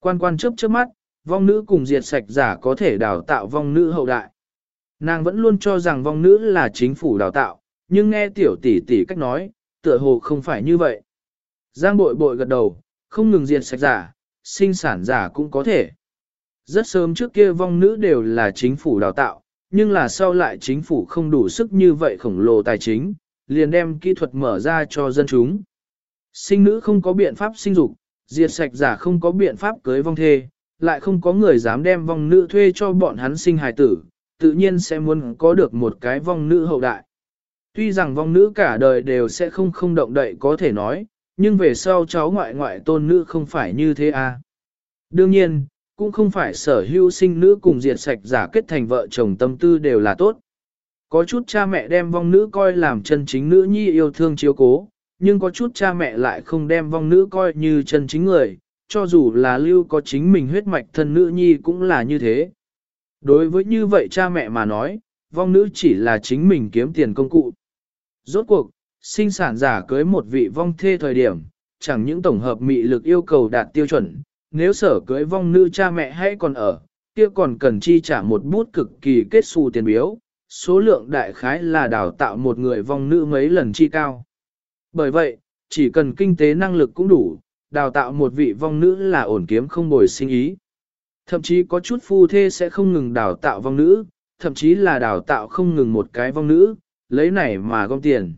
Quan quan chớp chớp mắt, vong nữ cùng diệt sạch giả có thể đào tạo vong nữ hậu đại. Nàng vẫn luôn cho rằng vong nữ là chính phủ đào tạo, nhưng nghe tiểu tỷ tỷ cách nói, tựa hồ không phải như vậy. Giang bội bội gật đầu, không ngừng diệt sạch giả, sinh sản giả cũng có thể. Rất sớm trước kia vong nữ đều là chính phủ đào tạo, nhưng là sau lại chính phủ không đủ sức như vậy khổng lồ tài chính, liền đem kỹ thuật mở ra cho dân chúng. Sinh nữ không có biện pháp sinh dục, diệt sạch giả không có biện pháp cưới vong thê, lại không có người dám đem vong nữ thuê cho bọn hắn sinh hài tử, tự nhiên sẽ muốn có được một cái vong nữ hậu đại. Tuy rằng vong nữ cả đời đều sẽ không không động đậy có thể nói, nhưng về sau cháu ngoại ngoại tôn nữ không phải như thế à. Đương nhiên, cũng không phải sở hữu sinh nữ cùng diệt sạch giả kết thành vợ chồng tâm tư đều là tốt. Có chút cha mẹ đem vong nữ coi làm chân chính nữ nhi yêu thương chiếu cố, nhưng có chút cha mẹ lại không đem vong nữ coi như chân chính người, cho dù là lưu có chính mình huyết mạch thân nữ nhi cũng là như thế. Đối với như vậy cha mẹ mà nói, vong nữ chỉ là chính mình kiếm tiền công cụ. Rốt cuộc, sinh sản giả cưới một vị vong thê thời điểm, chẳng những tổng hợp mị lực yêu cầu đạt tiêu chuẩn, nếu sở cưới vong nữ cha mẹ hay còn ở, kia còn cần chi trả một bút cực kỳ kết xù tiền biếu, số lượng đại khái là đào tạo một người vong nữ mấy lần chi cao. Bởi vậy, chỉ cần kinh tế năng lực cũng đủ, đào tạo một vị vong nữ là ổn kiếm không bồi sinh ý. Thậm chí có chút phu thê sẽ không ngừng đào tạo vong nữ, thậm chí là đào tạo không ngừng một cái vong nữ, lấy này mà gom tiền.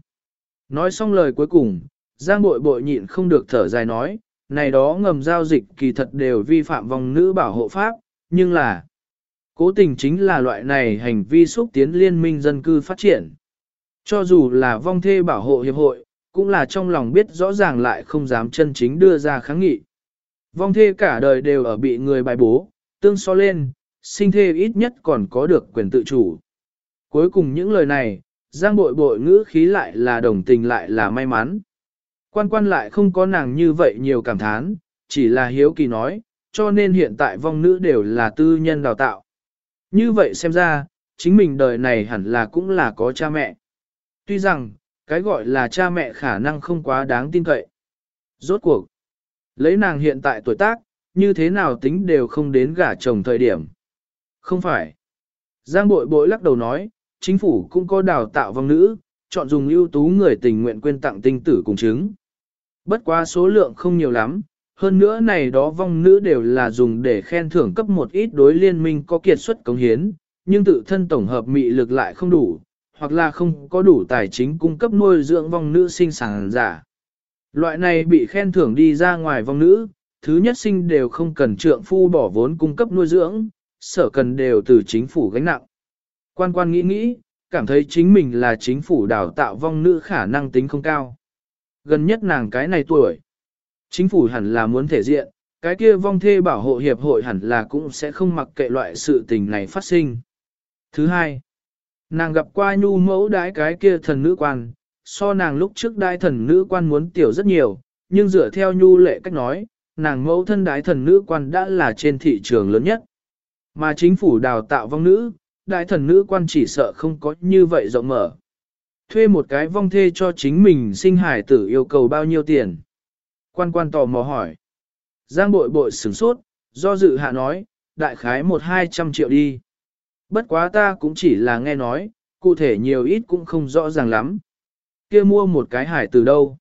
Nói xong lời cuối cùng, Giang bội bội nhịn không được thở dài nói, này đó ngầm giao dịch kỳ thật đều vi phạm vong nữ bảo hộ pháp, nhưng là cố tình chính là loại này hành vi xúc tiến liên minh dân cư phát triển. Cho dù là vong thê bảo hộ hiệp hội, cũng là trong lòng biết rõ ràng lại không dám chân chính đưa ra kháng nghị. Vong thê cả đời đều ở bị người bài bố, tương so lên, sinh thê ít nhất còn có được quyền tự chủ. Cuối cùng những lời này, giang bội bội ngữ khí lại là đồng tình lại là may mắn. Quan quan lại không có nàng như vậy nhiều cảm thán, chỉ là hiếu kỳ nói, cho nên hiện tại vong nữ đều là tư nhân đào tạo. Như vậy xem ra, chính mình đời này hẳn là cũng là có cha mẹ. Tuy rằng, cái gọi là cha mẹ khả năng không quá đáng tin cậy. Rốt cuộc, lấy nàng hiện tại tuổi tác, như thế nào tính đều không đến gả chồng thời điểm. Không phải. Giang bội bội lắc đầu nói, chính phủ cũng có đào tạo vong nữ, chọn dùng ưu tú người tình nguyện quên tặng tinh tử cùng chứng. Bất quá số lượng không nhiều lắm, hơn nữa này đó vong nữ đều là dùng để khen thưởng cấp một ít đối liên minh có kiệt xuất cống hiến, nhưng tự thân tổng hợp mị lực lại không đủ, hoặc là không có đủ tài chính cung cấp nuôi dưỡng vong nữ sinh sản giả. Loại này bị khen thưởng đi ra ngoài vong nữ, thứ nhất sinh đều không cần trượng phu bỏ vốn cung cấp nuôi dưỡng, sở cần đều từ chính phủ gánh nặng. Quan quan nghĩ nghĩ, cảm thấy chính mình là chính phủ đào tạo vong nữ khả năng tính không cao. Gần nhất nàng cái này tuổi. Chính phủ hẳn là muốn thể diện, cái kia vong thê bảo hộ hiệp hội hẳn là cũng sẽ không mặc kệ loại sự tình này phát sinh. Thứ hai, nàng gặp qua nhu mẫu đái cái kia thần nữ quan, so nàng lúc trước đái thần nữ quan muốn tiểu rất nhiều, nhưng dựa theo nhu lệ cách nói, nàng mẫu thân đái thần nữ quan đã là trên thị trường lớn nhất. Mà chính phủ đào tạo vong nữ, đại thần nữ quan chỉ sợ không có như vậy rộng mở. Thuê một cái vong thê cho chính mình sinh hải tử yêu cầu bao nhiêu tiền. Quan quan tò mò hỏi. Giang bội bội sửng sốt, do dự hạ nói, đại khái một hai trăm triệu đi. Bất quá ta cũng chỉ là nghe nói, cụ thể nhiều ít cũng không rõ ràng lắm. kia mua một cái hải từ đâu?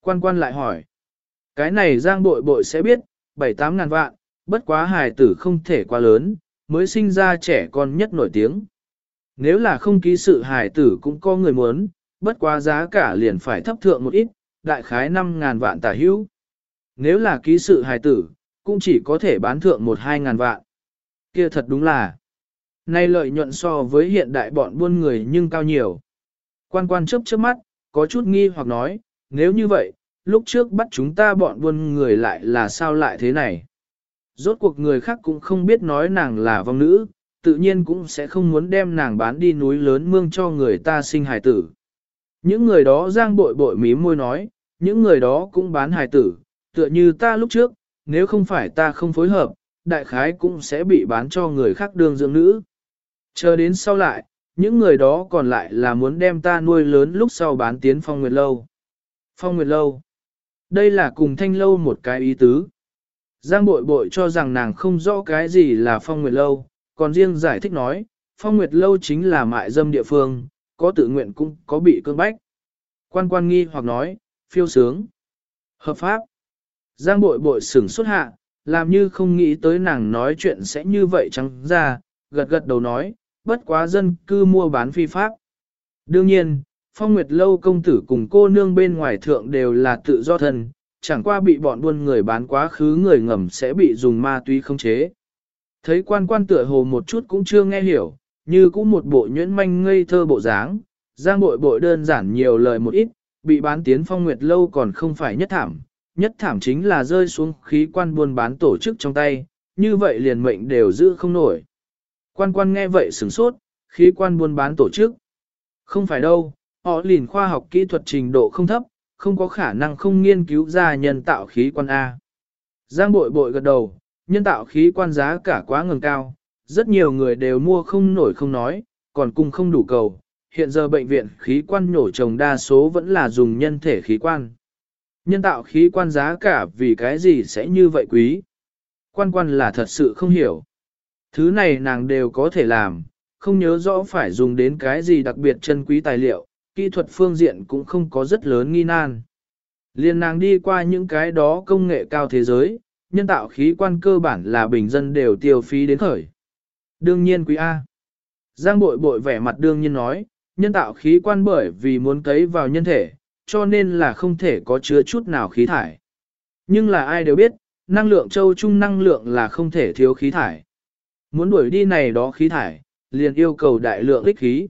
Quan quan lại hỏi. Cái này giang bội bội sẽ biết, bảy tám ngàn vạn, bất quá hải tử không thể quá lớn, mới sinh ra trẻ con nhất nổi tiếng. Nếu là không ký sự hải tử cũng có người muốn, bất quá giá cả liền phải thấp thượng một ít, đại khái 5 ngàn vạn tả hữu. Nếu là ký sự hải tử, cũng chỉ có thể bán thượng một hai ngàn vạn. Kia thật đúng là, nay lợi nhuận so với hiện đại bọn buôn người nhưng cao nhiều. Quan quan chớp chớp mắt, có chút nghi hoặc nói, nếu như vậy, lúc trước bắt chúng ta bọn buôn người lại là sao lại thế này? Rốt cuộc người khác cũng không biết nói nàng là vong nữ, tự nhiên cũng sẽ không muốn đem nàng bán đi núi lớn mương cho người ta sinh hài tử. Những người đó giang bội bội mí môi nói, những người đó cũng bán hài tử, tựa như ta lúc trước, nếu không phải ta không phối hợp, đại khái cũng sẽ bị bán cho người khác đương dưỡng nữ. Chờ đến sau lại, những người đó còn lại là muốn đem ta nuôi lớn lúc sau bán tiến phong nguyệt lâu. Phong nguyệt lâu. Đây là cùng thanh lâu một cái ý tứ. Giang bội bội cho rằng nàng không rõ cái gì là phong nguyệt lâu, còn riêng giải thích nói, phong nguyệt lâu chính là mại dâm địa phương, có tự nguyện cũng có bị cương bách. Quan quan nghi hoặc nói, phiêu sướng, hợp pháp. Giang bội bội sửng xuất hạ, làm như không nghĩ tới nàng nói chuyện sẽ như vậy trắng ra, gật gật đầu nói, bất quá dân cư mua bán phi pháp. Đương nhiên, phong nguyệt lâu công tử cùng cô nương bên ngoài thượng đều là tự do thân, chẳng qua bị bọn buôn người bán quá khứ người ngầm sẽ bị dùng ma túy không chế. Thấy quan quan tựa hồ một chút cũng chưa nghe hiểu, như cũng một bộ nhuyễn manh ngây thơ bộ dáng, giang bội bội đơn giản nhiều lời một ít, bị bán tiến phong nguyệt lâu còn không phải nhất thảm, nhất thảm chính là rơi xuống khí quan buôn bán tổ chức trong tay, như vậy liền mệnh đều giữ không nổi. Quan quan nghe vậy sửng sốt, khí quan buôn bán tổ chức. Không phải đâu, họ liền khoa học kỹ thuật trình độ không thấp, không có khả năng không nghiên cứu ra nhân tạo khí quan A. Giang bội bội gật đầu, nhân tạo khí quan giá cả quá ngừng cao, rất nhiều người đều mua không nổi không nói, còn cùng không đủ cầu. Hiện giờ bệnh viện khí quan nhổ trồng đa số vẫn là dùng nhân thể khí quan. Nhân tạo khí quan giá cả vì cái gì sẽ như vậy quý? Quan quan là thật sự không hiểu. Thứ này nàng đều có thể làm, không nhớ rõ phải dùng đến cái gì đặc biệt chân quý tài liệu, kỹ thuật phương diện cũng không có rất lớn nghi nan. Liên nàng đi qua những cái đó công nghệ cao thế giới, nhân tạo khí quan cơ bản là bình dân đều tiêu phí đến khởi. Đương nhiên quý A. Giang bội bội vẻ mặt đương nhiên nói, nhân tạo khí quan bởi vì muốn cấy vào nhân thể, cho nên là không thể có chứa chút nào khí thải. Nhưng là ai đều biết, năng lượng châu trung năng lượng là không thể thiếu khí thải. Muốn đuổi đi này đó khí thải, liền yêu cầu đại lượng ích khí.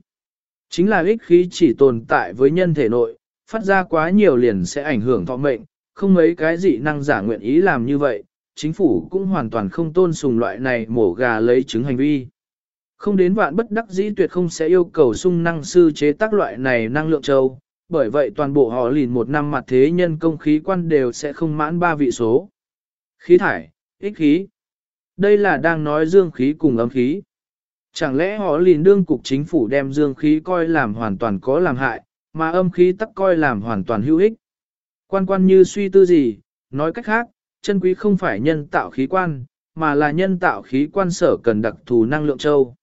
Chính là ích khí chỉ tồn tại với nhân thể nội, phát ra quá nhiều liền sẽ ảnh hưởng thọ mệnh, không mấy cái gì năng giả nguyện ý làm như vậy, chính phủ cũng hoàn toàn không tôn sùng loại này mổ gà lấy trứng hành vi. Không đến vạn bất đắc dĩ tuyệt không sẽ yêu cầu sung năng sư chế tác loại này năng lượng châu, bởi vậy toàn bộ họ lìn một năm mặt thế nhân công khí quan đều sẽ không mãn ba vị số. Khí thải, ích khí. Đây là đang nói dương khí cùng âm khí. Chẳng lẽ họ lìn đương cục chính phủ đem dương khí coi làm hoàn toàn có làm hại, mà âm khí tắc coi làm hoàn toàn hữu ích. Quan quan như suy tư gì, nói cách khác, chân quý không phải nhân tạo khí quan, mà là nhân tạo khí quan sở cần đặc thù năng lượng châu.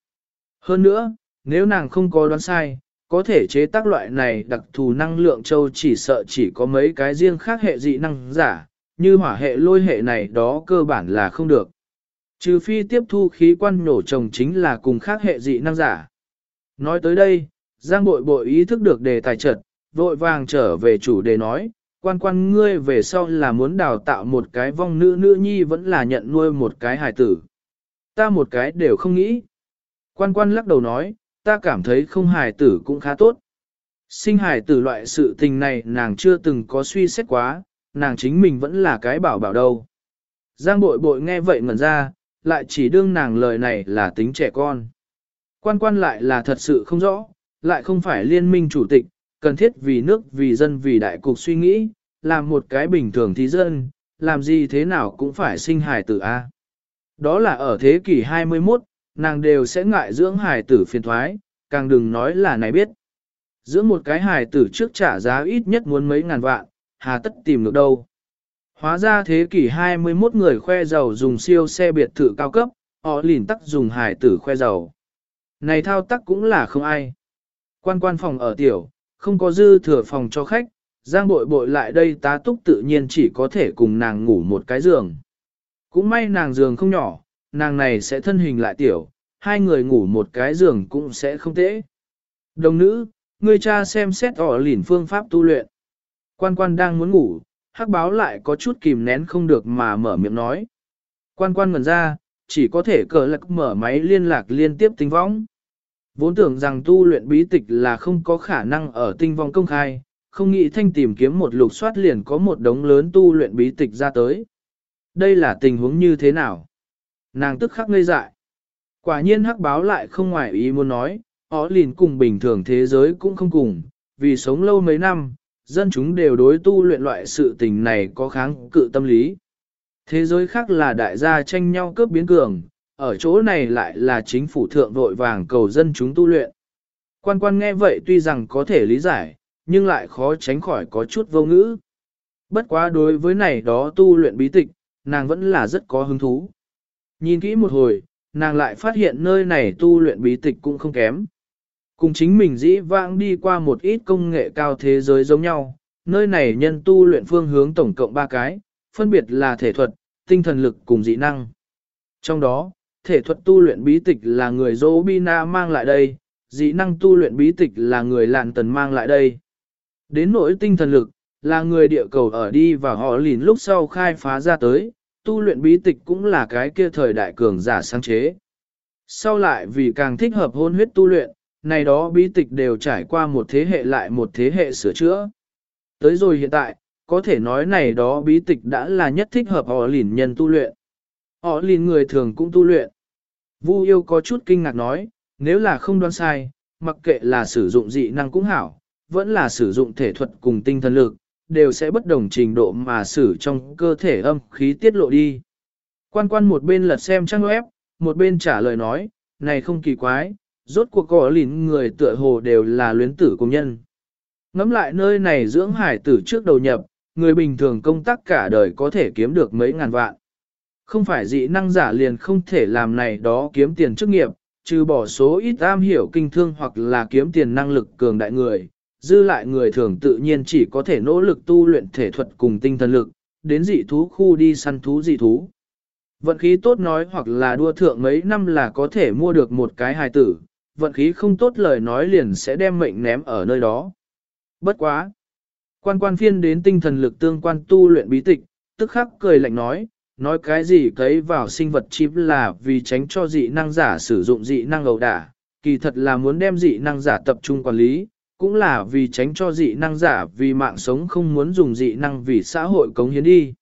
Hơn nữa, nếu nàng không có đoán sai, có thể chế tác loại này đặc thù năng lượng châu chỉ sợ chỉ có mấy cái riêng khác hệ dị năng giả, như hỏa hệ lôi hệ này đó cơ bản là không được. Trừ phi tiếp thu khí quan nổ trồng chính là cùng khác hệ dị năng giả. Nói tới đây, Giang bội bội ý thức được đề tài trật, vội vàng trở về chủ đề nói, quan quan ngươi về sau là muốn đào tạo một cái vong nữ nữ nhi vẫn là nhận nuôi một cái hài tử. Ta một cái đều không nghĩ. Quan quan lắc đầu nói, ta cảm thấy không hài tử cũng khá tốt. Sinh hài tử loại sự tình này nàng chưa từng có suy xét quá, nàng chính mình vẫn là cái bảo bảo đâu. Giang bội bội nghe vậy ngẩn ra, lại chỉ đương nàng lời này là tính trẻ con. Quan quan lại là thật sự không rõ, lại không phải liên minh chủ tịch, cần thiết vì nước vì dân vì đại cục suy nghĩ, làm một cái bình thường thí dân, làm gì thế nào cũng phải sinh hài tử A. Đó là ở thế kỷ 21, nàng đều sẽ ngại dưỡng hài tử phiền thoái, càng đừng nói là này biết. Dưỡng một cái hài tử trước trả giá ít nhất muốn mấy ngàn vạn, hà tất tìm được đâu. Hóa ra thế kỷ 21 người khoe giàu dùng siêu xe biệt thự cao cấp, họ lìn tắc dùng hài tử khoe giàu. Này thao tác cũng là không ai. Quan quan phòng ở tiểu, không có dư thừa phòng cho khách, giang bội bội lại đây tá túc tự nhiên chỉ có thể cùng nàng ngủ một cái giường. Cũng may nàng giường không nhỏ, nàng này sẽ thân hình lại tiểu, hai người ngủ một cái giường cũng sẽ không tễ. Đồng nữ, người cha xem xét họ lỉn phương pháp tu luyện. Quan quan đang muốn ngủ, hắc báo lại có chút kìm nén không được mà mở miệng nói. Quan quan ngẩn ra, chỉ có thể cờ lạc mở máy liên lạc liên tiếp tinh vong. Vốn tưởng rằng tu luyện bí tịch là không có khả năng ở tinh vong công khai, không nghĩ thanh tìm kiếm một lục soát liền có một đống lớn tu luyện bí tịch ra tới. Đây là tình huống như thế nào? Nàng tức khắc ngây dại. Quả nhiên hắc báo lại không ngoài ý muốn nói, họ liền cùng bình thường thế giới cũng không cùng, vì sống lâu mấy năm, dân chúng đều đối tu luyện loại sự tình này có kháng cự tâm lý. Thế giới khác là đại gia tranh nhau cướp biến cường, ở chỗ này lại là chính phủ thượng vội vàng cầu dân chúng tu luyện. Quan quan nghe vậy tuy rằng có thể lý giải, nhưng lại khó tránh khỏi có chút vô ngữ. Bất quá đối với này đó tu luyện bí tịch, nàng vẫn là rất có hứng thú. Nhìn kỹ một hồi, nàng lại phát hiện nơi này tu luyện bí tịch cũng không kém. Cùng chính mình dĩ vãng đi qua một ít công nghệ cao thế giới giống nhau, nơi này nhân tu luyện phương hướng tổng cộng 3 cái, phân biệt là thể thuật, tinh thần lực cùng dị năng. Trong đó, thể thuật tu luyện bí tịch là người dỗ Bina mang lại đây, dị năng tu luyện bí tịch là người lạn tần mang lại đây. Đến nỗi tinh thần lực, là người địa cầu ở đi và họ lìn lúc sau khai phá ra tới, tu luyện bí tịch cũng là cái kia thời đại cường giả sáng chế. Sau lại vì càng thích hợp hôn huyết tu luyện, này đó bí tịch đều trải qua một thế hệ lại một thế hệ sửa chữa. Tới rồi hiện tại, có thể nói này đó bí tịch đã là nhất thích hợp họ lìn nhân tu luyện. Họ lìn người thường cũng tu luyện. Vu yêu có chút kinh ngạc nói, nếu là không đoán sai, mặc kệ là sử dụng dị năng cũng hảo, vẫn là sử dụng thể thuật cùng tinh thần lực, đều sẽ bất đồng trình độ mà sử trong cơ thể âm khí tiết lộ đi. Quan quan một bên lật xem trang web, một bên trả lời nói, này không kỳ quái, rốt cuộc có lìn người tựa hồ đều là luyến tử công nhân. Ngắm lại nơi này dưỡng hải tử trước đầu nhập, người bình thường công tác cả đời có thể kiếm được mấy ngàn vạn. Không phải dị năng giả liền không thể làm này đó kiếm tiền chức nghiệp, trừ bỏ số ít am hiểu kinh thương hoặc là kiếm tiền năng lực cường đại người, dư lại người thường tự nhiên chỉ có thể nỗ lực tu luyện thể thuật cùng tinh thần lực, đến dị thú khu đi săn thú dị thú. Vận khí tốt nói hoặc là đua thượng mấy năm là có thể mua được một cái hài tử, vận khí không tốt lời nói liền sẽ đem mệnh ném ở nơi đó. Bất quá! Quan quan phiên đến tinh thần lực tương quan tu luyện bí tịch, tức khắc cười lạnh nói, nói cái gì cấy vào sinh vật chip là vì tránh cho dị năng giả sử dụng dị năng ẩu đả, kỳ thật là muốn đem dị năng giả tập trung quản lý, cũng là vì tránh cho dị năng giả vì mạng sống không muốn dùng dị năng vì xã hội cống hiến đi.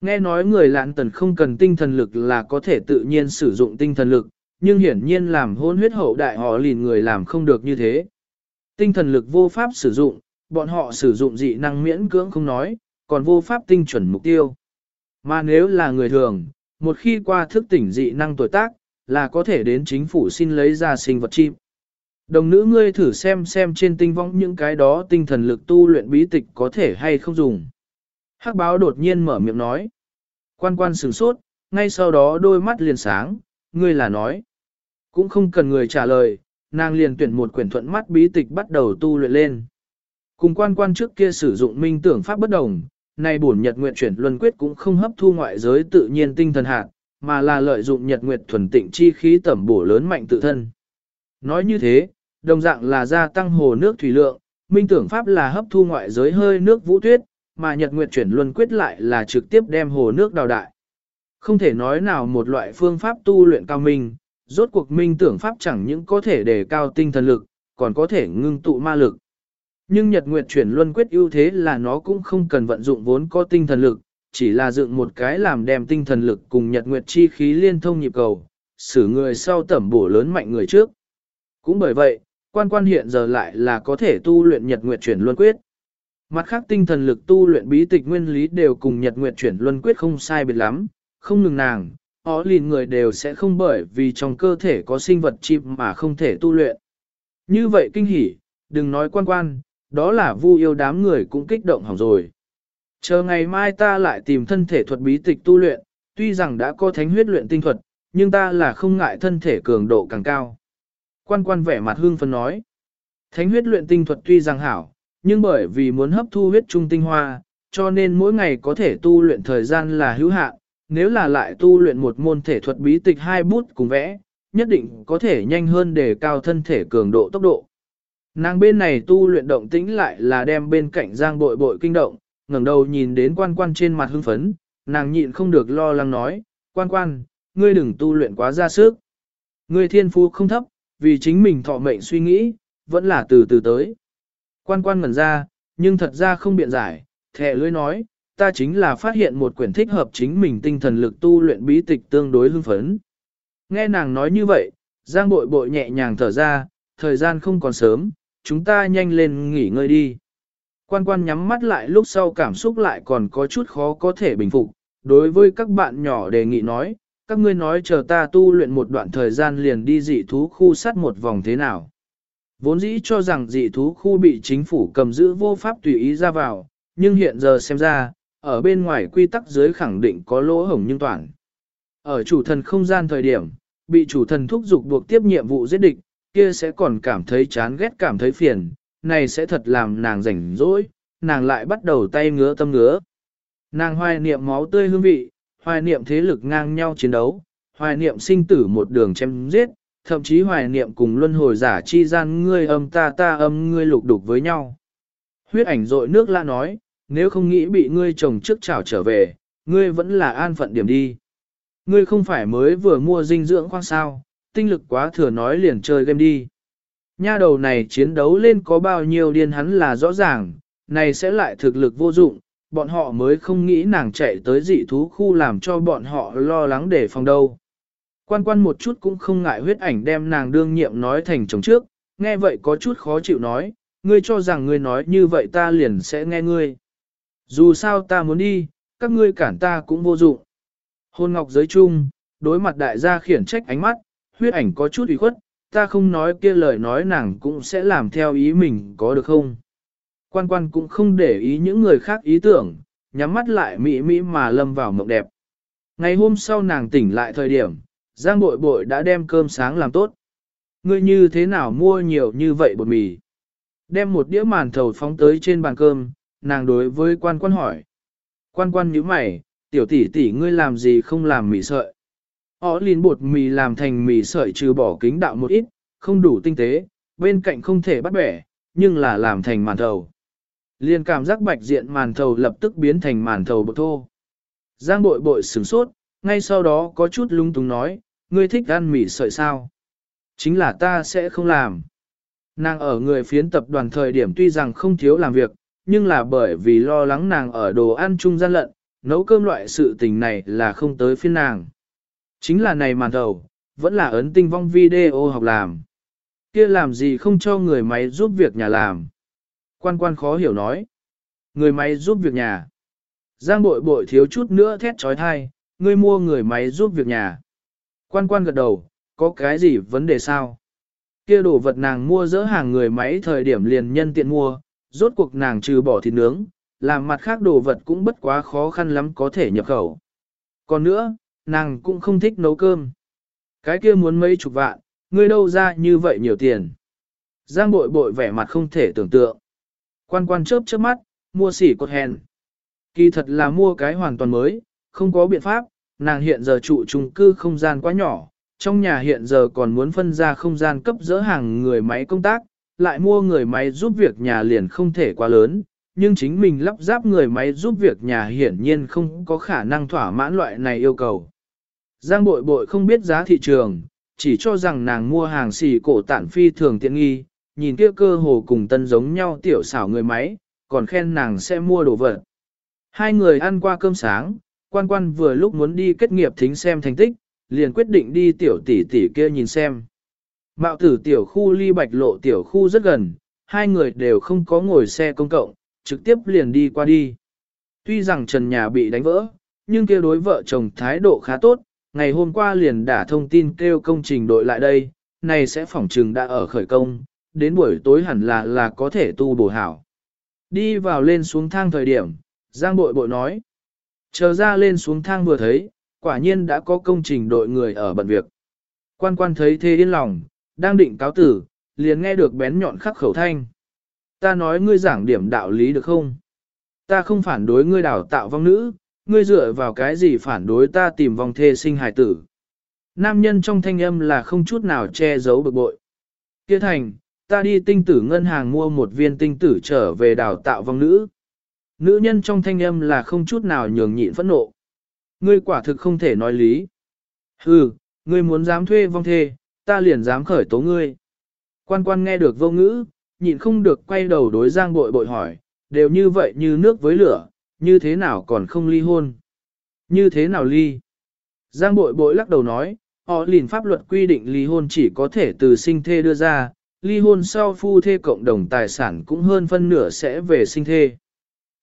Nghe nói người lạn tần không cần tinh thần lực là có thể tự nhiên sử dụng tinh thần lực, nhưng hiển nhiên làm hôn huyết hậu đại họ lìn người làm không được như thế. Tinh thần lực vô pháp sử dụng, bọn họ sử dụng dị năng miễn cưỡng không nói, còn vô pháp tinh chuẩn mục tiêu. Mà nếu là người thường, một khi qua thức tỉnh dị năng tuổi tác, là có thể đến chính phủ xin lấy ra sinh vật chim. Đồng nữ ngươi thử xem xem trên tinh vong những cái đó tinh thần lực tu luyện bí tịch có thể hay không dùng. Hắc báo đột nhiên mở miệng nói. Quan quan sửng sốt, ngay sau đó đôi mắt liền sáng, ngươi là nói. Cũng không cần người trả lời, nàng liền tuyển một quyển thuận mắt bí tịch bắt đầu tu luyện lên. Cùng quan quan trước kia sử dụng minh tưởng pháp bất đồng, nay bổn nhật nguyện chuyển luân quyết cũng không hấp thu ngoại giới tự nhiên tinh thần hạt, mà là lợi dụng nhật nguyệt thuần tịnh chi khí tẩm bổ lớn mạnh tự thân. Nói như thế, đồng dạng là gia tăng hồ nước thủy lượng, minh tưởng pháp là hấp thu ngoại giới hơi nước vũ tuyết, mà nhật nguyệt chuyển luân quyết lại là trực tiếp đem hồ nước đào đại. Không thể nói nào một loại phương pháp tu luyện cao minh, rốt cuộc minh tưởng pháp chẳng những có thể đề cao tinh thần lực, còn có thể ngưng tụ ma lực. Nhưng nhật nguyệt chuyển luân quyết ưu thế là nó cũng không cần vận dụng vốn có tinh thần lực, chỉ là dựng một cái làm đem tinh thần lực cùng nhật nguyệt chi khí liên thông nhịp cầu, xử người sau tẩm bổ lớn mạnh người trước. Cũng bởi vậy, quan quan hiện giờ lại là có thể tu luyện nhật nguyệt chuyển luân quyết. Mặt khác tinh thần lực tu luyện bí tịch nguyên lý đều cùng nhật nguyệt chuyển luân quyết không sai biệt lắm, không ngừng nàng, họ lìn người đều sẽ không bởi vì trong cơ thể có sinh vật chim mà không thể tu luyện. Như vậy kinh hỉ, đừng nói quan quan, đó là vu yêu đám người cũng kích động hỏng rồi. Chờ ngày mai ta lại tìm thân thể thuật bí tịch tu luyện, tuy rằng đã có thánh huyết luyện tinh thuật, nhưng ta là không ngại thân thể cường độ càng cao. Quan quan vẻ mặt hương phân nói, thánh huyết luyện tinh thuật tuy rằng hảo, nhưng bởi vì muốn hấp thu huyết trung tinh hoa, cho nên mỗi ngày có thể tu luyện thời gian là hữu hạn, nếu là lại tu luyện một môn thể thuật bí tịch hai bút cùng vẽ, nhất định có thể nhanh hơn để cao thân thể cường độ tốc độ. Nàng bên này tu luyện động tĩnh lại là đem bên cạnh giang bội bội kinh động, ngẩng đầu nhìn đến quan quan trên mặt hưng phấn, nàng nhịn không được lo lắng nói, quan quan, ngươi đừng tu luyện quá ra sức. Ngươi thiên phú không thấp, vì chính mình thọ mệnh suy nghĩ, vẫn là từ từ tới. Quan quan ngẩn ra, nhưng thật ra không biện giải, thẻ lưỡi nói, ta chính là phát hiện một quyển thích hợp chính mình tinh thần lực tu luyện bí tịch tương đối hưng phấn. Nghe nàng nói như vậy, Giang bội bội nhẹ nhàng thở ra, thời gian không còn sớm, chúng ta nhanh lên nghỉ ngơi đi. Quan quan nhắm mắt lại lúc sau cảm xúc lại còn có chút khó có thể bình phục. Đối với các bạn nhỏ đề nghị nói, các ngươi nói chờ ta tu luyện một đoạn thời gian liền đi dị thú khu sát một vòng thế nào. Vốn dĩ cho rằng dị thú khu bị chính phủ cầm giữ vô pháp tùy ý ra vào, nhưng hiện giờ xem ra, ở bên ngoài quy tắc dưới khẳng định có lỗ hổng nhưng toàn. Ở chủ thần không gian thời điểm, bị chủ thần thúc giục buộc tiếp nhiệm vụ giết địch, kia sẽ còn cảm thấy chán ghét cảm thấy phiền, này sẽ thật làm nàng rảnh rỗi, nàng lại bắt đầu tay ngứa tâm ngứa. Nàng hoài niệm máu tươi hương vị, hoài niệm thế lực ngang nhau chiến đấu, hoài niệm sinh tử một đường chém giết, thậm chí hoài niệm cùng luân hồi giả chi gian ngươi âm ta ta âm ngươi lục đục với nhau. Huyết ảnh rội nước la nói, nếu không nghĩ bị ngươi chồng trước chảo trở về, ngươi vẫn là an phận điểm đi. Ngươi không phải mới vừa mua dinh dưỡng khoang sao, tinh lực quá thừa nói liền chơi game đi. Nha đầu này chiến đấu lên có bao nhiêu điên hắn là rõ ràng, này sẽ lại thực lực vô dụng, bọn họ mới không nghĩ nàng chạy tới dị thú khu làm cho bọn họ lo lắng để phòng đâu. Quan quan một chút cũng không ngại huyết ảnh đem nàng đương nhiệm nói thành chồng trước, nghe vậy có chút khó chịu nói, ngươi cho rằng ngươi nói như vậy ta liền sẽ nghe ngươi. Dù sao ta muốn đi, các ngươi cản ta cũng vô dụng. Hôn ngọc giới chung, đối mặt đại gia khiển trách ánh mắt, huyết ảnh có chút ủy khuất, ta không nói kia lời nói nàng cũng sẽ làm theo ý mình có được không. Quan quan cũng không để ý những người khác ý tưởng, nhắm mắt lại mỹ mỹ mà lâm vào mộng đẹp. Ngày hôm sau nàng tỉnh lại thời điểm, Giang bội bội đã đem cơm sáng làm tốt. Ngươi như thế nào mua nhiều như vậy bột mì? Đem một đĩa màn thầu phóng tới trên bàn cơm, nàng đối với quan quan hỏi. Quan quan nhíu mày, tiểu tỷ tỷ ngươi làm gì không làm mì sợi? Họ liền bột mì làm thành mì sợi trừ bỏ kính đạo một ít, không đủ tinh tế, bên cạnh không thể bắt bẻ, nhưng là làm thành màn thầu. Liên cảm giác bạch diện màn thầu lập tức biến thành màn thầu bột thô. Giang bội bội sửng sốt, ngay sau đó có chút lung túng nói, ngươi thích ăn mì sợi sao? Chính là ta sẽ không làm. Nàng ở người phiến tập đoàn thời điểm tuy rằng không thiếu làm việc, nhưng là bởi vì lo lắng nàng ở đồ ăn chung gian lận, nấu cơm loại sự tình này là không tới phiên nàng. Chính là này màn đầu, vẫn là ấn tinh vong video học làm. kia làm gì không cho người máy giúp việc nhà làm. Quan quan khó hiểu nói. Người máy giúp việc nhà. Giang bội bội thiếu chút nữa thét trói thai, ngươi mua người máy giúp việc nhà. Quan quan gật đầu, có cái gì vấn đề sao? Kia đồ vật nàng mua dỡ hàng người máy thời điểm liền nhân tiện mua, rốt cuộc nàng trừ bỏ thịt nướng, làm mặt khác đồ vật cũng bất quá khó khăn lắm có thể nhập khẩu. Còn nữa, nàng cũng không thích nấu cơm. Cái kia muốn mấy chục vạn, ngươi đâu ra như vậy nhiều tiền. Giang bội bội vẻ mặt không thể tưởng tượng. Quan quan chớp chớp mắt, mua xỉ cột hèn. Kỳ thật là mua cái hoàn toàn mới, không có biện pháp, nàng hiện giờ trụ chung cư không gian quá nhỏ, trong nhà hiện giờ còn muốn phân ra không gian cấp dỡ hàng người máy công tác, lại mua người máy giúp việc nhà liền không thể quá lớn, nhưng chính mình lắp ráp người máy giúp việc nhà hiển nhiên không có khả năng thỏa mãn loại này yêu cầu. Giang bội bội không biết giá thị trường, chỉ cho rằng nàng mua hàng xì cổ tản phi thường tiện nghi, nhìn kia cơ hồ cùng tân giống nhau tiểu xảo người máy, còn khen nàng sẽ mua đồ vật. Hai người ăn qua cơm sáng, quan quan vừa lúc muốn đi kết nghiệp thính xem thành tích, liền quyết định đi tiểu tỷ tỷ kia nhìn xem. Mạo tử tiểu khu ly bạch lộ tiểu khu rất gần, hai người đều không có ngồi xe công cộng, trực tiếp liền đi qua đi. Tuy rằng trần nhà bị đánh vỡ, nhưng kia đối vợ chồng thái độ khá tốt, ngày hôm qua liền đã thông tin kêu công trình đội lại đây, này sẽ phỏng trừng đã ở khởi công, đến buổi tối hẳn là là có thể tu bổ hảo. Đi vào lên xuống thang thời điểm, Giang bội bội nói. Chờ ra lên xuống thang vừa thấy, quả nhiên đã có công trình đội người ở bận việc. Quan quan thấy thế yên lòng, đang định cáo tử, liền nghe được bén nhọn khắc khẩu thanh. Ta nói ngươi giảng điểm đạo lý được không? Ta không phản đối ngươi đào tạo vong nữ, ngươi dựa vào cái gì phản đối ta tìm vong thê sinh hài tử. Nam nhân trong thanh âm là không chút nào che giấu bực bội. Kia thành, ta đi tinh tử ngân hàng mua một viên tinh tử trở về đào tạo vong nữ. Nữ nhân trong thanh âm là không chút nào nhường nhịn phẫn nộ. Ngươi quả thực không thể nói lý. Hừ, ngươi muốn dám thuê vong thê, ta liền dám khởi tố ngươi. Quan quan nghe được vô ngữ, nhịn không được quay đầu đối giang bội bội hỏi, đều như vậy như nước với lửa, như thế nào còn không ly hôn? Như thế nào ly? Giang bội bội lắc đầu nói, họ liền pháp luật quy định ly hôn chỉ có thể từ sinh thê đưa ra, ly hôn sau phu thê cộng đồng tài sản cũng hơn phân nửa sẽ về sinh thê.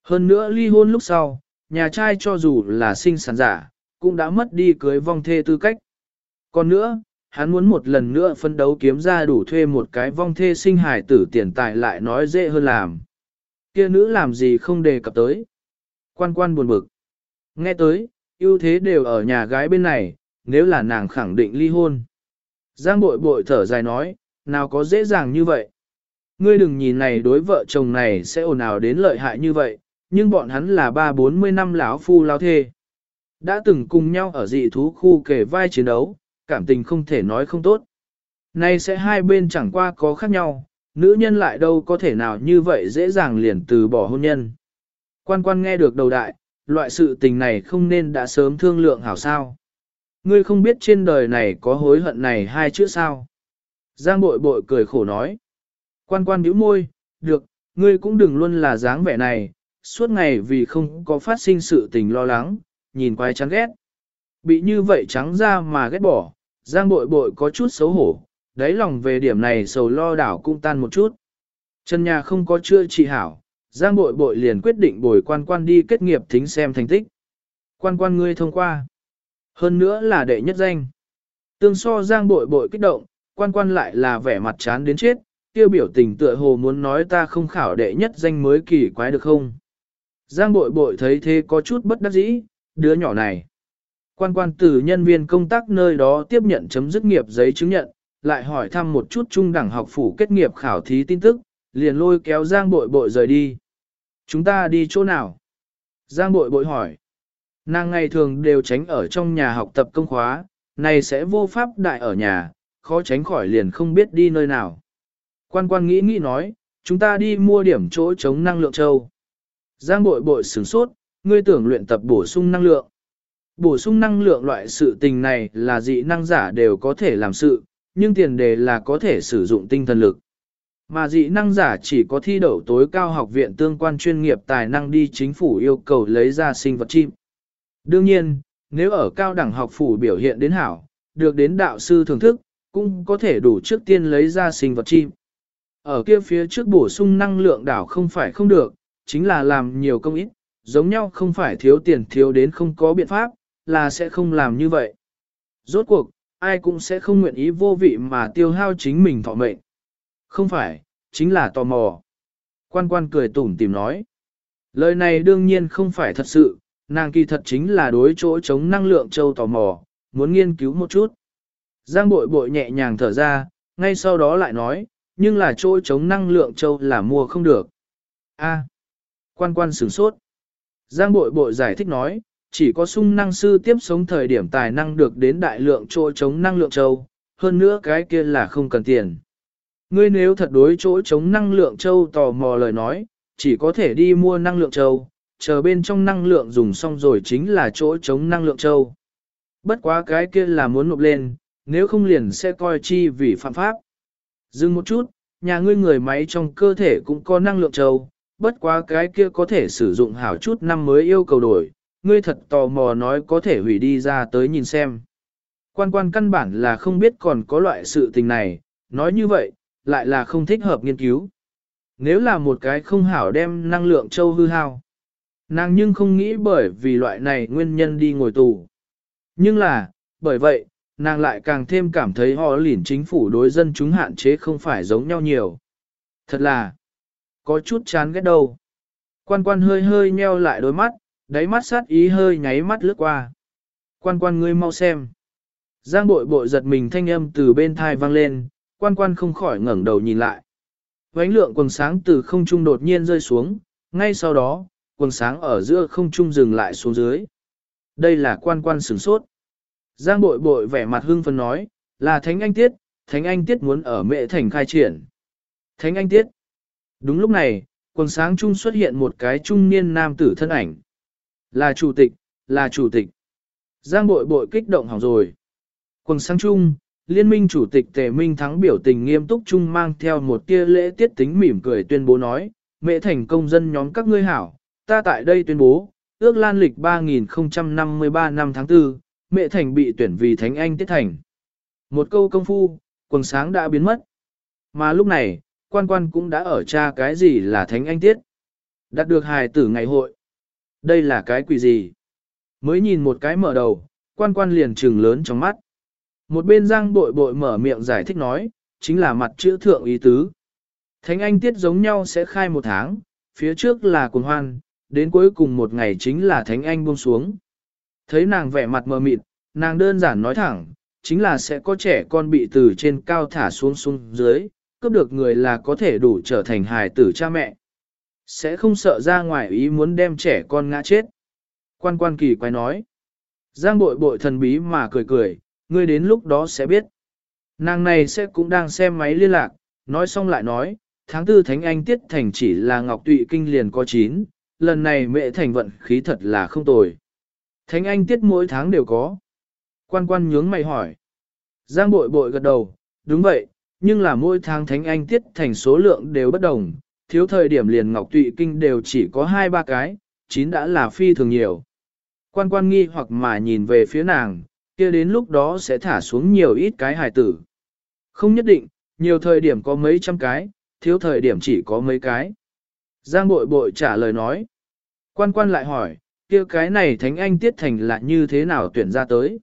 Hơn nữa ly hôn lúc sau, nhà trai cho dù là sinh sản giả, cũng đã mất đi cưới vong thê tư cách. Còn nữa, hắn muốn một lần nữa phân đấu kiếm ra đủ thuê một cái vong thê sinh hài tử tiền tài lại nói dễ hơn làm. Kia nữ làm gì không đề cập tới. Quan quan buồn bực. Nghe tới, ưu thế đều ở nhà gái bên này, nếu là nàng khẳng định ly hôn. Giang bội bội thở dài nói, nào có dễ dàng như vậy. Ngươi đừng nhìn này đối vợ chồng này sẽ ồn ào đến lợi hại như vậy, nhưng bọn hắn là ba bốn mươi năm lão phu lao thê. Đã từng cùng nhau ở dị thú khu kể vai chiến đấu, cảm tình không thể nói không tốt. Nay sẽ hai bên chẳng qua có khác nhau, nữ nhân lại đâu có thể nào như vậy dễ dàng liền từ bỏ hôn nhân. Quan quan nghe được đầu đại, loại sự tình này không nên đã sớm thương lượng hảo sao. Ngươi không biết trên đời này có hối hận này hai chữ sao. Giang bội bội cười khổ nói. Quan quan bĩu môi, được, ngươi cũng đừng luôn là dáng vẻ này, suốt ngày vì không có phát sinh sự tình lo lắng, nhìn quái chán ghét. Bị như vậy trắng ra mà ghét bỏ, Giang bội bội có chút xấu hổ, đáy lòng về điểm này sầu lo đảo cũng tan một chút. Chân nhà không có chưa trị hảo, Giang bội bội liền quyết định bồi quan quan đi kết nghiệp thính xem thành tích. Quan quan ngươi thông qua. Hơn nữa là đệ nhất danh. Tương so Giang bội bội kích động, quan quan lại là vẻ mặt chán đến chết, tiêu biểu tình tựa hồ muốn nói ta không khảo đệ nhất danh mới kỳ quái được không. Giang bội bội thấy thế có chút bất đắc dĩ, đứa nhỏ này. Quan quan từ nhân viên công tác nơi đó tiếp nhận chấm dứt nghiệp giấy chứng nhận, lại hỏi thăm một chút trung đẳng học phủ kết nghiệp khảo thí tin tức, liền lôi kéo Giang bội bội rời đi. Chúng ta đi chỗ nào? Giang bội bội hỏi. Nàng ngày thường đều tránh ở trong nhà học tập công khóa, này sẽ vô pháp đại ở nhà, khó tránh khỏi liền không biết đi nơi nào. Quan quan nghĩ nghĩ nói, chúng ta đi mua điểm chỗ chống năng lượng châu. Giang bội bội sửng sốt, ngươi tưởng luyện tập bổ sung năng lượng. Bổ sung năng lượng loại sự tình này là dị năng giả đều có thể làm sự, nhưng tiền đề là có thể sử dụng tinh thần lực. Mà dị năng giả chỉ có thi đậu tối cao học viện tương quan chuyên nghiệp tài năng đi chính phủ yêu cầu lấy ra sinh vật chim. Đương nhiên, nếu ở cao đẳng học phủ biểu hiện đến hảo, được đến đạo sư thưởng thức, cũng có thể đủ trước tiên lấy ra sinh vật chim. Ở kia phía trước bổ sung năng lượng đảo không phải không được, chính là làm nhiều công ít, giống nhau không phải thiếu tiền thiếu đến không có biện pháp, là sẽ không làm như vậy. Rốt cuộc, ai cũng sẽ không nguyện ý vô vị mà tiêu hao chính mình thọ mệnh. Không phải, chính là tò mò. Quan quan cười tủm tìm nói. Lời này đương nhiên không phải thật sự, nàng kỳ thật chính là đối chỗ chống năng lượng châu tò mò, muốn nghiên cứu một chút. Giang bội bội nhẹ nhàng thở ra, ngay sau đó lại nói, nhưng là chỗ chống năng lượng châu là mua không được. A, quan quan sửng sốt. Giang bội bội giải thích nói, chỉ có sung năng sư tiếp sống thời điểm tài năng được đến đại lượng chỗ chống năng lượng châu, hơn nữa cái kia là không cần tiền. Ngươi nếu thật đối chỗ chống năng lượng châu tò mò lời nói, chỉ có thể đi mua năng lượng châu, chờ bên trong năng lượng dùng xong rồi chính là chỗ chống năng lượng châu. Bất quá cái kia là muốn nộp lên, nếu không liền sẽ coi chi vì phạm pháp. Dừng một chút, nhà ngươi người máy trong cơ thể cũng có năng lượng châu, bất quá cái kia có thể sử dụng hảo chút năm mới yêu cầu đổi, ngươi thật tò mò nói có thể hủy đi ra tới nhìn xem. Quan quan căn bản là không biết còn có loại sự tình này, nói như vậy, lại là không thích hợp nghiên cứu. Nếu là một cái không hảo đem năng lượng châu hư hao, nàng nhưng không nghĩ bởi vì loại này nguyên nhân đi ngồi tù. Nhưng là, bởi vậy, nàng lại càng thêm cảm thấy họ lỉn chính phủ đối dân chúng hạn chế không phải giống nhau nhiều. Thật là, có chút chán ghét đâu. Quan quan hơi hơi nheo lại đôi mắt, đáy mắt sát ý hơi nháy mắt lướt qua. Quan quan ngươi mau xem. Giang bội bội giật mình thanh âm từ bên thai vang lên, quan quan không khỏi ngẩng đầu nhìn lại. Vánh lượng quần sáng từ không trung đột nhiên rơi xuống, ngay sau đó, quần sáng ở giữa không trung dừng lại xuống dưới. Đây là quan quan sửng sốt. Giang bội bội vẻ mặt hưng phấn nói, là Thánh Anh Tiết, Thánh Anh Tiết muốn ở mệ thành khai triển. Thánh Anh Tiết. Đúng lúc này, quần sáng trung xuất hiện một cái trung niên nam tử thân ảnh. Là chủ tịch, là chủ tịch. Giang bội bội kích động hỏng rồi. Quần sáng chung, liên minh chủ tịch Tề Minh Thắng biểu tình nghiêm túc chung mang theo một tia lễ tiết tính mỉm cười tuyên bố nói, mẹ thành công dân nhóm các ngươi hảo, ta tại đây tuyên bố, ước lan lịch 3053 năm tháng 4, mẹ thành bị tuyển vì thánh anh tiết thành. Một câu công phu, quần sáng đã biến mất. Mà lúc này, quan quan cũng đã ở tra cái gì là thánh anh tiết. Đạt được hài tử ngày hội. Đây là cái quỷ gì? Mới nhìn một cái mở đầu, quan quan liền trừng lớn trong mắt. Một bên giang bội bội mở miệng giải thích nói, chính là mặt chữ thượng ý tứ. Thánh anh tiết giống nhau sẽ khai một tháng, phía trước là cuồng hoan, đến cuối cùng một ngày chính là Thánh Anh buông xuống. Thấy nàng vẻ mặt mờ mịt, nàng đơn giản nói thẳng, chính là sẽ có trẻ con bị từ trên cao thả xuống xuống dưới, cướp được người là có thể đủ trở thành hài tử cha mẹ. Sẽ không sợ ra ngoài ý muốn đem trẻ con ngã chết. Quan quan kỳ quay nói. Giang bội bội thần bí mà cười cười, ngươi đến lúc đó sẽ biết. Nàng này sẽ cũng đang xem máy liên lạc, nói xong lại nói, tháng tư Thánh Anh Tiết Thành chỉ là Ngọc Tụy Kinh liền có 9, lần này mẹ thành vận khí thật là không tồi. Thánh Anh Tiết mỗi tháng đều có. Quan quan nhướng mày hỏi. Giang bội bội gật đầu, đúng vậy, nhưng là mỗi tháng Thánh Anh Tiết Thành số lượng đều bất đồng, thiếu thời điểm liền Ngọc Tụy Kinh đều chỉ có 2-3 cái, chín đã là phi thường nhiều. Quan quan nghi hoặc mà nhìn về phía nàng, kia đến lúc đó sẽ thả xuống nhiều ít cái hài tử. Không nhất định, nhiều thời điểm có mấy trăm cái, thiếu thời điểm chỉ có mấy cái. Giang bội bội trả lời nói. Quan quan lại hỏi, kia cái này Thánh Anh Tiết Thành là như thế nào tuyển ra tới?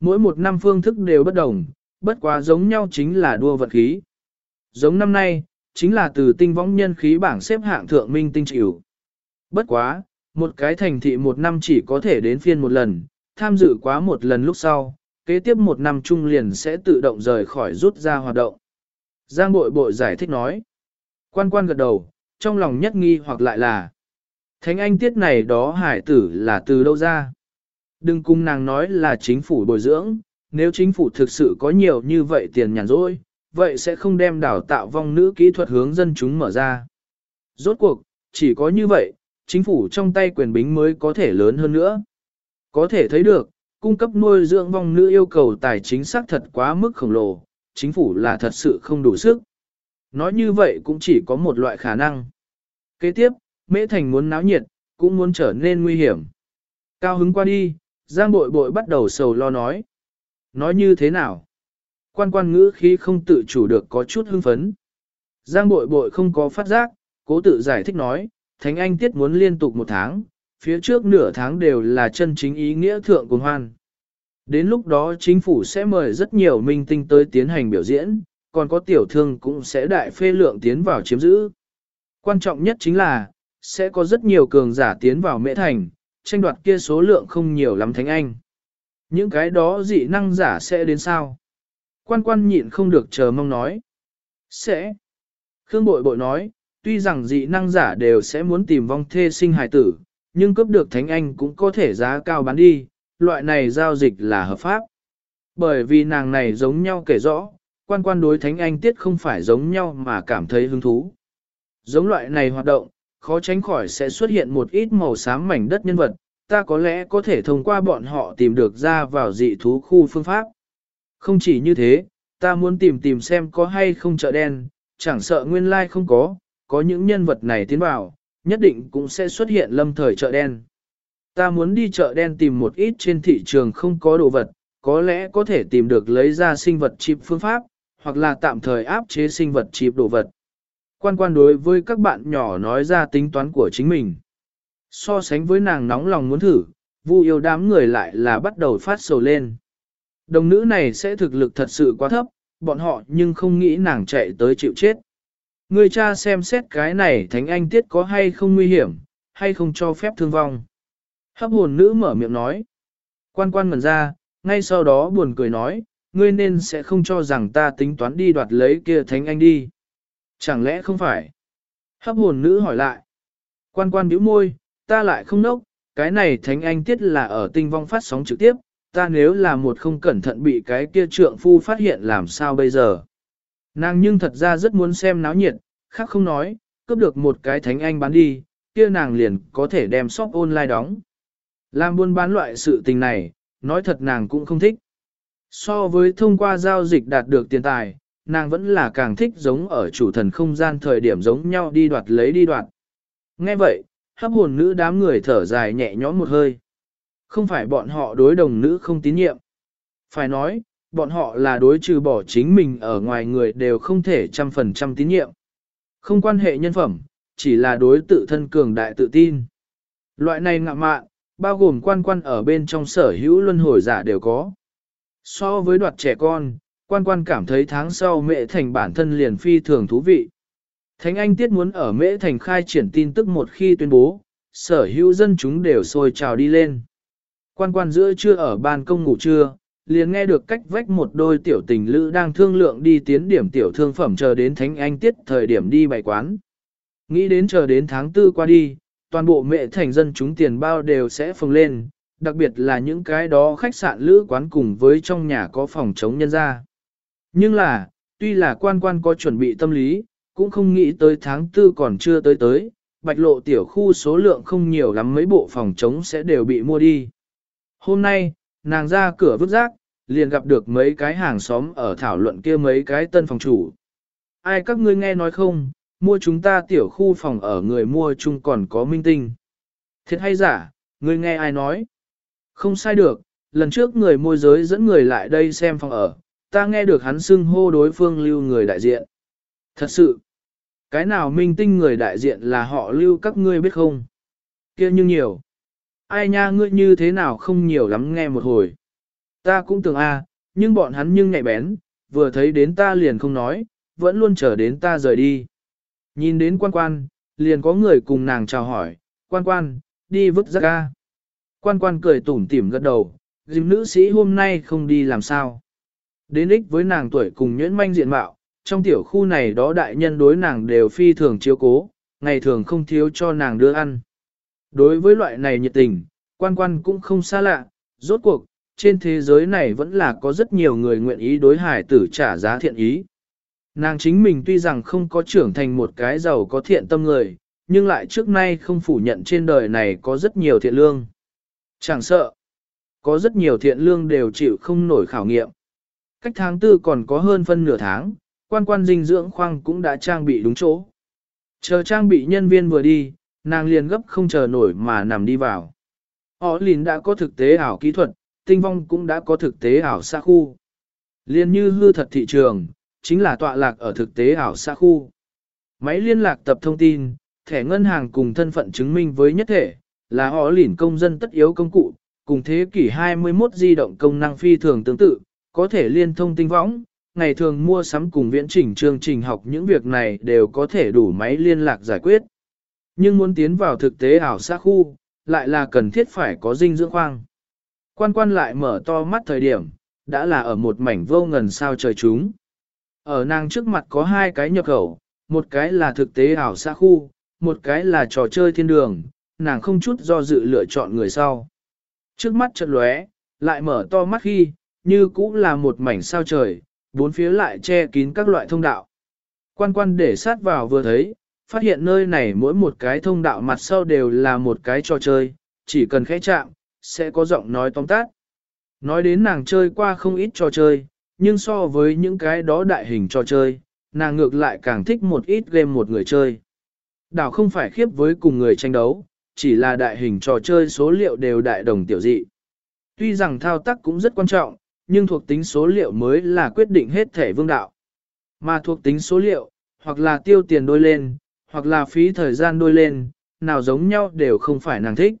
Mỗi một năm phương thức đều bất đồng, bất quá giống nhau chính là đua vật khí. Giống năm nay, chính là từ tinh võng nhân khí bảng xếp hạng thượng minh tinh chịu. Bất quá, một cái thành thị một năm chỉ có thể đến phiên một lần, tham dự quá một lần lúc sau, kế tiếp một năm trung liền sẽ tự động rời khỏi rút ra hoạt động. Giang bội bội giải thích nói. Quan quan gật đầu, trong lòng nhất nghi hoặc lại là Thánh anh tiết này đó hải tử là từ đâu ra? Đừng cung nàng nói là chính phủ bồi dưỡng, nếu chính phủ thực sự có nhiều như vậy tiền nhàn rỗi, vậy sẽ không đem đào tạo vong nữ kỹ thuật hướng dân chúng mở ra. Rốt cuộc, chỉ có như vậy, chính phủ trong tay quyền bính mới có thể lớn hơn nữa. Có thể thấy được, cung cấp nuôi dưỡng vong nữ yêu cầu tài chính xác thật quá mức khổng lồ, chính phủ là thật sự không đủ sức. Nói như vậy cũng chỉ có một loại khả năng. Kế tiếp, Mễ Thành muốn náo nhiệt, cũng muốn trở nên nguy hiểm. Cao hứng qua đi, Giang bội bội bắt đầu sầu lo nói. Nói như thế nào? Quan quan ngữ khí không tự chủ được có chút hưng phấn. Giang bội bội không có phát giác, cố tự giải thích nói, Thánh Anh tiết muốn liên tục một tháng, phía trước nửa tháng đều là chân chính ý nghĩa thượng cùng hoan. Đến lúc đó chính phủ sẽ mời rất nhiều minh tinh tới tiến hành biểu diễn, còn có tiểu thương cũng sẽ đại phê lượng tiến vào chiếm giữ. Quan trọng nhất chính là, sẽ có rất nhiều cường giả tiến vào mễ thành, tranh đoạt kia số lượng không nhiều lắm thánh anh. Những cái đó dị năng giả sẽ đến sao? Quan quan nhịn không được chờ mong nói. Sẽ. Khương bội bội nói, tuy rằng dị năng giả đều sẽ muốn tìm vong thê sinh hài tử, nhưng cấp được thánh anh cũng có thể giá cao bán đi, loại này giao dịch là hợp pháp. Bởi vì nàng này giống nhau kể rõ, quan quan đối thánh anh tiết không phải giống nhau mà cảm thấy hứng thú. Giống loại này hoạt động, khó tránh khỏi sẽ xuất hiện một ít màu xám mảnh đất nhân vật, ta có lẽ có thể thông qua bọn họ tìm được ra vào dị thú khu phương pháp. Không chỉ như thế, ta muốn tìm tìm xem có hay không chợ đen, chẳng sợ nguyên lai like không có, có những nhân vật này tiến vào, nhất định cũng sẽ xuất hiện lâm thời chợ đen. Ta muốn đi chợ đen tìm một ít trên thị trường không có đồ vật, có lẽ có thể tìm được lấy ra sinh vật chip phương pháp, hoặc là tạm thời áp chế sinh vật chip đồ vật. Quan quan đối với các bạn nhỏ nói ra tính toán của chính mình. So sánh với nàng nóng lòng muốn thử, vu yêu đám người lại là bắt đầu phát sầu lên. Đồng nữ này sẽ thực lực thật sự quá thấp, bọn họ nhưng không nghĩ nàng chạy tới chịu chết. Người cha xem xét cái này thánh anh tiết có hay không nguy hiểm, hay không cho phép thương vong. Hấp hồn nữ mở miệng nói. Quan quan ngần ra, ngay sau đó buồn cười nói, ngươi nên sẽ không cho rằng ta tính toán đi đoạt lấy kia thánh anh đi. Chẳng lẽ không phải? Hấp hồn nữ hỏi lại. Quan quan bĩu môi, ta lại không nốc, cái này thánh anh tiết là ở tinh vong phát sóng trực tiếp, ta nếu là một không cẩn thận bị cái kia trượng phu phát hiện làm sao bây giờ. Nàng nhưng thật ra rất muốn xem náo nhiệt, khác không nói, cướp được một cái thánh anh bán đi, kia nàng liền có thể đem shop online đóng. Làm buôn bán loại sự tình này, nói thật nàng cũng không thích. So với thông qua giao dịch đạt được tiền tài, nàng vẫn là càng thích giống ở chủ thần không gian thời điểm giống nhau đi đoạt lấy đi đoạt. Nghe vậy, hấp hồn nữ đám người thở dài nhẹ nhõm một hơi. Không phải bọn họ đối đồng nữ không tín nhiệm. Phải nói, bọn họ là đối trừ bỏ chính mình ở ngoài người đều không thể trăm phần trăm tín nhiệm. Không quan hệ nhân phẩm, chỉ là đối tự thân cường đại tự tin. Loại này ngạ mạn, bao gồm quan quan ở bên trong sở hữu luân hồi giả đều có. So với đoạt trẻ con, quan quan cảm thấy tháng sau mẹ thành bản thân liền phi thường thú vị. Thánh Anh Tiết muốn ở Mễ Thành khai triển tin tức một khi tuyên bố, sở hữu dân chúng đều sôi trào đi lên. Quan quan giữa trưa ở ban công ngủ trưa, liền nghe được cách vách một đôi tiểu tình lữ đang thương lượng đi tiến điểm tiểu thương phẩm chờ đến thánh anh tiết thời điểm đi bày quán. Nghĩ đến chờ đến tháng tư qua đi, toàn bộ mẹ thành dân chúng tiền bao đều sẽ phồng lên, đặc biệt là những cái đó khách sạn lữ quán cùng với trong nhà có phòng chống nhân ra. Nhưng là, tuy là quan quan có chuẩn bị tâm lý, cũng không nghĩ tới tháng tư còn chưa tới tới, bạch lộ tiểu khu số lượng không nhiều lắm mấy bộ phòng chống sẽ đều bị mua đi. Hôm nay, nàng ra cửa vứt rác, liền gặp được mấy cái hàng xóm ở thảo luận kia mấy cái tân phòng chủ. Ai các ngươi nghe nói không, mua chúng ta tiểu khu phòng ở người mua chung còn có minh tinh. Thiệt hay giả, ngươi nghe ai nói? Không sai được, lần trước người môi giới dẫn người lại đây xem phòng ở, ta nghe được hắn xưng hô đối phương lưu người đại diện. Thật sự, cái nào minh tinh người đại diện là họ lưu các ngươi biết không? kia như nhiều. Ai nha ngươi như thế nào không nhiều lắm nghe một hồi. Ta cũng tưởng a, nhưng bọn hắn nhưng nhạy bén, vừa thấy đến ta liền không nói, vẫn luôn chờ đến ta rời đi. Nhìn đến quan quan, liền có người cùng nàng chào hỏi, quan quan, đi vứt rác ga. Quan quan cười tủm tỉm gật đầu, dìm nữ sĩ hôm nay không đi làm sao. Đến ích với nàng tuổi cùng nhuyễn manh diện mạo, trong tiểu khu này đó đại nhân đối nàng đều phi thường chiếu cố, ngày thường không thiếu cho nàng đưa ăn. Đối với loại này nhiệt tình, quan quan cũng không xa lạ, rốt cuộc, trên thế giới này vẫn là có rất nhiều người nguyện ý đối hải tử trả giá thiện ý. Nàng chính mình tuy rằng không có trưởng thành một cái giàu có thiện tâm người, nhưng lại trước nay không phủ nhận trên đời này có rất nhiều thiện lương. Chẳng sợ, có rất nhiều thiện lương đều chịu không nổi khảo nghiệm. Cách tháng tư còn có hơn phân nửa tháng, quan quan dinh dưỡng khoang cũng đã trang bị đúng chỗ. Chờ trang bị nhân viên vừa đi, nàng liền gấp không chờ nổi mà nằm đi vào. Họ lìn đã có thực tế ảo kỹ thuật, tinh vong cũng đã có thực tế ảo xa khu. Liên như hư thật thị trường, chính là tọa lạc ở thực tế ảo xa khu. Máy liên lạc tập thông tin, thẻ ngân hàng cùng thân phận chứng minh với nhất thể, là họ lìn công dân tất yếu công cụ, cùng thế kỷ 21 di động công năng phi thường tương tự, có thể liên thông tinh võng, ngày thường mua sắm cùng viễn trình chương trình học những việc này đều có thể đủ máy liên lạc giải quyết. Nhưng muốn tiến vào thực tế ảo xa khu, lại là cần thiết phải có dinh dưỡng khoang. Quan quan lại mở to mắt thời điểm, đã là ở một mảnh vô ngần sao trời chúng. Ở nàng trước mặt có hai cái nhập khẩu, một cái là thực tế ảo xa khu, một cái là trò chơi thiên đường, nàng không chút do dự lựa chọn người sau. Trước mắt chợt lóe, lại mở to mắt khi, như cũng là một mảnh sao trời, bốn phía lại che kín các loại thông đạo. Quan quan để sát vào vừa thấy, phát hiện nơi này mỗi một cái thông đạo mặt sau đều là một cái trò chơi, chỉ cần khẽ chạm, sẽ có giọng nói tóm tắt. Nói đến nàng chơi qua không ít trò chơi, nhưng so với những cái đó đại hình trò chơi, nàng ngược lại càng thích một ít game một người chơi. Đảo không phải khiếp với cùng người tranh đấu, chỉ là đại hình trò chơi số liệu đều đại đồng tiểu dị. Tuy rằng thao tác cũng rất quan trọng, nhưng thuộc tính số liệu mới là quyết định hết thể vương đạo. Mà thuộc tính số liệu, hoặc là tiêu tiền đôi lên, hoặc là phí thời gian đôi lên, nào giống nhau đều không phải nàng thích.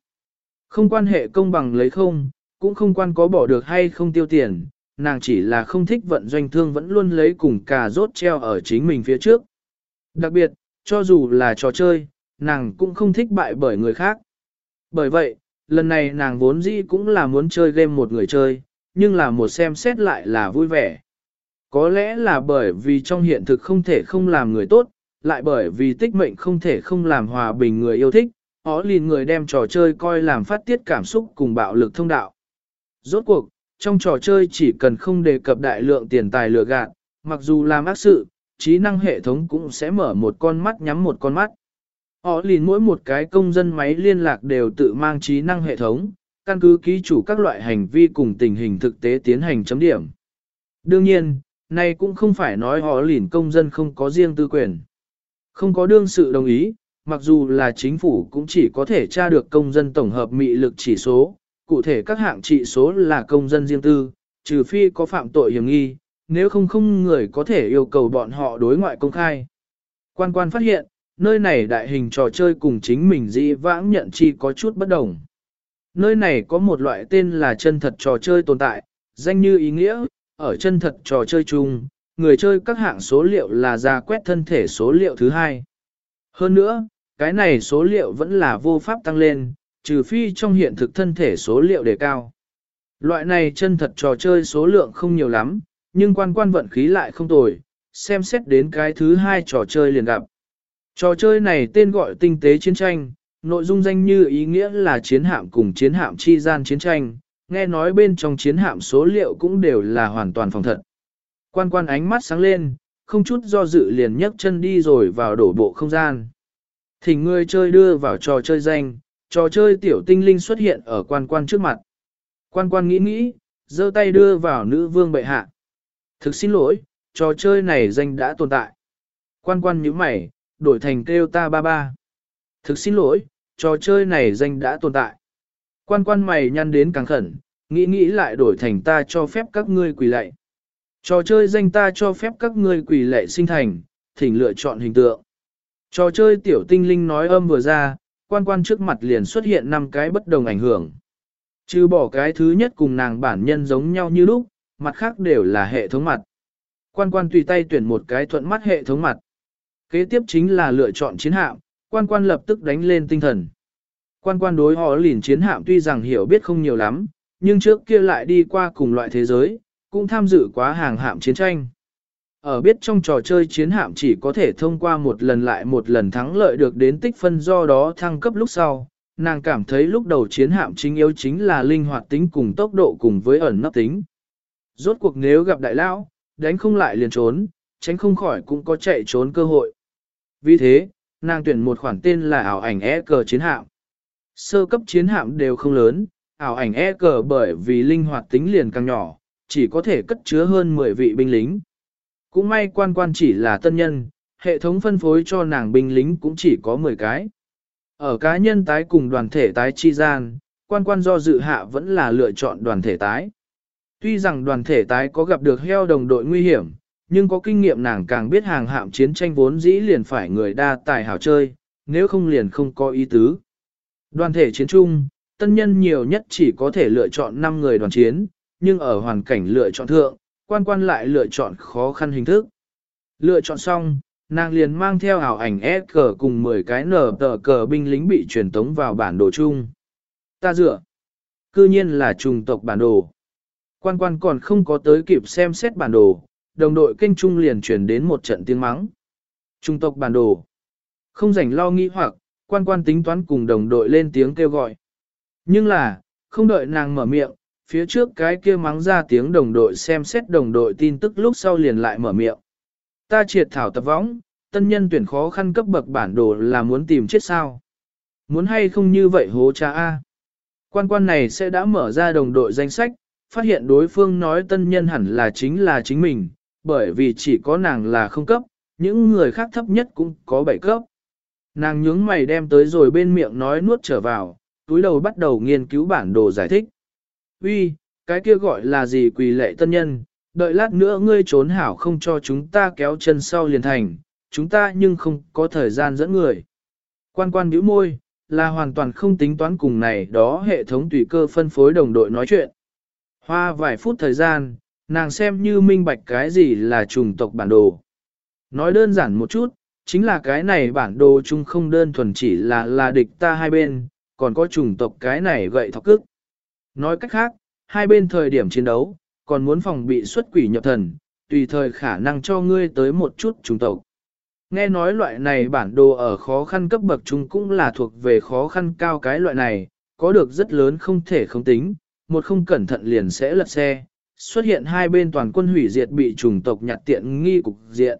Không quan hệ công bằng lấy không, cũng không quan có bỏ được hay không tiêu tiền, nàng chỉ là không thích vận doanh thương vẫn luôn lấy cùng cà rốt treo ở chính mình phía trước. Đặc biệt, cho dù là trò chơi, nàng cũng không thích bại bởi người khác. Bởi vậy, lần này nàng vốn dĩ cũng là muốn chơi game một người chơi, nhưng là một xem xét lại là vui vẻ. Có lẽ là bởi vì trong hiện thực không thể không làm người tốt, lại bởi vì tích mệnh không thể không làm hòa bình người yêu thích, họ liền người đem trò chơi coi làm phát tiết cảm xúc cùng bạo lực thông đạo. Rốt cuộc, trong trò chơi chỉ cần không đề cập đại lượng tiền tài lừa gạt, mặc dù làm ác sự, trí năng hệ thống cũng sẽ mở một con mắt nhắm một con mắt. Họ liền mỗi một cái công dân máy liên lạc đều tự mang trí năng hệ thống, căn cứ ký chủ các loại hành vi cùng tình hình thực tế tiến hành chấm điểm. Đương nhiên, này cũng không phải nói họ lìn công dân không có riêng tư quyền. Không có đương sự đồng ý, mặc dù là chính phủ cũng chỉ có thể tra được công dân tổng hợp mị lực chỉ số, cụ thể các hạng trị số là công dân riêng tư, trừ phi có phạm tội hiểm nghi, nếu không không người có thể yêu cầu bọn họ đối ngoại công khai. Quan quan phát hiện, nơi này đại hình trò chơi cùng chính mình dĩ vãng nhận chi có chút bất đồng. Nơi này có một loại tên là chân thật trò chơi tồn tại, danh như ý nghĩa, ở chân thật trò chơi chung, người chơi các hạng số liệu là ra quét thân thể số liệu thứ hai. Hơn nữa, cái này số liệu vẫn là vô pháp tăng lên, trừ phi trong hiện thực thân thể số liệu đề cao. Loại này chân thật trò chơi số lượng không nhiều lắm, nhưng quan quan vận khí lại không tồi, xem xét đến cái thứ hai trò chơi liền gặp. Trò chơi này tên gọi tinh tế chiến tranh, nội dung danh như ý nghĩa là chiến hạm cùng chiến hạm chi gian chiến tranh, nghe nói bên trong chiến hạm số liệu cũng đều là hoàn toàn phòng thật. Quan quan ánh mắt sáng lên, không chút do dự liền nhấc chân đi rồi vào đổ bộ không gian. Thỉnh người chơi đưa vào trò chơi danh, trò chơi tiểu tinh linh xuất hiện ở quan quan trước mặt. Quan quan nghĩ nghĩ, giơ tay đưa vào nữ vương bệ hạ. Thực xin lỗi, trò chơi này danh đã tồn tại. Quan quan nhíu mày, đổi thành kêu ta ba ba. Thực xin lỗi, trò chơi này danh đã tồn tại. Quan quan mày nhăn đến càng khẩn, nghĩ nghĩ lại đổi thành ta cho phép các ngươi quỳ lạy. Trò chơi danh ta cho phép các ngươi quỳ lạy sinh thành, thỉnh lựa chọn hình tượng. Trò chơi tiểu tinh linh nói âm vừa ra, quan quan trước mặt liền xuất hiện năm cái bất đồng ảnh hưởng. Chứ bỏ cái thứ nhất cùng nàng bản nhân giống nhau như lúc, mặt khác đều là hệ thống mặt. Quan quan tùy tay tuyển một cái thuận mắt hệ thống mặt. Kế tiếp chính là lựa chọn chiến hạm, quan quan lập tức đánh lên tinh thần. Quan quan đối họ lìn chiến hạm tuy rằng hiểu biết không nhiều lắm, nhưng trước kia lại đi qua cùng loại thế giới, cũng tham dự quá hàng hạm chiến tranh. Ở biết trong trò chơi chiến hạm chỉ có thể thông qua một lần lại một lần thắng lợi được đến tích phân do đó thăng cấp lúc sau, nàng cảm thấy lúc đầu chiến hạm chính yếu chính là linh hoạt tính cùng tốc độ cùng với ẩn nấp tính. Rốt cuộc nếu gặp đại lão, đánh không lại liền trốn, tránh không khỏi cũng có chạy trốn cơ hội. Vì thế, nàng tuyển một khoản tên là ảo ảnh e cờ chiến hạm. Sơ cấp chiến hạm đều không lớn, ảo ảnh e cờ bởi vì linh hoạt tính liền càng nhỏ, chỉ có thể cất chứa hơn 10 vị binh lính. Cũng may quan quan chỉ là tân nhân, hệ thống phân phối cho nàng binh lính cũng chỉ có 10 cái. Ở cá nhân tái cùng đoàn thể tái chi gian, quan quan do dự hạ vẫn là lựa chọn đoàn thể tái. Tuy rằng đoàn thể tái có gặp được heo đồng đội nguy hiểm, nhưng có kinh nghiệm nàng càng biết hàng hạm chiến tranh vốn dĩ liền phải người đa tài hảo chơi, nếu không liền không có ý tứ. Đoàn thể chiến chung, tân nhân nhiều nhất chỉ có thể lựa chọn 5 người đoàn chiến, nhưng ở hoàn cảnh lựa chọn thượng, quan quan lại lựa chọn khó khăn hình thức. Lựa chọn xong, nàng liền mang theo ảo ảnh S cờ cùng 10 cái nở tờ cờ binh lính bị truyền tống vào bản đồ chung. Ta dựa. Cư nhiên là trùng tộc bản đồ. Quan quan còn không có tới kịp xem xét bản đồ, đồng đội kênh trung liền truyền đến một trận tiếng mắng. Trung tộc bản đồ. Không rảnh lo nghĩ hoặc, quan quan tính toán cùng đồng đội lên tiếng kêu gọi. Nhưng là, không đợi nàng mở miệng, phía trước cái kia mắng ra tiếng đồng đội xem xét đồng đội tin tức lúc sau liền lại mở miệng. Ta triệt thảo tập võng, tân nhân tuyển khó khăn cấp bậc bản đồ là muốn tìm chết sao. Muốn hay không như vậy hố cha A. Quan quan này sẽ đã mở ra đồng đội danh sách, phát hiện đối phương nói tân nhân hẳn là chính là chính mình, bởi vì chỉ có nàng là không cấp, những người khác thấp nhất cũng có bảy cấp. Nàng nhướng mày đem tới rồi bên miệng nói nuốt trở vào, túi đầu bắt đầu nghiên cứu bản đồ giải thích. Uy, cái kia gọi là gì quỳ lệ tân nhân, đợi lát nữa ngươi trốn hảo không cho chúng ta kéo chân sau liền thành, chúng ta nhưng không có thời gian dẫn người. Quan quan bĩu môi, là hoàn toàn không tính toán cùng này đó hệ thống tùy cơ phân phối đồng đội nói chuyện. Hoa vài phút thời gian, nàng xem như minh bạch cái gì là trùng tộc bản đồ. Nói đơn giản một chút, chính là cái này bản đồ chung không đơn thuần chỉ là là địch ta hai bên, còn có trùng tộc cái này gậy thọc cức. Nói cách khác, hai bên thời điểm chiến đấu, còn muốn phòng bị xuất quỷ nhập thần, tùy thời khả năng cho ngươi tới một chút trùng tộc. Nghe nói loại này bản đồ ở khó khăn cấp bậc chúng cũng là thuộc về khó khăn cao cái loại này, có được rất lớn không thể không tính, một không cẩn thận liền sẽ lật xe, xuất hiện hai bên toàn quân hủy diệt bị trùng tộc nhặt tiện nghi cục diện.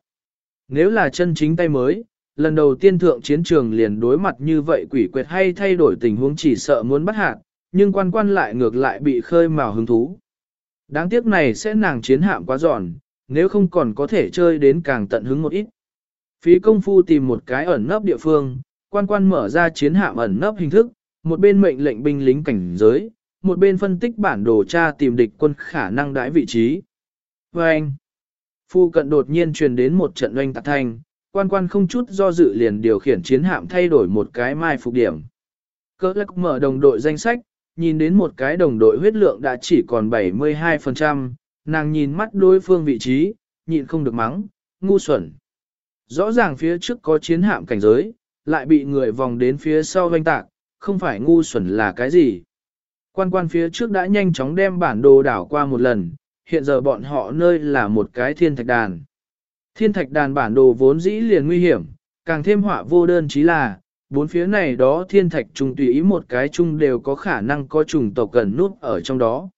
Nếu là chân chính tay mới, lần đầu tiên thượng chiến trường liền đối mặt như vậy quỷ quyệt hay thay đổi tình huống chỉ sợ muốn bắt hạt, nhưng quan quan lại ngược lại bị khơi mào hứng thú. Đáng tiếc này sẽ nàng chiến hạm quá giòn, nếu không còn có thể chơi đến càng tận hứng một ít. Phí công phu tìm một cái ẩn nấp địa phương, quan quan mở ra chiến hạm ẩn nấp hình thức, một bên mệnh lệnh binh lính cảnh giới, một bên phân tích bản đồ tra tìm địch quân khả năng đãi vị trí. Và anh, phu cận đột nhiên truyền đến một trận oanh tạc thanh, quan quan không chút do dự liền điều khiển chiến hạm thay đổi một cái mai phục điểm. Cơ lắc mở đồng đội danh sách, nhìn đến một cái đồng đội huyết lượng đã chỉ còn 72%, nàng nhìn mắt đối phương vị trí, nhịn không được mắng, ngu xuẩn. Rõ ràng phía trước có chiến hạm cảnh giới, lại bị người vòng đến phía sau vanh tạc, không phải ngu xuẩn là cái gì. Quan quan phía trước đã nhanh chóng đem bản đồ đảo qua một lần, hiện giờ bọn họ nơi là một cái thiên thạch đàn. Thiên thạch đàn bản đồ vốn dĩ liền nguy hiểm, càng thêm họa vô đơn chí là, bốn phía này đó thiên thạch trùng tùy ý một cái chung đều có khả năng có trùng tộc gần nút ở trong đó.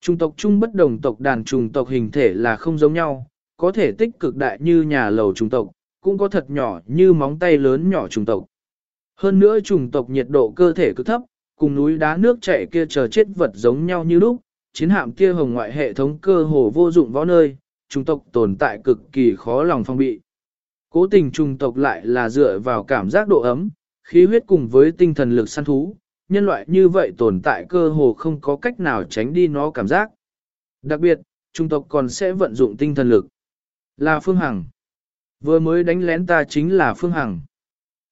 Trùng tộc chung bất đồng tộc đàn trùng tộc hình thể là không giống nhau, có thể tích cực đại như nhà lầu trùng tộc, cũng có thật nhỏ như móng tay lớn nhỏ trùng tộc. Hơn nữa trùng tộc nhiệt độ cơ thể cực thấp, cùng núi đá nước chảy kia chờ chết vật giống nhau như lúc, chiến hạm kia hồng ngoại hệ thống cơ hồ vô dụng võ nơi, trùng tộc tồn tại cực kỳ khó lòng phong bị. Cố tình trùng tộc lại là dựa vào cảm giác độ ấm, khí huyết cùng với tinh thần lực săn thú, nhân loại như vậy tồn tại cơ hồ không có cách nào tránh đi nó cảm giác. Đặc biệt, trung tộc còn sẽ vận dụng tinh thần lực. Là Phương Hằng. Vừa mới đánh lén ta chính là Phương Hằng.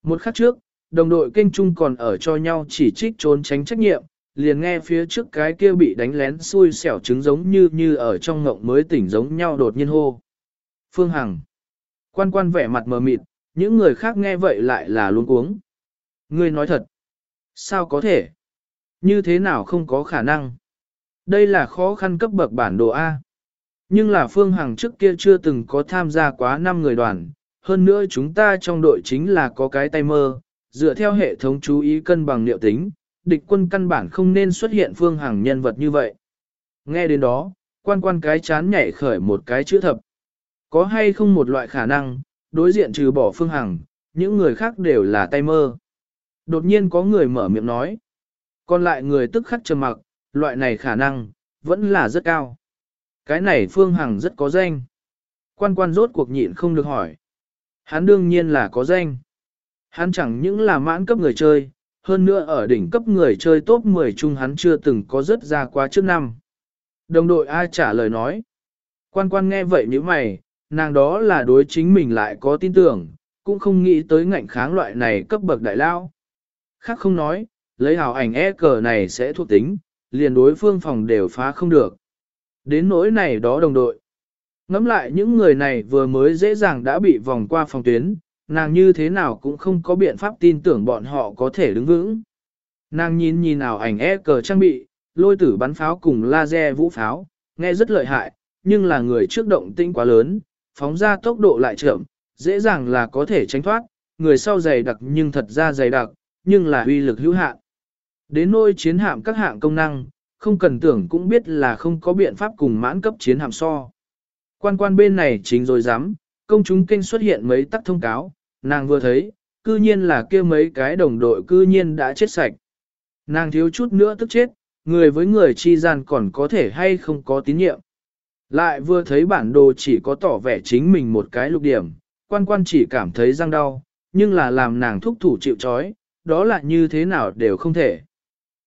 Một khắc trước, đồng đội kênh trung còn ở cho nhau chỉ trích trốn tránh trách nhiệm, liền nghe phía trước cái kia bị đánh lén xui xẻo trứng giống như như ở trong ngộng mới tỉnh giống nhau đột nhiên hô. Phương Hằng. Quan quan vẻ mặt mờ mịt, những người khác nghe vậy lại là luôn uống. Ngươi nói thật. Sao có thể? Như thế nào không có khả năng? Đây là khó khăn cấp bậc bản đồ A. Nhưng là Phương Hằng trước kia chưa từng có tham gia quá 5 người đoàn. Hơn nữa chúng ta trong đội chính là có cái tay mơ, dựa theo hệ thống chú ý cân bằng liệu tính, địch quân căn bản không nên xuất hiện Phương Hằng nhân vật như vậy. Nghe đến đó, quan quan cái chán nhảy khởi một cái chữ thập. Có hay không một loại khả năng, đối diện trừ bỏ Phương Hằng, những người khác đều là tay mơ. Đột nhiên có người mở miệng nói. Còn lại người tức khắc trầm mặc, loại này khả năng, vẫn là rất cao. Cái này Phương Hằng rất có danh. Quan quan rốt cuộc nhịn không được hỏi. Hắn đương nhiên là có danh. Hắn chẳng những là mãn cấp người chơi, hơn nữa ở đỉnh cấp người chơi top 10 chung hắn chưa từng có rất ra quá trước năm. Đồng đội ai trả lời nói. Quan quan nghe vậy như mày, nàng đó là đối chính mình lại có tin tưởng, cũng không nghĩ tới ngạnh kháng loại này cấp bậc đại lao. Khác không nói, lấy hào ảnh e cờ này sẽ thuộc tính, liền đối phương phòng đều phá không được. Đến nỗi này đó đồng đội. Ngắm lại những người này vừa mới dễ dàng đã bị vòng qua phòng tuyến, nàng như thế nào cũng không có biện pháp tin tưởng bọn họ có thể đứng vững. Nàng nhìn nhìn nào ảnh e cờ trang bị, lôi tử bắn pháo cùng laser vũ pháo, nghe rất lợi hại, nhưng là người trước động tĩnh quá lớn, phóng ra tốc độ lại chậm, dễ dàng là có thể tránh thoát, người sau dày đặc nhưng thật ra dày đặc, nhưng là uy lực hữu hạn. Đến nôi chiến hạm các hạng công năng, không cần tưởng cũng biết là không có biện pháp cùng mãn cấp chiến hạm so. Quan quan bên này chính rồi dám, công chúng kênh xuất hiện mấy tắc thông cáo, nàng vừa thấy, cư nhiên là kia mấy cái đồng đội cư nhiên đã chết sạch. Nàng thiếu chút nữa tức chết, người với người chi gian còn có thể hay không có tín nhiệm. Lại vừa thấy bản đồ chỉ có tỏ vẻ chính mình một cái lục điểm, quan quan chỉ cảm thấy răng đau, nhưng là làm nàng thúc thủ chịu chói, đó là như thế nào đều không thể.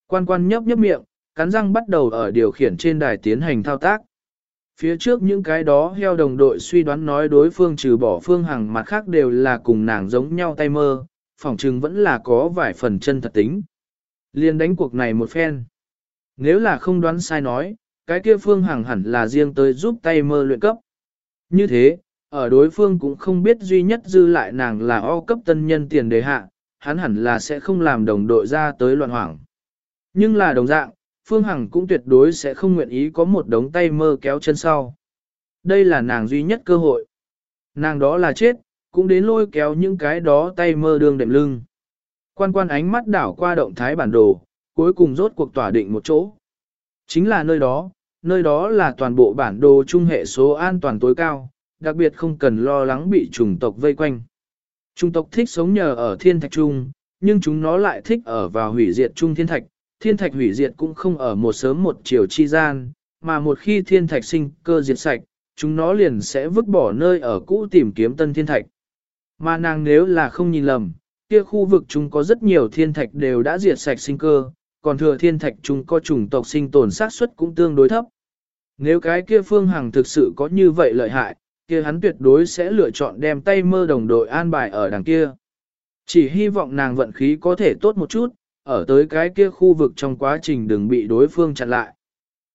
Quan quan nhấp nhấp miệng, cắn răng bắt đầu ở điều khiển trên đài tiến hành thao tác. Phía trước những cái đó heo đồng đội suy đoán nói đối phương trừ bỏ phương hằng mặt khác đều là cùng nàng giống nhau tay mơ, phỏng chừng vẫn là có vài phần chân thật tính. Liên đánh cuộc này một phen. Nếu là không đoán sai nói, cái kia phương hằng hẳn là riêng tới giúp tay mơ luyện cấp. Như thế, ở đối phương cũng không biết duy nhất dư lại nàng là o cấp tân nhân tiền đề hạ, hắn hẳn là sẽ không làm đồng đội ra tới loạn hoảng. Nhưng là đồng dạng, Phương Hằng cũng tuyệt đối sẽ không nguyện ý có một đống tay mơ kéo chân sau. Đây là nàng duy nhất cơ hội. Nàng đó là chết, cũng đến lôi kéo những cái đó tay mơ đường đệm lưng. Quan quan ánh mắt đảo qua động thái bản đồ, cuối cùng rốt cuộc tỏa định một chỗ. Chính là nơi đó, nơi đó là toàn bộ bản đồ trung hệ số an toàn tối cao, đặc biệt không cần lo lắng bị chủng tộc vây quanh. Trung tộc thích sống nhờ ở thiên thạch trung, nhưng chúng nó lại thích ở vào hủy diệt trung thiên thạch. Thiên thạch hủy diệt cũng không ở một sớm một chiều chi gian, mà một khi thiên thạch sinh cơ diệt sạch, chúng nó liền sẽ vứt bỏ nơi ở cũ tìm kiếm tân thiên thạch. Mà nàng nếu là không nhìn lầm, kia khu vực chúng có rất nhiều thiên thạch đều đã diệt sạch sinh cơ, còn thừa thiên thạch chúng có chủng tộc sinh tồn xác suất cũng tương đối thấp. Nếu cái kia phương hằng thực sự có như vậy lợi hại, kia hắn tuyệt đối sẽ lựa chọn đem tay mơ đồng đội an bài ở đằng kia. Chỉ hy vọng nàng vận khí có thể tốt một chút, ở tới cái kia khu vực trong quá trình đừng bị đối phương chặn lại.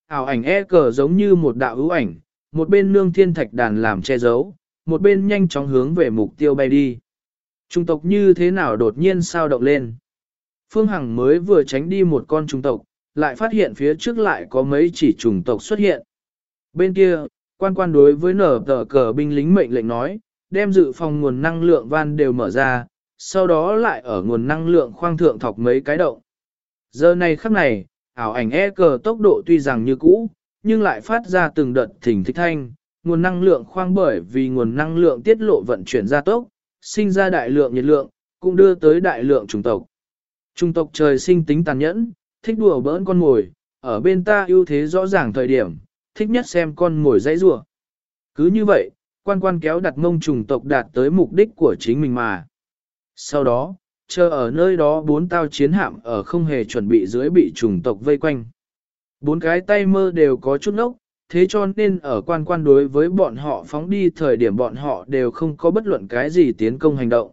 Ảo ảnh e cờ giống như một đạo hữu ảnh, một bên nương thiên thạch đàn làm che giấu, một bên nhanh chóng hướng về mục tiêu bay đi. Trung tộc như thế nào đột nhiên sao động lên. Phương Hằng mới vừa tránh đi một con trung tộc, lại phát hiện phía trước lại có mấy chỉ trùng tộc xuất hiện. Bên kia, quan quan đối với nở tờ cờ binh lính mệnh lệnh nói, đem dự phòng nguồn năng lượng van đều mở ra, sau đó lại ở nguồn năng lượng khoang thượng thọc mấy cái động. Giờ này khắc này, ảo ảnh e cờ tốc độ tuy rằng như cũ, nhưng lại phát ra từng đợt thỉnh thích thanh, nguồn năng lượng khoang bởi vì nguồn năng lượng tiết lộ vận chuyển ra tốc, sinh ra đại lượng nhiệt lượng, cũng đưa tới đại lượng trung tộc. Trung tộc trời sinh tính tàn nhẫn, thích đùa bỡn con mồi, ở bên ta ưu thế rõ ràng thời điểm, thích nhất xem con ngồi dãy rủa. Cứ như vậy, quan quan kéo đặt mông trùng tộc đạt tới mục đích của chính mình mà. Sau đó, chờ ở nơi đó bốn tao chiến hạm ở không hề chuẩn bị dưới bị trùng tộc vây quanh. Bốn cái tay mơ đều có chút nốc, thế cho nên ở quan quan đối với bọn họ phóng đi thời điểm bọn họ đều không có bất luận cái gì tiến công hành động.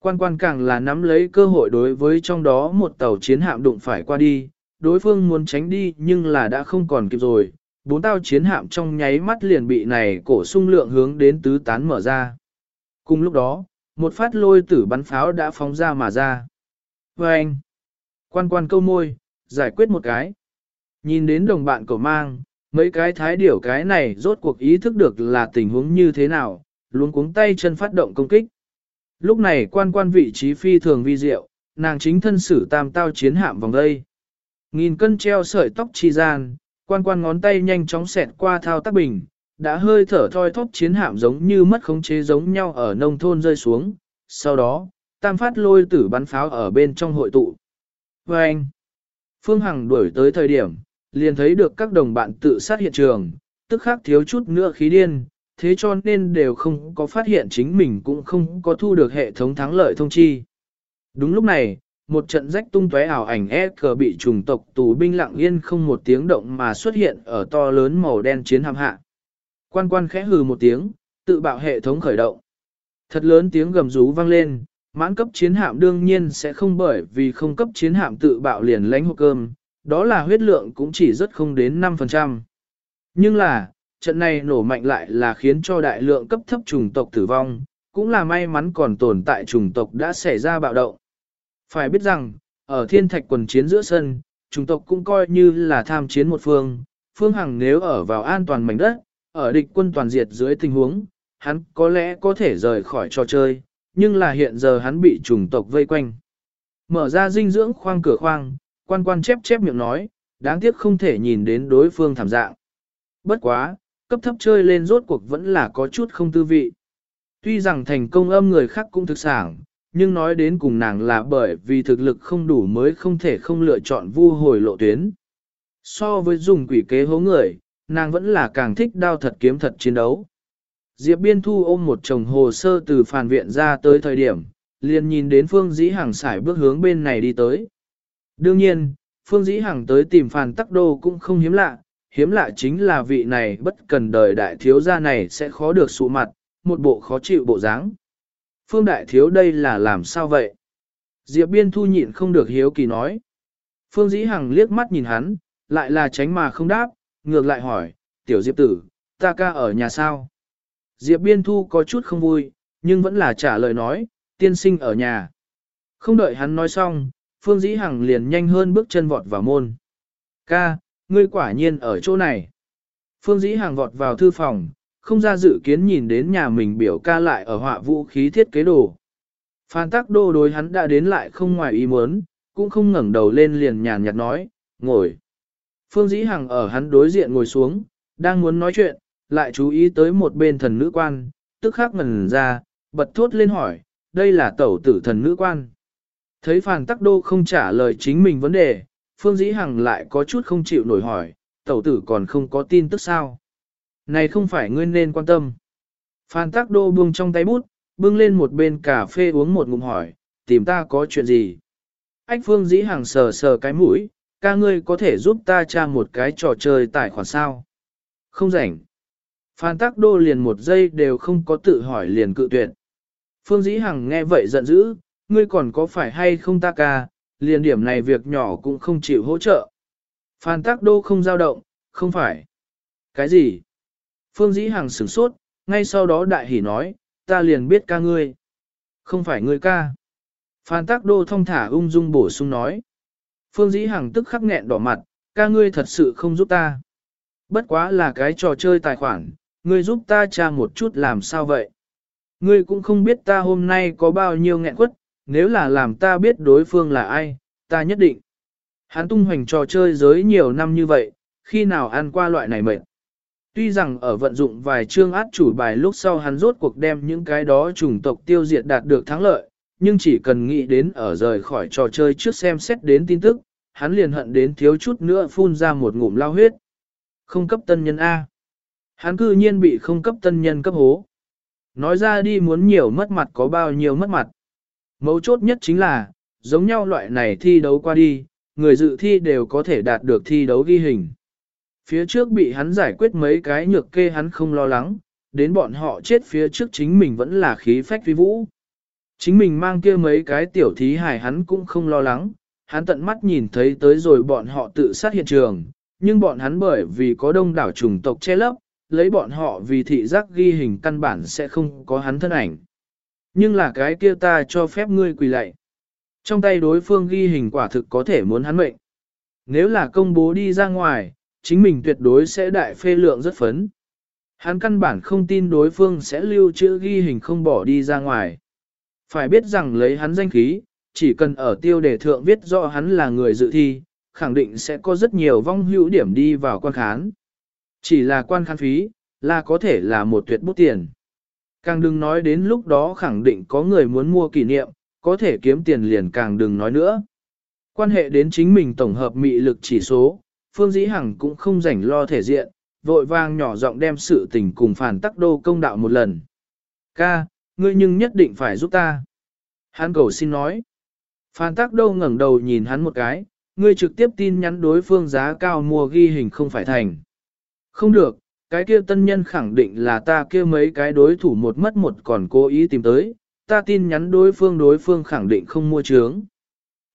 Quan quan càng là nắm lấy cơ hội đối với trong đó một tàu chiến hạm đụng phải qua đi, đối phương muốn tránh đi nhưng là đã không còn kịp rồi, bốn tao chiến hạm trong nháy mắt liền bị này cổ sung lượng hướng đến tứ tán mở ra. Cùng lúc đó, một phát lôi tử bắn pháo đã phóng ra mà ra. Và anh, quan quan câu môi, giải quyết một cái. Nhìn đến đồng bạn cổ mang, mấy cái thái điểu cái này rốt cuộc ý thức được là tình huống như thế nào, luôn cuống tay chân phát động công kích. Lúc này quan quan vị trí phi thường vi diệu, nàng chính thân sử tam tao chiến hạm vòng đây. Nghìn cân treo sợi tóc chi gian, quan quan ngón tay nhanh chóng xẹt qua thao tác bình, đã hơi thở thoi thóp chiến hạm giống như mất khống chế giống nhau ở nông thôn rơi xuống. Sau đó, tam phát lôi tử bắn pháo ở bên trong hội tụ. Và anh, Phương Hằng đuổi tới thời điểm, liền thấy được các đồng bạn tự sát hiện trường, tức khắc thiếu chút nữa khí điên, thế cho nên đều không có phát hiện chính mình cũng không có thu được hệ thống thắng lợi thông chi. Đúng lúc này, một trận rách tung tóe ảo ảnh e cờ bị trùng tộc tù binh lặng yên không một tiếng động mà xuất hiện ở to lớn màu đen chiến hạm hạ. Quan quan khẽ hừ một tiếng, tự bạo hệ thống khởi động. Thật lớn tiếng gầm rú vang lên, mãn cấp chiến hạm đương nhiên sẽ không bởi vì không cấp chiến hạm tự bạo liền lánh hộp cơm, đó là huyết lượng cũng chỉ rất không đến 5%. Nhưng là, trận này nổ mạnh lại là khiến cho đại lượng cấp thấp trùng tộc tử vong, cũng là may mắn còn tồn tại trùng tộc đã xảy ra bạo động. Phải biết rằng, ở thiên thạch quần chiến giữa sân, trùng tộc cũng coi như là tham chiến một phương, phương hằng nếu ở vào an toàn mảnh đất, ở địch quân toàn diệt dưới tình huống, hắn có lẽ có thể rời khỏi trò chơi, nhưng là hiện giờ hắn bị trùng tộc vây quanh. Mở ra dinh dưỡng khoang cửa khoang, quan quan chép chép miệng nói, đáng tiếc không thể nhìn đến đối phương thảm dạng. Bất quá, cấp thấp chơi lên rốt cuộc vẫn là có chút không tư vị. Tuy rằng thành công âm người khác cũng thực sản, nhưng nói đến cùng nàng là bởi vì thực lực không đủ mới không thể không lựa chọn vu hồi lộ tuyến. So với dùng quỷ kế hố người, nàng vẫn là càng thích đao thật kiếm thật chiến đấu. Diệp Biên Thu ôm một chồng hồ sơ từ phàn viện ra tới thời điểm, liền nhìn đến Phương Dĩ Hằng xài bước hướng bên này đi tới. Đương nhiên, Phương Dĩ Hằng tới tìm phàn tắc đô cũng không hiếm lạ, hiếm lạ chính là vị này bất cần đời đại thiếu gia này sẽ khó được sụ mặt, một bộ khó chịu bộ dáng. Phương đại thiếu đây là làm sao vậy? Diệp Biên Thu nhịn không được hiếu kỳ nói. Phương Dĩ Hằng liếc mắt nhìn hắn, lại là tránh mà không đáp, ngược lại hỏi, tiểu Diệp tử, ta ca ở nhà sao? Diệp Biên Thu có chút không vui, nhưng vẫn là trả lời nói, tiên sinh ở nhà. Không đợi hắn nói xong, Phương Dĩ Hằng liền nhanh hơn bước chân vọt vào môn. Ca, ngươi quả nhiên ở chỗ này. Phương Dĩ Hằng vọt vào thư phòng, không ra dự kiến nhìn đến nhà mình biểu ca lại ở họa vũ khí thiết kế đồ. Phan tắc đô đối hắn đã đến lại không ngoài ý muốn, cũng không ngẩng đầu lên liền nhàn nhạt nói, ngồi. Phương Dĩ Hằng ở hắn đối diện ngồi xuống, đang muốn nói chuyện, lại chú ý tới một bên thần nữ quan, tức khắc ngần ra, bật thốt lên hỏi, đây là tẩu tử thần nữ quan. Thấy Phan Tắc Đô không trả lời chính mình vấn đề, Phương Dĩ Hằng lại có chút không chịu nổi hỏi, tẩu tử còn không có tin tức sao. Này không phải ngươi nên quan tâm. Phan Tắc Đô buông trong tay bút, bưng lên một bên cà phê uống một ngụm hỏi, tìm ta có chuyện gì. Ách Phương Dĩ Hằng sờ sờ cái mũi, ca ngươi có thể giúp ta tra một cái trò chơi tài khoản sao. Không rảnh. Phan Tắc Đô liền một giây đều không có tự hỏi liền cự tuyệt. Phương Dĩ Hằng nghe vậy giận dữ, ngươi còn có phải hay không ta ca, liền điểm này việc nhỏ cũng không chịu hỗ trợ. Phan Tắc Đô không giao động, không phải. Cái gì? Phương Dĩ Hằng sửng sốt, ngay sau đó đại hỉ nói, ta liền biết ca ngươi. Không phải ngươi ca. Phan Tắc Đô thông thả ung dung bổ sung nói. Phương Dĩ Hằng tức khắc nghẹn đỏ mặt, ca ngươi thật sự không giúp ta. Bất quá là cái trò chơi tài khoản, ngươi giúp ta tra một chút làm sao vậy. Ngươi cũng không biết ta hôm nay có bao nhiêu nghẹn quất, nếu là làm ta biết đối phương là ai, ta nhất định. Hắn tung hoành trò chơi giới nhiều năm như vậy, khi nào ăn qua loại này mệt. Tuy rằng ở vận dụng vài chương át chủ bài lúc sau hắn rốt cuộc đem những cái đó chủng tộc tiêu diệt đạt được thắng lợi, nhưng chỉ cần nghĩ đến ở rời khỏi trò chơi trước xem xét đến tin tức, hắn liền hận đến thiếu chút nữa phun ra một ngụm lao huyết. Không cấp tân nhân A. Hắn cư nhiên bị không cấp tân nhân cấp hố. Nói ra đi muốn nhiều mất mặt có bao nhiêu mất mặt. Mấu chốt nhất chính là, giống nhau loại này thi đấu qua đi, người dự thi đều có thể đạt được thi đấu ghi hình. Phía trước bị hắn giải quyết mấy cái nhược kê hắn không lo lắng, đến bọn họ chết phía trước chính mình vẫn là khí phách vi vũ. Chính mình mang kia mấy cái tiểu thí hài hắn cũng không lo lắng, hắn tận mắt nhìn thấy tới rồi bọn họ tự sát hiện trường, nhưng bọn hắn bởi vì có đông đảo chủng tộc che lấp, lấy bọn họ vì thị giác ghi hình căn bản sẽ không có hắn thân ảnh. Nhưng là cái kia ta cho phép ngươi quỳ lạy. Trong tay đối phương ghi hình quả thực có thể muốn hắn mệnh. Nếu là công bố đi ra ngoài, chính mình tuyệt đối sẽ đại phê lượng rất phấn. Hắn căn bản không tin đối phương sẽ lưu trữ ghi hình không bỏ đi ra ngoài. Phải biết rằng lấy hắn danh khí, chỉ cần ở tiêu đề thượng viết rõ hắn là người dự thi, khẳng định sẽ có rất nhiều vong hữu điểm đi vào quan khán. Chỉ là quan khán phí, là có thể là một tuyệt bút tiền. Càng đừng nói đến lúc đó khẳng định có người muốn mua kỷ niệm, có thể kiếm tiền liền càng đừng nói nữa. Quan hệ đến chính mình tổng hợp mị lực chỉ số, Phương Dĩ Hằng cũng không rảnh lo thể diện, vội vàng nhỏ giọng đem sự tình cùng phản tắc đô công đạo một lần. Ca, ngươi nhưng nhất định phải giúp ta. Hắn cầu xin nói. Phan Tắc Đô ngẩng đầu nhìn hắn một cái, ngươi trực tiếp tin nhắn đối phương giá cao mua ghi hình không phải thành. Không được, cái kia tân nhân khẳng định là ta kia mấy cái đối thủ một mất một còn cố ý tìm tới, ta tin nhắn đối phương đối phương khẳng định không mua trướng.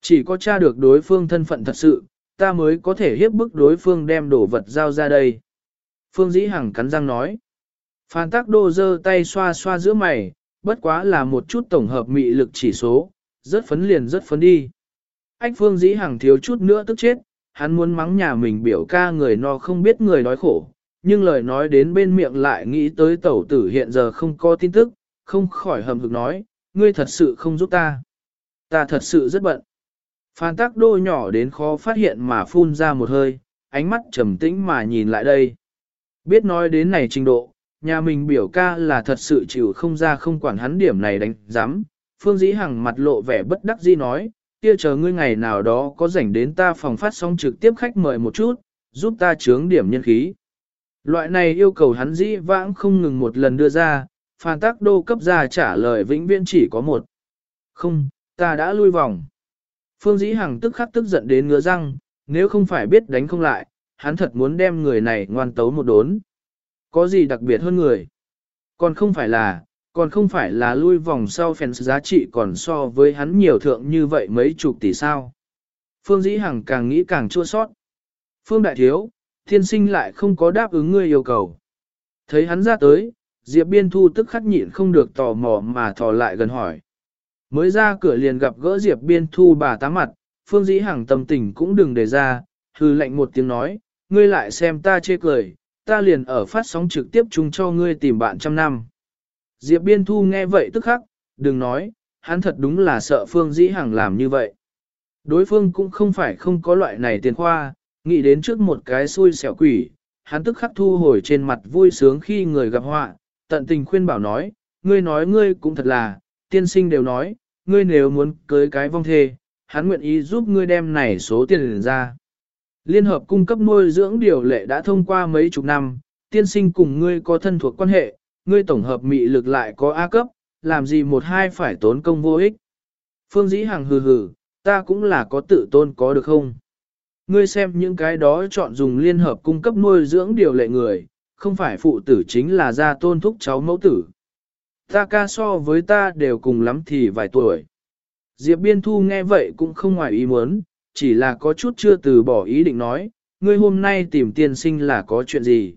Chỉ có tra được đối phương thân phận thật sự, ta mới có thể hiếp bức đối phương đem đồ vật giao ra đây. Phương Dĩ Hằng cắn răng nói. Phan Tắc Đô giơ tay xoa xoa giữa mày, bất quá là một chút tổng hợp mị lực chỉ số, rất phấn liền rất phấn đi. Anh Phương Dĩ Hằng thiếu chút nữa tức chết, hắn muốn mắng nhà mình biểu ca người no không biết người đói khổ, nhưng lời nói đến bên miệng lại nghĩ tới tẩu tử hiện giờ không có tin tức, không khỏi hầm hực nói, ngươi thật sự không giúp ta. Ta thật sự rất bận. Phan tác đô nhỏ đến khó phát hiện mà phun ra một hơi, ánh mắt trầm tĩnh mà nhìn lại đây. Biết nói đến này trình độ, nhà mình biểu ca là thật sự chịu không ra không quản hắn điểm này đánh giám. Phương Dĩ Hằng mặt lộ vẻ bất đắc dĩ nói, kia chờ ngươi ngày nào đó có rảnh đến ta phòng phát sóng trực tiếp khách mời một chút, giúp ta chướng điểm nhân khí. Loại này yêu cầu hắn dĩ vãng không ngừng một lần đưa ra, Phan Tắc Đô cấp ra trả lời vĩnh viễn chỉ có một. Không, ta đã lui vòng. Phương Dĩ Hằng tức khắc tức giận đến ngứa răng, nếu không phải biết đánh không lại, hắn thật muốn đem người này ngoan tấu một đốn. Có gì đặc biệt hơn người? Còn không phải là, còn không phải là lui vòng sau phèn giá trị còn so với hắn nhiều thượng như vậy mấy chục tỷ sao. Phương Dĩ Hằng càng nghĩ càng chua sót. Phương Đại Thiếu, thiên sinh lại không có đáp ứng ngươi yêu cầu. Thấy hắn ra tới, Diệp Biên Thu tức khắc nhịn không được tò mò mà thò lại gần hỏi. Mới ra cửa liền gặp gỡ Diệp Biên Thu bà tá mặt, Phương Dĩ Hằng tâm tình cũng đừng để ra, hư lệnh một tiếng nói, ngươi lại xem ta chê cười, ta liền ở phát sóng trực tiếp chung cho ngươi tìm bạn trăm năm. Diệp Biên Thu nghe vậy tức khắc, đừng nói, hắn thật đúng là sợ Phương Dĩ Hằng làm như vậy. Đối phương cũng không phải không có loại này tiền khoa, nghĩ đến trước một cái xui xẻo quỷ, hắn tức khắc thu hồi trên mặt vui sướng khi người gặp họa, tận tình khuyên bảo nói, ngươi nói ngươi cũng thật là, tiên sinh đều nói, ngươi nếu muốn cưới cái vong thê, hắn nguyện ý giúp ngươi đem này số tiền ra. Liên hợp cung cấp nuôi dưỡng điều lệ đã thông qua mấy chục năm, tiên sinh cùng ngươi có thân thuộc quan hệ, ngươi tổng hợp mị lực lại có A cấp, làm gì một hai phải tốn công vô ích. Phương Dĩ Hằng hừ hừ, ta cũng là có tự tôn có được không? Ngươi xem những cái đó chọn dùng liên hợp cung cấp nuôi dưỡng điều lệ người, không phải phụ tử chính là gia tôn thúc cháu mẫu tử. Ta ca so với ta đều cùng lắm thì vài tuổi. Diệp Biên Thu nghe vậy cũng không ngoài ý muốn, chỉ là có chút chưa từ bỏ ý định nói, ngươi hôm nay tìm tiên sinh là có chuyện gì.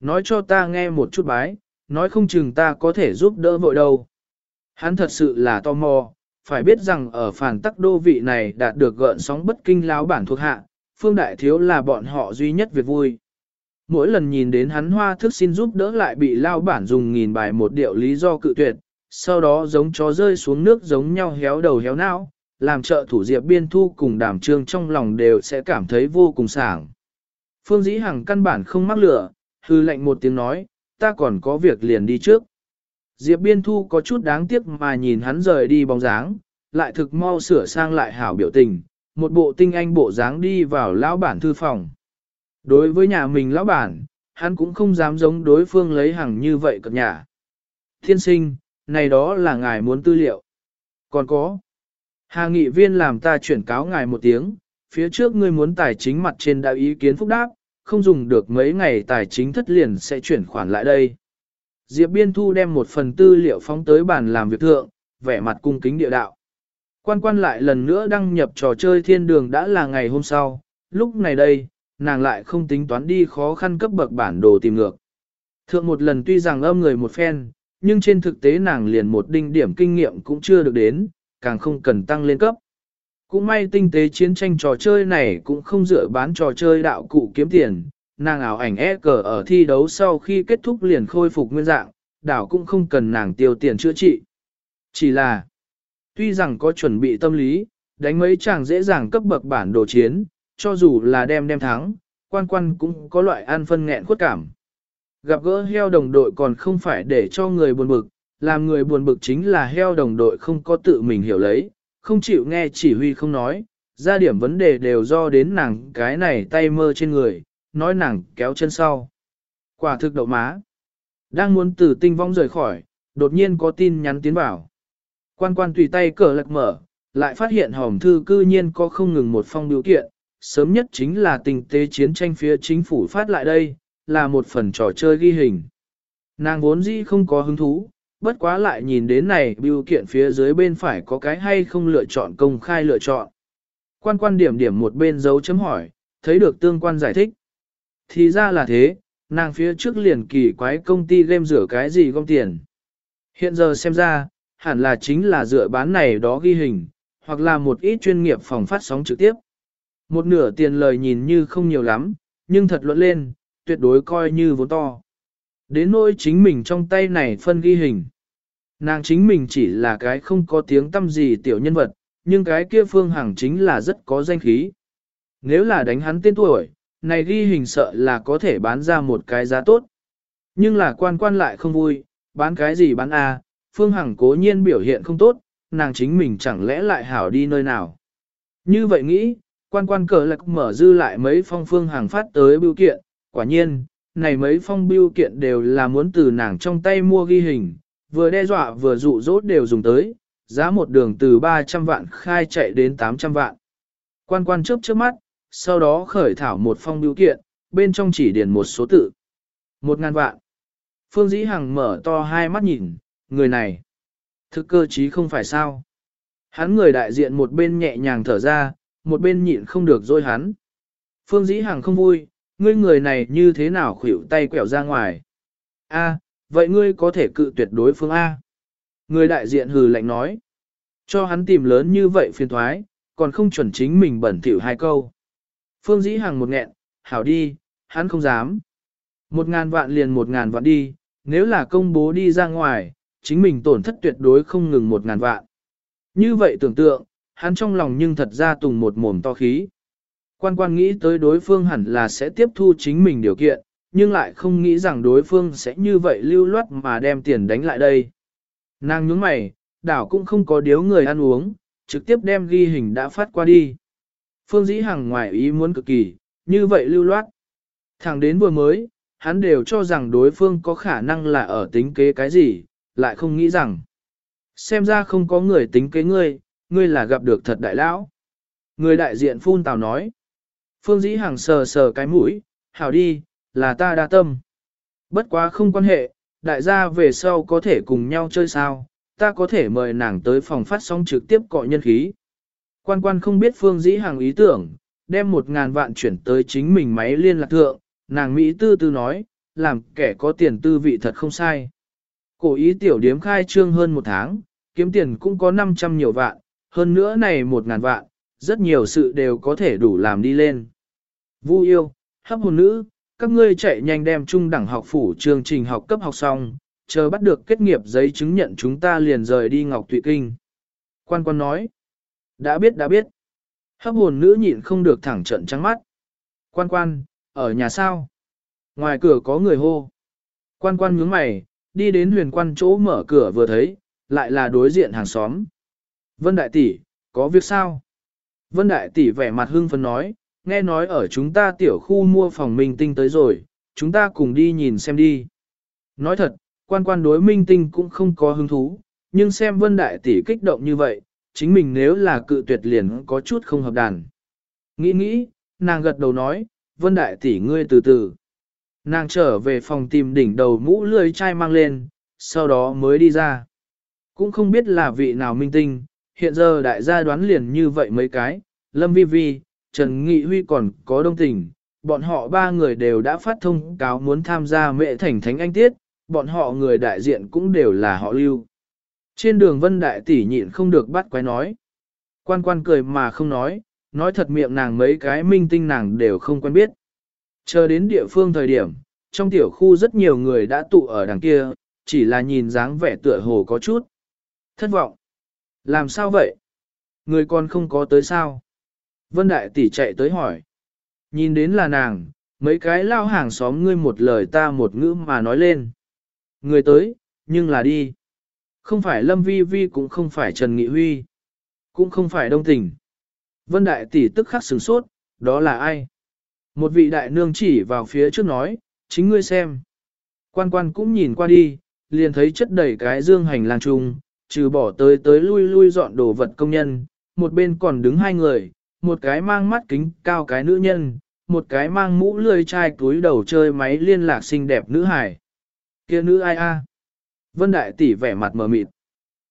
Nói cho ta nghe một chút bái, nói không chừng ta có thể giúp đỡ vội đâu. Hắn thật sự là tò mò, phải biết rằng ở phản tắc đô vị này đạt được gợn sóng bất kinh láo bản thuộc hạ, phương đại thiếu là bọn họ duy nhất việc vui. Mỗi lần nhìn đến hắn hoa thức xin giúp đỡ lại bị lao bản dùng nghìn bài một điệu lý do cự tuyệt, sau đó giống chó rơi xuống nước giống nhau héo đầu héo não, làm trợ thủ diệp biên thu cùng đảm trương trong lòng đều sẽ cảm thấy vô cùng sảng. Phương Dĩ Hằng căn bản không mắc lửa, hư lệnh một tiếng nói, ta còn có việc liền đi trước. Diệp Biên Thu có chút đáng tiếc mà nhìn hắn rời đi bóng dáng, lại thực mau sửa sang lại hảo biểu tình, một bộ tinh anh bộ dáng đi vào lão bản thư phòng. Đối với nhà mình lão bản, hắn cũng không dám giống đối phương lấy hàng như vậy cập nhà. Thiên sinh, này đó là ngài muốn tư liệu. Còn có, Hà nghị viên làm ta chuyển cáo ngài một tiếng, phía trước ngươi muốn tài chính mặt trên đã ý kiến phúc đáp, không dùng được mấy ngày tài chính thất liền sẽ chuyển khoản lại đây. Diệp Biên Thu đem một phần tư liệu phóng tới bàn làm việc thượng, vẻ mặt cung kính địa đạo. Quan quan lại lần nữa đăng nhập trò chơi thiên đường đã là ngày hôm sau, lúc này đây, nàng lại không tính toán đi khó khăn cấp bậc bản đồ tìm ngược. Thượng một lần tuy rằng âm người một phen, nhưng trên thực tế nàng liền một đinh điểm kinh nghiệm cũng chưa được đến, càng không cần tăng lên cấp. Cũng may tinh tế chiến tranh trò chơi này cũng không dựa bán trò chơi đạo cụ kiếm tiền, nàng ảo ảnh e cờ ở thi đấu sau khi kết thúc liền khôi phục nguyên dạng, đảo cũng không cần nàng tiêu tiền chữa trị. Chỉ là, tuy rằng có chuẩn bị tâm lý, đánh mấy chàng dễ dàng cấp bậc bản đồ chiến, cho dù là đem đem thắng, quan quan cũng có loại an phân nghẹn khuất cảm. Gặp gỡ heo đồng đội còn không phải để cho người buồn bực, làm người buồn bực chính là heo đồng đội không có tự mình hiểu lấy, không chịu nghe chỉ huy không nói, ra điểm vấn đề đều do đến nàng cái này tay mơ trên người, nói nàng kéo chân sau. Quả thực đậu má. Đang muốn từ tinh vong rời khỏi, đột nhiên có tin nhắn tiến vào. Quan quan tùy tay cờ lật mở, lại phát hiện hòm thư cư nhiên có không ngừng một phong biểu kiện, sớm nhất chính là tình tế chiến tranh phía chính phủ phát lại đây, là một phần trò chơi ghi hình. Nàng vốn dĩ không có hứng thú, bất quá lại nhìn đến này biểu kiện phía dưới bên phải có cái hay không lựa chọn công khai lựa chọn. Quan quan điểm điểm một bên dấu chấm hỏi, thấy được tương quan giải thích. Thì ra là thế, nàng phía trước liền kỳ quái công ty game rửa cái gì gom tiền. Hiện giờ xem ra, hẳn là chính là dựa bán này đó ghi hình, hoặc là một ít chuyên nghiệp phòng phát sóng trực tiếp. Một nửa tiền lời nhìn như không nhiều lắm, nhưng thật luận lên, tuyệt đối coi như vốn to. Đến nỗi chính mình trong tay này phân ghi hình. Nàng chính mình chỉ là cái không có tiếng tâm gì tiểu nhân vật, nhưng cái kia phương hằng chính là rất có danh khí. Nếu là đánh hắn tên tuổi, này ghi hình sợ là có thể bán ra một cái giá tốt. Nhưng là quan quan lại không vui, bán cái gì bán A, Phương Hằng cố nhiên biểu hiện không tốt, nàng chính mình chẳng lẽ lại hảo đi nơi nào. Như vậy nghĩ, quan quan cờ lạc mở dư lại mấy phong Phương hàng phát tới bưu kiện, quả nhiên, này mấy phong bưu kiện đều là muốn từ nàng trong tay mua ghi hình, vừa đe dọa vừa dụ dỗ đều dùng tới, giá một đường từ 300 vạn khai chạy đến 800 vạn. Quan quan chớp chớp mắt, sau đó khởi thảo một phong bưu kiện, bên trong chỉ điền một số tự. Một ngàn vạn. Phương Dĩ Hằng mở to hai mắt nhìn, người này. Thực cơ trí không phải sao. Hắn người đại diện một bên nhẹ nhàng thở ra, một bên nhịn không được dôi hắn. Phương Dĩ Hằng không vui, ngươi người này như thế nào khuỷu tay quẹo ra ngoài. A, vậy ngươi có thể cự tuyệt đối phương A. Người đại diện hừ lạnh nói. Cho hắn tìm lớn như vậy phiền thoái, còn không chuẩn chính mình bẩn thỉu hai câu. Phương Dĩ Hằng một nghẹn, hảo đi, hắn không dám. Một ngàn vạn liền một ngàn vạn đi, nếu là công bố đi ra ngoài, chính mình tổn thất tuyệt đối không ngừng một ngàn vạn. Như vậy tưởng tượng, hắn trong lòng nhưng thật ra tùng một mồm to khí. Quan quan nghĩ tới đối phương hẳn là sẽ tiếp thu chính mình điều kiện, nhưng lại không nghĩ rằng đối phương sẽ như vậy lưu loát mà đem tiền đánh lại đây. Nàng nhướng mày, đảo cũng không có điếu người ăn uống, trực tiếp đem ghi hình đã phát qua đi. Phương Dĩ Hằng ngoài ý muốn cực kỳ, như vậy lưu loát. Thẳng đến vừa mới, hắn đều cho rằng đối phương có khả năng là ở tính kế cái gì, lại không nghĩ rằng. Xem ra không có người tính kế ngươi, ngươi là gặp được thật đại lão. Người đại diện phun tào nói. Phương Dĩ Hằng sờ sờ cái mũi, hảo đi, là ta đa tâm. Bất quá không quan hệ, đại gia về sau có thể cùng nhau chơi sao, ta có thể mời nàng tới phòng phát sóng trực tiếp cọ nhân khí. Quan quan không biết Phương Dĩ Hằng ý tưởng, đem một ngàn vạn chuyển tới chính mình máy liên lạc thượng, nàng Mỹ tư tư nói, làm kẻ có tiền tư vị thật không sai. Cổ ý tiểu điếm khai trương hơn một tháng, kiếm tiền cũng có 500 nhiều vạn, hơn nữa này một ngàn vạn, rất nhiều sự đều có thể đủ làm đi lên. Vu yêu, hấp hồn nữ, các ngươi chạy nhanh đem trung đẳng học phủ chương trình học cấp học xong, chờ bắt được kết nghiệp giấy chứng nhận chúng ta liền rời đi Ngọc Thụy Kinh. Quan quan nói, đã biết đã biết. Hấp hồn nữ nhịn không được thẳng trận trắng mắt. Quan quan, ở nhà sao? Ngoài cửa có người hô. Quan quan nhướng mày, đi đến huyền quan chỗ mở cửa vừa thấy, lại là đối diện hàng xóm. Vân Đại Tỷ, có việc sao? Vân Đại Tỷ vẻ mặt hưng phấn nói, nghe nói ở chúng ta tiểu khu mua phòng minh tinh tới rồi, chúng ta cùng đi nhìn xem đi. Nói thật, quan quan đối minh tinh cũng không có hứng thú, nhưng xem Vân Đại Tỷ kích động như vậy, chính mình nếu là cự tuyệt liền có chút không hợp đàn. Nghĩ nghĩ, nàng gật đầu nói, Vân Đại Tỷ ngươi từ từ. Nàng trở về phòng tìm đỉnh đầu mũ lưới chai mang lên, sau đó mới đi ra. Cũng không biết là vị nào minh tinh, hiện giờ đại gia đoán liền như vậy mấy cái, Lâm Vi Vi, Trần Nghị Huy còn có đông tình, bọn họ ba người đều đã phát thông cáo muốn tham gia mệ thành thánh anh tiết, bọn họ người đại diện cũng đều là họ lưu. Trên đường vân đại tỷ nhịn không được bắt quái nói. Quan quan cười mà không nói, nói thật miệng nàng mấy cái minh tinh nàng đều không quen biết. Chờ đến địa phương thời điểm, trong tiểu khu rất nhiều người đã tụ ở đằng kia, chỉ là nhìn dáng vẻ tựa hồ có chút. Thất vọng. Làm sao vậy? Người con không có tới sao? Vân Đại Tỷ chạy tới hỏi. Nhìn đến là nàng, mấy cái lao hàng xóm ngươi một lời ta một ngữ mà nói lên. Người tới, nhưng là đi. Không phải Lâm Vi Vi cũng không phải Trần Nghị Huy. Cũng không phải Đông Tình. Vân Đại Tỷ tức khắc sửng sốt, đó là ai? Một vị đại nương chỉ vào phía trước nói, chính ngươi xem. Quan quan cũng nhìn qua đi, liền thấy chất đầy cái dương hành lang trung, trừ bỏ tới tới lui lui dọn đồ vật công nhân, một bên còn đứng hai người, một cái mang mắt kính cao cái nữ nhân, một cái mang mũ lươi chai túi đầu chơi máy liên lạc xinh đẹp nữ hải. kia nữ ai a? Vân Đại Tỷ vẻ mặt mờ mịt.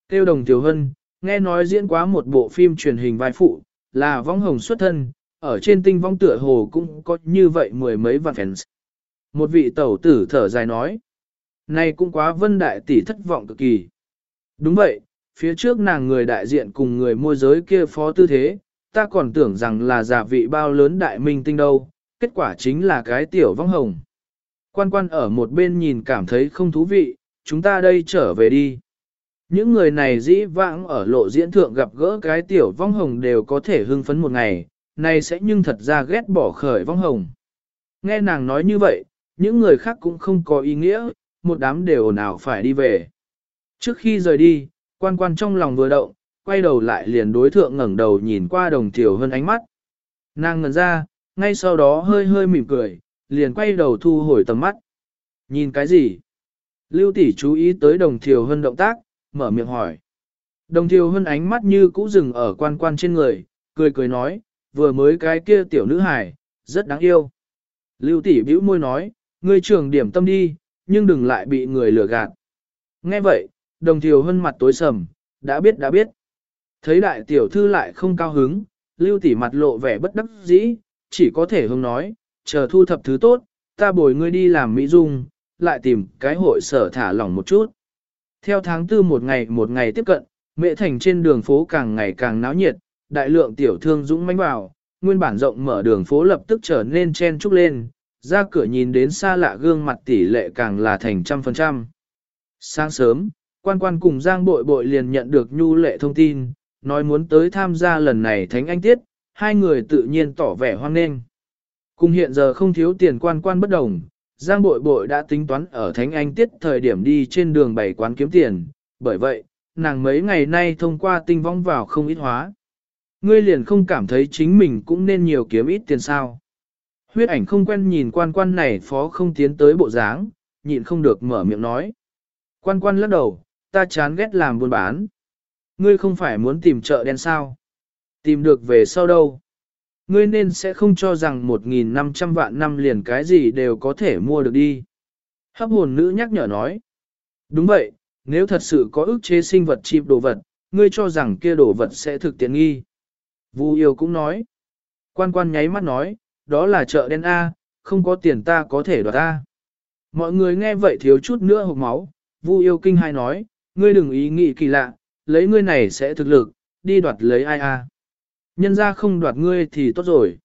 Tiêu đồng tiểu hân, nghe nói diễn quá một bộ phim truyền hình vai phụ, là vong hồng xuất thân, ở trên tinh vong tựa hồ cũng có như vậy mười mấy vạn fans. Một vị tẩu tử thở dài nói. Này cũng quá vân đại tỷ thất vọng cực kỳ. Đúng vậy, phía trước nàng người đại diện cùng người môi giới kia phó tư thế, ta còn tưởng rằng là giả vị bao lớn đại minh tinh đâu, kết quả chính là cái tiểu vong hồng. Quan quan ở một bên nhìn cảm thấy không thú vị, chúng ta đây trở về đi. Những người này dĩ vãng ở lộ diễn thượng gặp gỡ cái tiểu vong hồng đều có thể hưng phấn một ngày, này sẽ nhưng thật ra ghét bỏ khởi vong hồng. Nghe nàng nói như vậy, những người khác cũng không có ý nghĩa, một đám đều nào phải đi về. Trước khi rời đi, quan quan trong lòng vừa động, quay đầu lại liền đối thượng ngẩng đầu nhìn qua đồng tiểu hơn ánh mắt. Nàng ngẩn ra, ngay sau đó hơi hơi mỉm cười, liền quay đầu thu hồi tầm mắt. Nhìn cái gì? Lưu tỷ chú ý tới đồng thiều hơn động tác, mở miệng hỏi. Đồng thiều hơn ánh mắt như cũ dừng ở quan quan trên người, cười cười nói, vừa mới cái kia tiểu nữ hài, rất đáng yêu. Lưu tỷ bĩu môi nói, ngươi trường điểm tâm đi, nhưng đừng lại bị người lừa gạt. Nghe vậy, đồng thiều hơn mặt tối sầm, đã biết đã biết. Thấy đại tiểu thư lại không cao hứng, lưu tỷ mặt lộ vẻ bất đắc dĩ, chỉ có thể hông nói, chờ thu thập thứ tốt, ta bồi ngươi đi làm mỹ dung, lại tìm cái hội sở thả lỏng một chút. Theo tháng tư một ngày một ngày tiếp cận, mẹ thành trên đường phố càng ngày càng náo nhiệt, đại lượng tiểu thương dũng mãnh vào, nguyên bản rộng mở đường phố lập tức trở nên chen trúc lên, ra cửa nhìn đến xa lạ gương mặt tỷ lệ càng là thành trăm phần trăm. Sáng sớm, quan quan cùng Giang Bội Bội liền nhận được nhu lệ thông tin, nói muốn tới tham gia lần này Thánh Anh Tiết, hai người tự nhiên tỏ vẻ hoan nghênh. Cùng hiện giờ không thiếu tiền quan quan bất đồng, Giang Bội Bội đã tính toán ở Thánh Anh Tiết thời điểm đi trên đường bảy quán kiếm tiền, bởi vậy, nàng mấy ngày nay thông qua tinh vong vào không ít hóa. Ngươi liền không cảm thấy chính mình cũng nên nhiều kiếm ít tiền sao. Huyết ảnh không quen nhìn quan quan này phó không tiến tới bộ dáng, nhịn không được mở miệng nói. Quan quan lắc đầu, ta chán ghét làm buôn bán. Ngươi không phải muốn tìm chợ đen sao? Tìm được về sau đâu? Ngươi nên sẽ không cho rằng 1.500 vạn năm liền cái gì đều có thể mua được đi. Hấp hồn nữ nhắc nhở nói. Đúng vậy, nếu thật sự có ức chế sinh vật chịp đồ vật, ngươi cho rằng kia đồ vật sẽ thực tiện nghi. Vu yêu cũng nói. Quan quan nháy mắt nói, đó là chợ đen A, không có tiền ta có thể đoạt A. Mọi người nghe vậy thiếu chút nữa hộp máu, Vu yêu kinh hai nói, ngươi đừng ý nghĩ kỳ lạ, lấy ngươi này sẽ thực lực, đi đoạt lấy ai a? Nhân ra không đoạt ngươi thì tốt rồi.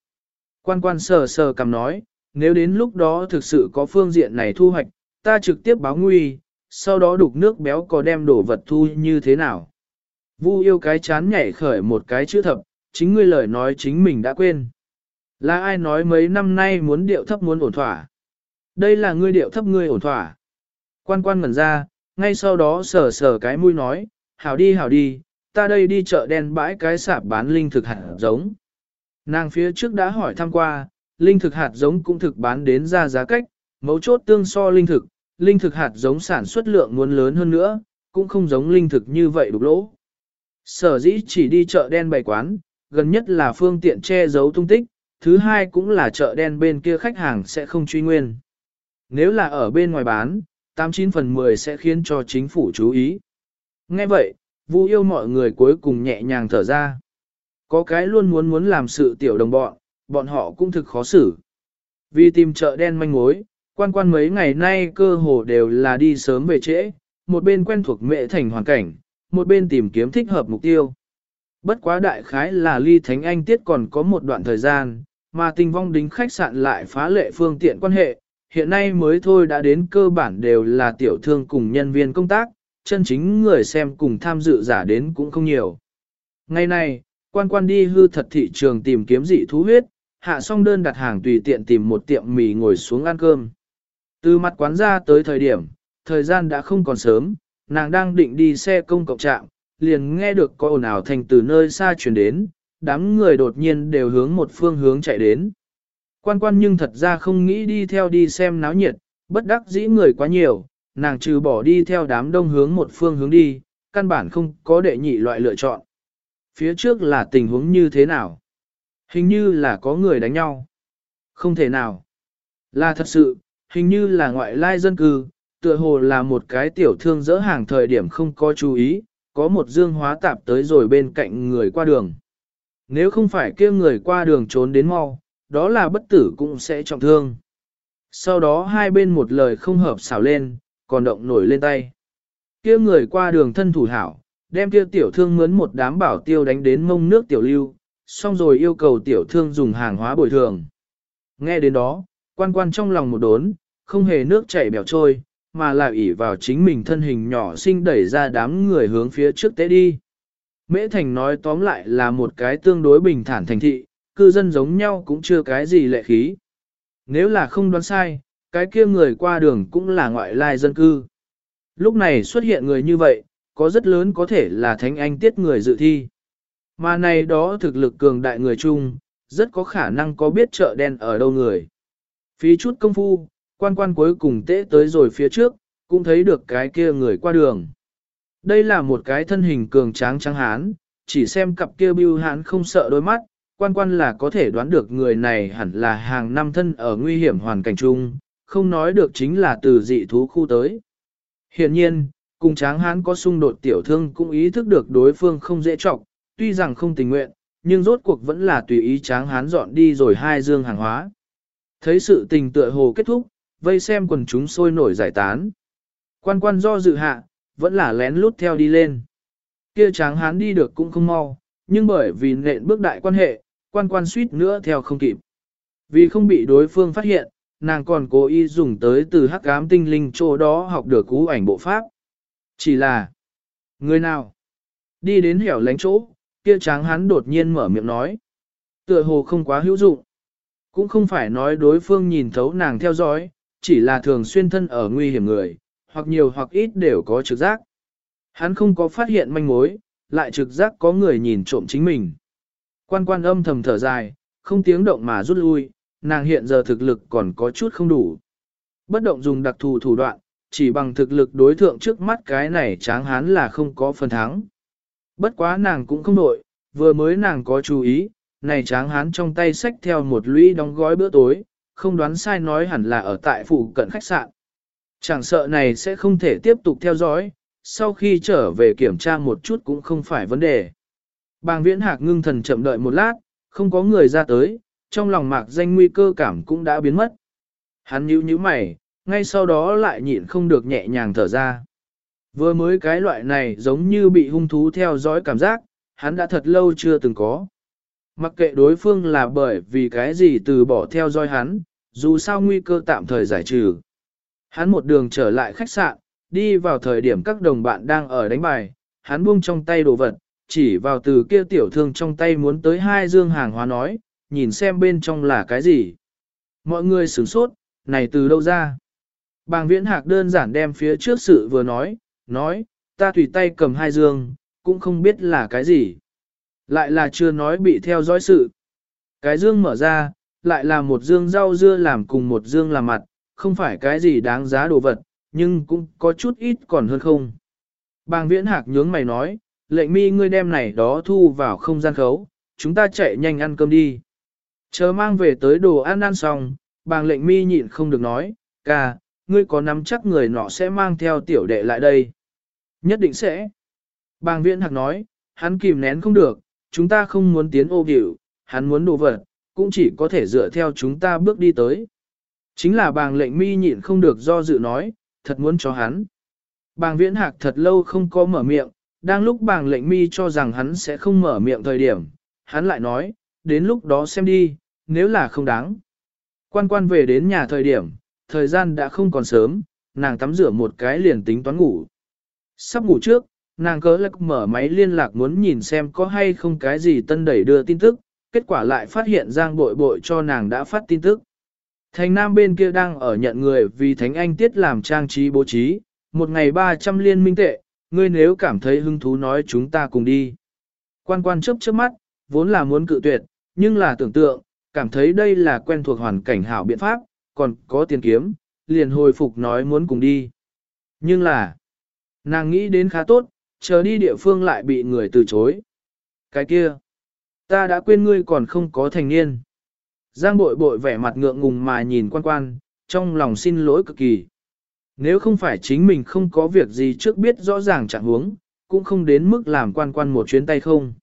Quan quan sờ sờ cầm nói, nếu đến lúc đó thực sự có phương diện này thu hoạch, ta trực tiếp báo nguy, sau đó đục nước béo có đem đổ vật thu như thế nào. Vu yêu cái chán nhảy khởi một cái chữ thập, chính ngươi lời nói chính mình đã quên. Là ai nói mấy năm nay muốn điệu thấp muốn ổn thỏa? Đây là ngươi điệu thấp ngươi ổn thỏa. Quan quan ngẩn ra, ngay sau đó sờ sờ cái mũi nói, hảo đi hảo đi, ta đây đi chợ đen bãi cái sạp bán linh thực hạt giống. Nàng phía trước đã hỏi thăm qua, linh thực hạt giống cũng thực bán đến ra giá cách, mấu chốt tương so linh thực, linh thực hạt giống sản xuất lượng muốn lớn hơn nữa, cũng không giống linh thực như vậy đục lỗ. Sở dĩ chỉ đi chợ đen bày quán, gần nhất là phương tiện che giấu tung tích, thứ hai cũng là chợ đen bên kia khách hàng sẽ không truy nguyên. Nếu là ở bên ngoài bán, 89 phần 10 sẽ khiến cho chính phủ chú ý. Nghe vậy, Vu yêu mọi người cuối cùng nhẹ nhàng thở ra. Có cái luôn muốn muốn làm sự tiểu đồng bọn, bọn họ cũng thực khó xử. Vì tìm chợ đen manh mối, quan quan mấy ngày nay cơ hồ đều là đi sớm về trễ, một bên quen thuộc mệ thành hoàn cảnh, một bên tìm kiếm thích hợp mục tiêu. Bất quá đại khái là ly thánh anh tiết còn có một đoạn thời gian, mà tình vong đính khách sạn lại phá lệ phương tiện quan hệ, hiện nay mới thôi đã đến cơ bản đều là tiểu thương cùng nhân viên công tác, chân chính người xem cùng tham dự giả đến cũng không nhiều. Ngày nay, quan quan đi hư thật thị trường tìm kiếm dị thú huyết, hạ xong đơn đặt hàng tùy tiện tìm một tiệm mì ngồi xuống ăn cơm. Từ mặt quán ra tới thời điểm, thời gian đã không còn sớm, nàng đang định đi xe công cộng trạm, liền nghe được có ồn ào thành từ nơi xa truyền đến, đám người đột nhiên đều hướng một phương hướng chạy đến. Quan quan nhưng thật ra không nghĩ đi theo đi xem náo nhiệt, bất đắc dĩ người quá nhiều, nàng trừ bỏ đi theo đám đông hướng một phương hướng đi, căn bản không có đệ nhị loại lựa chọn. Phía trước là tình huống như thế nào? Hình như là có người đánh nhau. Không thể nào. Là thật sự, hình như là ngoại lai dân cư, tựa hồ là một cái tiểu thương dỡ hàng thời điểm không có chú ý, có một dương hóa tạp tới rồi bên cạnh người qua đường. Nếu không phải kia người qua đường trốn đến mau, đó là bất tử cũng sẽ trọng thương. Sau đó hai bên một lời không hợp xảo lên, còn động nổi lên tay. Kia người qua đường thân thủ hảo, đem kia tiểu thương mướn một đám bảo tiêu đánh đến mông nước tiểu lưu, xong rồi yêu cầu tiểu thương dùng hàng hóa bồi thường. Nghe đến đó, quan quan trong lòng một đốn, không hề nước chảy bèo trôi, mà là ỉ vào chính mình thân hình nhỏ xinh đẩy ra đám người hướng phía trước tế đi. Mễ Thành nói tóm lại là một cái tương đối bình thản thành thị, cư dân giống nhau cũng chưa cái gì lệ khí. Nếu là không đoán sai, cái kia người qua đường cũng là ngoại lai dân cư. Lúc này xuất hiện người như vậy, có rất lớn có thể là thánh anh tiết người dự thi. Mà này đó thực lực cường đại người chung, rất có khả năng có biết chợ đen ở đâu người. Phí chút công phu, quan quan cuối cùng tễ tới rồi phía trước, cũng thấy được cái kia người qua đường. Đây là một cái thân hình cường tráng trắng hán, chỉ xem cặp kia bưu hán không sợ đôi mắt, quan quan là có thể đoán được người này hẳn là hàng năm thân ở nguy hiểm hoàn cảnh chung, không nói được chính là từ dị thú khu tới. Hiện nhiên, cùng tráng hán có xung đột tiểu thương cũng ý thức được đối phương không dễ trọng, tuy rằng không tình nguyện, nhưng rốt cuộc vẫn là tùy ý tráng hán dọn đi rồi hai dương hàng hóa. Thấy sự tình tựa hồ kết thúc, vây xem quần chúng sôi nổi giải tán. Quan quan do dự hạ, vẫn là lén lút theo đi lên. Kia tráng hán đi được cũng không mau, nhưng bởi vì nện bước đại quan hệ, quan quan suýt nữa theo không kịp. Vì không bị đối phương phát hiện, nàng còn cố ý dùng tới từ hắc ám tinh linh chỗ đó học được cú ảnh bộ pháp. Chỉ là, người nào đi đến hẻo lánh chỗ, kia tráng hắn đột nhiên mở miệng nói. Tựa hồ không quá hữu dụng. Cũng không phải nói đối phương nhìn thấu nàng theo dõi, chỉ là thường xuyên thân ở nguy hiểm người, hoặc nhiều hoặc ít đều có trực giác. Hắn không có phát hiện manh mối, lại trực giác có người nhìn trộm chính mình. Quan quan âm thầm thở dài, không tiếng động mà rút lui, nàng hiện giờ thực lực còn có chút không đủ. Bất động dùng đặc thù thủ đoạn, chỉ bằng thực lực đối thượng trước mắt cái này tráng hán là không có phần thắng. Bất quá nàng cũng không nội, vừa mới nàng có chú ý, này tráng hán trong tay xách theo một lũy đóng gói bữa tối, không đoán sai nói hẳn là ở tại phủ cận khách sạn. Chẳng sợ này sẽ không thể tiếp tục theo dõi, sau khi trở về kiểm tra một chút cũng không phải vấn đề. Bàng viễn hạc ngưng thần chậm đợi một lát, không có người ra tới, trong lòng mạc danh nguy cơ cảm cũng đã biến mất. Hắn nhíu nhíu mày, ngay sau đó lại nhịn không được nhẹ nhàng thở ra. Vừa mới cái loại này giống như bị hung thú theo dõi cảm giác, hắn đã thật lâu chưa từng có. Mặc kệ đối phương là bởi vì cái gì từ bỏ theo dõi hắn, dù sao nguy cơ tạm thời giải trừ. Hắn một đường trở lại khách sạn, đi vào thời điểm các đồng bạn đang ở đánh bài, hắn buông trong tay đồ vật, chỉ vào từ kia tiểu thương trong tay muốn tới hai dương hàng hóa nói, nhìn xem bên trong là cái gì. Mọi người sửng sốt, này từ đâu ra? Bàng viễn hạc đơn giản đem phía trước sự vừa nói, nói, ta tùy tay cầm hai dương, cũng không biết là cái gì. Lại là chưa nói bị theo dõi sự. Cái dương mở ra, lại là một dương rau dưa làm cùng một dương làm mặt, không phải cái gì đáng giá đồ vật, nhưng cũng có chút ít còn hơn không. Bàng viễn hạc nhướng mày nói, lệnh mi ngươi đem này đó thu vào không gian khấu, chúng ta chạy nhanh ăn cơm đi. Chờ mang về tới đồ ăn ăn xong, bàng lệnh mi nhịn không được nói, ca, ngươi có nắm chắc người nọ sẽ mang theo tiểu đệ lại đây. Nhất định sẽ. Bàng viễn hạc nói, hắn kìm nén không được, chúng ta không muốn tiến ô biểu, hắn muốn đồ vật, cũng chỉ có thể dựa theo chúng ta bước đi tới. Chính là bàng lệnh mi nhịn không được do dự nói, thật muốn cho hắn. Bàng viễn hạc thật lâu không có mở miệng, đang lúc bàng lệnh mi cho rằng hắn sẽ không mở miệng thời điểm, hắn lại nói, đến lúc đó xem đi, nếu là không đáng. Quan quan về đến nhà thời điểm, thời gian đã không còn sớm, nàng tắm rửa một cái liền tính toán ngủ. Sắp ngủ trước, nàng cớ lắc mở máy liên lạc muốn nhìn xem có hay không cái gì tân đẩy đưa tin tức, kết quả lại phát hiện Giang bội bội cho nàng đã phát tin tức. Thành Nam bên kia đang ở nhận người vì Thánh Anh Tiết làm trang trí bố trí, một ngày 300 liên minh tệ, ngươi nếu cảm thấy hứng thú nói chúng ta cùng đi. Quan quan chấp chớp mắt, vốn là muốn cự tuyệt, nhưng là tưởng tượng, cảm thấy đây là quen thuộc hoàn cảnh hảo biện pháp, còn có tiền kiếm, liền hồi phục nói muốn cùng đi. Nhưng là, nàng nghĩ đến khá tốt, chờ đi địa phương lại bị người từ chối. Cái kia, ta đã quên ngươi còn không có thành niên. Giang bội bội vẻ mặt ngượng ngùng mà nhìn quan quan, trong lòng xin lỗi cực kỳ. Nếu không phải chính mình không có việc gì trước biết rõ ràng chẳng huống, cũng không đến mức làm quan quan một chuyến tay không.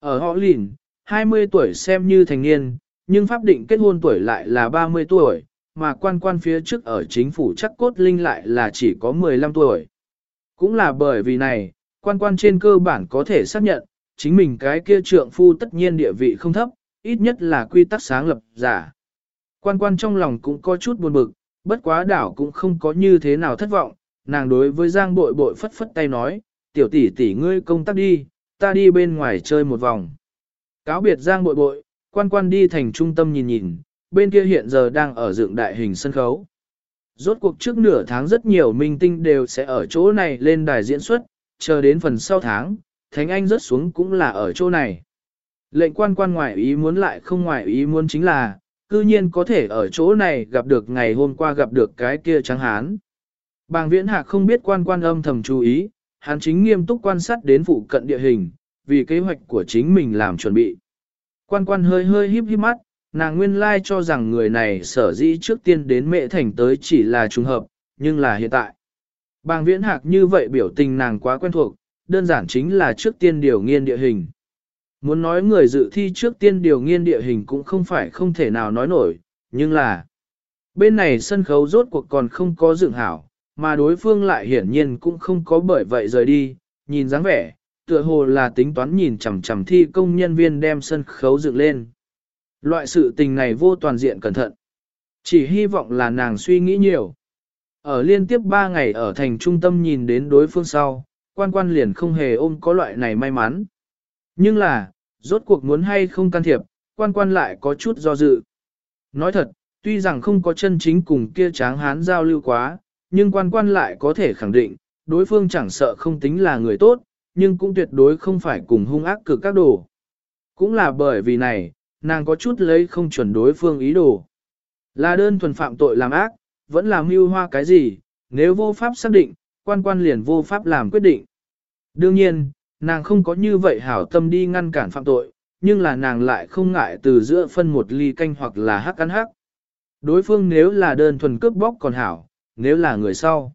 Ở họ lìn, 20 tuổi xem như thành niên, nhưng pháp định kết hôn tuổi lại là 30 tuổi, mà quan quan phía trước ở chính phủ chắc cốt linh lại là chỉ có 15 tuổi. Cũng là bởi vì này, quan quan trên cơ bản có thể xác nhận, chính mình cái kia trượng phu tất nhiên địa vị không thấp, ít nhất là quy tắc sáng lập giả. Quan quan trong lòng cũng có chút buồn bực, bất quá đảo cũng không có như thế nào thất vọng, nàng đối với Giang bội bội phất phất tay nói, tiểu tỷ tỷ ngươi công tác đi, ta đi bên ngoài chơi một vòng. Cáo biệt Giang bội bội, quan quan đi thành trung tâm nhìn nhìn, bên kia hiện giờ đang ở dựng đại hình sân khấu. Rốt cuộc trước nửa tháng rất nhiều minh tinh đều sẽ ở chỗ này lên đài diễn xuất, chờ đến phần sau tháng, Thánh Anh rớt xuống cũng là ở chỗ này. Lệnh quan quan ngoại ý muốn lại không ngoại ý muốn chính là, cư nhiên có thể ở chỗ này gặp được ngày hôm qua gặp được cái kia trắng hán. Bàng viễn hạc không biết quan quan âm thầm chú ý, hắn chính nghiêm túc quan sát đến phụ cận địa hình, vì kế hoạch của chính mình làm chuẩn bị. Quan quan hơi hơi híp híp mắt, nàng nguyên lai cho rằng người này sở dĩ trước tiên đến mệ thành tới chỉ là trùng hợp, nhưng là hiện tại. Bàng viễn hạc như vậy biểu tình nàng quá quen thuộc, đơn giản chính là trước tiên điều nghiên địa hình. Muốn nói người dự thi trước tiên điều nghiên địa hình cũng không phải không thể nào nói nổi, nhưng là bên này sân khấu rốt cuộc còn không có dựng hảo, mà đối phương lại hiển nhiên cũng không có bởi vậy rời đi, nhìn dáng vẻ, tựa hồ là tính toán nhìn chằm chằm thi công nhân viên đem sân khấu dựng lên. Loại sự tình này vô toàn diện cẩn thận. Chỉ hy vọng là nàng suy nghĩ nhiều. Ở liên tiếp 3 ngày ở thành trung tâm nhìn đến đối phương sau, quan quan liền không hề ôm có loại này may mắn. Nhưng là, rốt cuộc muốn hay không can thiệp, quan quan lại có chút do dự. Nói thật, tuy rằng không có chân chính cùng kia tráng hán giao lưu quá, nhưng quan quan lại có thể khẳng định, đối phương chẳng sợ không tính là người tốt, nhưng cũng tuyệt đối không phải cùng hung ác cực các đồ. Cũng là bởi vì này, nàng có chút lấy không chuẩn đối phương ý đồ. Là đơn thuần phạm tội làm ác, vẫn làm mưu hoa cái gì, nếu vô pháp xác định, quan quan liền vô pháp làm quyết định. Đương nhiên, nàng không có như vậy hảo tâm đi ngăn cản phạm tội, nhưng là nàng lại không ngại từ giữa phân một ly canh hoặc là hắc ăn hắc. Đối phương nếu là đơn thuần cướp bóc còn hảo, nếu là người sau.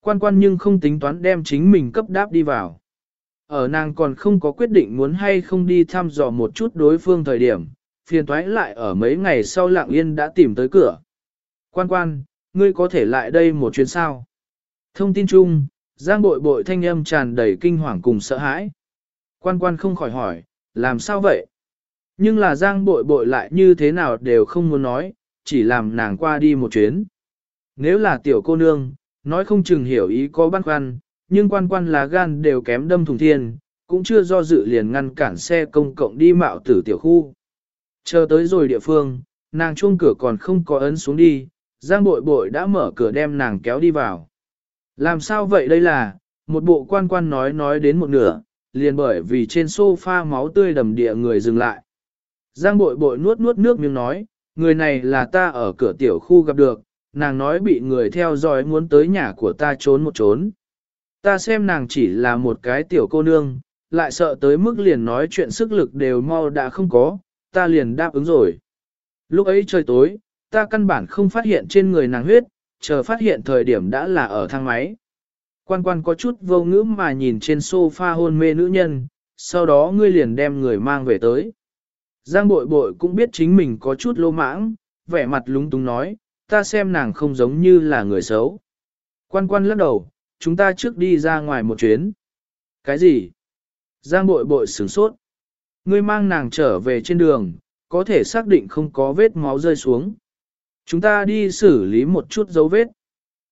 Quan quan nhưng không tính toán đem chính mình cấp đáp đi vào. Ở nàng còn không có quyết định muốn hay không đi thăm dò một chút đối phương thời điểm, phiền toái lại ở mấy ngày sau lặng yên đã tìm tới cửa. Quan quan, ngươi có thể lại đây một chuyến sao. Thông tin chung, Giang bội bội thanh âm tràn đầy kinh hoàng cùng sợ hãi. Quan quan không khỏi hỏi, làm sao vậy? Nhưng là giang bội bội lại như thế nào đều không muốn nói, chỉ làm nàng qua đi một chuyến. Nếu là tiểu cô nương, nói không chừng hiểu ý có băn khoăn, nhưng quan quan là gan đều kém đâm thùng thiên, cũng chưa do dự liền ngăn cản xe công cộng đi mạo tử tiểu khu. Chờ tới rồi địa phương, nàng chuông cửa còn không có ấn xuống đi, giang bội bội đã mở cửa đem nàng kéo đi vào. Làm sao vậy đây là, một bộ quan quan nói nói đến một nửa, liền bởi vì trên sofa máu tươi đầm địa người dừng lại. Giang bội bội nuốt nuốt nước miếng nói, người này là ta ở cửa tiểu khu gặp được, nàng nói bị người theo dõi muốn tới nhà của ta trốn một trốn. Ta xem nàng chỉ là một cái tiểu cô nương, lại sợ tới mức liền nói chuyện sức lực đều mau đã không có, ta liền đáp ứng rồi. Lúc ấy trời tối, ta căn bản không phát hiện trên người nàng huyết, chờ phát hiện thời điểm đã là ở thang máy. Quan quan có chút vô ngữ mà nhìn trên sofa hôn mê nữ nhân, sau đó ngươi liền đem người mang về tới. Giang bội bội cũng biết chính mình có chút lô mãng, vẻ mặt lúng túng nói, ta xem nàng không giống như là người xấu. Quan quan lắc đầu, chúng ta trước đi ra ngoài một chuyến. Cái gì? Giang bội bội sửng sốt. Ngươi mang nàng trở về trên đường, có thể xác định không có vết máu rơi xuống. Chúng ta đi xử lý một chút dấu vết.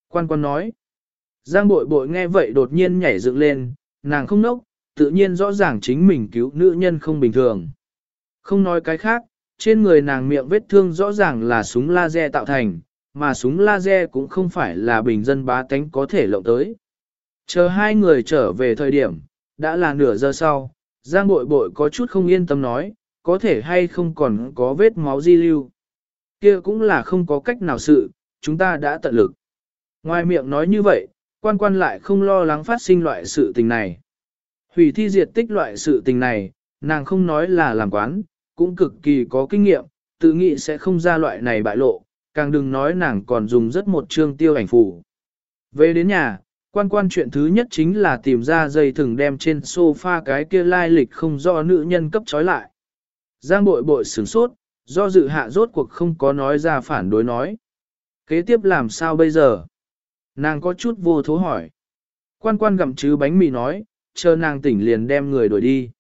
Quan quan nói. Giang bội bội nghe vậy đột nhiên nhảy dựng lên, nàng không nốc, tự nhiên rõ ràng chính mình cứu nữ nhân không bình thường. Không nói cái khác, trên người nàng miệng vết thương rõ ràng là súng laser tạo thành, mà súng laser cũng không phải là bình dân bá tánh có thể lộng tới. Chờ hai người trở về thời điểm, đã là nửa giờ sau, Giang bội bội có chút không yên tâm nói, có thể hay không còn có vết máu di lưu kia cũng là không có cách nào sự, chúng ta đã tận lực. Ngoài miệng nói như vậy, quan quan lại không lo lắng phát sinh loại sự tình này. Hủy thi diệt tích loại sự tình này, nàng không nói là làm quán, cũng cực kỳ có kinh nghiệm, tự nghĩ sẽ không ra loại này bại lộ, càng đừng nói nàng còn dùng rất một chương tiêu ảnh phủ. Về đến nhà, quan quan chuyện thứ nhất chính là tìm ra dây thừng đem trên sofa cái kia lai lịch không do nữ nhân cấp trói lại. Giang bội bội sửng sốt, do dự hạ rốt cuộc không có nói ra phản đối nói. Kế tiếp làm sao bây giờ? Nàng có chút vô thố hỏi. Quan quan gặm chứ bánh mì nói, chờ nàng tỉnh liền đem người đuổi đi.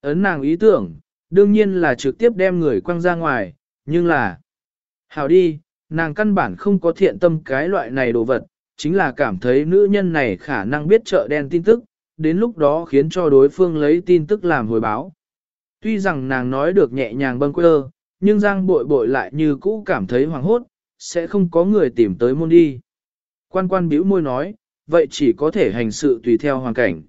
Ấn nàng ý tưởng, đương nhiên là trực tiếp đem người quăng ra ngoài, nhưng là... Hảo đi, nàng căn bản không có thiện tâm cái loại này đồ vật, chính là cảm thấy nữ nhân này khả năng biết chợ đen tin tức, đến lúc đó khiến cho đối phương lấy tin tức làm hồi báo. Tuy rằng nàng nói được nhẹ nhàng bâng quơ, nhưng Giang bội bội lại như cũ cảm thấy hoàng hốt, sẽ không có người tìm tới môn đi. Quan quan bĩu môi nói, vậy chỉ có thể hành sự tùy theo hoàn cảnh.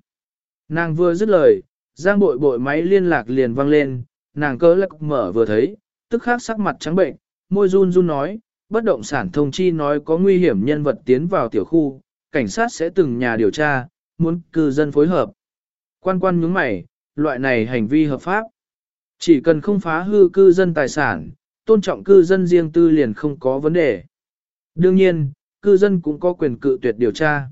Nàng vừa dứt lời, Giang bội bội máy liên lạc liền vang lên, nàng cớ lắc mở vừa thấy, tức khắc sắc mặt trắng bệnh, môi run run nói, bất động sản thông chi nói có nguy hiểm nhân vật tiến vào tiểu khu, cảnh sát sẽ từng nhà điều tra, muốn cư dân phối hợp. Quan quan nhướng mày, loại này hành vi hợp pháp. Chỉ cần không phá hư cư dân tài sản, tôn trọng cư dân riêng tư liền không có vấn đề. Đương nhiên, cư dân cũng có quyền cự tuyệt điều tra.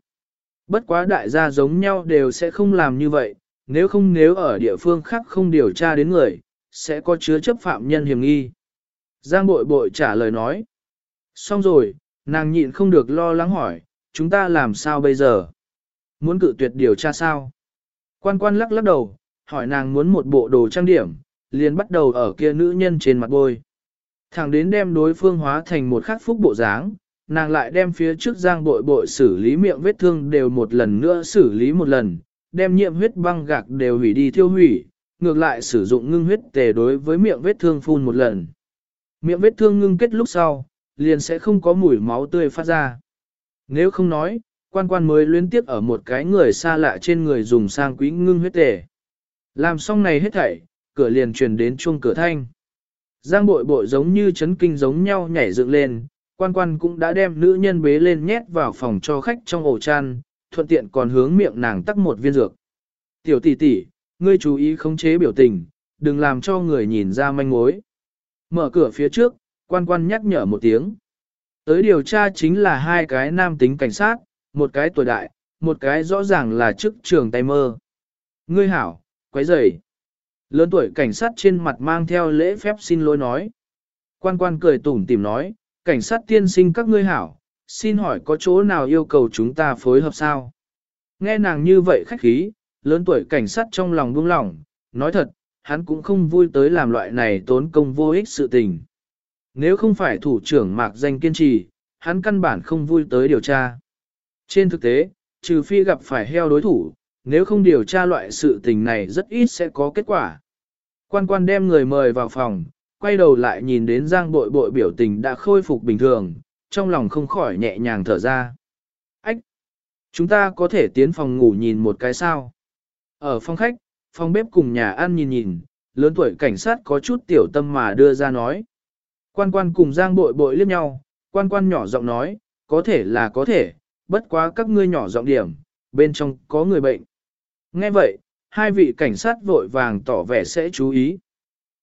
Bất quá đại gia giống nhau đều sẽ không làm như vậy, nếu không nếu ở địa phương khác không điều tra đến người, sẽ có chứa chấp phạm nhân hiểm nghi. Giang bội bội trả lời nói. Xong rồi, nàng nhịn không được lo lắng hỏi, chúng ta làm sao bây giờ? Muốn cự tuyệt điều tra sao? Quan quan lắc lắc đầu, hỏi nàng muốn một bộ đồ trang điểm, liền bắt đầu ở kia nữ nhân trên mặt bôi. Thẳng đến đem đối phương hóa thành một khắc phúc bộ dáng, nàng lại đem phía trước giang bội bội xử lý miệng vết thương đều một lần nữa xử lý một lần, đem nhiễm huyết băng gạc đều hủy đi thiêu hủy, ngược lại sử dụng ngưng huyết tề đối với miệng vết thương phun một lần. Miệng vết thương ngưng kết lúc sau, liền sẽ không có mùi máu tươi phát ra. Nếu không nói, quan quan mới liên tiếp ở một cái người xa lạ trên người dùng sang quý ngưng huyết tề. Làm xong này hết thảy, cửa liền truyền đến chuông cửa thanh. Giang bội bội giống như chấn kinh giống nhau nhảy dựng lên, quan quan cũng đã đem nữ nhân bế lên nhét vào phòng cho khách trong ổ chăn, thuận tiện còn hướng miệng nàng tắc một viên dược. Tiểu tỷ tỷ, ngươi chú ý khống chế biểu tình, đừng làm cho người nhìn ra manh mối. Mở cửa phía trước, quan quan nhắc nhở một tiếng. Tới điều tra chính là hai cái nam tính cảnh sát, một cái tuổi đại, một cái rõ ràng là chức trường tay mơ. Ngươi hảo, quấy rầy. Lớn tuổi cảnh sát trên mặt mang theo lễ phép xin lỗi nói. Quan quan cười tủm tìm nói, cảnh sát tiên sinh các ngươi hảo, xin hỏi có chỗ nào yêu cầu chúng ta phối hợp sao? Nghe nàng như vậy khách khí, lớn tuổi cảnh sát trong lòng buông lỏng, nói thật, hắn cũng không vui tới làm loại này tốn công vô ích sự tình. Nếu không phải thủ trưởng mạc danh kiên trì, hắn căn bản không vui tới điều tra. Trên thực tế, trừ phi gặp phải heo đối thủ, nếu không điều tra loại sự tình này rất ít sẽ có kết quả. Quan quan đem người mời vào phòng, quay đầu lại nhìn đến giang bội bội biểu tình đã khôi phục bình thường, trong lòng không khỏi nhẹ nhàng thở ra. Ách! Chúng ta có thể tiến phòng ngủ nhìn một cái sao? Ở phòng khách, phòng bếp cùng nhà ăn nhìn nhìn, lớn tuổi cảnh sát có chút tiểu tâm mà đưa ra nói. Quan quan cùng giang bội bội liếc nhau, quan quan nhỏ giọng nói, có thể là có thể, bất quá các ngươi nhỏ giọng điểm, bên trong có người bệnh. Nghe vậy, hai vị cảnh sát vội vàng tỏ vẻ sẽ chú ý.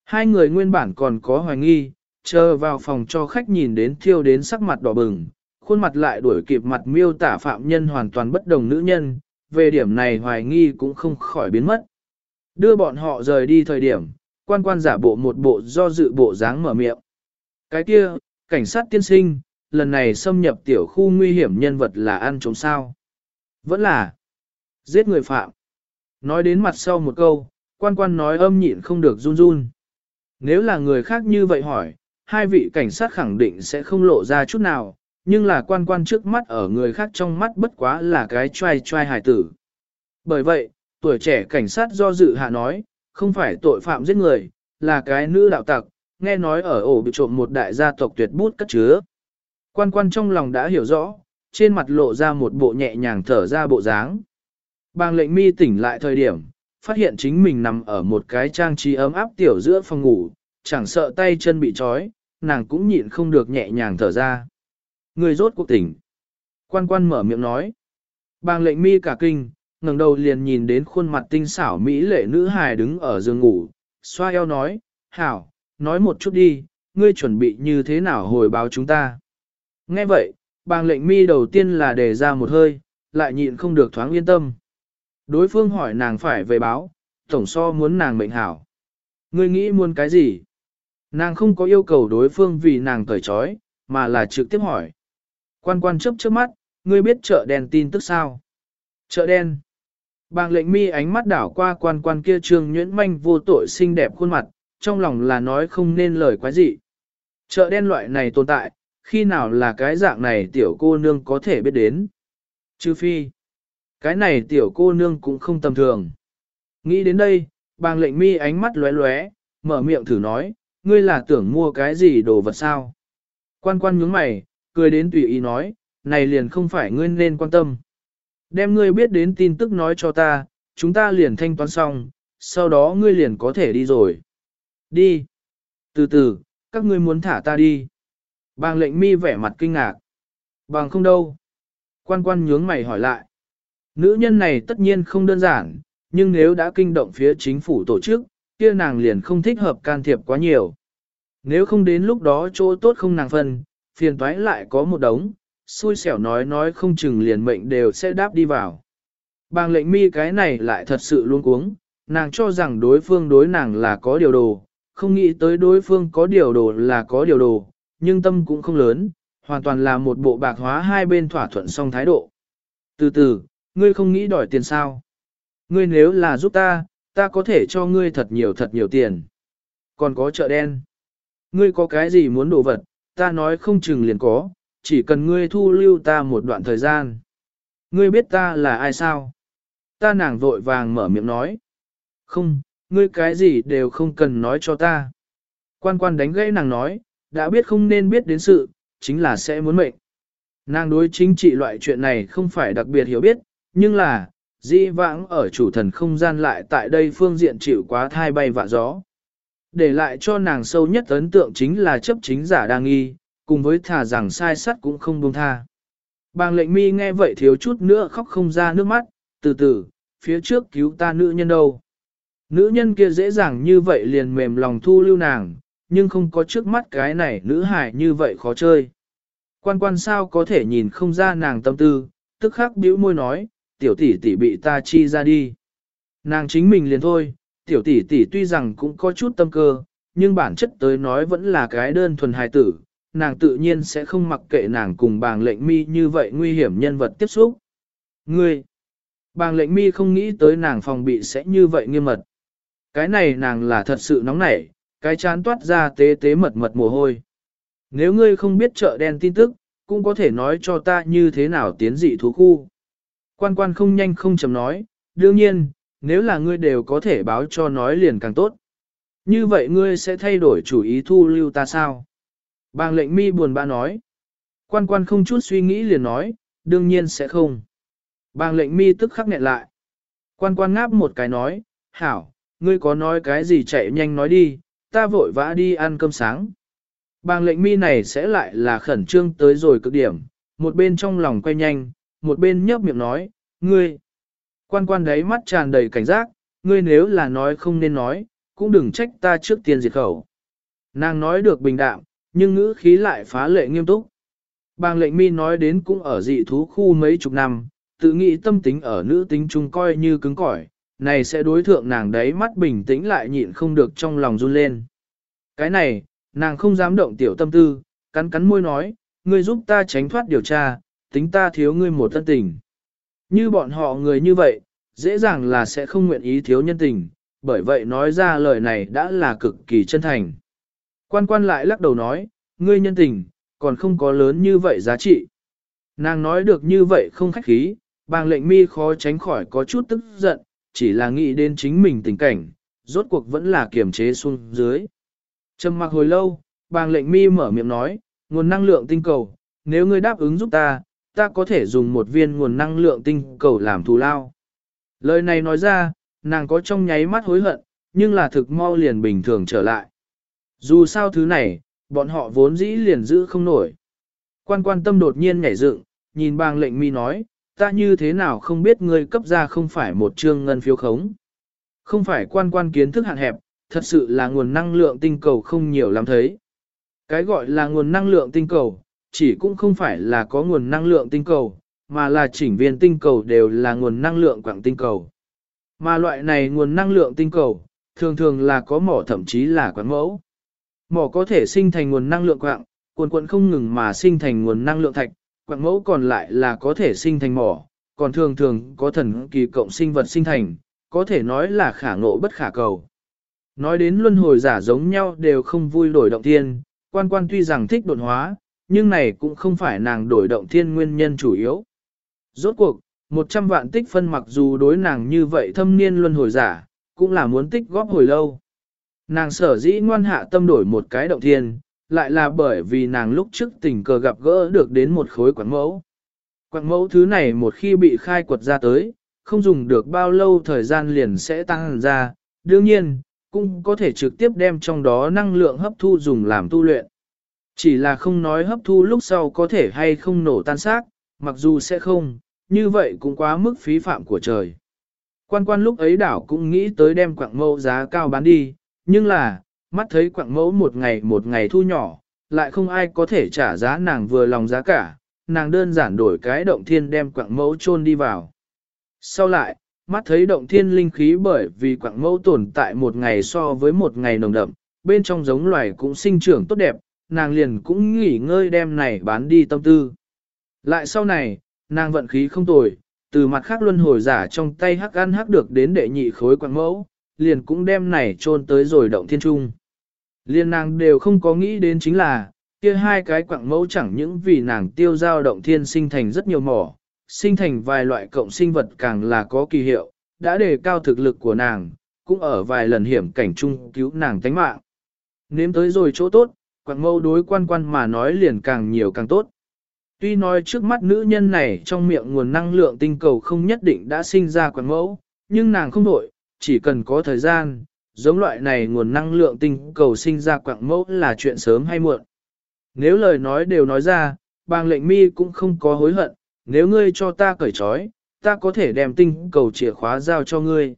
Hai người nguyên bản còn có hoài nghi, chờ vào phòng cho khách nhìn đến thiêu đến sắc mặt đỏ bừng, khuôn mặt lại đuổi kịp mặt miêu tả phạm nhân hoàn toàn bất đồng nữ nhân, về điểm này hoài nghi cũng không khỏi biến mất. Đưa bọn họ rời đi thời điểm, quan quan giả bộ một bộ do dự bộ dáng mở miệng. Cái kia, cảnh sát tiên sinh, lần này xâm nhập tiểu khu nguy hiểm nhân vật là ăn trống sao. Vẫn là giết người phạm. Nói đến mặt sau một câu, quan quan nói âm nhịn không được run run. Nếu là người khác như vậy hỏi, hai vị cảnh sát khẳng định sẽ không lộ ra chút nào, nhưng là quan quan trước mắt ở người khác trong mắt bất quá là cái trai trai hài tử. Bởi vậy, tuổi trẻ cảnh sát do dự hạ nói, không phải tội phạm giết người, là cái nữ đạo tặc, nghe nói ở ổ bị trộm một đại gia tộc tuyệt bút cất chứa. Quan quan trong lòng đã hiểu rõ, trên mặt lộ ra một bộ nhẹ nhàng thở ra bộ dáng. Bang lệnh mi tỉnh lại thời điểm, phát hiện chính mình nằm ở một cái trang trí ấm áp tiểu giữa phòng ngủ, chẳng sợ tay chân bị trói, nàng cũng nhịn không được nhẹ nhàng thở ra. Người rốt cuộc tỉnh. Quan quan mở miệng nói. Bang lệnh mi cả kinh, ngẩng đầu liền nhìn đến khuôn mặt tinh xảo mỹ lệ nữ hài đứng ở giường ngủ, xoa eo nói, hảo, nói một chút đi, ngươi chuẩn bị như thế nào hồi báo chúng ta. Nghe vậy, bang lệnh mi đầu tiên là đề ra một hơi, lại nhịn không được thoáng yên tâm. Đối phương hỏi nàng phải về báo, tổng so muốn nàng mệnh hảo. Ngươi nghĩ muốn cái gì? Nàng không có yêu cầu đối phương vì nàng cởi trói, mà là trực tiếp hỏi. Quan quan chấp trước mắt, ngươi biết chợ đen tin tức sao? Chợ đen. Bàng lệnh mi ánh mắt đảo qua quan quan kia trương nhuyễn manh vô tội xinh đẹp khuôn mặt, trong lòng là nói không nên lời quái gì. Chợ đen loại này tồn tại, khi nào là cái dạng này tiểu cô nương có thể biết đến. Trừ phi, cái này tiểu cô nương cũng không tầm thường. Nghĩ đến đây, bàng lệnh mi ánh mắt lóe lóe, mở miệng thử nói, ngươi là tưởng mua cái gì đồ vật sao? Quan quan nhướng mày, cười đến tùy ý nói, này liền không phải ngươi nên quan tâm. Đem ngươi biết đến tin tức nói cho ta, chúng ta liền thanh toán xong, sau đó ngươi liền có thể đi rồi. Đi. Từ từ, các ngươi muốn thả ta đi. Bàng lệnh mi vẻ mặt kinh ngạc. Bằng không đâu. Quan quan nhướng mày hỏi lại. Nữ nhân này tất nhiên không đơn giản, nhưng nếu đã kinh động phía chính phủ tổ chức, kia nàng liền không thích hợp can thiệp quá nhiều. Nếu không đến lúc đó chỗ tốt không nàng phân, phiền toái lại có một đống, xui xẻo nói nói không chừng liền mệnh đều sẽ đáp đi vào. Bàng lệnh mi cái này lại thật sự luôn cuống, nàng cho rằng đối phương đối nàng là có điều đồ, không nghĩ tới đối phương có điều đồ là có điều đồ, nhưng tâm cũng không lớn, hoàn toàn là một bộ bạc hóa hai bên thỏa thuận song thái độ. Từ từ, ngươi không nghĩ đòi tiền sao? Ngươi nếu là giúp ta, ta có thể cho ngươi thật nhiều thật nhiều tiền. Còn có chợ đen. Ngươi có cái gì muốn đồ vật, ta nói không chừng liền có, chỉ cần ngươi thu lưu ta một đoạn thời gian. Ngươi biết ta là ai sao? Ta nàng vội vàng mở miệng nói. Không, ngươi cái gì đều không cần nói cho ta. Quan quan đánh gãy nàng nói, đã biết không nên biết đến sự, chính là sẽ muốn mệnh. Nàng đối chính trị loại chuyện này không phải đặc biệt hiểu biết, nhưng là, di vãng ở chủ thần không gian lại tại đây phương diện chịu quá thai bay vạ gió. Để lại cho nàng sâu nhất ấn tượng chính là chấp chính giả đang nghi, cùng với thả rằng sai sắt cũng không buông tha. Bàng lệnh mi nghe vậy thiếu chút nữa khóc không ra nước mắt, từ từ, phía trước cứu ta nữ nhân đâu. Nữ nhân kia dễ dàng như vậy liền mềm lòng thu lưu nàng, nhưng không có trước mắt cái này nữ hải như vậy khó chơi. Quan quan sao có thể nhìn không ra nàng tâm tư, tức khắc bĩu môi nói, tiểu tỷ tỷ bị ta chi ra đi. Nàng chính mình liền thôi, tiểu tỷ tỷ tuy rằng cũng có chút tâm cơ, nhưng bản chất tới nói vẫn là cái đơn thuần hài tử, nàng tự nhiên sẽ không mặc kệ nàng cùng bàng lệnh mi như vậy nguy hiểm nhân vật tiếp xúc. Ngươi, Bàng lệnh mi không nghĩ tới nàng phòng bị sẽ như vậy nghiêm mật. Cái này nàng là thật sự nóng nảy, cái chán toát ra tế tế mật mật mồ hôi. Nếu ngươi không biết chợ đen tin tức, cũng có thể nói cho ta như thế nào tiến dị thú khu. Quan quan không nhanh không chậm nói, đương nhiên, nếu là ngươi đều có thể báo cho nói liền càng tốt. Như vậy ngươi sẽ thay đổi chủ ý thu lưu ta sao? Bàng lệnh mi buồn bã nói. Quan quan không chút suy nghĩ liền nói, đương nhiên sẽ không. Bàng lệnh mi tức khắc nghẹn lại. Quan quan ngáp một cái nói, hảo, ngươi có nói cái gì chạy nhanh nói đi, ta vội vã đi ăn cơm sáng. Bàng lệnh mi này sẽ lại là khẩn trương tới rồi cực điểm, một bên trong lòng quay nhanh, một bên nhấp miệng nói, ngươi. Quan quan đấy mắt tràn đầy cảnh giác, ngươi nếu là nói không nên nói, cũng đừng trách ta trước tiên diệt khẩu. Nàng nói được bình đạm, nhưng ngữ khí lại phá lệ nghiêm túc. Bàng lệnh mi nói đến cũng ở dị thú khu mấy chục năm, tự nghĩ tâm tính ở nữ tính chung coi như cứng cỏi, này sẽ đối thượng nàng đấy mắt bình tĩnh lại nhịn không được trong lòng run lên. Cái này, nàng không dám động tiểu tâm tư, cắn cắn môi nói, ngươi giúp ta tránh thoát điều tra, tính ta thiếu ngươi một thân tình. Như bọn họ người như vậy, dễ dàng là sẽ không nguyện ý thiếu nhân tình, bởi vậy nói ra lời này đã là cực kỳ chân thành. Quan quan lại lắc đầu nói, ngươi nhân tình, còn không có lớn như vậy giá trị. Nàng nói được như vậy không khách khí, bàng lệnh mi khó tránh khỏi có chút tức giận, chỉ là nghĩ đến chính mình tình cảnh, rốt cuộc vẫn là kiềm chế xuống dưới. Trầm mặc hồi lâu, bàng lệnh mi mở miệng nói, nguồn năng lượng tinh cầu, nếu ngươi đáp ứng giúp ta, ta có thể dùng một viên nguồn năng lượng tinh cầu làm thù lao. Lời này nói ra, nàng có trong nháy mắt hối hận, nhưng là thực mau liền bình thường trở lại. Dù sao thứ này, bọn họ vốn dĩ liền giữ không nổi. Quan quan tâm đột nhiên nhảy dựng, nhìn bàng lệnh mi nói, ta như thế nào không biết ngươi cấp ra không phải một trương ngân phiếu khống. Không phải quan quan kiến thức hạn hẹp, thật sự là nguồn năng lượng tinh cầu không nhiều lắm thấy. Cái gọi là nguồn năng lượng tinh cầu, chỉ cũng không phải là có nguồn năng lượng tinh cầu, mà là chỉnh viên tinh cầu đều là nguồn năng lượng quảng tinh cầu. Mà loại này nguồn năng lượng tinh cầu, thường thường là có mỏ thậm chí là quán mẫu. Mỏ có thể sinh thành nguồn năng lượng quạng, cuồn cuộn không ngừng mà sinh thành nguồn năng lượng thạch, quạng mẫu còn lại là có thể sinh thành mỏ, còn thường thường có thần kỳ cộng sinh vật sinh thành, có thể nói là khả ngộ bất khả cầu. Nói đến luân hồi giả giống nhau đều không vui đổi động tiên, quan quan tuy rằng thích đột hóa, nhưng này cũng không phải nàng đổi động thiên nguyên nhân chủ yếu. Rốt cuộc, 100 vạn tích phân mặc dù đối nàng như vậy thâm niên luân hồi giả, cũng là muốn tích góp hồi lâu. Nàng sở dĩ ngoan hạ tâm đổi một cái động thiên, lại là bởi vì nàng lúc trước tình cờ gặp gỡ được đến một khối quảng mẫu. Quảng mẫu thứ này một khi bị khai quật ra tới, không dùng được bao lâu thời gian liền sẽ tăng ra, đương nhiên, cũng có thể trực tiếp đem trong đó năng lượng hấp thu dùng làm tu luyện. Chỉ là không nói hấp thu lúc sau có thể hay không nổ tan xác, mặc dù sẽ không, như vậy cũng quá mức phí phạm của trời. Quan quan lúc ấy đảo cũng nghĩ tới đem quạng mẫu giá cao bán đi, nhưng là, mắt thấy quạng mẫu một ngày một ngày thu nhỏ, lại không ai có thể trả giá nàng vừa lòng giá cả, nàng đơn giản đổi cái động thiên đem quạng mẫu chôn đi vào. Sau lại, mắt thấy động thiên linh khí bởi vì quạng mẫu tồn tại một ngày so với một ngày nồng đậm, bên trong giống loài cũng sinh trưởng tốt đẹp, nàng liền cũng nghỉ ngơi đem này bán đi tâm tư. Lại sau này, nàng vận khí không tồi, từ mặt khác luân hồi giả trong tay hắc ăn hắc được đến đệ nhị khối quạng mẫu, liền cũng đem này trôn tới rồi động thiên trung. Liên nàng đều không có nghĩ đến chính là, kia hai cái quạng mẫu chẳng những vì nàng tiêu giao động thiên sinh thành rất nhiều mỏ, sinh thành vài loại cộng sinh vật càng là có kỳ hiệu, đã đề cao thực lực của nàng, cũng ở vài lần hiểm cảnh chung cứu nàng tánh mạng. Nếm tới rồi chỗ tốt, quảng mẫu đối quan quan mà nói liền càng nhiều càng tốt. Tuy nói trước mắt nữ nhân này trong miệng nguồn năng lượng tinh cầu không nhất định đã sinh ra quảng mẫu, nhưng nàng không đổi, chỉ cần có thời gian, giống loại này nguồn năng lượng tinh cầu sinh ra quảng mẫu là chuyện sớm hay muộn. Nếu lời nói đều nói ra, bàng lệnh mi cũng không có hối hận, nếu ngươi cho ta cởi trói, ta có thể đem tinh cầu chìa khóa giao cho ngươi.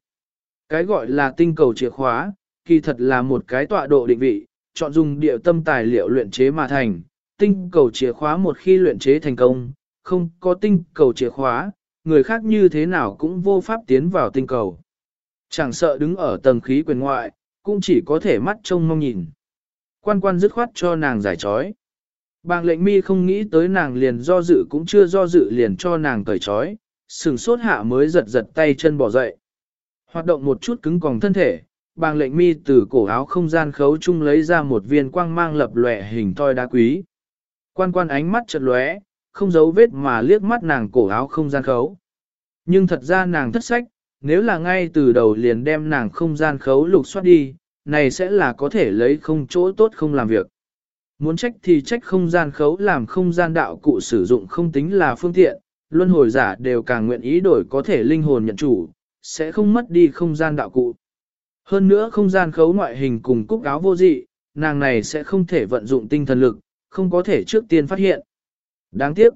Cái gọi là tinh cầu chìa khóa, kỳ thật là một cái tọa độ định vị, chọn dùng địa tâm tài liệu luyện chế mà thành. Tinh cầu chìa khóa một khi luyện chế thành công, không có tinh cầu chìa khóa, người khác như thế nào cũng vô pháp tiến vào tinh cầu. Chẳng sợ đứng ở tầng khí quyền ngoại, cũng chỉ có thể mắt trông mong nhìn. Quan quan dứt khoát cho nàng giải trói. Bàng lệnh mi không nghĩ tới nàng liền do dự cũng chưa do dự liền cho nàng cởi trói, sừng sốt hạ mới giật giật tay chân bỏ dậy. Hoạt động một chút cứng còng thân thể, bàng lệnh mi từ cổ áo không gian khấu chung lấy ra một viên quang mang lập lòe hình toi đá quý. Quan quan ánh mắt chợt lóe, không giấu vết mà liếc mắt nàng cổ áo không gian khấu. Nhưng thật ra nàng thất sách, nếu là ngay từ đầu liền đem nàng không gian khấu lục soát đi, này sẽ là có thể lấy không chỗ tốt không làm việc. Muốn trách thì trách không gian khấu làm không gian đạo cụ sử dụng không tính là phương tiện, luân hồi giả đều càng nguyện ý đổi có thể linh hồn nhận chủ, sẽ không mất đi không gian đạo cụ. Hơn nữa không gian khấu ngoại hình cùng cúc áo vô dị, nàng này sẽ không thể vận dụng tinh thần lực, không có thể trước tiên phát hiện. Đáng tiếc.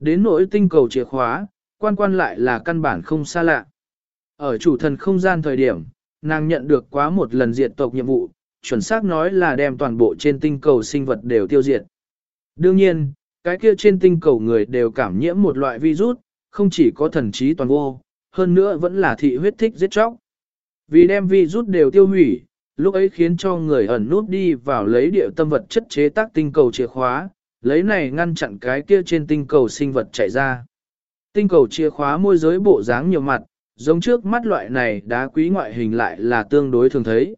Đến nỗi tinh cầu chìa khóa, quan quan lại là căn bản không xa lạ. Ở chủ thần không gian thời điểm, nàng nhận được quá một lần diệt tộc nhiệm vụ, chuẩn xác nói là đem toàn bộ trên tinh cầu sinh vật đều tiêu diệt. Đương nhiên, cái kia trên tinh cầu người đều cảm nhiễm một loại virus, không chỉ có thần trí toàn vô, hơn nữa vẫn là thị huyết thích giết chóc. Vì đem vi rút đều tiêu hủy, lúc ấy khiến cho người ẩn nút đi vào lấy địa tâm vật chất chế tác tinh cầu chìa khóa, lấy này ngăn chặn cái kia trên tinh cầu sinh vật chạy ra. Tinh cầu chìa khóa môi giới bộ dáng nhiều mặt, giống trước mắt loại này đá quý ngoại hình lại là tương đối thường thấy.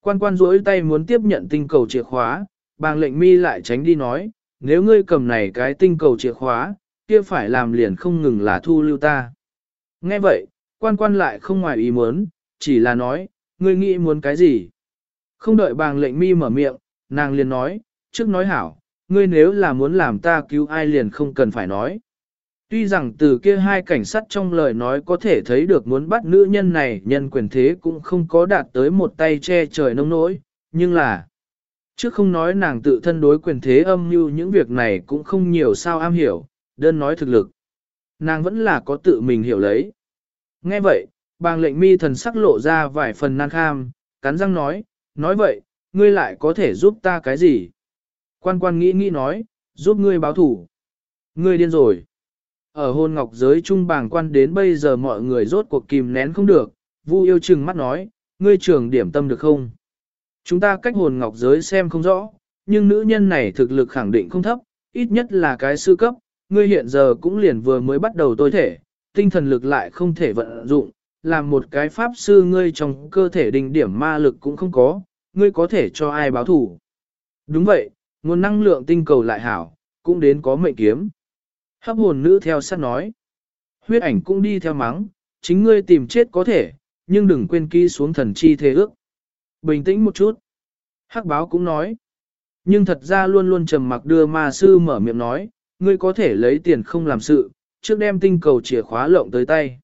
Quan quan duỗi tay muốn tiếp nhận tinh cầu chìa khóa, bàng lệnh mi lại tránh đi nói, nếu ngươi cầm này cái tinh cầu chìa khóa, kia phải làm liền không ngừng là thu lưu ta. Nghe vậy, quan quan lại không ngoài ý muốn, chỉ là nói, ngươi nghĩ muốn cái gì? Không đợi bàng lệnh mi mở miệng, nàng liền nói, trước nói hảo, ngươi nếu là muốn làm ta cứu ai liền không cần phải nói. Tuy rằng từ kia hai cảnh sát trong lời nói có thể thấy được muốn bắt nữ nhân này nhân quyền thế cũng không có đạt tới một tay che trời nông nỗi, nhưng là Trước không nói nàng tự thân đối quyền thế âm mưu những việc này cũng không nhiều sao am hiểu, đơn nói thực lực. Nàng vẫn là có tự mình hiểu lấy. Nghe vậy, bàng lệnh mi thần sắc lộ ra vài phần nan kham, cắn răng nói, nói vậy, ngươi lại có thể giúp ta cái gì? Quan quan nghĩ nghĩ nói, giúp ngươi báo thủ. Ngươi điên rồi. Ở hôn ngọc giới trung bàng quan đến bây giờ mọi người rốt cuộc kìm nén không được, vu yêu chừng mắt nói, ngươi trưởng điểm tâm được không? Chúng ta cách hồn ngọc giới xem không rõ, nhưng nữ nhân này thực lực khẳng định không thấp, ít nhất là cái sư cấp, ngươi hiện giờ cũng liền vừa mới bắt đầu tối thể, tinh thần lực lại không thể vận dụng, làm một cái pháp sư ngươi trong cơ thể đình điểm ma lực cũng không có, ngươi có thể cho ai báo thủ. Đúng vậy, nguồn năng lượng tinh cầu lại hảo, cũng đến có mệnh kiếm. Hấp hồn nữ theo sát nói. Huyết ảnh cũng đi theo mắng, chính ngươi tìm chết có thể, nhưng đừng quên ký xuống thần chi thế ước. Bình tĩnh một chút. Hắc báo cũng nói. Nhưng thật ra luôn luôn trầm mặc đưa ma sư mở miệng nói, ngươi có thể lấy tiền không làm sự, trước đem tinh cầu chìa khóa lộng tới tay.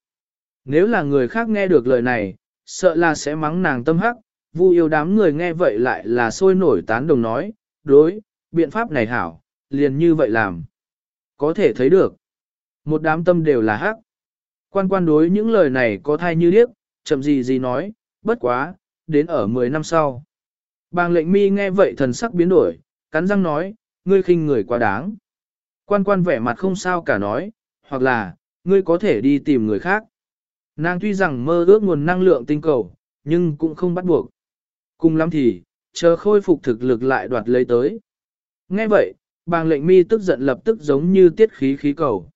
Nếu là người khác nghe được lời này, sợ là sẽ mắng nàng tâm hắc, vu yêu đám người nghe vậy lại là sôi nổi tán đồng nói, đối, biện pháp này hảo, liền như vậy làm. Có thể thấy được, một đám tâm đều là hắc. Quan quan đối những lời này có thai như điếc, chậm gì gì nói, bất quá, đến ở 10 năm sau. Bàng lệnh mi nghe vậy thần sắc biến đổi, cắn răng nói, ngươi khinh người quá đáng. Quan quan vẻ mặt không sao cả nói, hoặc là, ngươi có thể đi tìm người khác. Nàng tuy rằng mơ ước nguồn năng lượng tinh cầu, nhưng cũng không bắt buộc. Cùng lắm thì, chờ khôi phục thực lực lại đoạt lấy tới. Nghe vậy, bàng lệnh mi tức giận lập tức giống như tiết khí khí cầu.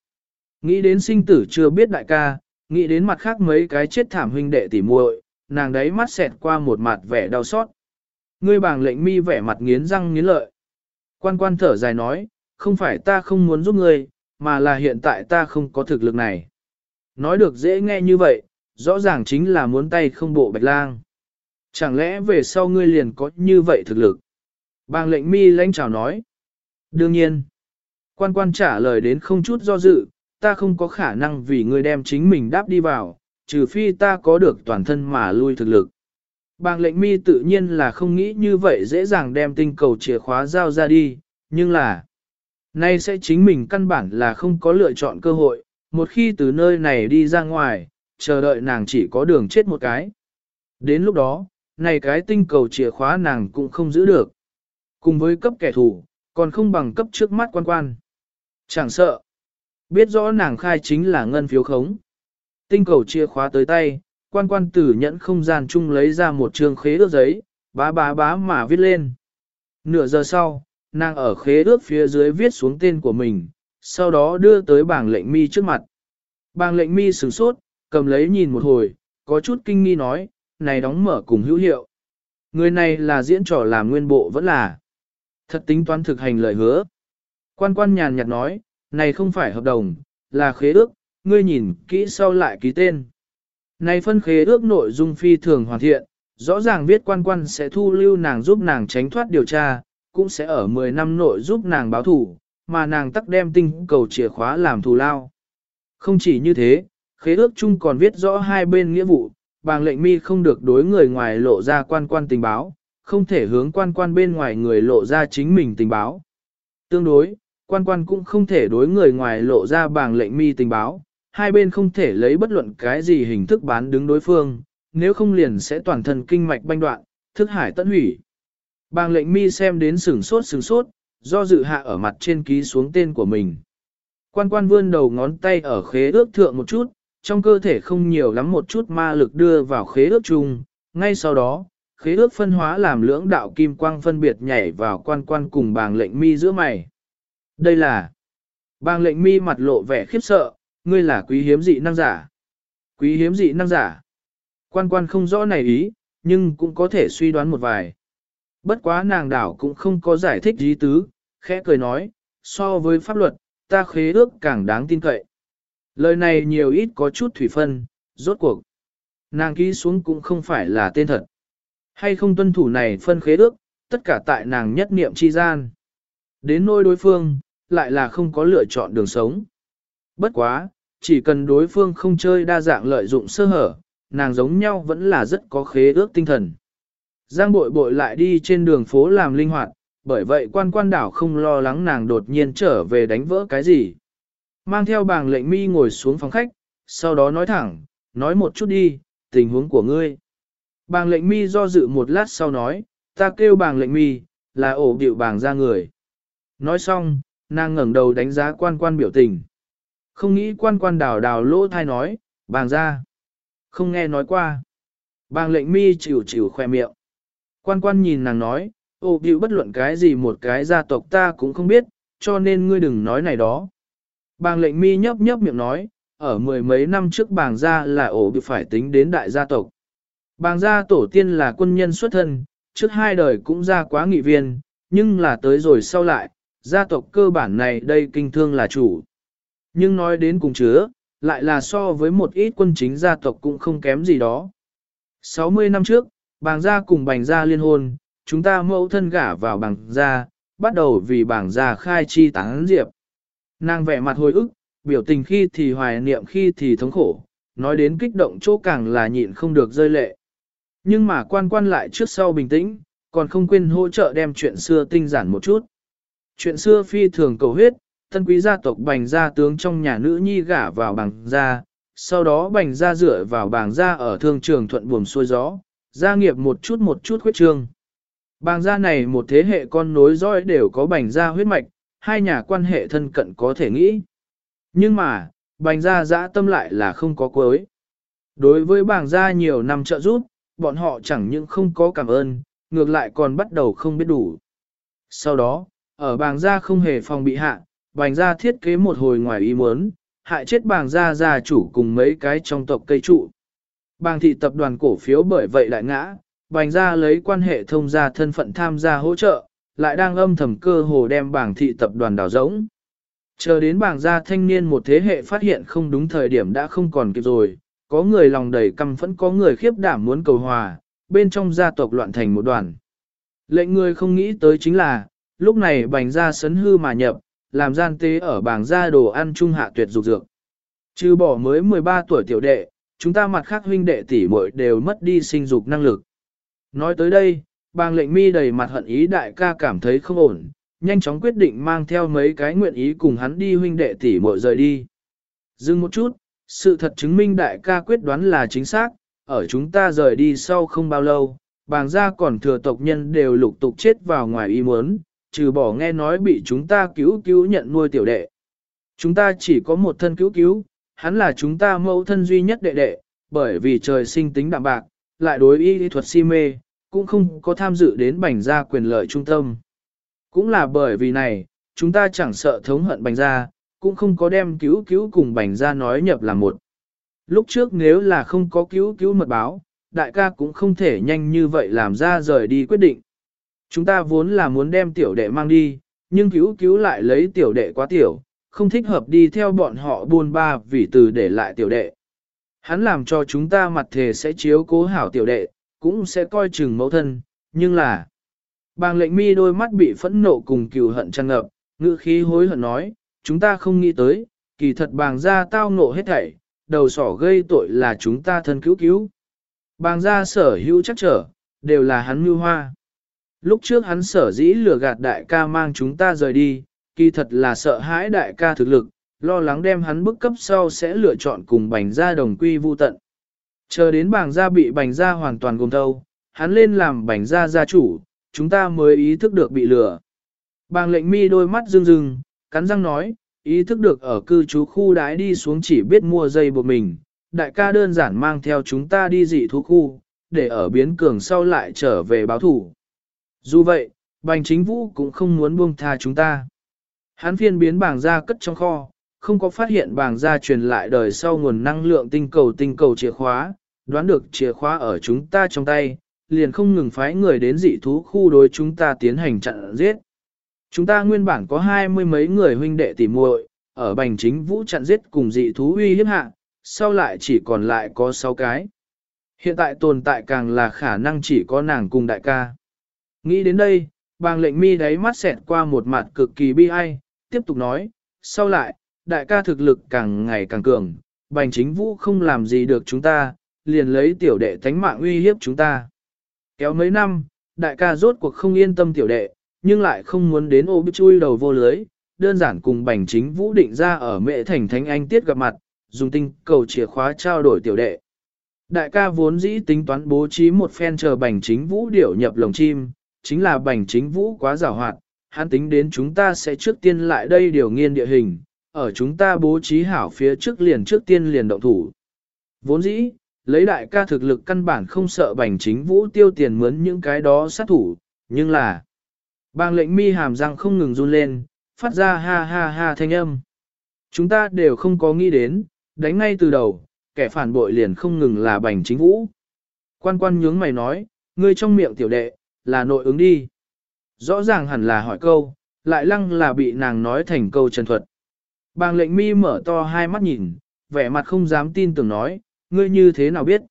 Nghĩ đến sinh tử chưa biết đại ca, nghĩ đến mặt khác mấy cái chết thảm huynh đệ tỉ muội, nàng đấy mắt xẹt qua một mặt vẻ đau xót. Ngươi bàng lệnh mi vẻ mặt nghiến răng nghiến lợi. Quan quan thở dài nói, không phải ta không muốn giúp ngươi, mà là hiện tại ta không có thực lực này. Nói được dễ nghe như vậy, rõ ràng chính là muốn tay không bộ bạch lang. Chẳng lẽ về sau ngươi liền có như vậy thực lực? Bàng lệnh mi lãnh chào nói. Đương nhiên. Quan quan trả lời đến không chút do dự, ta không có khả năng vì ngươi đem chính mình đáp đi vào, trừ phi ta có được toàn thân mà lui thực lực. Bàng lệnh mi tự nhiên là không nghĩ như vậy dễ dàng đem tinh cầu chìa khóa giao ra đi, nhưng là, nay sẽ chính mình căn bản là không có lựa chọn cơ hội, một khi từ nơi này đi ra ngoài, chờ đợi nàng chỉ có đường chết một cái. Đến lúc đó, này cái tinh cầu chìa khóa nàng cũng không giữ được. Cùng với cấp kẻ thù, còn không bằng cấp trước mắt quan quan. Chẳng sợ, biết rõ nàng khai chính là ngân phiếu khống. Tinh cầu chìa khóa tới tay, quan quan tử nhẫn không gian chung lấy ra một trường khế ước giấy, bá bá bá mà viết lên. Nửa giờ sau, nàng ở khế ước phía dưới viết xuống tên của mình, sau đó đưa tới bảng lệnh mi trước mặt. bảng lệnh mi sửng sốt, cầm lấy nhìn một hồi, có chút kinh nghi nói, này đóng mở cùng hữu hiệu. Người này là diễn trò làm nguyên bộ vẫn là. Thật tính toán thực hành lời hứa. Quan quan nhàn nhạt nói, này không phải hợp đồng, là khế ước, ngươi nhìn kỹ sau lại ký tên. Này phân khế ước nội dung phi thường hoàn thiện, rõ ràng viết quan quan sẽ thu lưu nàng giúp nàng tránh thoát điều tra, cũng sẽ ở 10 năm nội giúp nàng báo thủ, mà nàng tắc đem tinh cầu chìa khóa làm thù lao. Không chỉ như thế, khế ước chung còn viết rõ hai bên nghĩa vụ, bàng lệnh mi không được đối người ngoài lộ ra quan quan tình báo, không thể hướng quan quan bên ngoài người lộ ra chính mình tình báo. Tương đối, quan quan cũng không thể đối người ngoài lộ ra bàng lệnh mi tình báo, hai bên không thể lấy bất luận cái gì hình thức bán đứng đối phương, nếu không liền sẽ toàn thân kinh mạch banh đoạn, thức hải tận hủy. Bàng lệnh mi xem đến sửng sốt sửng sốt, do dự hạ ở mặt trên ký xuống tên của mình. Quan quan vươn đầu ngón tay ở khế ước thượng một chút, trong cơ thể không nhiều lắm một chút ma lực đưa vào khế ước chung, ngay sau đó, khế ước phân hóa làm lưỡng đạo kim quang phân biệt nhảy vào quan quan cùng bàng lệnh mi giữa mày. Đây là bàng lệnh mi mặt lộ vẻ khiếp sợ, ngươi là quý hiếm dị năng giả. Quý hiếm dị năng giả. Quan quan không rõ này ý, nhưng cũng có thể suy đoán một vài. Bất quá nàng đảo cũng không có giải thích gì tứ, khẽ cười nói, so với pháp luật, ta khế ước càng đáng tin cậy. Lời này nhiều ít có chút thủy phân, rốt cuộc. Nàng ký xuống cũng không phải là tên thật. Hay không tuân thủ này phân khế ước, tất cả tại nàng nhất niệm chi gian. Đến nôi đối phương, lại là không có lựa chọn đường sống. Bất quá, chỉ cần đối phương không chơi đa dạng lợi dụng sơ hở, nàng giống nhau vẫn là rất có khế ước tinh thần. Giang bội bội lại đi trên đường phố làm linh hoạt, bởi vậy quan quan đảo không lo lắng nàng đột nhiên trở về đánh vỡ cái gì. Mang theo bảng lệnh mi ngồi xuống phòng khách, sau đó nói thẳng, nói một chút đi, tình huống của ngươi. Bàng lệnh mi do dự một lát sau nói, ta kêu bàng lệnh mi, là ổ điệu bàng ra người. Nói xong, nàng ngẩng đầu đánh giá quan quan biểu tình. Không nghĩ quan quan đảo đào lỗ thai nói, bàng ra. Không nghe nói qua. Bàng lệnh mi chịu chịu khoe miệng. Quan quan nhìn nàng nói, ô biểu bất luận cái gì một cái gia tộc ta cũng không biết, cho nên ngươi đừng nói này đó. Bàng lệnh mi nhấp nhấp miệng nói, ở mười mấy năm trước bàng gia là ổ bị phải tính đến đại gia tộc. Bàng gia tổ tiên là quân nhân xuất thân, trước hai đời cũng ra quá nghị viên, nhưng là tới rồi sau lại, gia tộc cơ bản này đây kinh thương là chủ. Nhưng nói đến cùng chứa, lại là so với một ít quân chính gia tộc cũng không kém gì đó. 60 năm trước, bàng gia cùng bành gia liên hôn, chúng ta mẫu thân gả vào bảng gia, bắt đầu vì bảng gia khai chi tán diệp. Nàng vẻ mặt hồi ức, biểu tình khi thì hoài niệm khi thì thống khổ, nói đến kích động chỗ càng là nhịn không được rơi lệ. Nhưng mà quan quan lại trước sau bình tĩnh, còn không quên hỗ trợ đem chuyện xưa tinh giản một chút. Chuyện xưa phi thường cầu huyết, tân quý gia tộc bành gia tướng trong nhà nữ nhi gả vào bảng gia, sau đó bành gia dựa vào bảng gia ở thương trường thuận buồm xuôi gió, gia nghiệp một chút một chút khuyết trương. Bàng gia này một thế hệ con nối dõi đều có bành gia huyết mạch, hai nhà quan hệ thân cận có thể nghĩ. Nhưng mà, bành gia dã tâm lại là không có cuối. Đối với bàng gia nhiều năm trợ giúp, bọn họ chẳng những không có cảm ơn, ngược lại còn bắt đầu không biết đủ. Sau đó, ở bàng gia không hề phòng bị hạ, bành gia thiết kế một hồi ngoài ý muốn, hại chết bàng gia gia chủ cùng mấy cái trong tộc cây trụ. Bàng thị tập đoàn cổ phiếu bởi vậy lại ngã, bành gia lấy quan hệ thông gia thân phận tham gia hỗ trợ, lại đang âm thầm cơ hồ đem bảng thị tập đoàn đào rỗng. Chờ đến bảng gia thanh niên một thế hệ phát hiện không đúng thời điểm đã không còn kịp rồi, có người lòng đầy căm phẫn có người khiếp đảm muốn cầu hòa, bên trong gia tộc loạn thành một đoàn. Lệnh người không nghĩ tới chính là, lúc này bành gia sấn hư mà nhập, làm gian tế ở bảng gia đồ ăn trung hạ tuyệt dục dược. Trừ bỏ mới 13 tuổi tiểu đệ, chúng ta mặt khác huynh đệ tỷ muội đều mất đi sinh dục năng lực. Nói tới đây, bàng lệnh mi đầy mặt hận ý đại ca cảm thấy không ổn, nhanh chóng quyết định mang theo mấy cái nguyện ý cùng hắn đi huynh đệ tỷ muội rời đi. Dừng một chút, sự thật chứng minh đại ca quyết đoán là chính xác, ở chúng ta rời đi sau không bao lâu, bàng gia còn thừa tộc nhân đều lục tục chết vào ngoài ý muốn, trừ bỏ nghe nói bị chúng ta cứu cứu nhận nuôi tiểu đệ. Chúng ta chỉ có một thân cứu cứu, hắn là chúng ta mẫu thân duy nhất đệ đệ, bởi vì trời sinh tính đạm bạc, lại đối y thuật si mê, cũng không có tham dự đến bành gia quyền lợi trung tâm. Cũng là bởi vì này, chúng ta chẳng sợ thống hận bành gia, cũng không có đem cứu cứu cùng bành gia nói nhập là một. Lúc trước nếu là không có cứu cứu mật báo, đại ca cũng không thể nhanh như vậy làm ra rời đi quyết định. Chúng ta vốn là muốn đem tiểu đệ mang đi, nhưng cứu cứu lại lấy tiểu đệ quá tiểu, không thích hợp đi theo bọn họ buôn ba vì từ để lại tiểu đệ. Hắn làm cho chúng ta mặt thề sẽ chiếu cố hảo tiểu đệ, cũng sẽ coi chừng mẫu thân, nhưng là... Bàng lệnh mi đôi mắt bị phẫn nộ cùng cừu hận tràn ngập, ngữ khí hối hận nói, chúng ta không nghĩ tới, kỳ thật bàng ra tao ngộ hết thảy, đầu sỏ gây tội là chúng ta thân cứu cứu. Bàng ra sở hữu chắc trở, đều là hắn mưu hoa. Lúc trước hắn sở dĩ lừa gạt đại ca mang chúng ta rời đi, kỳ thật là sợ hãi đại ca thực lực, lo lắng đem hắn bức cấp sau sẽ lựa chọn cùng bành gia đồng quy vu tận. Chờ đến bảng gia bị bành gia hoàn toàn gồm thâu, hắn lên làm bành gia gia chủ, chúng ta mới ý thức được bị lừa. Bàng lệnh mi đôi mắt rưng rưng, cắn răng nói, ý thức được ở cư trú khu đái đi xuống chỉ biết mua dây buộc mình, đại ca đơn giản mang theo chúng ta đi dị thú khu, để ở biến cường sau lại trở về báo thủ. Dù vậy, bành chính vũ cũng không muốn buông tha chúng ta. Hắn phiên biến bảng ra cất trong kho, không có phát hiện bảng ra truyền lại đời sau nguồn năng lượng tinh cầu tinh cầu chìa khóa, đoán được chìa khóa ở chúng ta trong tay, liền không ngừng phái người đến dị thú khu đối chúng ta tiến hành chặn giết. Chúng ta nguyên bản có hai mươi mấy người huynh đệ tỉ muội ở bành chính vũ chặn giết cùng dị thú uy hiếp hạ, sau lại chỉ còn lại có sáu cái. Hiện tại tồn tại càng là khả năng chỉ có nàng cùng đại ca. Nghĩ đến đây, bàng lệnh mi đáy mắt xẹt qua một mặt cực kỳ bi ai, tiếp tục nói, sau lại, đại ca thực lực càng ngày càng cường, bành chính vũ không làm gì được chúng ta, liền lấy tiểu đệ thánh mạng uy hiếp chúng ta. Kéo mấy năm, đại ca rốt cuộc không yên tâm tiểu đệ, nhưng lại không muốn đến ô bích chui đầu vô lưới, đơn giản cùng bành chính vũ định ra ở mệ thành thánh anh tiết gặp mặt, dùng tinh cầu chìa khóa trao đổi tiểu đệ. Đại ca vốn dĩ tính toán bố trí một phen chờ bành chính vũ điểu nhập lồng chim, chính là bành chính vũ quá rào hoạt, hắn tính đến chúng ta sẽ trước tiên lại đây điều nghiên địa hình, ở chúng ta bố trí hảo phía trước liền trước tiên liền động thủ. Vốn dĩ, lấy đại ca thực lực căn bản không sợ bành chính vũ tiêu tiền mướn những cái đó sát thủ, nhưng là bang lệnh mi hàm răng không ngừng run lên, phát ra ha ha ha thanh âm. Chúng ta đều không có nghĩ đến, đánh ngay từ đầu, kẻ phản bội liền không ngừng là bành chính vũ. Quan quan nhướng mày nói, ngươi trong miệng tiểu đệ, là nội ứng đi. Rõ ràng hẳn là hỏi câu, lại lăng là bị nàng nói thành câu chân thuật. Bàng lệnh mi mở to hai mắt nhìn, vẻ mặt không dám tin tưởng nói, ngươi như thế nào biết.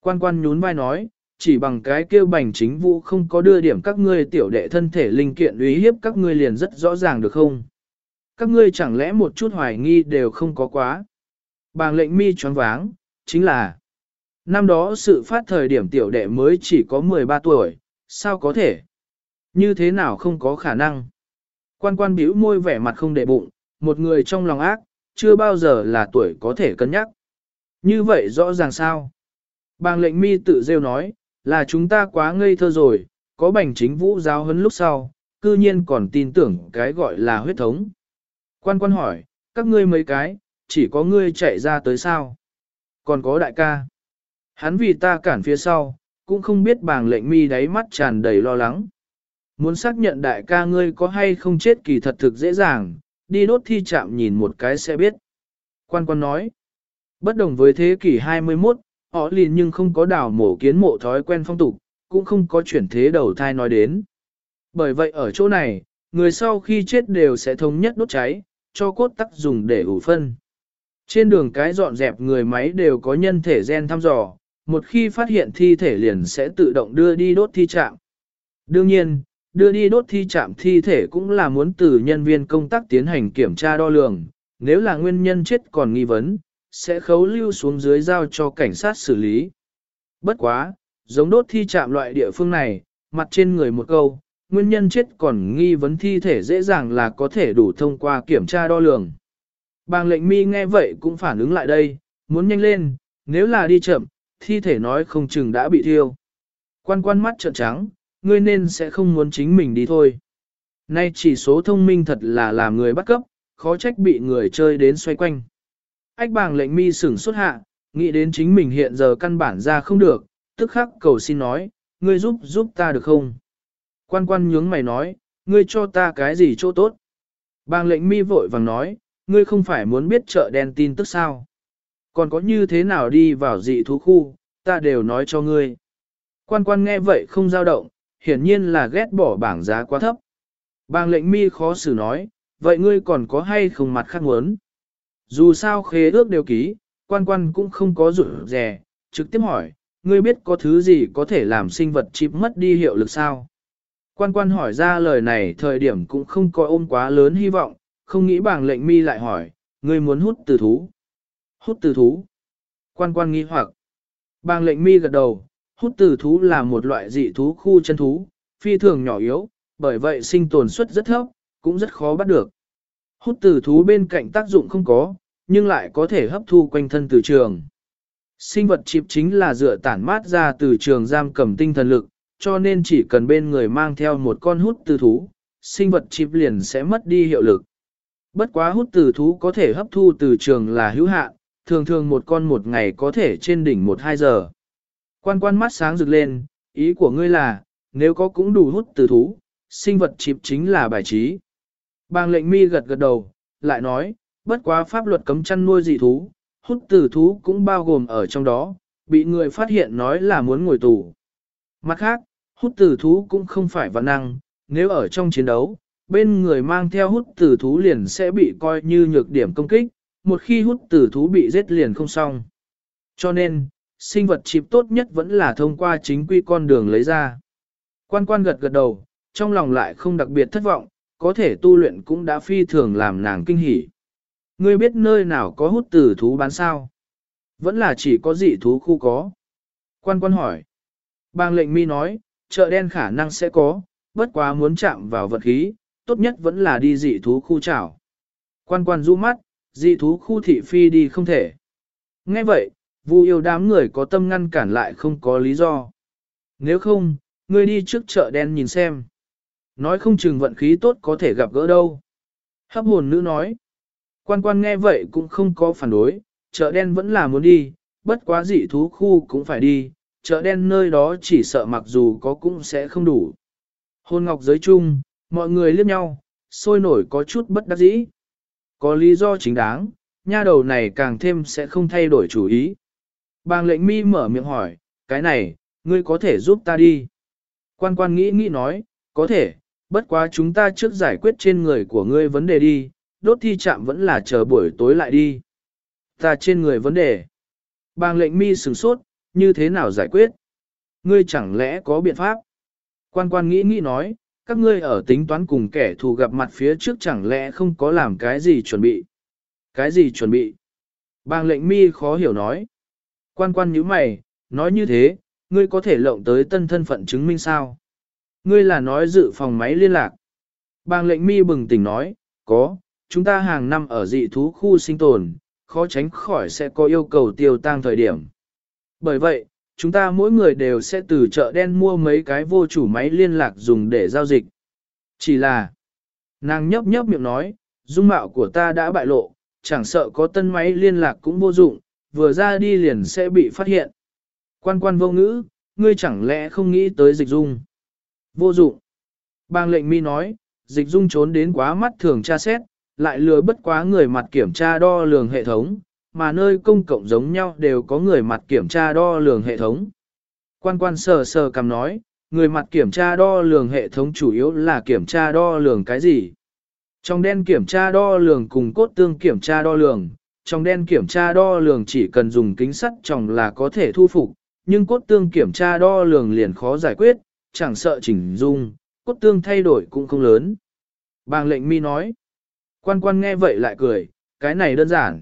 Quan quan nhún vai nói, chỉ bằng cái kêu bành chính vụ không có đưa điểm các ngươi tiểu đệ thân thể linh kiện uy hiếp các ngươi liền rất rõ ràng được không. Các ngươi chẳng lẽ một chút hoài nghi đều không có quá. Bàng lệnh mi choáng váng, chính là năm đó sự phát thời điểm tiểu đệ mới chỉ có 13 tuổi, sao có thể? Như thế nào không có khả năng? Quan quan bĩu môi vẻ mặt không để bụng, một người trong lòng ác, chưa bao giờ là tuổi có thể cân nhắc. Như vậy rõ ràng sao? Bàng lệnh mi tự rêu nói, là chúng ta quá ngây thơ rồi, có bành chính vũ giáo hấn lúc sau, cư nhiên còn tin tưởng cái gọi là huyết thống. Quan quan hỏi, các ngươi mấy cái, chỉ có ngươi chạy ra tới sao? Còn có đại ca. Hắn vì ta cản phía sau, cũng không biết bàng lệnh mi đáy mắt tràn đầy lo lắng. Muốn xác nhận đại ca ngươi có hay không chết kỳ thật thực dễ dàng, đi đốt thi chạm nhìn một cái sẽ biết. Quan quan nói, bất đồng với thế kỷ 21, họ liền nhưng không có đảo mổ kiến mộ thói quen phong tục, cũng không có chuyển thế đầu thai nói đến. Bởi vậy ở chỗ này, người sau khi chết đều sẽ thống nhất đốt cháy, cho cốt tắc dùng để ủ phân. Trên đường cái dọn dẹp người máy đều có nhân thể gen thăm dò, một khi phát hiện thi thể liền sẽ tự động đưa đi đốt thi trạm. Đương nhiên, đưa đi đốt thi trạm thi thể cũng là muốn từ nhân viên công tác tiến hành kiểm tra đo lường, nếu là nguyên nhân chết còn nghi vấn, sẽ khấu lưu xuống dưới giao cho cảnh sát xử lý. Bất quá, giống đốt thi chạm loại địa phương này, mặt trên người một câu, nguyên nhân chết còn nghi vấn thi thể dễ dàng là có thể đủ thông qua kiểm tra đo lường. Bàng lệnh mi nghe vậy cũng phản ứng lại đây, muốn nhanh lên, nếu là đi chậm, thi thể nói không chừng đã bị thiêu. Quan quan mắt trợn trắng, ngươi nên sẽ không muốn chính mình đi thôi. Nay chỉ số thông minh thật là làm người bắt cấp, khó trách bị người chơi đến xoay quanh. Ách bàng lệnh mi sửng xuất hạ, nghĩ đến chính mình hiện giờ căn bản ra không được, tức khắc cầu xin nói, ngươi giúp giúp ta được không? Quan quan nhướng mày nói, ngươi cho ta cái gì chỗ tốt? Bàng lệnh mi vội vàng nói, ngươi không phải muốn biết chợ đen tin tức sao? Còn có như thế nào đi vào dị thú khu, ta đều nói cho ngươi. Quan quan nghe vậy không dao động, hiển nhiên là ghét bỏ bảng giá quá thấp. Bang lệnh mi khó xử nói, vậy ngươi còn có hay không mặt khác muốn? Dù sao khế ước đều ký, quan quan cũng không có rủi rè, trực tiếp hỏi, ngươi biết có thứ gì có thể làm sinh vật chip mất đi hiệu lực sao? Quan quan hỏi ra lời này thời điểm cũng không có ôm quá lớn hy vọng, không nghĩ bảng lệnh mi lại hỏi, ngươi muốn hút từ thú. Hút từ thú. Quan quan nghi hoặc. Bàng lệnh mi gật đầu, hút từ thú là một loại dị thú khu chân thú, phi thường nhỏ yếu, bởi vậy sinh tồn suất rất thấp, cũng rất khó bắt được. Hút từ thú bên cạnh tác dụng không có, nhưng lại có thể hấp thu quanh thân từ trường. Sinh vật chịp chính là dựa tản mát ra từ trường giam cầm tinh thần lực, cho nên chỉ cần bên người mang theo một con hút từ thú, sinh vật chịp liền sẽ mất đi hiệu lực. Bất quá hút từ thú có thể hấp thu từ trường là hữu hạn, thường thường một con một ngày có thể trên đỉnh một hai giờ. Quan quan mắt sáng rực lên, ý của ngươi là, nếu có cũng đủ hút từ thú, sinh vật chịp chính là bài trí. Bang lệnh mi gật gật đầu, lại nói, bất quá pháp luật cấm chăn nuôi dị thú, hút tử thú cũng bao gồm ở trong đó, bị người phát hiện nói là muốn ngồi tù. Mặt khác, hút tử thú cũng không phải vạn năng, nếu ở trong chiến đấu, bên người mang theo hút tử thú liền sẽ bị coi như nhược điểm công kích, một khi hút tử thú bị giết liền không xong. Cho nên, sinh vật chịp tốt nhất vẫn là thông qua chính quy con đường lấy ra. Quan quan gật gật đầu, trong lòng lại không đặc biệt thất vọng, có thể tu luyện cũng đã phi thường làm nàng kinh hỉ. Ngươi biết nơi nào có hút tử thú bán sao? Vẫn là chỉ có dị thú khu có. Quan quan hỏi. Bang lệnh mi nói, chợ đen khả năng sẽ có, bất quá muốn chạm vào vật khí, tốt nhất vẫn là đi dị thú khu chảo. Quan quan rũ mắt, dị thú khu thị phi đi không thể. Nghe vậy, vu yêu đám người có tâm ngăn cản lại không có lý do. Nếu không, ngươi đi trước chợ đen nhìn xem. Nói không chừng vận khí tốt có thể gặp gỡ đâu. Hấp hồn nữ nói. Quan quan nghe vậy cũng không có phản đối, chợ đen vẫn là muốn đi, bất quá dị thú khu cũng phải đi, chợ đen nơi đó chỉ sợ mặc dù có cũng sẽ không đủ. Hôn ngọc giới chung, mọi người liếc nhau, sôi nổi có chút bất đắc dĩ. Có lý do chính đáng, nha đầu này càng thêm sẽ không thay đổi chủ ý. Bàng lệnh mi mở miệng hỏi, cái này, ngươi có thể giúp ta đi. Quan quan nghĩ nghĩ nói, có thể, bất quá chúng ta trước giải quyết trên người của ngươi vấn đề đi, đốt thi chạm vẫn là chờ buổi tối lại đi. Ta trên người vấn đề. Bàng lệnh mi sửng sốt, như thế nào giải quyết? Ngươi chẳng lẽ có biện pháp? Quan quan nghĩ nghĩ nói, các ngươi ở tính toán cùng kẻ thù gặp mặt phía trước chẳng lẽ không có làm cái gì chuẩn bị? Cái gì chuẩn bị? Bàng lệnh mi khó hiểu nói. Quan quan nhíu mày, nói như thế, ngươi có thể lộng tới tân thân phận chứng minh sao? Ngươi là nói dự phòng máy liên lạc. Bàng lệnh mi bừng tỉnh nói, có, chúng ta hàng năm ở dị thú khu sinh tồn, khó tránh khỏi sẽ có yêu cầu tiêu tăng thời điểm. Bởi vậy, chúng ta mỗi người đều sẽ từ chợ đen mua mấy cái vô chủ máy liên lạc dùng để giao dịch. Chỉ là, nàng nhấp nhấp miệng nói, dung mạo của ta đã bại lộ, chẳng sợ có tân máy liên lạc cũng vô dụng, vừa ra đi liền sẽ bị phát hiện. Quan quan vô ngữ, ngươi chẳng lẽ không nghĩ tới dịch dung? Vô dụng. Bang lệnh mi nói, dịch dung trốn đến quá mắt thường tra xét, lại lừa bất quá người mặt kiểm tra đo lường hệ thống, mà nơi công cộng giống nhau đều có người mặt kiểm tra đo lường hệ thống. Quan quan sờ sờ cầm nói, người mặt kiểm tra đo lường hệ thống chủ yếu là kiểm tra đo lường cái gì? Trong đen kiểm tra đo lường cùng cốt tương kiểm tra đo lường, trong đen kiểm tra đo lường chỉ cần dùng kính sắt tròng là có thể thu phục, nhưng cốt tương kiểm tra đo lường liền khó giải quyết, chẳng sợ chỉnh dung, cốt tương thay đổi cũng không lớn. Bàng lệnh mi nói, quan quan nghe vậy lại cười, cái này đơn giản.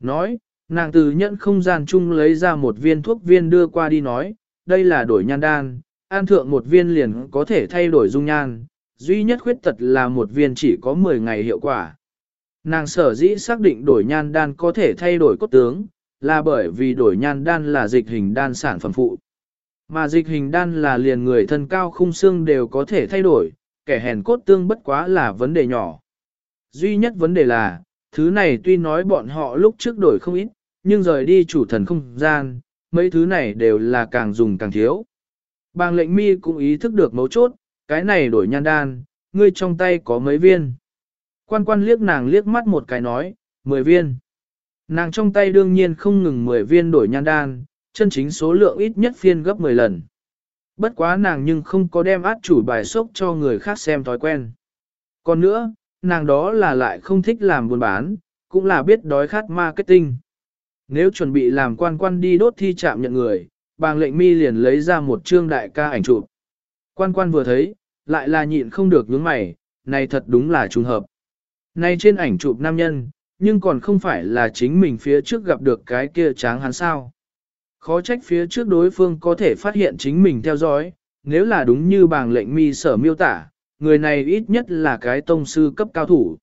Nói, nàng từ nhận không gian chung lấy ra một viên thuốc viên đưa qua đi nói, đây là đổi nhan đan, an thượng một viên liền có thể thay đổi dung nhan, duy nhất khuyết tật là một viên chỉ có 10 ngày hiệu quả. Nàng sở dĩ xác định đổi nhan đan có thể thay đổi cốt tướng, là bởi vì đổi nhan đan là dịch hình đan sản phẩm phụ. Mà dịch hình đan là liền người thân cao khung xương đều có thể thay đổi, kẻ hèn cốt tương bất quá là vấn đề nhỏ. Duy nhất vấn đề là, thứ này tuy nói bọn họ lúc trước đổi không ít, nhưng rời đi chủ thần không gian, mấy thứ này đều là càng dùng càng thiếu. Bàng lệnh mi cũng ý thức được mấu chốt, cái này đổi nhan đan, ngươi trong tay có mấy viên. Quan quan liếc nàng liếc mắt một cái nói, 10 viên. Nàng trong tay đương nhiên không ngừng 10 viên đổi nhan đan, chân chính số lượng ít nhất phiên gấp 10 lần. Bất quá nàng nhưng không có đem át chủ bài sốc cho người khác xem thói quen. Còn nữa, nàng đó là lại không thích làm buôn bán, cũng là biết đói khát marketing. Nếu chuẩn bị làm quan quan đi đốt thi chạm nhận người, bàng lệnh mi liền lấy ra một chương đại ca ảnh chụp. Quan quan vừa thấy, lại là nhịn không được nhướng mày, này thật đúng là trùng hợp. Này trên ảnh chụp nam nhân, nhưng còn không phải là chính mình phía trước gặp được cái kia tráng hắn sao. Khó trách phía trước đối phương có thể phát hiện chính mình theo dõi, nếu là đúng như bàng lệnh mi sở miêu tả, người này ít nhất là cái tông sư cấp cao thủ.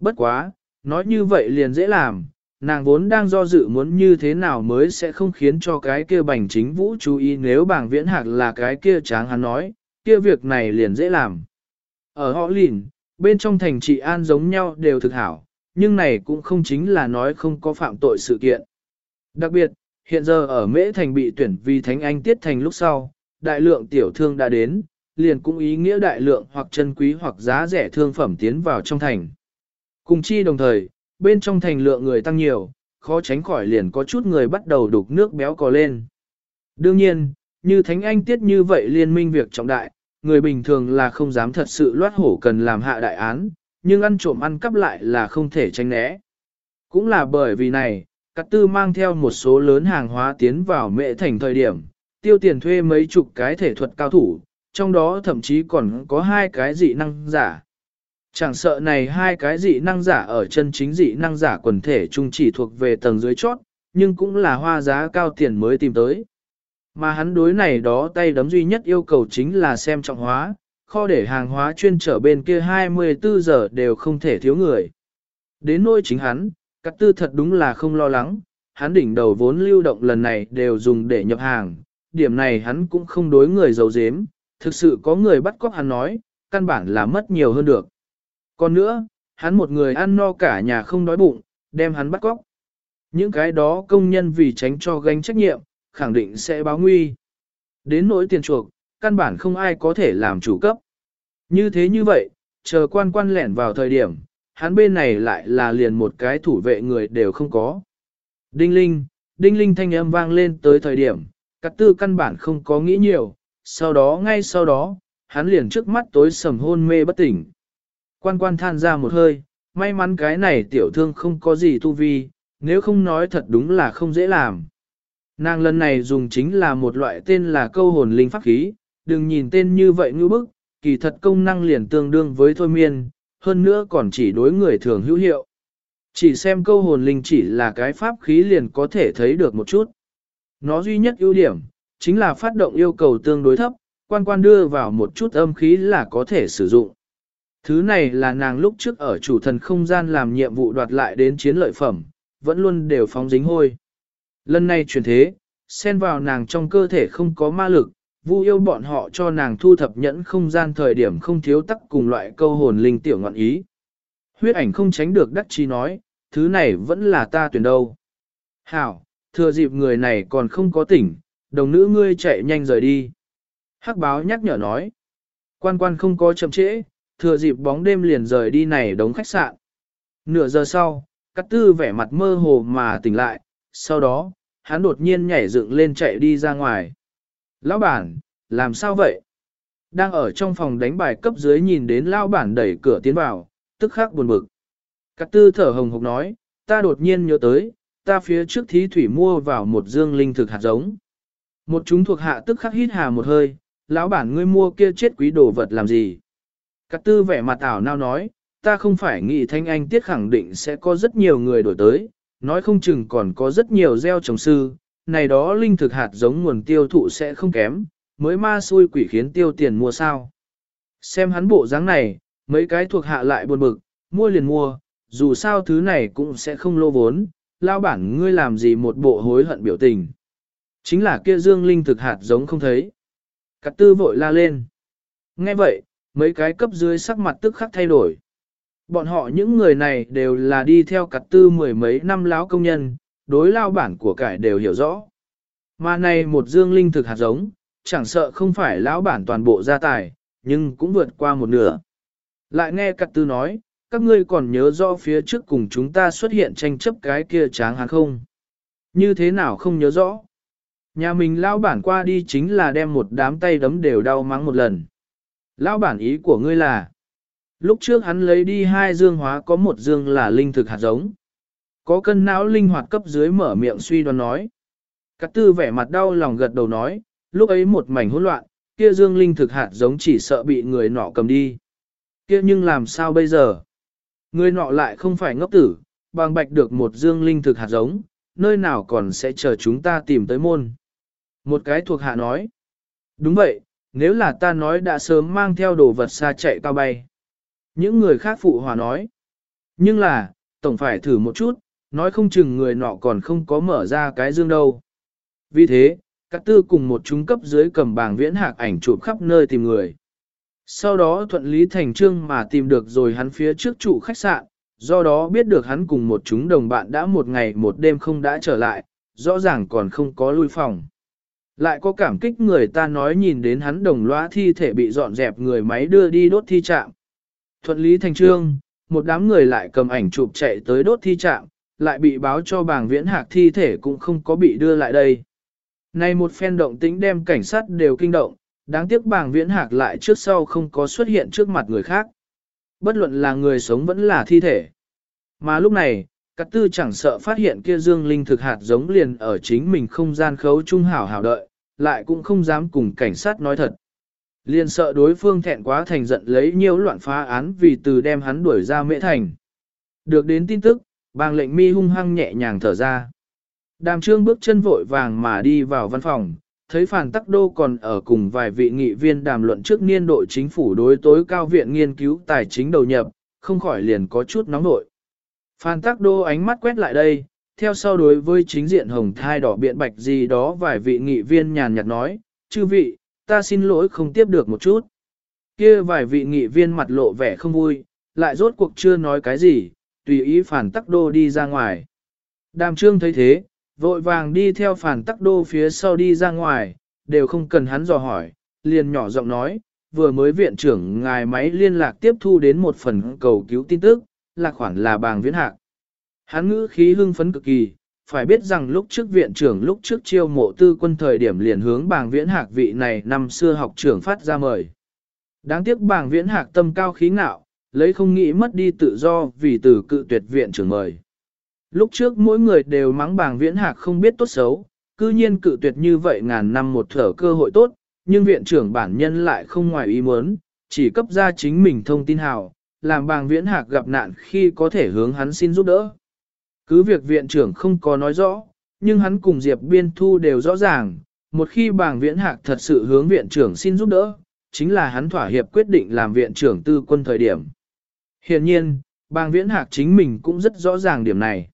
Bất quá, nói như vậy liền dễ làm, nàng vốn đang do dự muốn như thế nào mới sẽ không khiến cho cái kia bành chính vũ chú ý nếu bảng viễn hạc là cái kia tráng hắn nói, kia việc này liền dễ làm. Ở họ lìn, bên trong thành trị an giống nhau đều thực hảo, nhưng này cũng không chính là nói không có phạm tội sự kiện. Đặc biệt, hiện giờ ở Mễ Thành bị tuyển vì Thánh Anh Tiết Thành lúc sau, đại lượng tiểu thương đã đến, liền cũng ý nghĩa đại lượng hoặc chân quý hoặc giá rẻ thương phẩm tiến vào trong thành. Cùng chi đồng thời, bên trong thành lượng người tăng nhiều, khó tránh khỏi liền có chút người bắt đầu đục nước béo cò lên. Đương nhiên, như Thánh Anh Tiết như vậy liên minh việc trọng đại, người bình thường là không dám thật sự loát hổ cần làm hạ đại án, nhưng ăn trộm ăn cắp lại là không thể tránh né. Cũng là bởi vì này, Cát Tư mang theo một số lớn hàng hóa tiến vào mệ thành thời điểm, tiêu tiền thuê mấy chục cái thể thuật cao thủ, trong đó thậm chí còn có hai cái dị năng giả. Chẳng sợ này hai cái dị năng giả ở chân chính dị năng giả quần thể chung chỉ thuộc về tầng dưới chót, nhưng cũng là hoa giá cao tiền mới tìm tới. Mà hắn đối này đó tay đấm duy nhất yêu cầu chính là xem trọng hóa, kho để hàng hóa chuyên trở bên kia 24 giờ đều không thể thiếu người. Đến nỗi chính hắn, Cát tư thật đúng là không lo lắng, hắn đỉnh đầu vốn lưu động lần này đều dùng để nhập hàng, điểm này hắn cũng không đối người giàu dếm, thực sự có người bắt cóc hắn nói, căn bản là mất nhiều hơn được. Còn nữa, hắn một người ăn no cả nhà không đói bụng, đem hắn bắt cóc. Những cái đó công nhân vì tránh cho gánh trách nhiệm, khẳng định sẽ báo nguy. Đến nỗi tiền chuộc, căn bản không ai có thể làm chủ cấp. Như thế như vậy, chờ quan quan lẻn vào thời điểm, hắn bên này lại là liền một cái thủ vệ người đều không có. Đinh linh, đinh linh thanh âm vang lên tới thời điểm, cắt tư căn bản không có nghĩ nhiều, sau đó ngay sau đó, hắn liền trước mắt tối sầm hôn mê bất tỉnh. Quan quan than ra một hơi, may mắn cái này tiểu thương không có gì tu vi, nếu không nói thật đúng là không dễ làm. Nàng lần này dùng chính là một loại tên là câu hồn linh pháp khí, đừng nhìn tên như vậy ngư bức, kỳ thật công năng liền tương đương với thôi miên, hơn nữa còn chỉ đối người thường hữu hiệu. Chỉ xem câu hồn linh chỉ là cái pháp khí liền có thể thấy được một chút. Nó duy nhất ưu điểm, chính là phát động yêu cầu tương đối thấp, quan quan đưa vào một chút âm khí là có thể sử dụng. Thứ này là nàng lúc trước ở chủ thần không gian làm nhiệm vụ đoạt lại đến chiến lợi phẩm, vẫn luôn đều phóng dính hôi. Lần này chuyển thế, xen vào nàng trong cơ thể không có ma lực, vu yêu bọn họ cho nàng thu thập nhẫn không gian thời điểm không thiếu tắc cùng loại câu hồn linh tiểu ngọn ý. Huyết ảnh không tránh được đắc chi nói, thứ này vẫn là ta tuyển đâu. Hảo, thừa dịp người này còn không có tỉnh, đồng nữ ngươi chạy nhanh rời đi. Hắc báo nhắc nhở nói, quan quan không có chậm trễ, thừa dịp bóng đêm liền rời đi này đống khách sạn. Nửa giờ sau, cắt tư vẻ mặt mơ hồ mà tỉnh lại, sau đó, hắn đột nhiên nhảy dựng lên chạy đi ra ngoài. Lão bản, làm sao vậy? Đang ở trong phòng đánh bài cấp dưới nhìn đến lão bản đẩy cửa tiến vào, tức khắc buồn bực. Cát tư thở hồng hộc nói, ta đột nhiên nhớ tới, ta phía trước thí thủy mua vào một dương linh thực hạt giống. Một chúng thuộc hạ tức khắc hít hà một hơi, lão bản ngươi mua kia chết quý đồ vật làm gì? Cát tư vẻ mặt ảo nao nói, ta không phải nghĩ thanh anh tiết khẳng định sẽ có rất nhiều người đổi tới, nói không chừng còn có rất nhiều gieo trồng sư, này đó linh thực hạt giống nguồn tiêu thụ sẽ không kém, mới ma xui quỷ khiến tiêu tiền mua sao. Xem hắn bộ dáng này, mấy cái thuộc hạ lại buồn bực, mua liền mua, dù sao thứ này cũng sẽ không lô vốn, lao bản ngươi làm gì một bộ hối hận biểu tình. Chính là kia dương linh thực hạt giống không thấy. Cát tư vội la lên. Nghe vậy, mấy cái cấp dưới sắc mặt tức khắc thay đổi. Bọn họ những người này đều là đi theo cát tư mười mấy năm láo công nhân, đối lao bản của cải đều hiểu rõ. Mà này một dương linh thực hạt giống, chẳng sợ không phải lão bản toàn bộ gia tài, nhưng cũng vượt qua một nửa. Lại nghe cắt tư nói, các ngươi còn nhớ rõ phía trước cùng chúng ta xuất hiện tranh chấp cái kia tráng hắn không? Như thế nào không nhớ rõ? Nhà mình lao bản qua đi chính là đem một đám tay đấm đều đau mắng một lần. Lao bản ý của ngươi là, lúc trước hắn lấy đi hai dương hóa có một dương là linh thực hạt giống. Có cân não linh hoạt cấp dưới mở miệng suy đoán nói. Cát tư vẻ mặt đau lòng gật đầu nói, lúc ấy một mảnh hỗn loạn, kia dương linh thực hạt giống chỉ sợ bị người nọ cầm đi. Kia nhưng làm sao bây giờ? Người nọ lại không phải ngốc tử, bằng bạch được một dương linh thực hạt giống, nơi nào còn sẽ chờ chúng ta tìm tới môn. Một cái thuộc hạ nói. Đúng vậy, nếu là ta nói đã sớm mang theo đồ vật xa chạy cao bay. Những người khác phụ hòa nói. Nhưng là, tổng phải thử một chút, nói không chừng người nọ còn không có mở ra cái dương đâu. Vì thế, các tư cùng một trung cấp dưới cầm bảng viễn hạc ảnh chụp khắp nơi tìm người. Sau đó thuận lý thành trương mà tìm được rồi hắn phía trước trụ khách sạn, do đó biết được hắn cùng một chúng đồng bạn đã một ngày một đêm không đã trở lại, rõ ràng còn không có lui phòng. Lại có cảm kích người ta nói nhìn đến hắn đồng loa thi thể bị dọn dẹp người máy đưa đi đốt thi trạm. Thuận lý thành trương, một đám người lại cầm ảnh chụp chạy tới đốt thi trạm, lại bị báo cho bàng viễn hạc thi thể cũng không có bị đưa lại đây. Này một phen động tĩnh đem cảnh sát đều kinh động, đáng tiếc bàng viễn hạc lại trước sau không có xuất hiện trước mặt người khác. Bất luận là người sống vẫn là thi thể. Mà lúc này, Cát tư chẳng sợ phát hiện kia dương linh thực hạt giống liền ở chính mình không gian khấu trung hảo hảo đợi, lại cũng không dám cùng cảnh sát nói thật. Liền sợ đối phương thẹn quá thành giận lấy nhiều loạn phá án vì từ đem hắn đuổi ra mễ thành. Được đến tin tức, bàng lệnh mi hung hăng nhẹ nhàng thở ra. Đàm trương bước chân vội vàng mà đi vào văn phòng, thấy phản tắc đô còn ở cùng vài vị nghị viên đàm luận trước niên đội chính phủ đối tối cao viện nghiên cứu tài chính đầu nhập, không khỏi liền có chút nóng nội. Phan Tắc Đô ánh mắt quét lại đây, theo sau đối với chính diện hồng thai đỏ biện bạch gì đó vài vị nghị viên nhàn nhạt nói, chư vị, ta xin lỗi không tiếp được một chút. kia vài vị nghị viên mặt lộ vẻ không vui, lại rốt cuộc chưa nói cái gì, tùy ý phản tắc đô đi ra ngoài. Đàm trương thấy thế, vội vàng đi theo phản tắc đô phía sau đi ra ngoài, đều không cần hắn dò hỏi, liền nhỏ giọng nói, vừa mới viện trưởng ngài máy liên lạc tiếp thu đến một phần cầu cứu tin tức, là khoản là bàng viễn hạc. Hắn ngữ khí hưng phấn cực kỳ, phải biết rằng lúc trước viện trưởng lúc trước chiêu mộ tư quân thời điểm liền hướng bàng viễn hạc vị này năm xưa học trưởng phát ra mời. Đáng tiếc bàng viễn hạc tâm cao khí ngạo, lấy không nghĩ mất đi tự do vì từ cự tuyệt viện trưởng mời. Lúc trước mỗi người đều mắng bàng viễn hạc không biết tốt xấu, cư nhiên cự tuyệt như vậy ngàn năm một thở cơ hội tốt, nhưng viện trưởng bản nhân lại không ngoài ý muốn, chỉ cấp ra chính mình thông tin hào, làm bàng viễn hạc gặp nạn khi có thể hướng hắn xin giúp đỡ. Cứ việc viện trưởng không có nói rõ, nhưng hắn cùng Diệp Biên Thu đều rõ ràng, một khi bàng viễn hạc thật sự hướng viện trưởng xin giúp đỡ, chính là hắn thỏa hiệp quyết định làm viện trưởng tư quân thời điểm. Hiện nhiên, bàng viễn hạc chính mình cũng rất rõ ràng điểm này.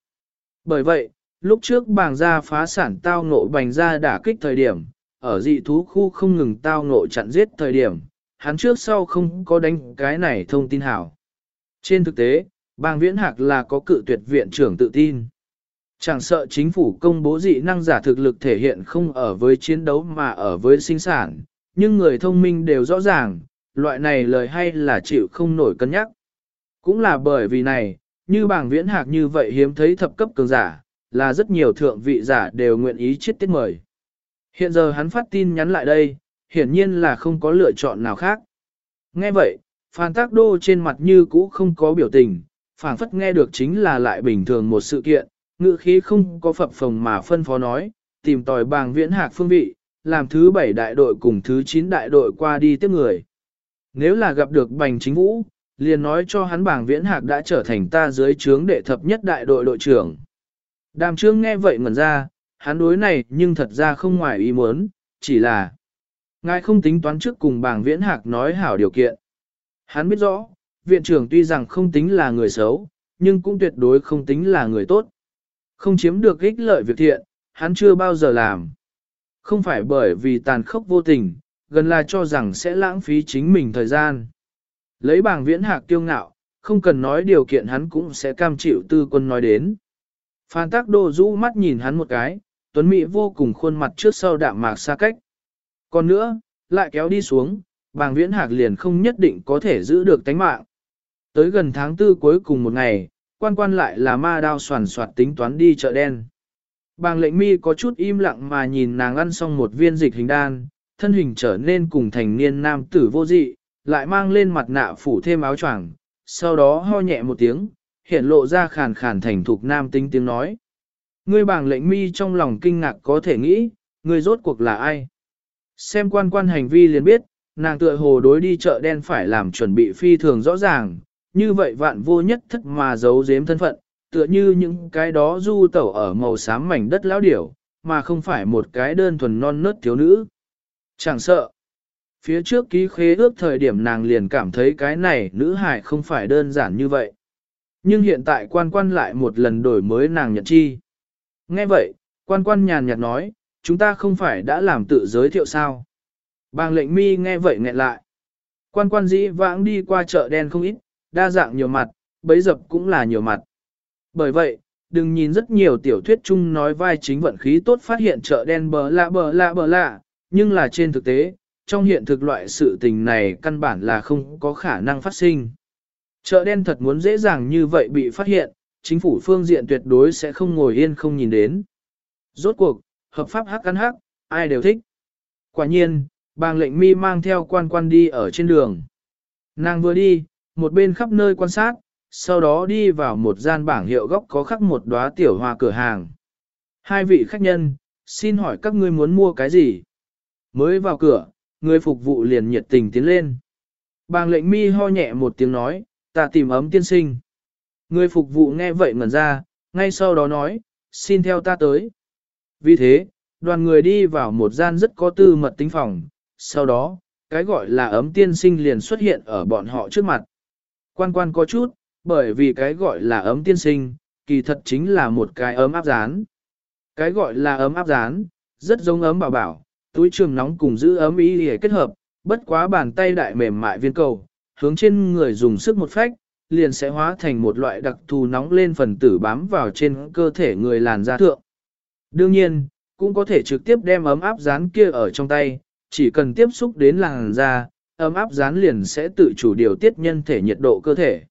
Bởi vậy, lúc trước bàng gia phá sản tao ngộ bành gia đả kích thời điểm, ở dị thú khu không ngừng tao ngộ chặn giết thời điểm, hắn trước sau không có đánh cái này thông tin hảo. Trên thực tế, bang viễn hạc là có cự tuyệt viện trưởng tự tin. Chẳng sợ chính phủ công bố dị năng giả thực lực thể hiện không ở với chiến đấu mà ở với sinh sản, nhưng người thông minh đều rõ ràng, loại này lời hay là chịu không nổi cân nhắc. Cũng là bởi vì này, như bảng viễn hạc như vậy hiếm thấy thập cấp cường giả, là rất nhiều thượng vị giả đều nguyện ý chết tiết mời. Hiện giờ hắn phát tin nhắn lại đây, hiển nhiên là không có lựa chọn nào khác. Nghe vậy, Phan Tác Đô trên mặt như cũ không có biểu tình, phảng phất nghe được chính là lại bình thường một sự kiện, ngữ khí không có phập phồng mà phân phó nói, tìm tòi bàng viễn hạc phương vị, làm thứ bảy đại đội cùng thứ chín đại đội qua đi tiếp người. Nếu là gặp được bành chính vũ, liền nói cho hắn bảng viễn hạc đã trở thành ta dưới trướng đệ thập nhất đại đội đội trưởng. Đàm trương nghe vậy ngẩn ra, hắn đối này nhưng thật ra không ngoài ý muốn, chỉ là ngài không tính toán trước cùng bảng viễn hạc nói hảo điều kiện. Hắn biết rõ, viện trưởng tuy rằng không tính là người xấu, nhưng cũng tuyệt đối không tính là người tốt. Không chiếm được ích lợi việc thiện, hắn chưa bao giờ làm. Không phải bởi vì tàn khốc vô tình, gần là cho rằng sẽ lãng phí chính mình thời gian. Lấy bảng viễn hạc kiêu ngạo, không cần nói điều kiện hắn cũng sẽ cam chịu tư quân nói đến. Phan tác đồ rũ mắt nhìn hắn một cái, tuấn mỹ vô cùng khuôn mặt trước sau đạm mạc xa cách. Còn nữa, lại kéo đi xuống, bàng viễn hạc liền không nhất định có thể giữ được tánh mạng. tới gần tháng tư cuối cùng một ngày, quan quan lại là ma đao soàn soạt tính toán đi chợ đen. Bàng lệnh mi có chút im lặng mà nhìn nàng ăn xong một viên dịch hình đan, thân hình trở nên cùng thành niên nam tử vô dị, lại mang lên mặt nạ phủ thêm áo choàng, sau đó ho nhẹ một tiếng, hiện lộ ra khàn khàn thành thục nam tính tiếng nói. Ngươi bảng lệnh mi trong lòng kinh ngạc có thể nghĩ, ngươi rốt cuộc là ai? Xem quan quan hành vi liền biết, nàng tựa hồ đối đi chợ đen phải làm chuẩn bị phi thường rõ ràng, như vậy vạn vô nhất thất mà giấu giếm thân phận, tựa như những cái đó du tẩu ở màu xám mảnh đất lão điểu, mà không phải một cái đơn thuần non nớt thiếu nữ. Chẳng sợ. Phía trước ký khế ước thời điểm nàng liền cảm thấy cái này nữ hải không phải đơn giản như vậy. Nhưng hiện tại quan quan lại một lần đổi mới nàng nhận chi. Nghe vậy, quan quan nhàn nhạt nói, chúng ta không phải đã làm tự giới thiệu sao. Bàng lệnh mi nghe vậy nghẹn lại. Quan quan dĩ vãng đi qua chợ đen không ít, đa dạng nhiều mặt, bấy dập cũng là nhiều mặt. Bởi vậy, đừng nhìn rất nhiều tiểu thuyết chung nói vai chính vận khí tốt phát hiện chợ đen bờ lạ bờ lạ bờ lạ, nhưng là trên thực tế, trong hiện thực loại sự tình này căn bản là không có khả năng phát sinh. Chợ đen thật muốn dễ dàng như vậy bị phát hiện, chính phủ phương diện tuyệt đối sẽ không ngồi yên không nhìn đến. Rốt cuộc, hợp pháp hắc ăn hắc, ai đều thích. Quả nhiên, bàng lệnh mi mang theo quan quan đi ở trên đường. Nàng vừa đi, một bên khắp nơi quan sát, sau đó đi vào một gian bảng hiệu góc có khắc một đóa tiểu hoa cửa hàng. Hai vị khách nhân, xin hỏi các ngươi muốn mua cái gì? Mới vào cửa, người phục vụ liền nhiệt tình tiến lên. Bàng lệnh mi ho nhẹ một tiếng nói, ta tìm ấm tiên sinh. Người phục vụ nghe vậy ngẩn ra, ngay sau đó nói, xin theo ta tới. Vì thế, đoàn người đi vào một gian rất có tư mật tính phòng, sau đó, cái gọi là ấm tiên sinh liền xuất hiện ở bọn họ trước mặt. Quan quan có chút, bởi vì cái gọi là ấm tiên sinh, kỳ thật chính là một cái ấm áp rán. Cái gọi là ấm áp rán, rất giống ấm bảo bảo, túi trường nóng cùng giữ ấm ý để kết hợp, bất quá bàn tay đại mềm mại viên cầu, hướng trên người dùng sức một phách, liền sẽ hóa thành một loại đặc thù nóng lên phần tử bám vào trên cơ thể người làn da thượng. Đương nhiên, cũng có thể trực tiếp đem ấm áp dán kia ở trong tay, chỉ cần tiếp xúc đến làn da, ấm áp dán liền sẽ tự chủ điều tiết nhân thể nhiệt độ cơ thể.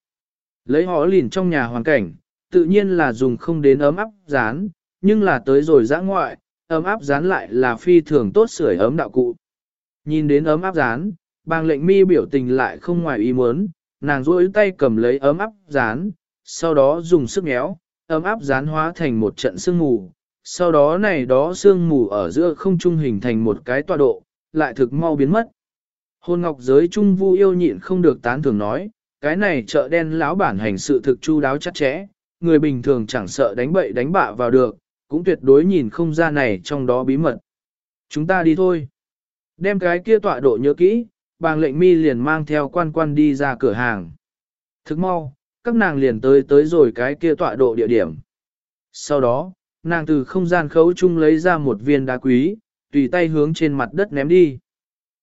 Lấy họ lìn trong nhà hoàn cảnh, tự nhiên là dùng không đến ấm áp dán, nhưng là tới rồi giã ngoại, ấm áp dán lại là phi thường tốt sưởi ấm đạo cụ. Nhìn đến ấm áp dán, bàng lệnh mi biểu tình lại không ngoài ý muốn, nàng duỗi tay cầm lấy ấm áp dán, sau đó dùng sức nhéo, ấm áp dán hóa thành một trận sương mù, sau đó này đó sương mù ở giữa không trung hình thành một cái tọa độ, lại thực mau biến mất. Hôn ngọc giới trung vu yêu nhịn không được tán thường nói, cái này chợ đen lão bản hành sự thực chu đáo chắc chẽ, người bình thường chẳng sợ đánh bậy đánh bạ vào được, cũng tuyệt đối nhìn không ra này trong đó bí mật. Chúng ta đi thôi. Đem cái kia tọa độ nhớ kỹ, bàng lệnh mi liền mang theo quan quan đi ra cửa hàng. Thức mau, các nàng liền tới tới rồi cái kia tọa độ địa điểm. Sau đó, nàng từ không gian khấu chung lấy ra một viên đá quý, tùy tay hướng trên mặt đất ném đi.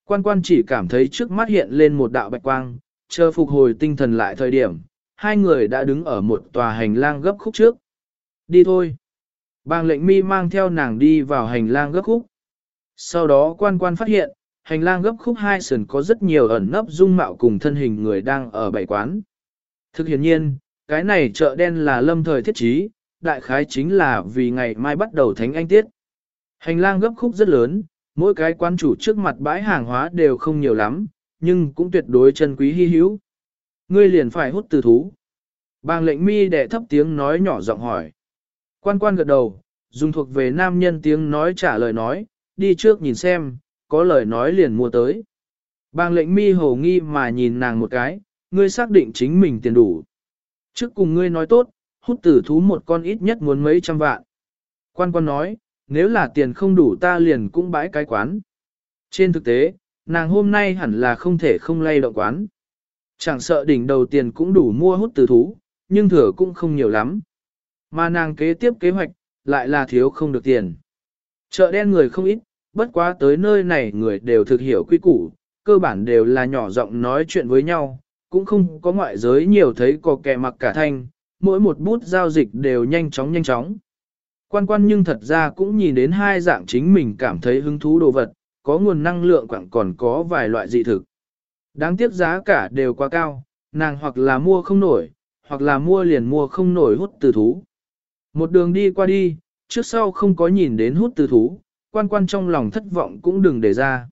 Quan quan chỉ cảm thấy trước mắt hiện lên một đạo bạch quang, chờ phục hồi tinh thần lại thời điểm, hai người đã đứng ở một tòa hành lang gấp khúc trước. Đi thôi. Bàng lệnh mi mang theo nàng đi vào hành lang gấp khúc. Sau đó quan quan phát hiện, hành lang gấp khúc hai sườn có rất nhiều ẩn nấp dung mạo cùng thân hình người đang ở bảy quán. Thực hiện nhiên, cái này chợ đen là lâm thời thiết trí, đại khái chính là vì ngày mai bắt đầu thánh anh tiết. Hành lang gấp khúc rất lớn, mỗi cái quán chủ trước mặt bãi hàng hóa đều không nhiều lắm, nhưng cũng tuyệt đối chân quý hy hữu. Ngươi liền phải hút từ thú. Bàng lệnh mi đệ thấp tiếng nói nhỏ giọng hỏi. Quan quan gật đầu, dùng thuộc về nam nhân tiếng nói trả lời nói, đi trước nhìn xem, có lời nói liền mua tới. Bàng lệnh mi hồ nghi mà nhìn nàng một cái, ngươi xác định chính mình tiền đủ. Trước cùng ngươi nói tốt, hút tử thú một con ít nhất muốn mấy trăm vạn. Quan quan nói, nếu là tiền không đủ ta liền cũng bãi cái quán. Trên thực tế, nàng hôm nay hẳn là không thể không lay động quán. Chẳng sợ đỉnh đầu tiền cũng đủ mua hút tử thú, nhưng thừa cũng không nhiều lắm. Mà nàng kế tiếp kế hoạch, lại là thiếu không được tiền. Chợ đen người không ít, bất quá tới nơi này người đều thực hiểu quy củ, cơ bản đều là nhỏ giọng nói chuyện với nhau, cũng không có ngoại giới nhiều thấy có kẻ mặc cả thanh, mỗi một bút giao dịch đều nhanh chóng nhanh chóng. Quan quan nhưng thật ra cũng nhìn đến hai dạng chính mình cảm thấy hứng thú đồ vật, có nguồn năng lượng quảng còn có vài loại dị thực. Đáng tiếc giá cả đều quá cao, nàng hoặc là mua không nổi, hoặc là mua liền mua không nổi hút từ thú. Một đường đi qua đi, trước sau không có nhìn đến hút từ thú, quan quan trong lòng thất vọng cũng đừng để ra.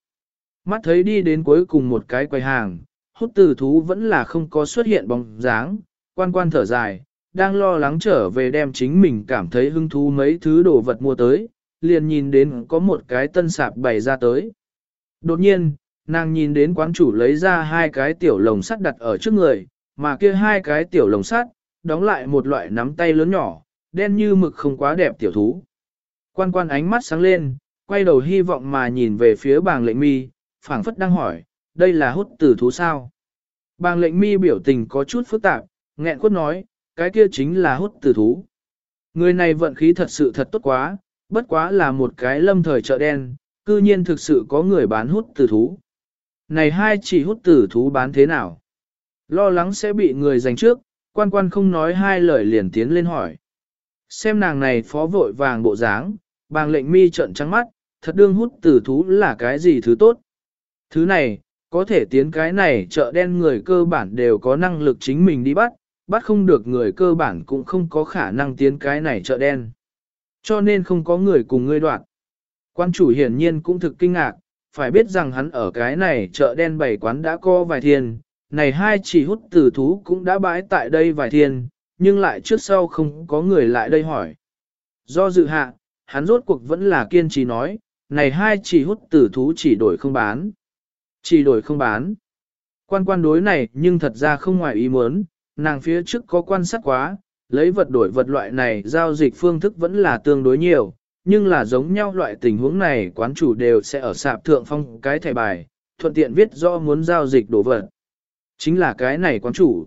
Mắt thấy đi đến cuối cùng một cái quầy hàng, hút từ thú vẫn là không có xuất hiện bóng dáng, quan quan thở dài, đang lo lắng trở về đem chính mình cảm thấy hứng thú mấy thứ đồ vật mua tới, liền nhìn đến có một cái tân sạp bày ra tới. Đột nhiên, nàng nhìn đến quán chủ lấy ra hai cái tiểu lồng sắt đặt ở trước người, mà kia hai cái tiểu lồng sắt, đóng lại một loại nắm tay lớn nhỏ, đen như mực không quá đẹp tiểu thú. Quan quan ánh mắt sáng lên, quay đầu hy vọng mà nhìn về phía bàng lệnh mi, phảng phất đang hỏi, đây là hút tử thú sao? Bàng lệnh mi biểu tình có chút phức tạp, nghẹn quất nói, cái kia chính là hút tử thú. Người này vận khí thật sự thật tốt quá, bất quá là một cái lâm thời chợ đen, cư nhiên thực sự có người bán hút tử thú. Này hai chỉ hút tử thú bán thế nào? Lo lắng sẽ bị người giành trước, quan quan không nói hai lời liền tiến lên hỏi. Xem nàng này phó vội vàng bộ dáng, bàng lệnh mi trận trắng mắt, thật đương hút tử thú là cái gì thứ tốt. Thứ này, có thể tiến cái này chợ đen người cơ bản đều có năng lực chính mình đi bắt, bắt không được người cơ bản cũng không có khả năng tiến cái này chợ đen. Cho nên không có người cùng ngươi đoạn. Quan chủ hiển nhiên cũng thực kinh ngạc, phải biết rằng hắn ở cái này chợ đen bảy quán đã có vài thiên, này hai chỉ hút tử thú cũng đã bãi tại đây vài thiên, nhưng lại trước sau không có người lại đây hỏi. Do dự hạ, hắn rốt cuộc vẫn là kiên trì nói, này hai chỉ hút tử thú chỉ đổi không bán. Chỉ đổi không bán. Quan quan đối này nhưng thật ra không ngoài ý muốn, nàng phía trước có quan sát quá, lấy vật đổi vật loại này giao dịch phương thức vẫn là tương đối nhiều, nhưng là giống nhau loại tình huống này quán chủ đều sẽ ở sạp thượng phong cái thẻ bài, thuận tiện viết do muốn giao dịch đồ vật. Chính là cái này quán chủ.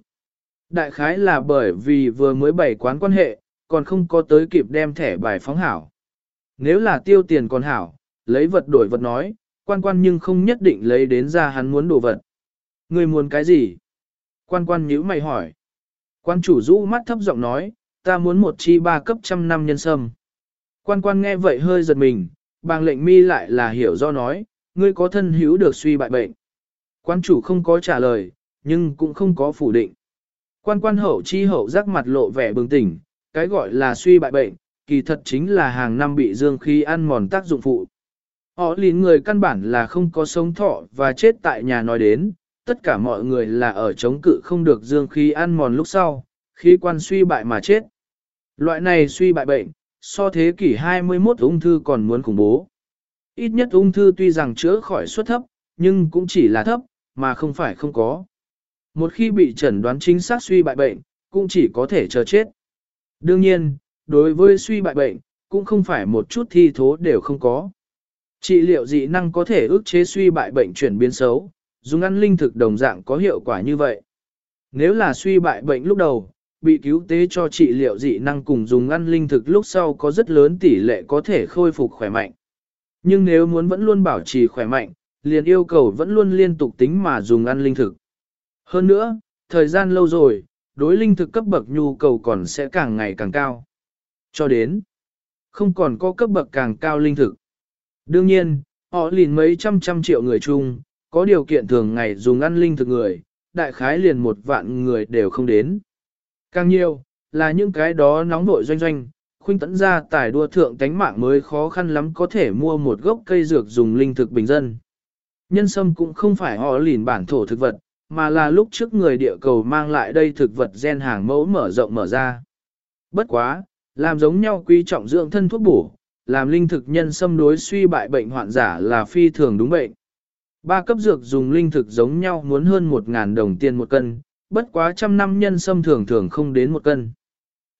Đại khái là bởi vì vừa mới bày quán quan hệ, còn không có tới kịp đem thẻ bài phóng hảo. Nếu là tiêu tiền còn hảo, lấy vật đổi vật nói, quan quan nhưng không nhất định lấy đến ra hắn muốn đồ vật. Người muốn cái gì? Quan quan nhíu mày hỏi. Quan chủ rũ mắt thấp giọng nói, ta muốn một chi ba cấp trăm năm nhân sâm. Quan quan nghe vậy hơi giật mình, bàng lệnh mi lại là hiểu do nói, ngươi có thân hữu được suy bại bệnh. Quan chủ không có trả lời, nhưng cũng không có phủ định. Quan quan hậu chi hậu rắc mặt lộ vẻ bừng tỉnh, cái gọi là suy bại bệnh, kỳ thật chính là hàng năm bị dương khí ăn mòn tác dụng phụ. Họ lín người căn bản là không có sống thọ và chết tại nhà nói đến, tất cả mọi người là ở chống cự không được dương khí ăn mòn lúc sau, khí quan suy bại mà chết. Loại này suy bại bệnh, so thế kỷ 21 ung thư còn muốn khủng bố. Ít nhất ung thư tuy rằng chữa khỏi suất thấp, nhưng cũng chỉ là thấp, mà không phải không có. Một khi bị chẩn đoán chính xác suy bại bệnh, cũng chỉ có thể chờ chết. Đương nhiên, đối với suy bại bệnh, cũng không phải một chút thi thố đều không có. Trị liệu dị năng có thể ức chế suy bại bệnh chuyển biến xấu, dùng ăn linh thực đồng dạng có hiệu quả như vậy. Nếu là suy bại bệnh lúc đầu, bị cứu tế cho trị liệu dị năng cùng dùng ăn linh thực lúc sau có rất lớn tỷ lệ có thể khôi phục khỏe mạnh. Nhưng nếu muốn vẫn luôn bảo trì khỏe mạnh, liền yêu cầu vẫn luôn liên tục tính mà dùng ăn linh thực. Hơn nữa, thời gian lâu rồi, đối linh thực cấp bậc nhu cầu còn sẽ càng ngày càng cao. Cho đến, không còn có cấp bậc càng cao linh thực. Đương nhiên, họ lìn mấy trăm trăm triệu người chung, có điều kiện thường ngày dùng ăn linh thực người, đại khái liền một vạn người đều không đến. Càng nhiều, là những cái đó nóng nội doanh doanh, khuynh tẫn ra tài đua thượng tánh mạng mới khó khăn lắm có thể mua một gốc cây dược dùng linh thực bình dân. Nhân sâm cũng không phải họ lìn bản thổ thực vật, mà là lúc trước người địa cầu mang lại đây thực vật gen hàng mẫu mở rộng mở ra. Bất quá, làm giống nhau quý trọng dưỡng thân thuốc bổ, làm linh thực nhân sâm đối suy bại bệnh hoạn giả là phi thường đúng bệnh. Ba cấp dược dùng linh thực giống nhau muốn hơn 1.000 đồng tiền một cân, bất quá trăm năm nhân sâm thường thường không đến một cân.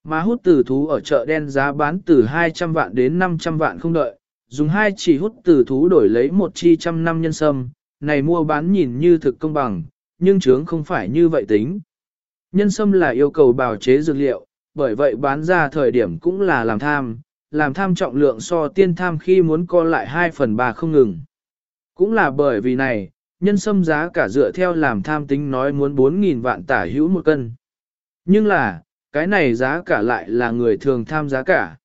Mà hút tử thú ở chợ đen giá bán từ 200 vạn đến 500 vạn không đợi, dùng hai chỉ hút tử thú đổi lấy một chi trăm năm nhân sâm, này mua bán nhìn như thực công bằng, nhưng chướng không phải như vậy tính. Nhân sâm là yêu cầu bào chế dược liệu, bởi vậy bán ra thời điểm cũng là làm tham, làm tham trọng lượng so tiên tham khi muốn co lại 2 phần 3 không ngừng. Cũng là bởi vì này, nhân sâm giá cả dựa theo làm tham tính nói muốn 4.000 vạn tả hữu một cân. Nhưng là, cái này giá cả lại là người thường tham giá cả.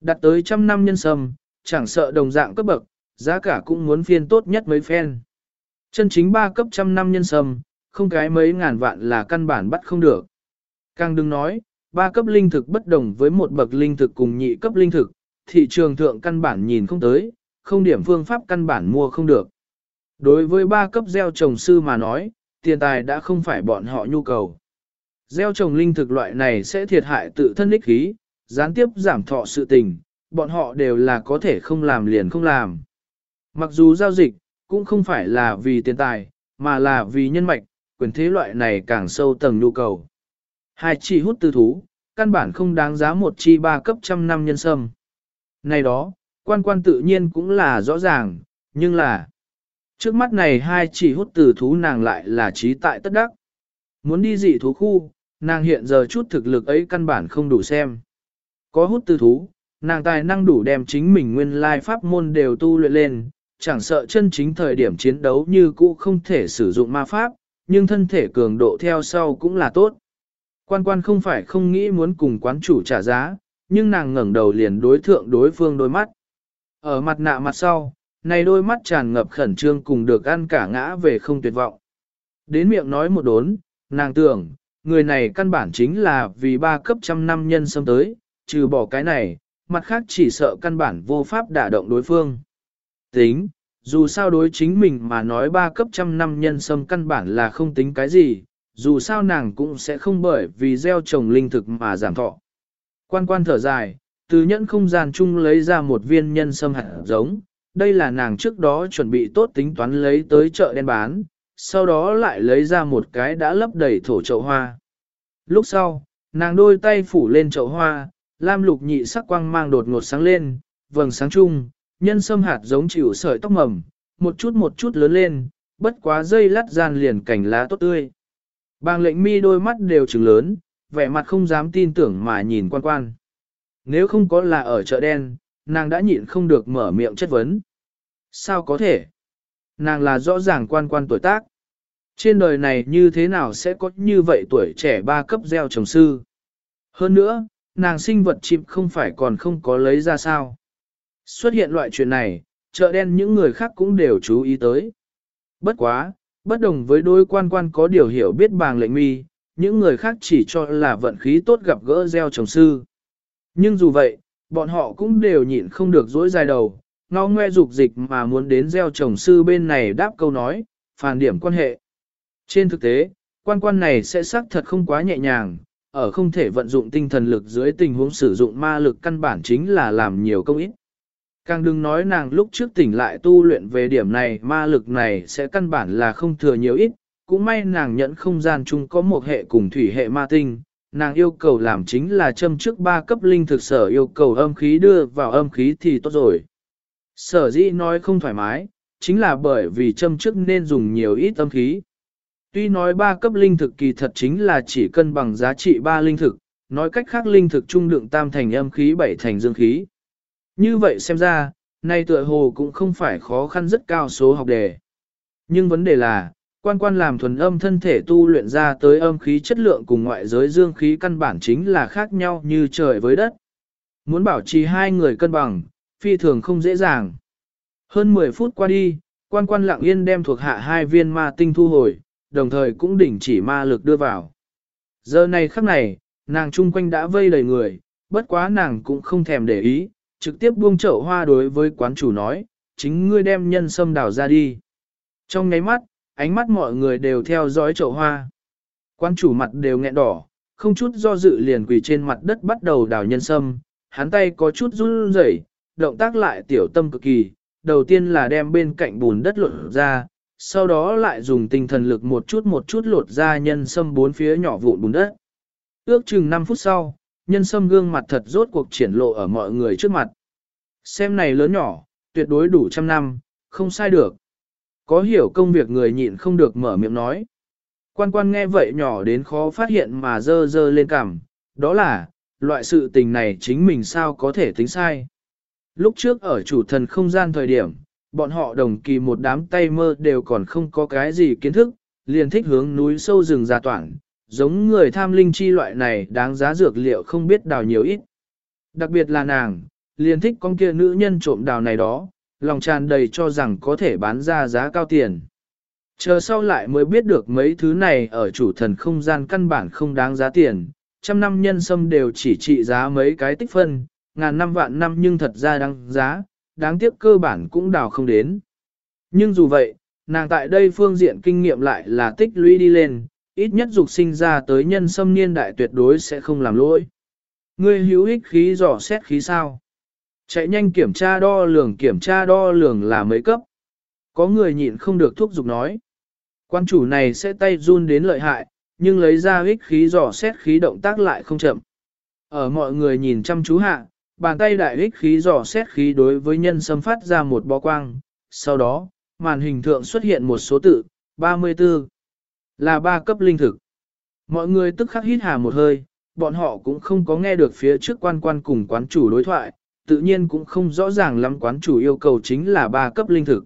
Đặt tới trăm năm nhân sâm, chẳng sợ đồng dạng cấp bậc, giá cả cũng muốn phiên tốt nhất mấy phen. Chân chính ba cấp trăm năm nhân sâm, không cái mấy ngàn vạn là căn bản bắt không được. Càng đừng nói, ba cấp linh thực bất đồng với một bậc linh thực cùng nhị cấp linh thực, thị trường thượng căn bản nhìn không tới, không điểm phương pháp căn bản mua không được. Đối với ba cấp gieo trồng sư mà nói, tiền tài đã không phải bọn họ nhu cầu. Gieo trồng linh thực loại này sẽ thiệt hại tự thân ích khí, gián tiếp giảm thọ sự tình, bọn họ đều là có thể không làm liền không làm. Mặc dù giao dịch, cũng không phải là vì tiền tài, mà là vì nhân mạch, quyền thế loại này càng sâu tầng nhu cầu. Hai chỉ hút tư thú, căn bản không đáng giá một chi ba cấp trăm năm nhân sâm. Này đó, quan quan tự nhiên cũng là rõ ràng, nhưng là trước mắt này hai chỉ hút từ thú nàng lại là trí tại tất đắc. Muốn đi dị thú khu, nàng hiện giờ chút thực lực ấy căn bản không đủ xem. Có hút từ thú, nàng tài năng đủ đem chính mình nguyên lai pháp môn đều tu luyện lên, chẳng sợ chân chính thời điểm chiến đấu như cũ không thể sử dụng ma pháp, nhưng thân thể cường độ theo sau cũng là tốt. Quan quan không phải không nghĩ muốn cùng quán chủ trả giá, nhưng nàng ngẩng đầu liền đối thượng đối phương đôi mắt. Ở mặt nạ mặt sau, này đôi mắt tràn ngập khẩn trương cùng được ăn cả ngã về không tuyệt vọng. Đến miệng nói một đốn, nàng tưởng, người này căn bản chính là vì ba cấp trăm năm nhân xâm tới, trừ bỏ cái này, mặt khác chỉ sợ căn bản vô pháp đả động đối phương. Tính, dù sao đối chính mình mà nói ba cấp trăm năm nhân sâm căn bản là không tính cái gì, dù sao nàng cũng sẽ không bởi vì gieo trồng linh thực mà giảm thọ. Quan quan thở dài, từ nhẫn không gian chung lấy ra một viên nhân sâm hạt giống, đây là nàng trước đó chuẩn bị tốt tính toán lấy tới chợ đen bán, sau đó lại lấy ra một cái đã lấp đầy thổ chậu hoa. Lúc sau, nàng đôi tay phủ lên chậu hoa, lam lục nhị sắc quang mang đột ngột sáng lên, vầng sáng chung, nhân sâm hạt giống chịu sợi tóc mầm, một chút một chút lớn lên, bất quá dây lắt gian liền cảnh lá tốt tươi. Bàng lệnh mi đôi mắt đều trừng lớn, vẻ mặt không dám tin tưởng mà nhìn quan quan. Nếu không có là ở chợ đen, nàng đã nhịn không được mở miệng chất vấn. Sao có thể? Nàng là rõ ràng quan quan tuổi tác. Trên đời này như thế nào sẽ có như vậy tuổi trẻ ba cấp gieo trồng sư? Hơn nữa, nàng sinh vật chim không phải còn không có lấy ra sao. Xuất hiện loại chuyện này, chợ đen những người khác cũng đều chú ý tới. Bất quá, bất đồng với đôi quan quan có điều hiểu biết bàng lệnh mi, những người khác chỉ cho là vận khí tốt gặp gỡ gieo trồng sư. Nhưng dù vậy, bọn họ cũng đều nhịn không được dỗi dài đầu, ngao ngoe dục dịch mà muốn đến gieo trồng sư bên này đáp câu nói, phản điểm quan hệ. Trên thực tế, quan quan này sẽ xác thật không quá nhẹ nhàng, ở không thể vận dụng tinh thần lực dưới tình huống sử dụng ma lực căn bản chính là làm nhiều công ít. Càng đừng nói nàng lúc trước tỉnh lại tu luyện về điểm này ma lực này sẽ căn bản là không thừa nhiều ít, cũng may nàng nhận không gian chung có một hệ cùng thủy hệ ma tinh, nàng yêu cầu làm chính là châm trước ba cấp linh thực sở yêu cầu âm khí đưa vào âm khí thì tốt rồi. Sở dĩ nói không thoải mái, chính là bởi vì châm trước nên dùng nhiều ít âm khí. Tuy nói ba cấp linh thực kỳ thật chính là chỉ cân bằng giá trị ba linh thực, nói cách khác linh thực trung đựng tam thành âm khí bảy thành dương khí. Như vậy xem ra, nay tựa hồ cũng không phải khó khăn rất cao số học đề. Nhưng vấn đề là, Quan quan làm thuần âm thân thể tu luyện ra tới âm khí chất lượng cùng ngoại giới dương khí căn bản chính là khác nhau như trời với đất. Muốn bảo trì hai người cân bằng, phi thường không dễ dàng. Hơn 10 phút qua đi, quan quan lặng yên đem thuộc hạ hai viên ma tinh thu hồi, đồng thời cũng đỉnh chỉ ma lực đưa vào. Giờ này khắc này, nàng chung quanh đã vây đầy người, bất quá nàng cũng không thèm để ý, trực tiếp buông chậu hoa đối với quán chủ nói, chính ngươi đem nhân sâm đào ra đi. Trong nháy mắt, ánh mắt mọi người đều theo dõi chậu hoa. Quán chủ mặt đều nghẹn đỏ, không chút do dự liền quỳ trên mặt đất bắt đầu đào nhân sâm, hắn tay có chút run rẩy, động tác lại tiểu tâm cực kỳ, đầu tiên là đem bên cạnh bùn đất lột ra, sau đó lại dùng tinh thần lực một chút một chút lột ra nhân sâm bốn phía nhỏ vụn bùn đất. Ước chừng 5 phút sau, nhân sâm gương mặt thật rốt cuộc triển lộ ở mọi người trước mặt. Xem này lớn nhỏ, tuyệt đối đủ trăm năm, không sai được. Có hiểu công việc người nhịn không được mở miệng nói. Quan quan nghe vậy nhỏ đến khó phát hiện mà dơ dơ lên cằm, đó là, loại sự tình này chính mình sao có thể tính sai. Lúc trước ở chủ thần không gian thời điểm, bọn họ đồng kỳ một đám tay mơ đều còn không có cái gì kiến thức, liền thích hướng núi sâu rừng ra toảng, giống người tham linh chi loại này đáng giá dược liệu không biết đào nhiều ít. Đặc biệt là nàng, liền thích con kia nữ nhân trộm đào này đó, lòng tràn đầy cho rằng có thể bán ra giá cao tiền. Chờ sau lại mới biết được mấy thứ này ở chủ thần không gian căn bản không đáng giá tiền, trăm năm nhân sâm đều chỉ trị giá mấy cái tích phân, ngàn năm vạn năm nhưng thật ra đáng giá, đáng tiếc cơ bản cũng đào không đến. Nhưng dù vậy, nàng tại đây phương diện kinh nghiệm lại là tích lũy đi lên, ít nhất dục sinh ra tới nhân sâm niên đại tuyệt đối sẽ không làm lỗi. Ngươi hữu ích khí dò xét khí sao? Chạy nhanh kiểm tra đo lường kiểm tra đo lường là mấy cấp. Có người nhịn không được thuốc dục nói. Quan chủ này sẽ tay run đến lợi hại, nhưng lấy ra ích khí dò xét khí động tác lại không chậm. Ở mọi người nhìn chăm chú hạ, bàn tay đại ích khí dò xét khí đối với nhân sâm phát ra một bó quang. Sau đó, màn hình thượng xuất hiện một số tự, 34, là ba cấp linh thực. Mọi người tức khắc hít hà một hơi, bọn họ cũng không có nghe được phía trước quan quan cùng quán chủ đối thoại, tự nhiên cũng không rõ ràng lắm quán chủ yêu cầu chính là ba cấp linh thực.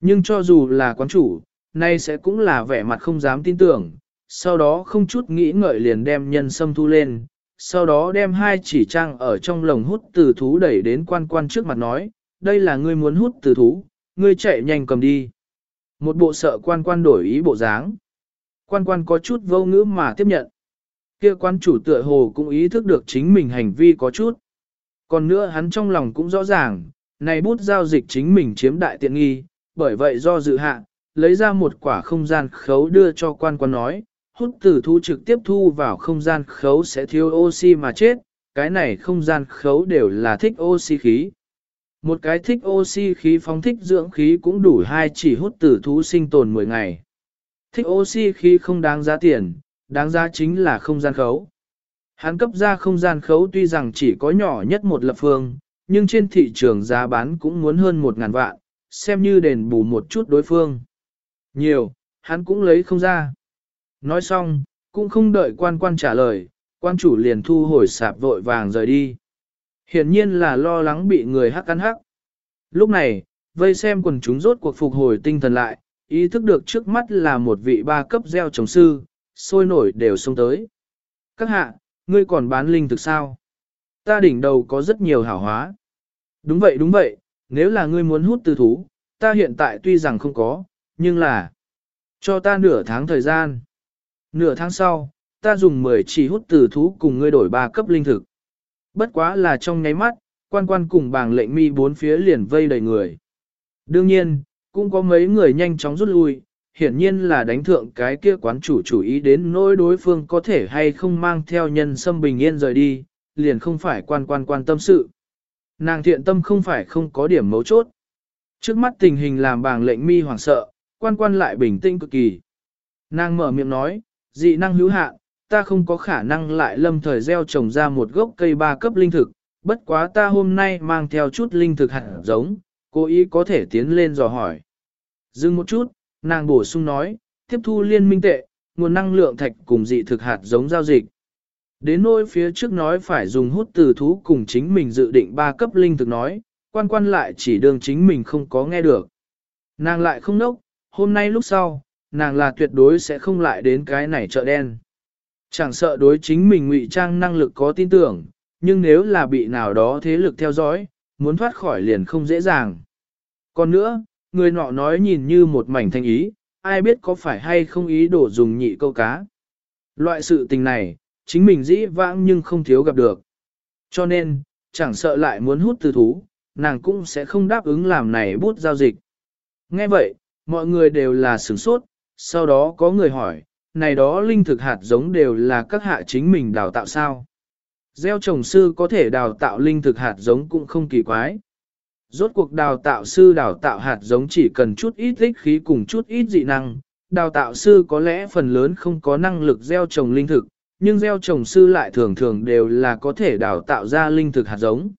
Nhưng cho dù là quán chủ, nay sẽ cũng là vẻ mặt không dám tin tưởng, sau đó không chút nghĩ ngợi liền đem nhân sâm thu lên, sau đó đem hai chỉ trang ở trong lồng hút từ thú đẩy đến quan quan trước mặt nói, đây là ngươi muốn hút từ thú, ngươi chạy nhanh cầm đi. Một bộ sợ quan quan đổi ý bộ dáng. Quan quan có chút vô ngữ mà tiếp nhận. Kia quan chủ tựa hồ cũng ý thức được chính mình hành vi có chút. Còn nữa hắn trong lòng cũng rõ ràng, này bút giao dịch chính mình chiếm đại tiện nghi, bởi vậy do dự hạ, lấy ra một quả không gian khấu đưa cho quan quan nói, hút tử thu trực tiếp thu vào không gian khấu sẽ thiếu oxy mà chết, cái này không gian khấu đều là thích oxy khí. Một cái thích oxy khí phóng thích dưỡng khí cũng đủ hai chỉ hút tử thú sinh tồn 10 ngày. Thích oxy khi không đáng giá tiền, đáng giá chính là không gian khấu. Hắn cấp ra không gian khấu tuy rằng chỉ có nhỏ nhất một lập phương, nhưng trên thị trường giá bán cũng muốn hơn một ngàn vạn, xem như đền bù một chút đối phương. Nhiều, hắn cũng lấy không ra. Nói xong, cũng không đợi quan quan trả lời, quan chủ liền thu hồi sạp vội vàng rời đi. Hiển nhiên là lo lắng bị người hắc ăn hắc. Lúc này, vây xem quần chúng rốt cuộc phục hồi tinh thần lại, ý thức được trước mắt là một vị ba cấp gieo trồng sư, sôi nổi đều xông tới. Các hạ, ngươi còn bán linh thực sao? Ta đỉnh đầu có rất nhiều hảo hóa. Đúng vậy đúng vậy, nếu là ngươi muốn hút từ thú, ta hiện tại tuy rằng không có, nhưng là cho ta nửa tháng thời gian. Nửa tháng sau, ta dùng 10 chỉ hút từ thú cùng ngươi đổi ba cấp linh thực. Bất quá là trong nháy mắt, quan quan cùng bảng lệnh mi bốn phía liền vây đầy người. Đương nhiên, cũng có mấy người nhanh chóng rút lui, hiển nhiên là đánh thượng cái kia quán chủ chủ ý đến nỗi đối phương có thể hay không mang theo nhân sâm bình yên rời đi, liền không phải quan quan quan tâm sự. Nàng thiện tâm không phải không có điểm mấu chốt. Trước mắt tình hình làm bàng lệnh mi hoảng sợ, quan quan lại bình tĩnh cực kỳ. Nàng mở miệng nói, dị năng hữu hạn, ta không có khả năng lại lâm thời gieo trồng ra một gốc cây ba cấp linh thực, bất quá ta hôm nay mang theo chút linh thực hạt giống, cố ý có thể tiến lên dò hỏi. Dừng một chút, nàng bổ sung nói, tiếp thu liên minh tệ, nguồn năng lượng thạch cùng dị thực hạt giống giao dịch. Đến nỗi phía trước nói phải dùng hút từ thú cùng chính mình dự định ba cấp linh thực nói, quan quan lại chỉ đường chính mình không có nghe được. Nàng lại không nốc, hôm nay lúc sau, nàng là tuyệt đối sẽ không lại đến cái này chợ đen. Chẳng sợ đối chính mình ngụy trang năng lực có tin tưởng, nhưng nếu là bị nào đó thế lực theo dõi, muốn thoát khỏi liền không dễ dàng. Còn nữa, người nọ nói nhìn như một mảnh thanh ý, ai biết có phải hay không ý đổ dùng nhị câu cá. Loại sự tình này, chính mình dĩ vãng nhưng không thiếu gặp được. Cho nên, chẳng sợ lại muốn hút từ thú, nàng cũng sẽ không đáp ứng làm này bút giao dịch. Nghe vậy, mọi người đều là sửng sốt, sau đó có người hỏi, này đó linh thực hạt giống đều là các hạ chính mình đào tạo sao? Gieo trồng sư có thể đào tạo linh thực hạt giống cũng không kỳ quái. Rốt cuộc đào tạo sư đào tạo hạt giống chỉ cần chút ít ích khí cùng chút ít dị năng, đào tạo sư có lẽ phần lớn không có năng lực gieo trồng linh thực, nhưng gieo trồng sư lại thường thường đều là có thể đào tạo ra linh thực hạt giống.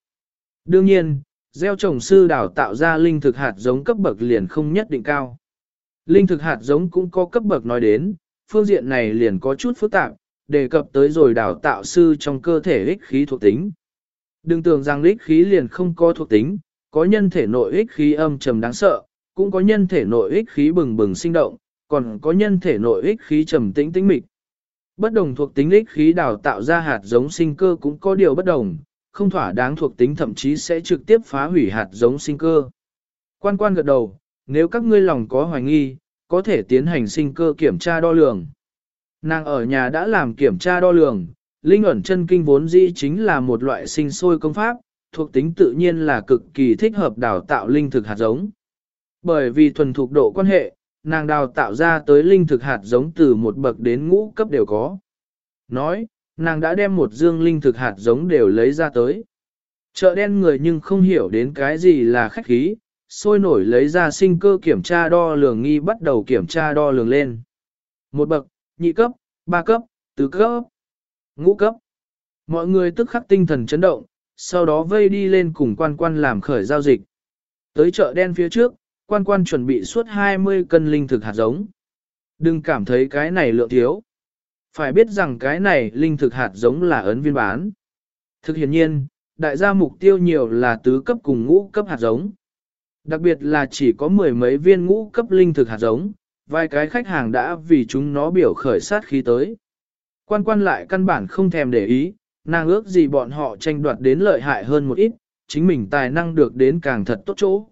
Đương nhiên, gieo trồng sư đào tạo ra linh thực hạt giống cấp bậc liền không nhất định cao. Linh thực hạt giống cũng có cấp bậc nói đến, phương diện này liền có chút phức tạp, đề cập tới rồi đào tạo sư trong cơ thể ích khí thuộc tính. Đừng tưởng rằng ích khí liền không có thuộc tính, có nhân thể nội ích khí âm trầm đáng sợ, cũng có nhân thể nội ích khí bừng bừng sinh động, còn có nhân thể nội ích khí trầm tĩnh tĩnh mịch. Bất đồng thuộc tính ích khí đào tạo ra hạt giống sinh cơ cũng có điều bất đồng, không thỏa đáng thuộc tính thậm chí sẽ trực tiếp phá hủy hạt giống sinh cơ. Quan quan gật đầu, nếu các ngươi lòng có hoài nghi, có thể tiến hành sinh cơ kiểm tra đo lường. Nàng ở nhà đã làm kiểm tra đo lường, linh ẩn chân kinh vốn dĩ chính là một loại sinh sôi công pháp, thuộc tính tự nhiên là cực kỳ thích hợp đào tạo linh thực hạt giống. Bởi vì thuần thục độ quan hệ, nàng đào tạo ra tới linh thực hạt giống từ một bậc đến ngũ cấp đều có. Nói, nàng đã đem một dương linh thực hạt giống đều lấy ra tới. Chợ đen người nhưng không hiểu đến cái gì là khách khí, sôi nổi lấy ra sinh cơ kiểm tra đo lường nghi bắt đầu kiểm tra đo lường lên. Một bậc, nhị cấp, ba cấp, tứ cấp, ngũ cấp. Mọi người tức khắc tinh thần chấn động, sau đó vây đi lên cùng quan quan làm khởi giao dịch. Tới chợ đen phía trước, quan quan chuẩn bị suốt 20 cân linh thực hạt giống. Đừng cảm thấy cái này lượng thiếu. Phải biết rằng cái này linh thực hạt giống là ấn viên bán. Thực hiện nhiên, đại gia mục tiêu nhiều là tứ cấp cùng ngũ cấp hạt giống. Đặc biệt là chỉ có mười mấy viên ngũ cấp linh thực hạt giống, vài cái khách hàng đã vì chúng nó biểu khởi sát khí tới. Quan quan lại căn bản không thèm để ý, nàng ước gì bọn họ tranh đoạt đến lợi hại hơn một ít, chính mình tài năng được đến càng thật tốt chỗ.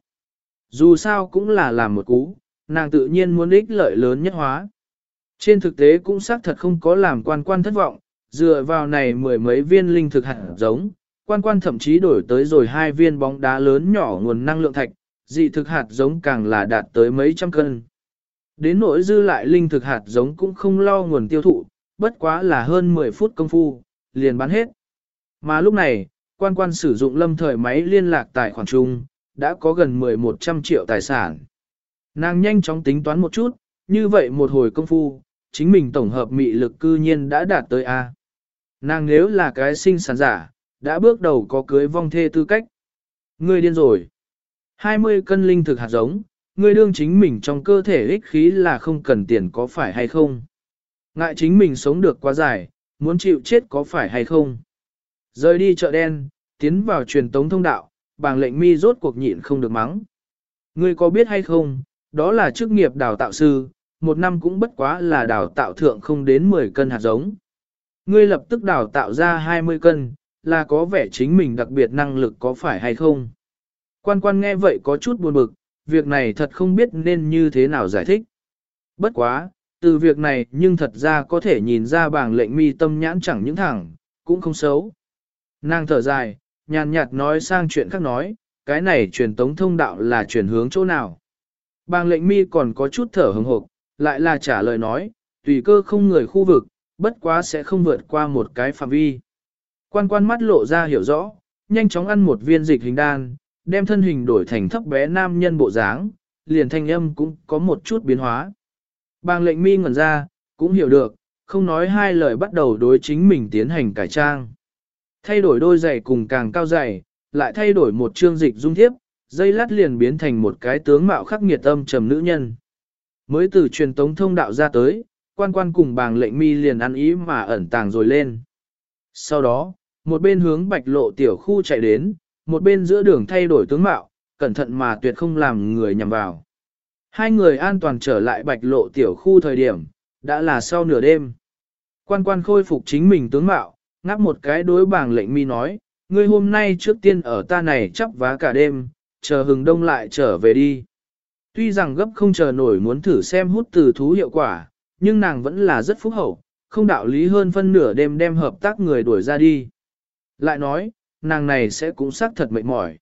Dù sao cũng là làm một cú, nàng tự nhiên muốn ích lợi lớn nhất hóa. Trên thực tế cũng xác thật không có làm quan quan thất vọng, dựa vào này mười mấy viên linh thực hạt giống, quan quan thậm chí đổi tới rồi hai viên bóng đá lớn nhỏ nguồn năng lượng thạch, dị thực hạt giống càng là đạt tới mấy trăm cân. Đến nỗi dư lại linh thực hạt giống cũng không lo nguồn tiêu thụ, bất quá là hơn 10 phút công phu, liền bán hết. Mà lúc này, quan quan sử dụng lâm thời máy liên lạc tài khoản chung, đã có gần 1100 triệu tài sản. Nàng nhanh chóng tính toán một chút, như vậy một hồi công phu, chính mình tổng hợp mị lực cư nhiên đã đạt tới A. Nàng nếu là cái sinh sản giả, đã bước đầu có cưới vong thê tư cách. Ngươi điên rồi. 20 cân linh thực hạt giống, ngươi đương chính mình trong cơ thể ích khí là không cần tiền có phải hay không. Ngại chính mình sống được quá dài, muốn chịu chết có phải hay không. Rời đi chợ đen, tiến vào truyền tống thông đạo, bàng lệnh mi rốt cuộc nhịn không được mắng. Ngươi có biết hay không, đó là chức nghiệp đào tạo sư, một năm cũng bất quá là đào tạo thượng không đến 10 cân hạt giống. Ngươi lập tức đào tạo ra 20 cân, là có vẻ chính mình đặc biệt năng lực có phải hay không. Quan quan nghe vậy có chút buồn bực, việc này thật không biết nên như thế nào giải thích. Bất quá, từ việc này nhưng thật ra có thể nhìn ra bảng lệnh mi tâm nhãn chẳng những thẳng, cũng không xấu. Nàng thở dài, nhàn nhạt nói sang chuyện khác nói, cái này truyền tống thông đạo là chuyển hướng chỗ nào. Bàng lệnh mi còn có chút thở hừng hộp, lại là trả lời nói, tùy cơ không người khu vực, bất quá sẽ không vượt qua một cái phạm vi. Quan quan mắt lộ ra hiểu rõ, nhanh chóng ăn một viên dịch hình đan, đem thân hình đổi thành thấp bé nam nhân bộ dáng, liền thanh âm cũng có một chút biến hóa. Bàng lệnh mi ngẩn ra, cũng hiểu được, không nói hai lời bắt đầu đối chính mình tiến hành cải trang. Thay đổi đôi giày cùng càng cao giày, lại thay đổi một chương dịch dung thiếp, dây lát liền biến thành một cái tướng mạo khắc nghiệt âm trầm nữ nhân. Mới từ truyền tống thông đạo ra tới, quan quan cùng bàng lệnh mi liền ăn ý mà ẩn tàng rồi lên. Sau đó, một bên hướng bạch lộ tiểu khu chạy đến, một bên giữa đường thay đổi tướng mạo, cẩn thận mà tuyệt không làm người nhầm vào. Hai người an toàn trở lại bạch lộ tiểu khu thời điểm, đã là sau nửa đêm. Quan quan khôi phục chính mình tướng mạo, ngáp một cái đối bảng lệnh mi nói, ngươi hôm nay trước tiên ở ta này chắp vá cả đêm, chờ hừng đông lại trở về đi. Tuy rằng gấp không chờ nổi muốn thử xem hút từ thú hiệu quả, nhưng nàng vẫn là rất phúc hậu, không đạo lý hơn phân nửa đêm đem hợp tác người đuổi ra đi. Lại nói, nàng này sẽ cũng xác thật mệt mỏi.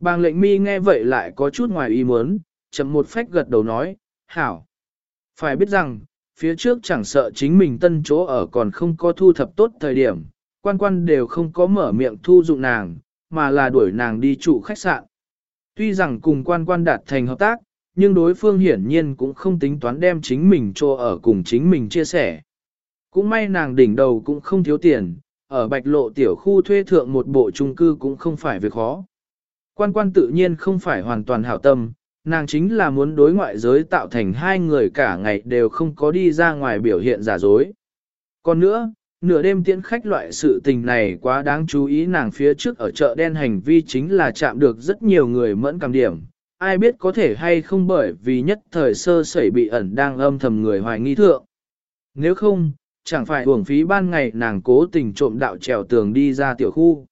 Bàng lệnh mi nghe vậy lại có chút ngoài ý muốn, chậm một phách gật đầu nói, hảo. Phải biết rằng, phía trước chẳng sợ chính mình tân chỗ ở còn không có thu thập tốt thời điểm, quan quan đều không có mở miệng thu dụng nàng, mà là đuổi nàng đi trụ khách sạn. Tuy rằng cùng quan quan đạt thành hợp tác, nhưng đối phương hiển nhiên cũng không tính toán đem chính mình cho ở cùng chính mình chia sẻ. Cũng may nàng đỉnh đầu cũng không thiếu tiền, ở bạch lộ tiểu khu thuê thượng một bộ chung cư cũng không phải việc khó. Quan quan tự nhiên không phải hoàn toàn hảo tâm, nàng chính là muốn đối ngoại giới tạo thành hai người cả ngày đều không có đi ra ngoài biểu hiện giả dối. Còn nữa, nửa đêm tiễn khách loại sự tình này quá đáng chú ý nàng phía trước ở chợ đen hành vi chính là chạm được rất nhiều người mẫn cảm điểm. Ai biết có thể hay không bởi vì nhất thời sơ sẩy bị ẩn đang âm thầm người hoài nghi thượng. Nếu không, chẳng phải uổng phí ban ngày nàng cố tình trộm đạo trèo tường đi ra tiểu khu.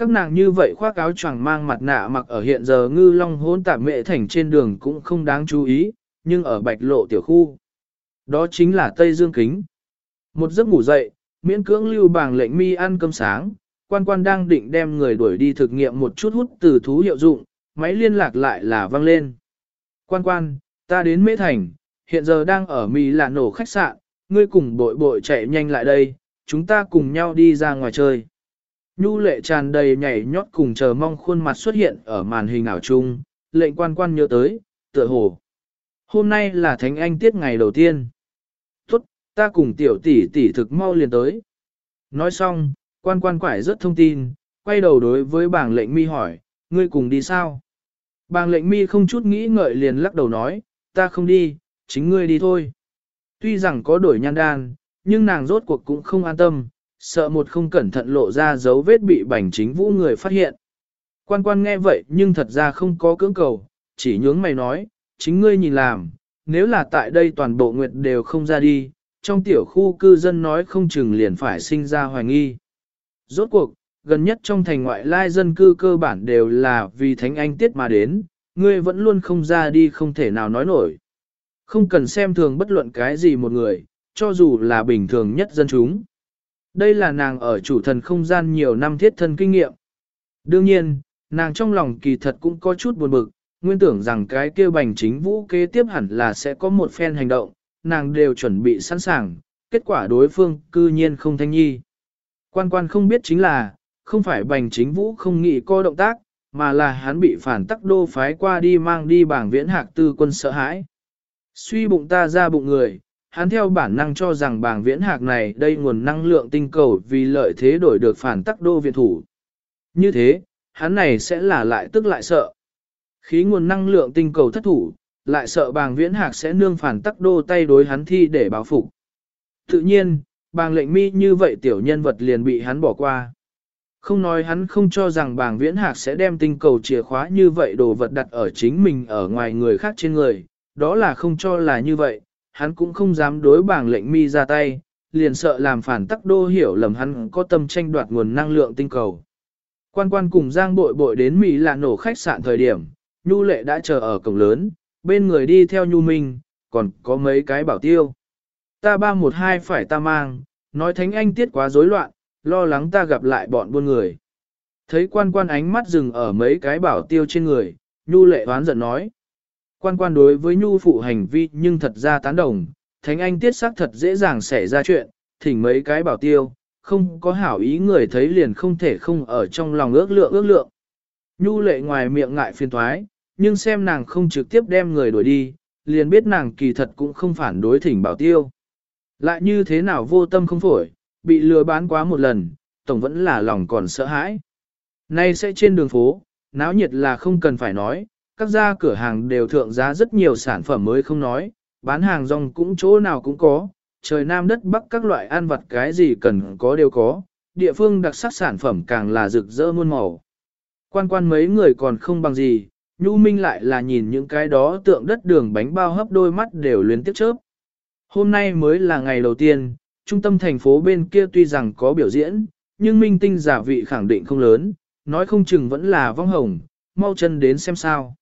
Các nàng như vậy khoác áo choàng mang mặt nạ mặc ở hiện giờ ngư long hỗn tạp mệ thành trên đường cũng không đáng chú ý, nhưng ở bạch lộ tiểu khu. Đó chính là Tây Dương Kính. Một giấc ngủ dậy, miễn cưỡng lưu bảng lệnh mi ăn cơm sáng, quan quan đang định đem người đuổi đi thực nghiệm một chút hút từ thú hiệu dụng, máy liên lạc lại là vang lên. Quan quan, ta đến Mễ Thành, hiện giờ đang ở Mỹ là nổ khách sạn, ngươi cùng bội bội chạy nhanh lại đây, chúng ta cùng nhau đi ra ngoài chơi. Nhu lệ tràn đầy nhảy nhót cùng chờ mong khuôn mặt xuất hiện ở màn hình ảo chung, lệnh quan quan nhớ tới, tựa hồ. Hôm nay là Thánh Anh tiết ngày đầu tiên. Tốt, ta cùng tiểu tỷ tỷ thực mau liền tới. Nói xong, quan quan quải rất thông tin, quay đầu đối với bảng lệnh mi hỏi, ngươi cùng đi sao? Bàng lệnh mi không chút nghĩ ngợi liền lắc đầu nói, ta không đi, chính ngươi đi thôi. Tuy rằng có đổi nhan đan, nhưng nàng rốt cuộc cũng không an tâm, sợ một không cẩn thận lộ ra dấu vết bị bành chính vũ người phát hiện. Quan quan nghe vậy nhưng thật ra không có cưỡng cầu, chỉ nhướng mày nói, chính ngươi nhìn làm, nếu là tại đây toàn bộ nguyệt đều không ra đi, trong tiểu khu cư dân nói không chừng liền phải sinh ra hoài nghi. Rốt cuộc, gần nhất trong thành ngoại lai dân cư cơ bản đều là vì thánh anh tiết mà đến, ngươi vẫn luôn không ra đi không thể nào nói nổi. Không cần xem thường bất luận cái gì một người, cho dù là bình thường nhất dân chúng. Đây là nàng ở chủ thần không gian nhiều năm thiết thân kinh nghiệm. Đương nhiên, nàng trong lòng kỳ thật cũng có chút buồn bực, nguyên tưởng rằng cái kêu bành chính vũ kế tiếp hẳn là sẽ có một phen hành động, nàng đều chuẩn bị sẵn sàng, kết quả đối phương cư nhiên không thanh nhi. Quan quan không biết chính là, không phải bành chính vũ không nghĩ co động tác, mà là hắn bị phản tắc đô phái qua đi mang đi bảng viễn hạc tư quân sợ hãi. Suy bụng ta ra bụng người, hắn theo bản năng cho rằng bảng viễn hạc này đây nguồn năng lượng tinh cầu vì lợi thế đổi được phản tắc đô viện thủ. Như thế, hắn này sẽ là lại tức lại sợ. Khí nguồn năng lượng tinh cầu thất thủ, lại sợ bàng viễn hạc sẽ nương phản tắc đô tay đối hắn thi để báo phục. Tự nhiên, bàng lệnh mi như vậy tiểu nhân vật liền bị hắn bỏ qua. Không nói hắn không cho rằng bàng viễn hạc sẽ đem tinh cầu chìa khóa như vậy đồ vật đặt ở chính mình ở ngoài người khác trên người, đó là không cho là như vậy, hắn cũng không dám đối bảng lệnh mi ra tay, liền sợ làm phản tắc đô hiểu lầm hắn có tâm tranh đoạt nguồn năng lượng tinh cầu. Quan quan cùng Giang bội bội đến Mỹ là nổ khách sạn thời điểm, Nhu Lệ đã chờ ở cổng lớn, bên người đi theo Nhu Minh, còn có mấy cái bảo tiêu. Ta ba một hai phải ta mang, nói thánh anh tiết quá rối loạn, lo lắng ta gặp lại bọn buôn người. Thấy quan quan ánh mắt dừng ở mấy cái bảo tiêu trên người, Nhu Lệ hoán giận nói. Quan quan đối với nhu phụ hành vi nhưng thật ra tán đồng, thánh anh tiết xác thật dễ dàng xảy ra chuyện, thỉnh mấy cái bảo tiêu, không có hảo ý người thấy liền không thể không ở trong lòng ước lượng ước lượng. Nhu lệ ngoài miệng ngại phiền thoái, nhưng xem nàng không trực tiếp đem người đuổi đi, liền biết nàng kỳ thật cũng không phản đối thỉnh bảo tiêu. Lại như thế nào vô tâm không phổi, bị lừa bán quá một lần, tổng vẫn là lòng còn sợ hãi. Nay sẽ trên đường phố, náo nhiệt là không cần phải nói, các gia cửa hàng đều thượng giá rất nhiều sản phẩm mới không nói, bán hàng rong cũng chỗ nào cũng có, trời nam đất bắc các loại ăn vặt cái gì cần có đều có, địa phương đặc sắc sản phẩm càng là rực rỡ muôn màu. Quan quan mấy người còn không bằng gì, Nhu Minh lại là nhìn những cái đó tượng đất đường bánh bao hấp đôi mắt đều luyến tiếp chớp. Hôm nay mới là ngày đầu tiên, trung tâm thành phố bên kia tuy rằng có biểu diễn, nhưng minh tinh giả vị khẳng định không lớn, nói không chừng vẫn là vong hồng, mau chân đến xem sao.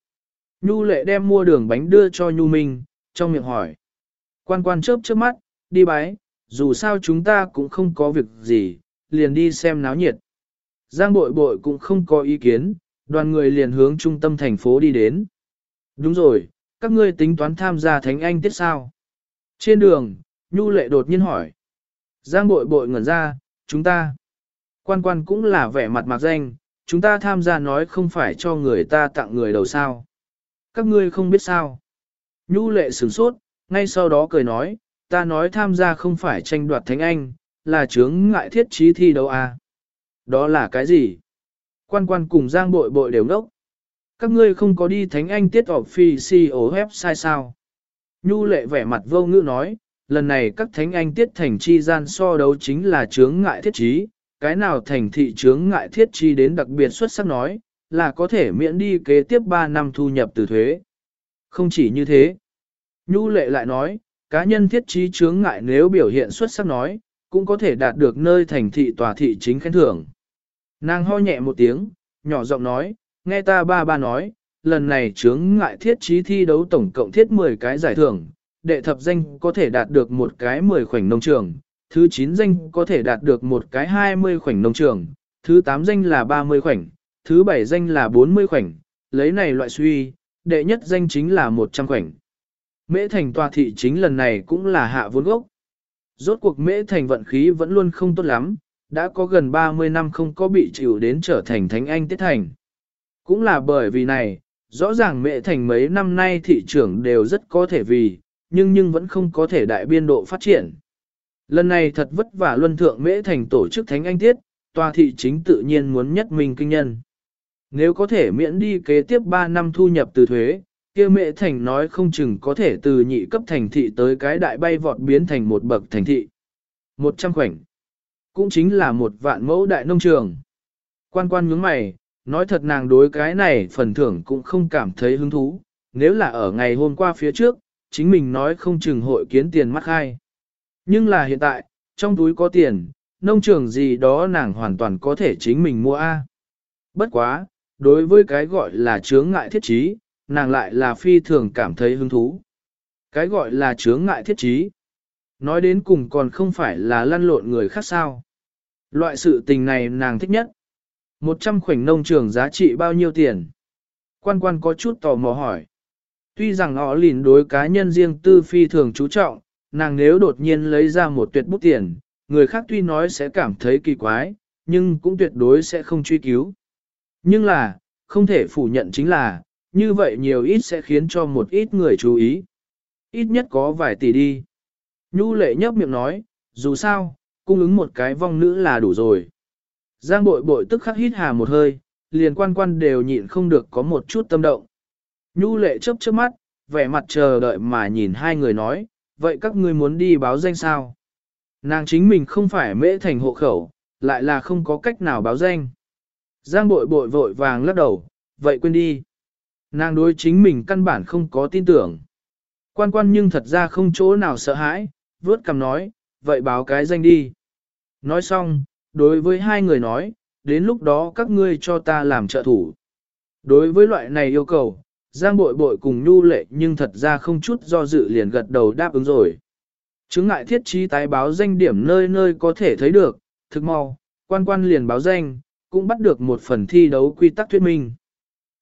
Nhu lệ đem mua đường bánh đưa cho Nhu Minh, trong miệng hỏi. Quan quan chớp chớp mắt, đi bái, dù sao chúng ta cũng không có việc gì, liền đi xem náo nhiệt. Giang bội bội cũng không có ý kiến, đoàn người liền hướng trung tâm thành phố đi đến. Đúng rồi, các ngươi tính toán tham gia Thánh Anh tiết sao? Trên đường, Nhu lệ đột nhiên hỏi. Giang bội bội ngẩn ra, chúng ta. Quan quan cũng là vẻ mặt mạc danh, chúng ta tham gia nói không phải cho người ta tặng người đầu sao. Các ngươi không biết sao. Nhu lệ sửng sốt, ngay sau đó cười nói, ta nói tham gia không phải tranh đoạt thánh anh, là chướng ngại thiết trí thi đấu à. Đó là cái gì? Quan quan cùng giang bội bội đều ngốc. Các ngươi không có đi thánh anh tiết ọp phi si ổ sai sao? Nhu lệ vẻ mặt vô ngữ nói, lần này các thánh anh tiết thành chi gian so đấu chính là chướng ngại thiết trí, cái nào thành thị chướng ngại thiết chi đến đặc biệt xuất sắc nói, là có thể miễn đi kế tiếp 3 năm thu nhập từ thuế. Không chỉ như thế. Nhu lệ lại nói, cá nhân thiết trí chướng ngại nếu biểu hiện xuất sắc nói, cũng có thể đạt được nơi thành thị tòa thị chính khen thưởng. Nàng ho nhẹ một tiếng, nhỏ giọng nói, nghe ta ba ba nói, lần này chướng ngại thiết trí thi đấu tổng cộng thiết 10 cái giải thưởng, đệ thập danh có thể đạt được một cái 10 khoảnh nông trường, thứ 9 danh có thể đạt được một cái 20 khoảnh nông trường, thứ 8 danh là 30 khoảnh, thứ bảy danh là 40 khoảnh, lấy này loại suy, đệ nhất danh chính là 100 khoảnh. Mễ thành tòa thị chính lần này cũng là hạ vốn gốc. Rốt cuộc mễ thành vận khí vẫn luôn không tốt lắm, đã có gần 30 năm không có bị chịu đến trở thành thánh anh tiết thành. Cũng là bởi vì này, rõ ràng mễ thành mấy năm nay thị trưởng đều rất có thể vì, nhưng nhưng vẫn không có thể đại biên độ phát triển. Lần này thật vất vả luân thượng mễ thành tổ chức thánh anh tiết, tòa thị chính tự nhiên muốn nhất mình kinh nhân. Nếu có thể miễn đi kế tiếp 3 năm thu nhập từ thuế, kia mẹ thành nói không chừng có thể từ nhị cấp thành thị tới cái đại bay vọt biến thành một bậc thành thị. 100 khoảnh. Cũng chính là một vạn mẫu đại nông trường. Quan quan nhướng mày, nói thật nàng đối cái này phần thưởng cũng không cảm thấy hứng thú. Nếu là ở ngày hôm qua phía trước, chính mình nói không chừng hội kiến tiền mắc hai. Nhưng là hiện tại, trong túi có tiền, nông trường gì đó nàng hoàn toàn có thể chính mình mua A. Bất quá, đối với cái gọi là chướng ngại thiết trí, nàng lại là phi thường cảm thấy hứng thú. Cái gọi là chướng ngại thiết trí. Nói đến cùng còn không phải là lăn lộn người khác sao. Loại sự tình này nàng thích nhất. Một trăm khoảnh nông trường giá trị bao nhiêu tiền? Quan quan có chút tò mò hỏi. Tuy rằng họ lìn đối cá nhân riêng tư phi thường chú trọng, nàng nếu đột nhiên lấy ra một tuyệt bút tiền, người khác tuy nói sẽ cảm thấy kỳ quái, nhưng cũng tuyệt đối sẽ không truy cứu. Nhưng là, không thể phủ nhận chính là, như vậy nhiều ít sẽ khiến cho một ít người chú ý. Ít nhất có vài tỷ đi. Nhu lệ nhấp miệng nói, dù sao, cung ứng một cái vong nữ là đủ rồi. Giang bội bội tức khắc hít hà một hơi, liền quan quan đều nhịn không được có một chút tâm động. Nhu lệ chớp chớp mắt, vẻ mặt chờ đợi mà nhìn hai người nói, vậy các ngươi muốn đi báo danh sao? Nàng chính mình không phải mễ thành hộ khẩu, lại là không có cách nào báo danh. Giang bội bội vội vàng lắc đầu, vậy quên đi. Nàng đối chính mình căn bản không có tin tưởng. Quan quan nhưng thật ra không chỗ nào sợ hãi, vớt cầm nói, vậy báo cái danh đi. Nói xong, đối với hai người nói, đến lúc đó các ngươi cho ta làm trợ thủ. Đối với loại này yêu cầu, Giang bội bội cùng nhu lệ nhưng thật ra không chút do dự liền gật đầu đáp ứng rồi. Chứng ngại thiết trí tái báo danh điểm nơi nơi có thể thấy được, thực mau, quan quan liền báo danh, cũng bắt được một phần thi đấu quy tắc thuyết minh.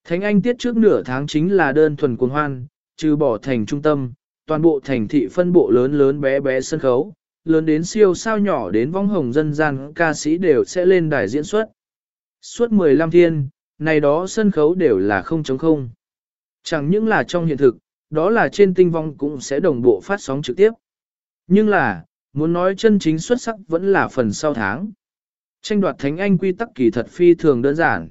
Thánh Anh tiết trước nửa tháng chính là đơn thuần cuồng hoan, trừ bỏ thành trung tâm, toàn bộ thành thị phân bộ lớn lớn bé bé sân khấu, lớn đến siêu sao nhỏ đến vong hồng dân gian ca sĩ đều sẽ lên đài diễn xuất. Suốt 15 thiên, này đó sân khấu đều là không chống không. Chẳng những là trong hiện thực, đó là trên tinh vong cũng sẽ đồng bộ phát sóng trực tiếp. Nhưng là, muốn nói chân chính xuất sắc vẫn là phần sau tháng. Tranh đoạt thánh anh quy tắc kỳ thật phi thường đơn giản.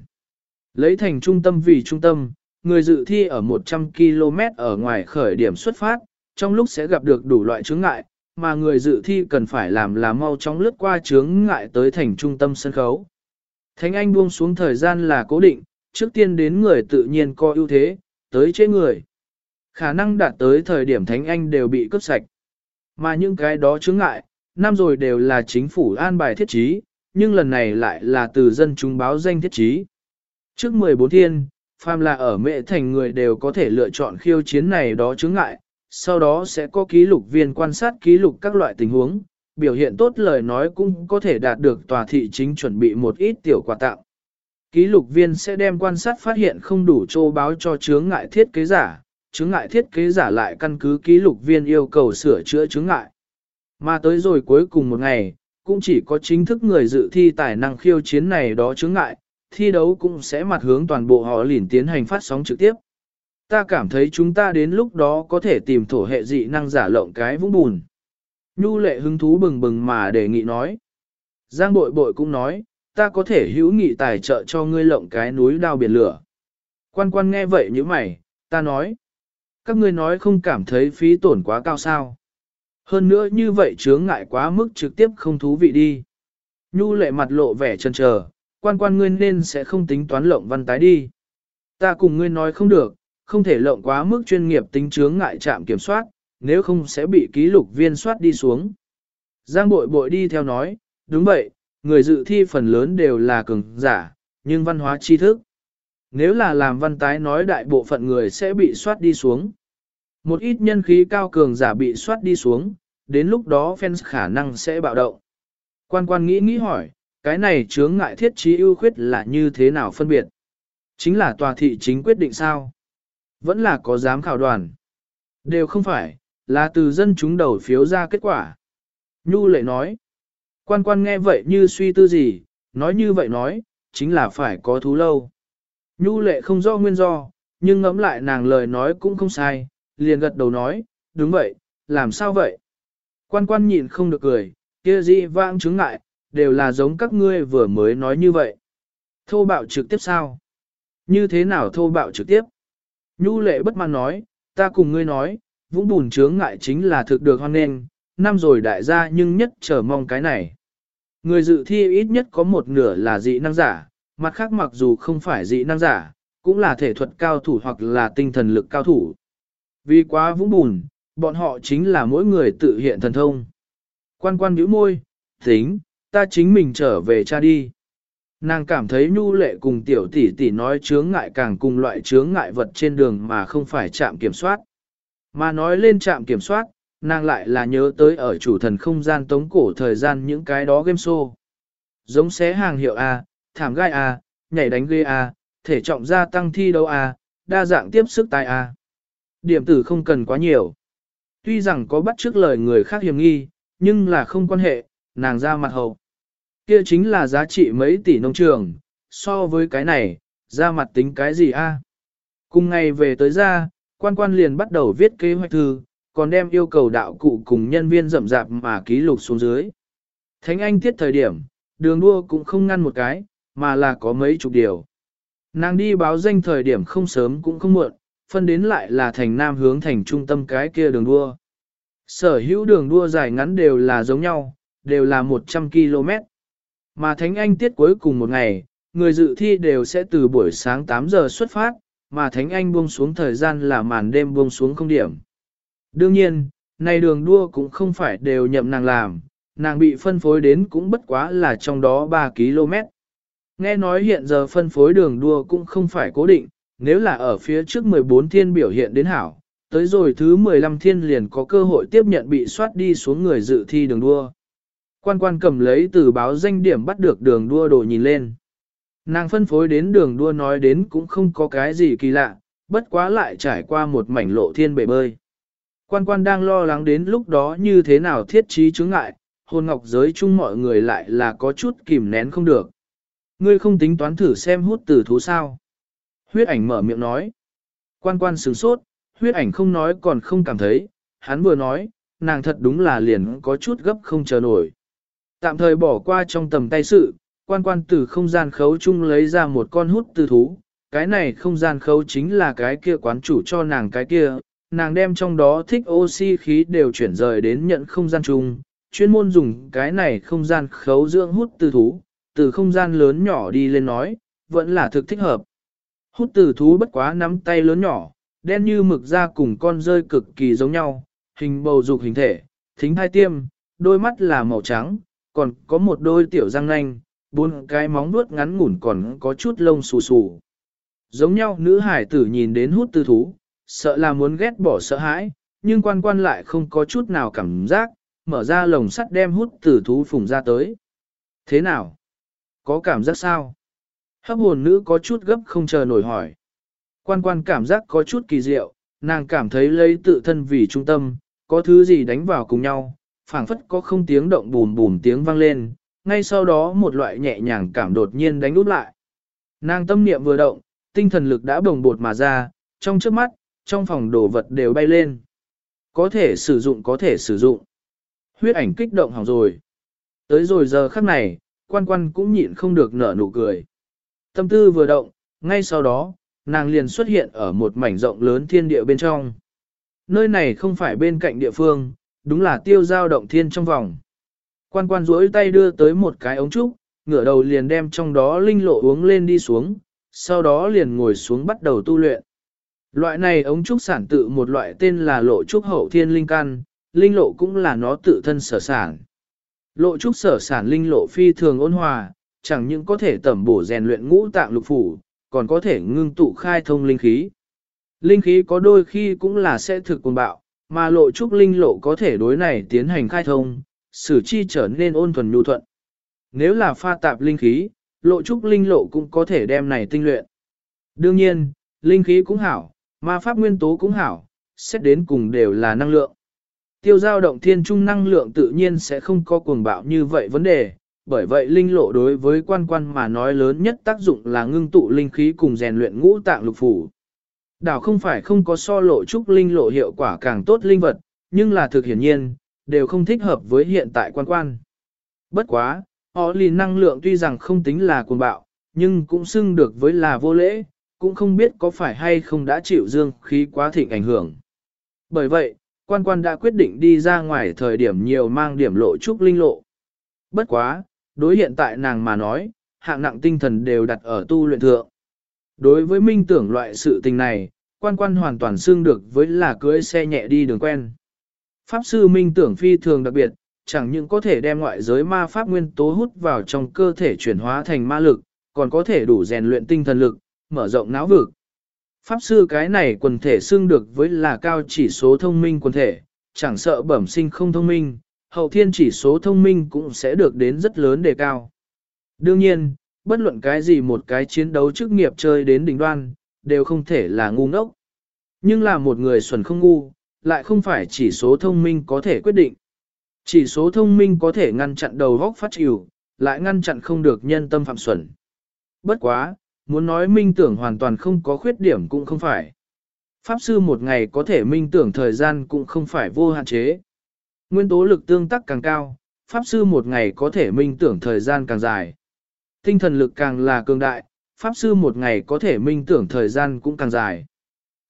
Lấy thành trung tâm vì trung tâm, người dự thi ở 100 km ở ngoài khởi điểm xuất phát, trong lúc sẽ gặp được đủ loại chướng ngại, mà người dự thi cần phải làm là mau chóng lướt qua chướng ngại tới thành trung tâm sân khấu. Thánh Anh buông xuống thời gian là cố định, trước tiên đến người tự nhiên có ưu thế, tới chế người. Khả năng đạt tới thời điểm Thánh Anh đều bị cướp sạch. Mà những cái đó chướng ngại, năm rồi đều là chính phủ an bài thiết trí, nhưng lần này lại là từ dân chúng báo danh thiết trí. Trước 14 thiên, phàm là ở mệ thành người đều có thể lựa chọn khiêu chiến này đó chứng ngại, sau đó sẽ có ký lục viên quan sát ký lục các loại tình huống, biểu hiện tốt lời nói cũng có thể đạt được tòa thị chính chuẩn bị một ít tiểu quà tặng. Ký lục viên sẽ đem quan sát phát hiện không đủ trô báo cho chướng ngại thiết kế giả, chướng ngại thiết kế giả lại căn cứ ký lục viên yêu cầu sửa chữa chướng ngại. Mà tới rồi cuối cùng một ngày, cũng chỉ có chính thức người dự thi tài năng khiêu chiến này đó chướng ngại, thi đấu cũng sẽ mặt hướng toàn bộ họ lỉn tiến hành phát sóng trực tiếp. Ta cảm thấy chúng ta đến lúc đó có thể tìm thổ hệ dị năng giả lộng cái vũng bùn. Nhu lệ hứng thú bừng bừng mà đề nghị nói. Giang bội bội cũng nói, ta có thể hữu nghị tài trợ cho ngươi lộng cái núi đao biển lửa. Quan quan nghe vậy như mày, ta nói. Các ngươi nói không cảm thấy phí tổn quá cao sao. Hơn nữa như vậy chướng ngại quá mức trực tiếp không thú vị đi. Nhu lệ mặt lộ vẻ chân chờ, quan quan ngươi nên sẽ không tính toán lộng văn tái đi. Ta cùng ngươi nói không được, không thể lộng quá mức chuyên nghiệp tính chướng ngại trạm kiểm soát, nếu không sẽ bị ký lục viên soát đi xuống. Giang bội bội đi theo nói, đúng vậy, người dự thi phần lớn đều là cường giả, nhưng văn hóa tri thức. Nếu là làm văn tái nói đại bộ phận người sẽ bị soát đi xuống. Một ít nhân khí cao cường giả bị soát đi xuống, đến lúc đó fans khả năng sẽ bạo động. Quan quan nghĩ nghĩ hỏi, cái này chướng ngại thiết trí ưu khuyết là như thế nào phân biệt? Chính là tòa thị chính quyết định sao? Vẫn là có giám khảo đoàn. Đều không phải, là từ dân chúng đầu phiếu ra kết quả. Nhu lệ nói, quan quan nghe vậy như suy tư gì, nói như vậy nói, chính là phải có thú lâu. Nhu lệ không rõ nguyên do, nhưng ngẫm lại nàng lời nói cũng không sai, liền gật đầu nói, đúng vậy, làm sao vậy? Quan quan nhịn không được cười, kia gì vãng chứng ngại, đều là giống các ngươi vừa mới nói như vậy. Thô bạo trực tiếp sao? Như thế nào thô bạo trực tiếp? Nhu lệ bất mãn nói, ta cùng ngươi nói, vũng bùn chướng ngại chính là thực được hoan nghênh, năm rồi đại gia nhưng nhất chờ mong cái này. Người dự thi ít nhất có một nửa là dị năng giả, mặt khác mặc dù không phải dị năng giả, cũng là thể thuật cao thủ hoặc là tinh thần lực cao thủ. Vì quá vũng bùn, bọn họ chính là mỗi người tự hiện thần thông. Quan quan nhíu môi, tính, ta chính mình trở về cha đi. Nàng cảm thấy nhu lệ cùng tiểu tỷ tỷ nói chướng ngại càng cùng loại chướng ngại vật trên đường mà không phải chạm kiểm soát. Mà nói lên trạm kiểm soát, nàng lại là nhớ tới ở chủ thần không gian tống cổ thời gian những cái đó game show. Giống xé hàng hiệu A, thảm gai A, nhảy đánh ghê A, thể trọng gia tăng thi đấu A, đa dạng tiếp sức tài A. Điểm tử không cần quá nhiều. Tuy rằng có bắt trước lời người khác hiểm nghi, nhưng là không quan hệ, nàng ra mặt hậu. Kia chính là giá trị mấy tỷ nông trường, so với cái này, ra mặt tính cái gì a? Cùng ngày về tới ra, quan quan liền bắt đầu viết kế hoạch thư, còn đem yêu cầu đạo cụ cùng nhân viên rậm rạp mà ký lục xuống dưới. Thánh Anh tiết thời điểm, đường đua cũng không ngăn một cái, mà là có mấy chục điều. Nàng đi báo danh thời điểm không sớm cũng không muộn, phân đến lại là thành nam hướng thành trung tâm cái kia đường đua. Sở hữu đường đua dài ngắn đều là giống nhau, đều là 100 km. Mà Thánh Anh tiết cuối cùng một ngày, người dự thi đều sẽ từ buổi sáng 8 giờ xuất phát, mà Thánh Anh buông xuống thời gian là màn đêm buông xuống không điểm. Đương nhiên, này đường đua cũng không phải đều nhậm nàng làm, nàng bị phân phối đến cũng bất quá là trong đó 3 km. Nghe nói hiện giờ phân phối đường đua cũng không phải cố định, nếu là ở phía trước 14 thiên biểu hiện đến hảo, tới rồi thứ 15 thiên liền có cơ hội tiếp nhận bị soát đi xuống người dự thi đường đua. Quan quan cầm lấy từ báo danh điểm bắt được đường đua đồ nhìn lên. Nàng phân phối đến đường đua nói đến cũng không có cái gì kỳ lạ, bất quá lại trải qua một mảnh lộ thiên bể bơi. Quan quan đang lo lắng đến lúc đó như thế nào thiết trí chứng ngại, hồn ngọc giới chung mọi người lại là có chút kìm nén không được. Ngươi không tính toán thử xem hút tử thú sao. Huyết ảnh mở miệng nói. Quan quan sửng sốt, huyết ảnh không nói còn không cảm thấy, hắn vừa nói, nàng thật đúng là liền có chút gấp không chờ nổi. Tạm thời bỏ qua trong tầm tay sự, quan quan từ không gian khấu chung lấy ra một con hút từ thú, cái này không gian khấu chính là cái kia quán chủ cho nàng cái kia, nàng đem trong đó thích oxy khí đều chuyển rời đến nhận không gian chung, chuyên môn dùng cái này không gian khấu dưỡng hút từ thú, từ không gian lớn nhỏ đi lên nói, vẫn là thực thích hợp. Hút từ thú bất quá nắm tay lớn nhỏ, đen như mực da cùng con rơi cực kỳ giống nhau, hình bầu dục hình thể, thính hai tiêm, đôi mắt là màu trắng, còn có một đôi tiểu răng nanh, bốn cái móng vuốt ngắn ngủn còn có chút lông xù xù. Giống nhau nữ hải tử nhìn đến hút tư thú, sợ là muốn ghét bỏ sợ hãi, nhưng quan quan lại không có chút nào cảm giác, mở ra lồng sắt đem hút tử thú phùng ra tới. Thế nào? Có cảm giác sao? Hấp hồn nữ có chút gấp không chờ nổi hỏi. Quan quan cảm giác có chút kỳ diệu, nàng cảm thấy lấy tự thân vì trung tâm, có thứ gì đánh vào cùng nhau, phảng phất có không tiếng động bùm bùm tiếng vang lên, ngay sau đó một loại nhẹ nhàng cảm đột nhiên đánh út lại. Nàng tâm niệm vừa động, tinh thần lực đã bồng bột mà ra, trong trước mắt, trong phòng đồ vật đều bay lên. Có thể sử dụng có thể sử dụng. Huyết ảnh kích động hỏng rồi. Tới rồi giờ khắc này, quan quan cũng nhịn không được nở nụ cười. Tâm tư vừa động, ngay sau đó, nàng liền xuất hiện ở một mảnh rộng lớn thiên địa bên trong. Nơi này không phải bên cạnh địa phương, đúng là tiêu giao động thiên trong vòng. Quan quan duỗi tay đưa tới một cái ống trúc, ngửa đầu liền đem trong đó linh lộ uống lên đi xuống, sau đó liền ngồi xuống bắt đầu tu luyện. Loại này ống trúc sản tự một loại tên là lộ trúc hậu thiên linh căn, linh lộ cũng là nó tự thân sở sản. Lộ trúc sở sản linh lộ phi thường ôn hòa, chẳng những có thể tẩm bổ rèn luyện ngũ tạng lục phủ, còn có thể ngưng tụ khai thông linh khí. Linh khí có đôi khi cũng là sẽ thực cuồng bạo, mà lộ trúc linh lộ có thể đối này tiến hành khai thông, sử chi trở nên ôn thuần nhu thuận. Nếu là pha tạp linh khí, lộ trúc linh lộ cũng có thể đem này tinh luyện. Đương nhiên, linh khí cũng hảo, ma pháp nguyên tố cũng hảo, xét đến cùng đều là năng lượng. Tiêu giao động thiên trung năng lượng tự nhiên sẽ không có cuồng bạo như vậy vấn đề, bởi vậy linh lộ đối với quan quan mà nói lớn nhất tác dụng là ngưng tụ linh khí cùng rèn luyện ngũ tạng lục phủ. Đảo không phải không có so lộ trúc linh lộ hiệu quả càng tốt linh vật, nhưng là thực hiển nhiên, đều không thích hợp với hiện tại quan quan. Bất quá, họ lì năng lượng tuy rằng không tính là cuồng bạo, nhưng cũng xưng được với là vô lễ, cũng không biết có phải hay không đã chịu dương khí quá thịnh ảnh hưởng. Bởi vậy, quan quan đã quyết định đi ra ngoài thời điểm nhiều mang điểm lộ trúc linh lộ. Bất quá, đối hiện tại nàng mà nói, hạng nặng tinh thần đều đặt ở tu luyện thượng. Đối với minh tưởng loại sự tình này, quan quan hoàn toàn xương được với là cưới xe nhẹ đi đường quen. Pháp sư minh tưởng phi thường đặc biệt, chẳng những có thể đem ngoại giới ma pháp nguyên tố hút vào trong cơ thể chuyển hóa thành ma lực, còn có thể đủ rèn luyện tinh thần lực, mở rộng não vực. Pháp sư cái này quần thể xương được với là cao chỉ số thông minh quần thể, chẳng sợ bẩm sinh không thông minh, hậu thiên chỉ số thông minh cũng sẽ được đến rất lớn đề cao. Đương nhiên, bất luận cái gì một cái chiến đấu chức nghiệp chơi đến đỉnh đoan, đều không thể là ngu ngốc. Nhưng là một người xuẩn không ngu, lại không phải chỉ số thông minh có thể quyết định. Chỉ số thông minh có thể ngăn chặn đầu góc phát triều, lại ngăn chặn không được nhân tâm phạm xuẩn. Bất quá, muốn nói minh tưởng hoàn toàn không có khuyết điểm cũng không phải. Pháp sư một ngày có thể minh tưởng thời gian cũng không phải vô hạn chế. Nguyên tố lực tương tác càng cao, Pháp sư một ngày có thể minh tưởng thời gian càng dài. Tinh thần lực càng là cường đại, Pháp sư một ngày có thể minh tưởng thời gian cũng càng dài.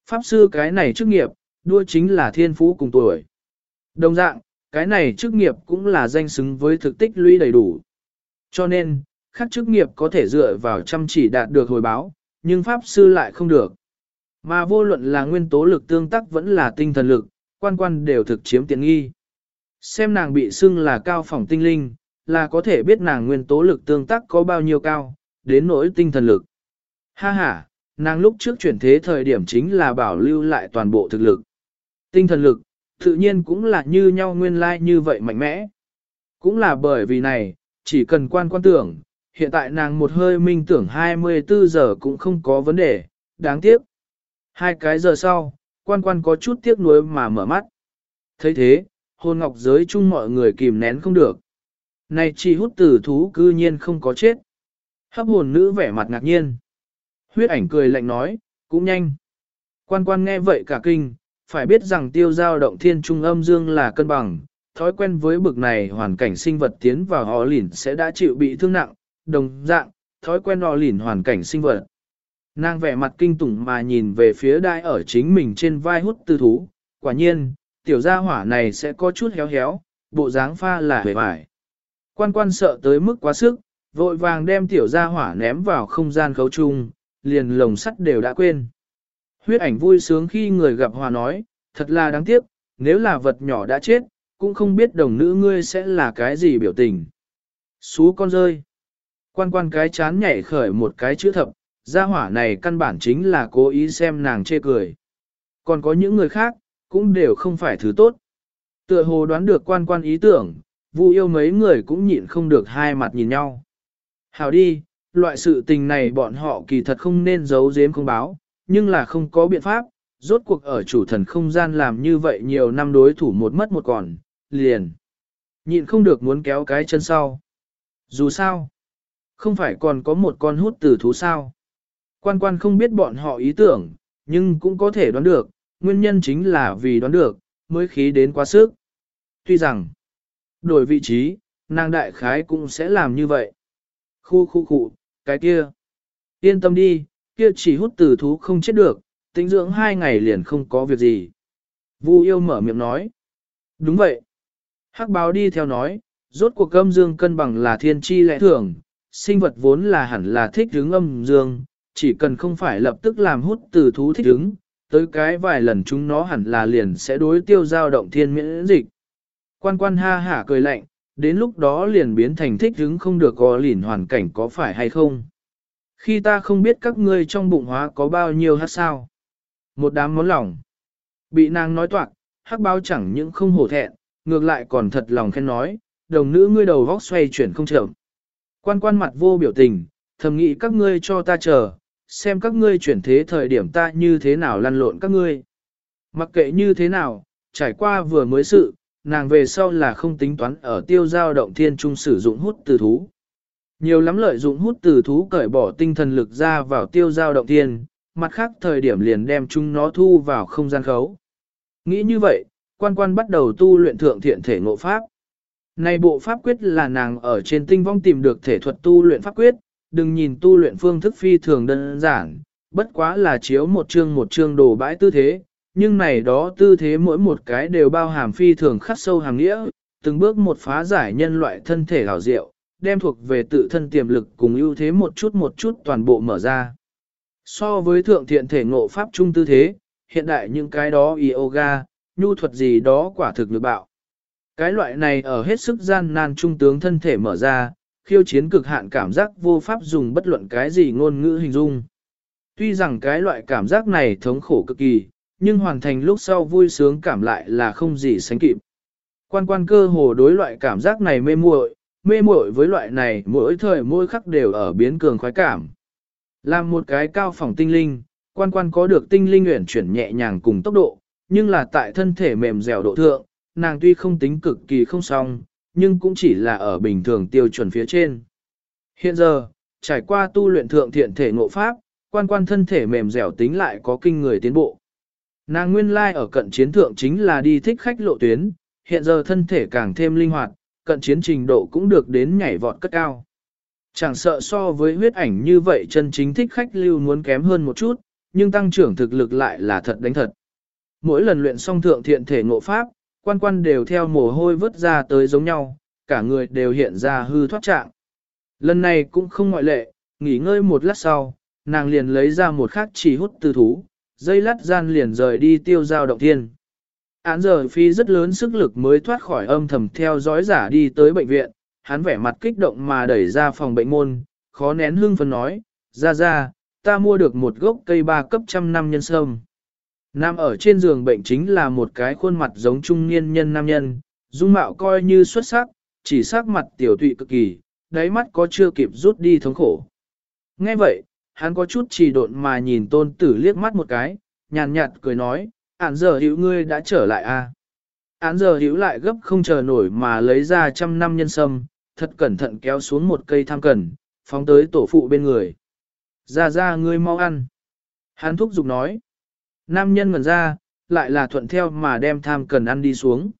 Pháp sư cái này chức nghiệp, đua chính là thiên phú cùng tuổi. Đồng dạng, cái này chức nghiệp cũng là danh xứng với thực tích lũy đầy đủ. Cho nên, khác chức nghiệp có thể dựa vào chăm chỉ đạt được hồi báo, nhưng Pháp sư lại không được. Mà vô luận là nguyên tố lực tương tác vẫn là tinh thần lực, quan quan đều thực chiếm tiện nghi. Xem nàng bị xưng là cao phòng tinh linh, là có thể biết nàng nguyên tố lực tương tác có bao nhiêu cao, đến nỗi tinh thần lực. Ha ha, nàng lúc trước chuyển thế thời điểm chính là bảo lưu lại toàn bộ thực lực. Tinh thần lực, tự nhiên cũng là như nhau nguyên lai like như vậy mạnh mẽ. Cũng là bởi vì này, chỉ cần quan quan tưởng, hiện tại nàng một hơi minh tưởng 24 giờ cũng không có vấn đề, đáng tiếc. Hai cái giờ sau, quan quan có chút tiếc nuối mà mở mắt. thấy thế, hồn ngọc giới chung mọi người kìm nén không được. Này chỉ hút tử thú cư nhiên không có chết. Hấp hồn nữ vẻ mặt ngạc nhiên. Huyết ảnh cười lạnh nói, cũng nhanh. Quan quan nghe vậy cả kinh, phải biết rằng tiêu giao động thiên trung âm dương là cân bằng, thói quen với bực này hoàn cảnh sinh vật tiến vào họ lỉn sẽ đã chịu bị thương nặng, đồng dạng, thói quen họ lỉn hoàn cảnh sinh vật. Nàng vẻ mặt kinh tủng mà nhìn về phía đai ở chính mình trên vai hút tư thú, quả nhiên, tiểu gia hỏa này sẽ có chút héo héo, bộ dáng pha là hề vải. Quan quan sợ tới mức quá sức, vội vàng đem tiểu gia hỏa ném vào không gian khấu chung, liền lồng sắt đều đã quên. Huyết ảnh vui sướng khi người gặp hòa nói, thật là đáng tiếc, nếu là vật nhỏ đã chết, cũng không biết đồng nữ ngươi sẽ là cái gì biểu tình. Xú con rơi. Quan quan cái chán nhảy khởi một cái chữ thập, gia hỏa này căn bản chính là cố ý xem nàng chê cười. Còn có những người khác, cũng đều không phải thứ tốt. Tựa hồ đoán được quan quan ý tưởng, vu yêu mấy người cũng nhịn không được hai mặt nhìn nhau. Hào đi, loại sự tình này bọn họ kỳ thật không nên giấu giếm không báo, nhưng là không có biện pháp, rốt cuộc ở chủ thần không gian làm như vậy nhiều năm đối thủ một mất một còn, liền. Nhịn không được muốn kéo cái chân sau. Dù sao, không phải còn có một con hút tử thú sao. Quan quan không biết bọn họ ý tưởng, nhưng cũng có thể đoán được, nguyên nhân chính là vì đoán được, mới khí đến quá sức. Tuy rằng, đổi vị trí, nàng đại khái cũng sẽ làm như vậy. Khu khu khu, cái kia. Yên tâm đi, kia chỉ hút tử thú không chết được, tính dưỡng hai ngày liền không có việc gì. Vu yêu mở miệng nói. Đúng vậy. Hắc báo đi theo nói, rốt cuộc âm dương cân bằng là thiên chi lẽ thường, sinh vật vốn là hẳn là thích hướng âm dương, chỉ cần không phải lập tức làm hút tử thú thích hướng, tới cái vài lần chúng nó hẳn là liền sẽ đối tiêu giao động thiên miễn dịch. Quan quan ha hả cười lạnh, đến lúc đó liền biến thành thích hứng không được gò lỉn hoàn cảnh có phải hay không. Khi ta không biết các ngươi trong bụng hóa có bao nhiêu hát sao. Một đám món lòng. Bị nàng nói toạc, hắc báo chẳng những không hổ thẹn, ngược lại còn thật lòng khen nói, đồng nữ ngươi đầu vóc xoay chuyển không chậm. Quan quan mặt vô biểu tình, thầm nghĩ các ngươi cho ta chờ, xem các ngươi chuyển thế thời điểm ta như thế nào lăn lộn các ngươi. Mặc kệ như thế nào, trải qua vừa mới sự, nàng về sau là không tính toán ở tiêu giao động thiên trung sử dụng hút từ thú. Nhiều lắm lợi dụng hút từ thú cởi bỏ tinh thần lực ra vào tiêu giao động thiên, mặt khác thời điểm liền đem chúng nó thu vào không gian khấu. Nghĩ như vậy, quan quan bắt đầu tu luyện thượng thiện thể ngộ pháp. Này bộ pháp quyết là nàng ở trên tinh vong tìm được thể thuật tu luyện pháp quyết, đừng nhìn tu luyện phương thức phi thường đơn giản, bất quá là chiếu một chương một chương đồ bãi tư thế, nhưng này đó tư thế mỗi một cái đều bao hàm phi thường khắc sâu hàng nghĩa, từng bước một phá giải nhân loại thân thể hảo diệu, đem thuộc về tự thân tiềm lực cùng ưu thế một chút một chút toàn bộ mở ra. So với thượng thiện thể ngộ pháp trung tư thế, hiện đại những cái đó yoga, nhu thuật gì đó quả thực lực bạo. Cái loại này ở hết sức gian nan trung tướng thân thể mở ra, khiêu chiến cực hạn cảm giác vô pháp dùng bất luận cái gì ngôn ngữ hình dung. Tuy rằng cái loại cảm giác này thống khổ cực kỳ, nhưng hoàn thành lúc sau vui sướng cảm lại là không gì sánh kịp. Quan quan cơ hồ đối loại cảm giác này mê muội, mê muội với loại này mỗi thời mỗi khắc đều ở biến cường khoái cảm. Làm một cái cao phòng tinh linh, quan quan có được tinh linh uyển chuyển nhẹ nhàng cùng tốc độ, nhưng là tại thân thể mềm dẻo độ thượng, nàng tuy không tính cực kỳ không song, nhưng cũng chỉ là ở bình thường tiêu chuẩn phía trên. Hiện giờ, trải qua tu luyện thượng thiện thể ngộ pháp, quan quan thân thể mềm dẻo tính lại có kinh người tiến bộ. Nàng nguyên lai ở cận chiến thượng chính là đi thích khách lộ tuyến, hiện giờ thân thể càng thêm linh hoạt, cận chiến trình độ cũng được đến nhảy vọt cất cao. Chẳng sợ so với huyết ảnh như vậy chân chính thích khách lưu muốn kém hơn một chút, nhưng tăng trưởng thực lực lại là thật đánh thật. Mỗi lần luyện xong thượng thiện thể ngộ pháp, quan quan đều theo mồ hôi vớt ra tới giống nhau, cả người đều hiện ra hư thoát trạng. Lần này cũng không ngoại lệ, nghỉ ngơi một lát sau, nàng liền lấy ra một khắc chỉ hút từ thú, dây lát gian liền rời đi tiêu giao động thiên. Án giờ phi rất lớn sức lực mới thoát khỏi âm thầm theo dõi giả đi tới bệnh viện, hắn vẻ mặt kích động mà đẩy ra phòng bệnh môn, khó nén hương phân nói, ra ra, ta mua được một gốc cây ba cấp trăm năm nhân sâm. Nam ở trên giường bệnh chính là một cái khuôn mặt giống trung niên nhân nam nhân, dung mạo coi như xuất sắc, chỉ sắc mặt tiểu tụy cực kỳ, đáy mắt có chưa kịp rút đi thống khổ. Nghe vậy, hắn có chút trì độn mà nhìn tôn tử liếc mắt một cái, nhàn nhạt cười nói, ản giờ hiểu ngươi đã trở lại à. Án giờ hiểu lại gấp không chờ nổi mà lấy ra trăm năm nhân sâm, thật cẩn thận kéo xuống một cây tham cần, phóng tới tổ phụ bên người. Ra ra ngươi mau ăn. Hắn thúc giục nói. Nam nhân ngẩn ra, lại là thuận theo mà đem tham cần ăn đi xuống.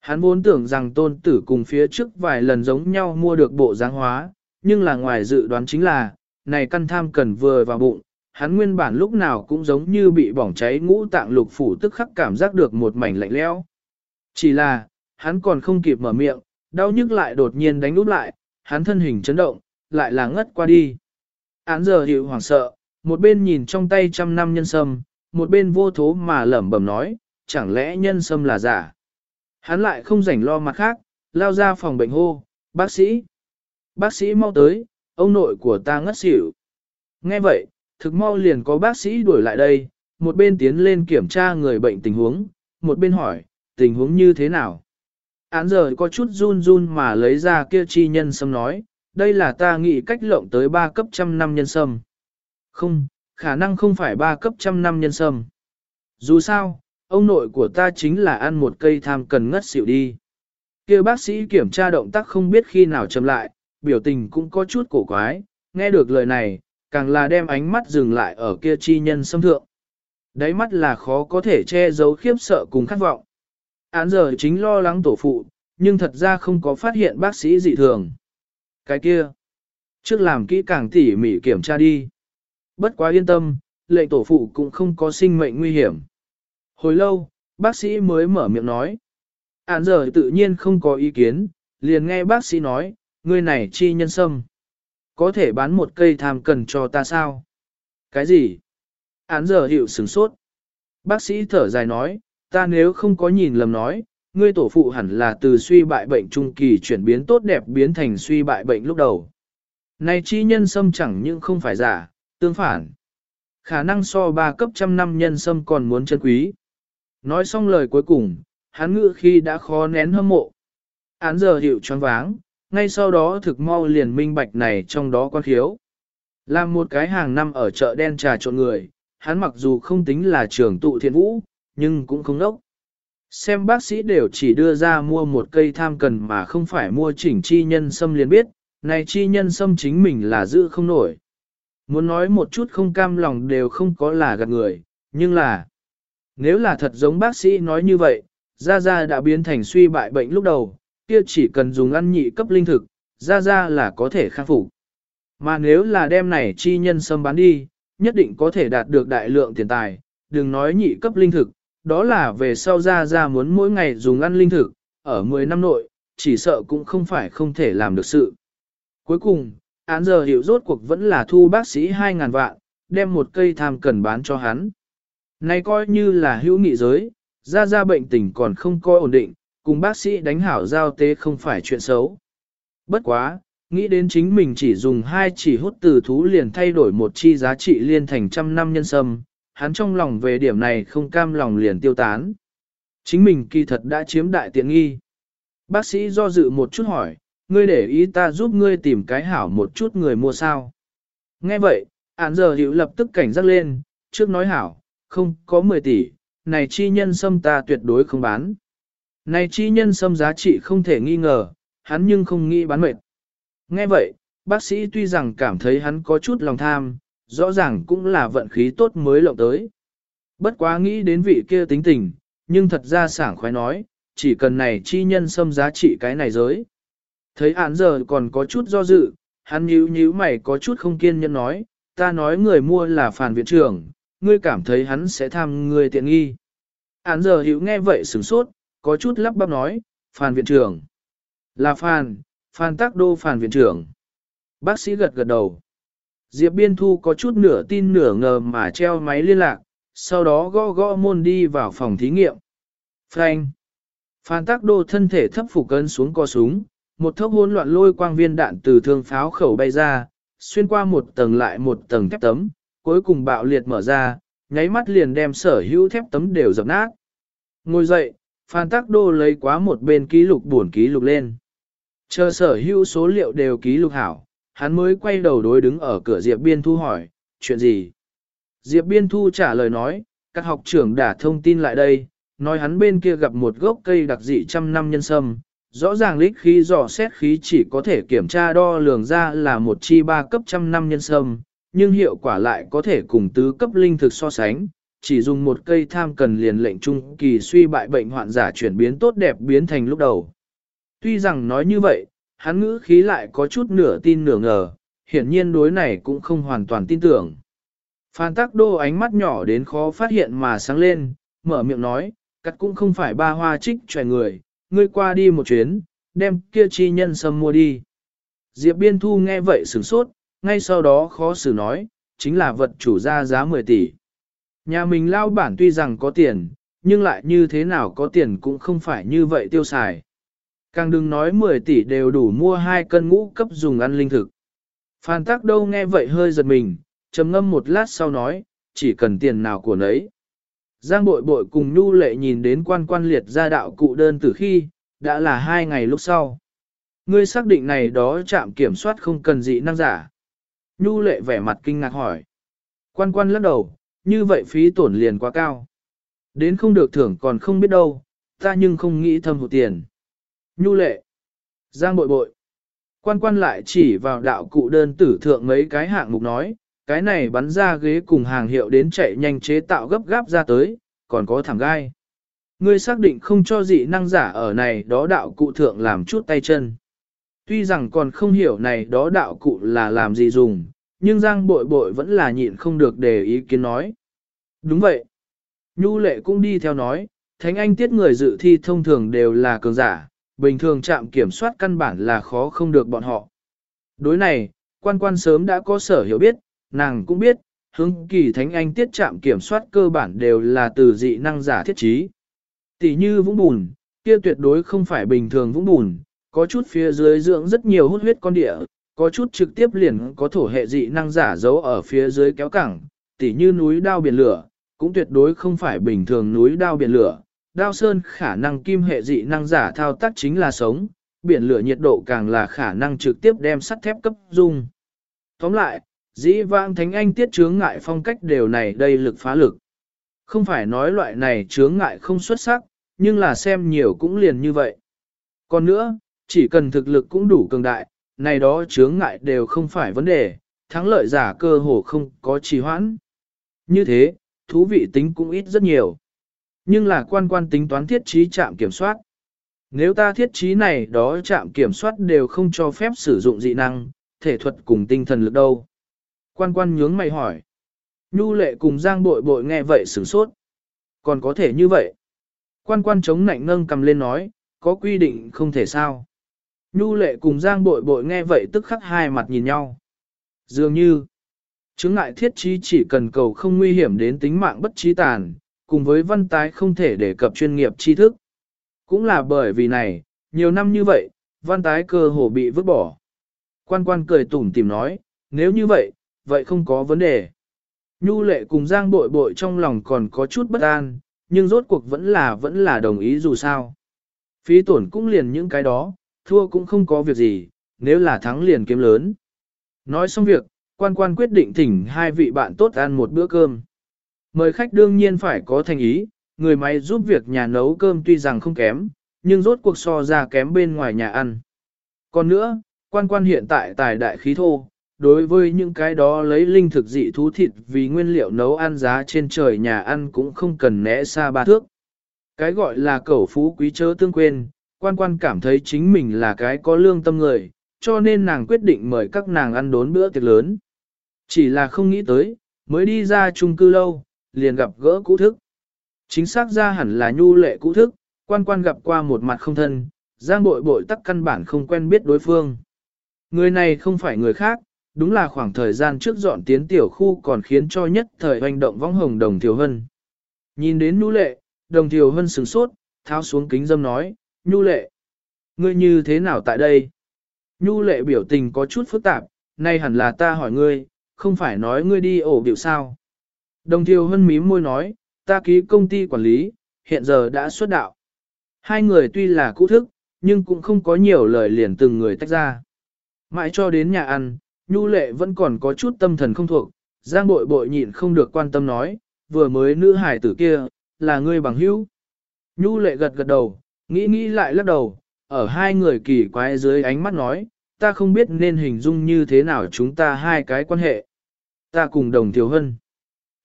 Hắn vốn tưởng rằng tôn tử cùng phía trước vài lần giống nhau mua được bộ dáng hóa, nhưng là ngoài dự đoán chính là, này căn tham cần vừa vào bụng, hắn nguyên bản lúc nào cũng giống như bị bỏng cháy ngũ tạng lục phủ tức khắc cảm giác được một mảnh lạnh lẽo. Chỉ là, hắn còn không kịp mở miệng, đau nhức lại đột nhiên đánh nút lại, hắn thân hình chấn động, lại là ngất qua đi. Án giờ hiệu hoảng sợ, một bên nhìn trong tay trăm năm nhân sâm, một bên vô thố mà lẩm bẩm nói, chẳng lẽ nhân sâm là giả. Hắn lại không rảnh lo mặt khác, lao ra phòng bệnh hô, bác sĩ. Bác sĩ mau tới, ông nội của ta ngất xỉu. Nghe vậy, thực mau liền có bác sĩ đuổi lại đây, một bên tiến lên kiểm tra người bệnh tình huống, một bên hỏi, tình huống như thế nào. Án giờ có chút run run mà lấy ra kia chi nhân sâm nói, đây là ta nghĩ cách lộng tới ba cấp trăm năm nhân sâm. Không, khả năng không phải ba cấp trăm năm nhân sâm. Dù sao, ông nội của ta chính là ăn một cây tham cần ngất xỉu đi. kia bác sĩ kiểm tra động tác không biết khi nào chậm lại, biểu tình cũng có chút cổ quái, nghe được lời này, càng là đem ánh mắt dừng lại ở kia chi nhân sâm thượng. Đáy mắt là khó có thể che giấu khiếp sợ cùng khát vọng. Án giờ chính lo lắng tổ phụ, nhưng thật ra không có phát hiện bác sĩ dị thường. Cái kia, trước làm kỹ càng tỉ mỉ kiểm tra đi. Bất quá yên tâm, lệnh tổ phụ cũng không có sinh mệnh nguy hiểm. Hồi lâu, bác sĩ mới mở miệng nói. Án giờ tự nhiên không có ý kiến, liền nghe bác sĩ nói, người này chi nhân sâm. Có thể bán một cây tham cần cho ta sao? Cái gì? Án giờ hiệu sửng sốt. Bác sĩ thở dài nói, ta nếu không có nhìn lầm nói, ngươi tổ phụ hẳn là từ suy bại bệnh trung kỳ chuyển biến tốt đẹp biến thành suy bại bệnh lúc đầu. Này chi nhân sâm chẳng những không phải giả, tương phản. Khả năng so ba cấp trăm năm nhân sâm còn muốn chân quý. Nói xong lời cuối cùng, hắn ngự khi đã khó nén hâm mộ. Án giờ hiệu choáng váng, ngay sau đó thực mau liền minh bạch này trong đó quan khiếu. Làm một cái hàng năm ở chợ đen trà trộn người, hắn mặc dù không tính là trưởng tụ thiện vũ, nhưng cũng không đốc. Xem bác sĩ đều chỉ đưa ra mua một cây tham cần mà không phải mua chỉnh chi nhân sâm liền biết, này chi nhân sâm chính mình là giữ không nổi. Muốn nói một chút không cam lòng đều không có là gạt người, nhưng là, nếu là thật giống bác sĩ nói như vậy, Gia Gia đã biến thành suy bại bệnh lúc đầu, kia chỉ cần dùng ăn nhị cấp linh thực, Gia Gia là có thể khắc phục. Mà nếu là đem này chi nhân sâm bán đi, nhất định có thể đạt được đại lượng tiền tài, đừng nói nhị cấp linh thực, đó là về sau Gia Gia muốn mỗi ngày dùng ăn linh thực, ở 10 năm nội, chỉ sợ cũng không phải không thể làm được sự. Cuối cùng, án giờ hiệu rốt cuộc vẫn là thu bác sĩ 2.000 vạn, đem một cây tham cần bán cho hắn. Này coi như là hữu nghị giới, ra ra bệnh tình còn không coi ổn định, cùng bác sĩ đánh hảo giao tế không phải chuyện xấu. Bất quá, nghĩ đến chính mình chỉ dùng hai chỉ hút từ thú liền thay đổi một chi giá trị liên thành trăm năm nhân sâm, hắn trong lòng về điểm này không cam lòng liền tiêu tán. Chính mình kỳ thật đã chiếm đại tiện nghi. Bác sĩ do dự một chút hỏi, ngươi để ý ta giúp ngươi tìm cái hảo một chút người mua sao. Nghe vậy, án giờ hiểu lập tức cảnh giác lên, trước nói hảo, không có 10 tỷ, này chi nhân sâm ta tuyệt đối không bán. Này chi nhân sâm giá trị không thể nghi ngờ, hắn nhưng không nghĩ bán mệt. Nghe vậy, bác sĩ tuy rằng cảm thấy hắn có chút lòng tham, rõ ràng cũng là vận khí tốt mới lộng tới. Bất quá nghĩ đến vị kia tính tình, nhưng thật ra sảng khoái nói, chỉ cần này chi nhân sâm giá trị cái này giới. Thấy án giờ còn có chút do dự, hắn nhíu nhíu mày có chút không kiên nhẫn nói, ta nói người mua là phản viện trưởng, ngươi cảm thấy hắn sẽ tham người tiện nghi. Án giờ hữu nghe vậy sửng sốt, có chút lắp bắp nói, phản viện trưởng. Là phản, phản tác đô phản viện trưởng. Bác sĩ gật gật đầu. Diệp Biên Thu có chút nửa tin nửa ngờ mà treo máy liên lạc, sau đó gõ gõ môn đi vào phòng thí nghiệm. Frank. Phan tác đô thân thể thấp phủ cân xuống co súng, một thốc hỗn loạn lôi quang viên đạn từ thương pháo khẩu bay ra, xuyên qua một tầng lại một tầng thép tấm, cuối cùng bạo liệt mở ra, nháy mắt liền đem sở hữu thép tấm đều dập nát. Ngồi dậy, Phan Tắc Đô lấy quá một bên ký lục buồn ký lục lên. Chờ sở hữu số liệu đều ký lục hảo, hắn mới quay đầu đối đứng ở cửa Diệp Biên Thu hỏi, chuyện gì? Diệp Biên Thu trả lời nói, các học trưởng đã thông tin lại đây, nói hắn bên kia gặp một gốc cây đặc dị trăm năm nhân sâm, rõ ràng lích khí dò xét khí chỉ có thể kiểm tra đo lường ra là một chi ba cấp trăm năm nhân sâm, nhưng hiệu quả lại có thể cùng tứ cấp linh thực so sánh, chỉ dùng một cây tham cần liền lệnh trung kỳ suy bại bệnh hoạn giả chuyển biến tốt đẹp biến thành lúc đầu. Tuy rằng nói như vậy, hắn ngữ khí lại có chút nửa tin nửa ngờ, hiển nhiên đối này cũng không hoàn toàn tin tưởng. Phan Tắc Đô ánh mắt nhỏ đến khó phát hiện mà sáng lên, mở miệng nói, cắt cũng không phải ba hoa trích trẻ người, ngươi qua đi một chuyến, đem kia chi nhân sâm mua đi. Diệp Biên Thu nghe vậy sửng sốt, ngay sau đó khó xử nói, chính là vật chủ ra giá 10 tỷ. Nhà mình lao bản tuy rằng có tiền, nhưng lại như thế nào có tiền cũng không phải như vậy tiêu xài. Càng đừng nói 10 tỷ đều đủ mua hai cân ngũ cấp dùng ăn linh thực. Phan Tắc đâu nghe vậy hơi giật mình, trầm ngâm một lát sau nói, chỉ cần tiền nào của nấy. Giang bội bội cùng nhu lệ nhìn đến quan quan liệt ra đạo cụ đơn từ khi, đã là hai ngày lúc sau. Ngươi xác định này đó chạm kiểm soát không cần dị năng giả. Nhu lệ vẻ mặt kinh ngạc hỏi. Quan quan lắc đầu, như vậy phí tổn liền quá cao. Đến không được thưởng còn không biết đâu, ta nhưng không nghĩ thâm hụt tiền. Nhu lệ. Giang bội bội. Quan quan lại chỉ vào đạo cụ đơn tử thượng mấy cái hạng mục nói, cái này bắn ra ghế cùng hàng hiệu đến chạy nhanh chế tạo gấp gáp ra tới, còn có thảm gai. Ngươi xác định không cho dị năng giả ở này đó đạo cụ thượng làm chút tay chân. Tuy rằng còn không hiểu này đó đạo cụ là làm gì dùng, nhưng Giang bội bội vẫn là nhịn không được để ý kiến nói. Đúng vậy. Nhu lệ cũng đi theo nói, Thánh Anh tiết người dự thi thông thường đều là cường giả, bình thường chạm kiểm soát căn bản là khó không được bọn họ. Đối này, quan quan sớm đã có sở hiểu biết, nàng cũng biết, hướng kỳ Thánh Anh tiết chạm kiểm soát cơ bản đều là từ dị năng giả thiết trí. Tỷ như vũng bùn, kia tuyệt đối không phải bình thường vũng bùn, có chút phía dưới dưỡng rất nhiều hút huyết con địa, có chút trực tiếp liền có thổ hệ dị năng giả giấu ở phía dưới kéo cẳng, tỷ như núi đao biển lửa, cũng tuyệt đối không phải bình thường núi đao biển lửa. Đao sơn khả năng kim hệ dị năng giả thao tác chính là sống, biển lửa nhiệt độ càng là khả năng trực tiếp đem sắt thép cấp dung. Tóm lại, dĩ vãng thánh anh tiết chướng ngại phong cách đều này đây lực phá lực. Không phải nói loại này chướng ngại không xuất sắc, nhưng là xem nhiều cũng liền như vậy. Còn nữa, chỉ cần thực lực cũng đủ cường đại, này đó chướng ngại đều không phải vấn đề, thắng lợi giả cơ hồ không có trì hoãn. Như thế, thú vị tính cũng ít rất nhiều. Nhưng là quan quan tính toán thiết trí chạm kiểm soát. Nếu ta thiết trí này đó chạm kiểm soát đều không cho phép sử dụng dị năng, thể thuật cùng tinh thần lực đâu. Quan quan nhướng mày hỏi. Nhu lệ cùng giang bội bội nghe vậy sửng sốt. Còn có thể như vậy. Quan quan chống nạnh nâng cầm lên nói, có quy định không thể sao. Nhu lệ cùng giang bội bội nghe vậy tức khắc hai mặt nhìn nhau. Dường như, chứng ngại thiết trí chỉ cần cầu không nguy hiểm đến tính mạng bất trí tàn, cùng với văn tái không thể đề cập chuyên nghiệp tri thức. Cũng là bởi vì này, nhiều năm như vậy, văn tái cơ hồ bị vứt bỏ. Quan quan cười tủm tìm nói, nếu như vậy, vậy không có vấn đề. Nhu lệ cùng giang bội bội trong lòng còn có chút bất an, nhưng rốt cuộc vẫn là vẫn là đồng ý dù sao. Phí tổn cũng liền những cái đó, thua cũng không có việc gì, nếu là thắng liền kiếm lớn. Nói xong việc, quan quan quyết định thỉnh hai vị bạn tốt ăn một bữa cơm. Mời khách đương nhiên phải có thành ý, người máy giúp việc nhà nấu cơm tuy rằng không kém, nhưng rốt cuộc so ra kém bên ngoài nhà ăn. Còn nữa, quan quan hiện tại tài đại khí thô, đối với những cái đó lấy linh thực dị thú thịt vì nguyên liệu nấu ăn giá trên trời nhà ăn cũng không cần né xa ba thước. Cái gọi là cẩu phú quý chớ tương quên, quan quan cảm thấy chính mình là cái có lương tâm người, cho nên nàng quyết định mời các nàng ăn đốn bữa tiệc lớn. Chỉ là không nghĩ tới, mới đi ra chung cư lâu, liền gặp gỡ cũ thức. Chính xác ra hẳn là nhu lệ cũ thức, quan quan gặp qua một mặt không thân, giang bội bội tắc căn bản không quen biết đối phương. Người này không phải người khác, đúng là khoảng thời gian trước dọn tiến tiểu khu còn khiến cho nhất thời hoành động vong hồng đồng thiều hân. Nhìn đến nhu lệ, đồng thiều hân sửng sốt, tháo xuống kính dâm nói, nhu lệ, ngươi như thế nào tại đây? Nhu lệ biểu tình có chút phức tạp, nay hẳn là ta hỏi ngươi, không phải nói ngươi đi ổ biểu sao. Đồng thiều hân mím môi nói, ta ký công ty quản lý, hiện giờ đã xuất đạo. Hai người tuy là cũ thức, nhưng cũng không có nhiều lời liền từng người tách ra. Mãi cho đến nhà ăn, Nhu lệ vẫn còn có chút tâm thần không thuộc, giang bội bội nhịn không được quan tâm nói, vừa mới nữ hải tử kia, là ngươi bằng hữu. Nhu lệ gật gật đầu, nghĩ nghĩ lại lắc đầu, ở hai người kỳ quái dưới ánh mắt nói, ta không biết nên hình dung như thế nào chúng ta hai cái quan hệ. Ta cùng đồng thiếu hân.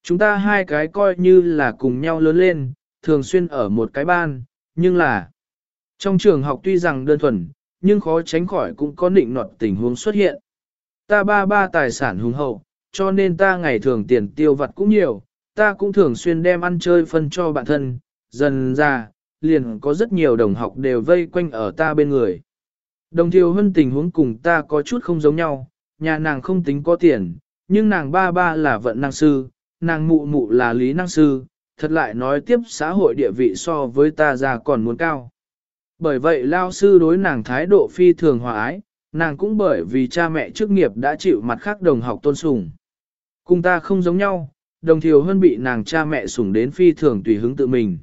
Chúng ta hai cái coi như là cùng nhau lớn lên, thường xuyên ở một cái ban, nhưng là trong trường học tuy rằng đơn thuần, nhưng khó tránh khỏi cũng có định nọt tình huống xuất hiện. Ta ba ba tài sản hùng hậu, cho nên ta ngày thường tiền tiêu vặt cũng nhiều, ta cũng thường xuyên đem ăn chơi phân cho bạn thân, dần ra, liền có rất nhiều đồng học đều vây quanh ở ta bên người. Đồng thiều hơn tình huống cùng ta có chút không giống nhau, nhà nàng không tính có tiền, nhưng nàng ba ba là vận năng sư, nàng mụ mụ là lý năng sư, thật lại nói tiếp xã hội địa vị so với ta ra còn muốn cao. Bởi vậy lao sư đối nàng thái độ phi thường hòa ái, nàng cũng bởi vì cha mẹ trước nghiệp đã chịu mặt khác đồng học tôn sùng. Cùng ta không giống nhau, đồng thiều hơn bị nàng cha mẹ sủng đến phi thường tùy hứng tự mình.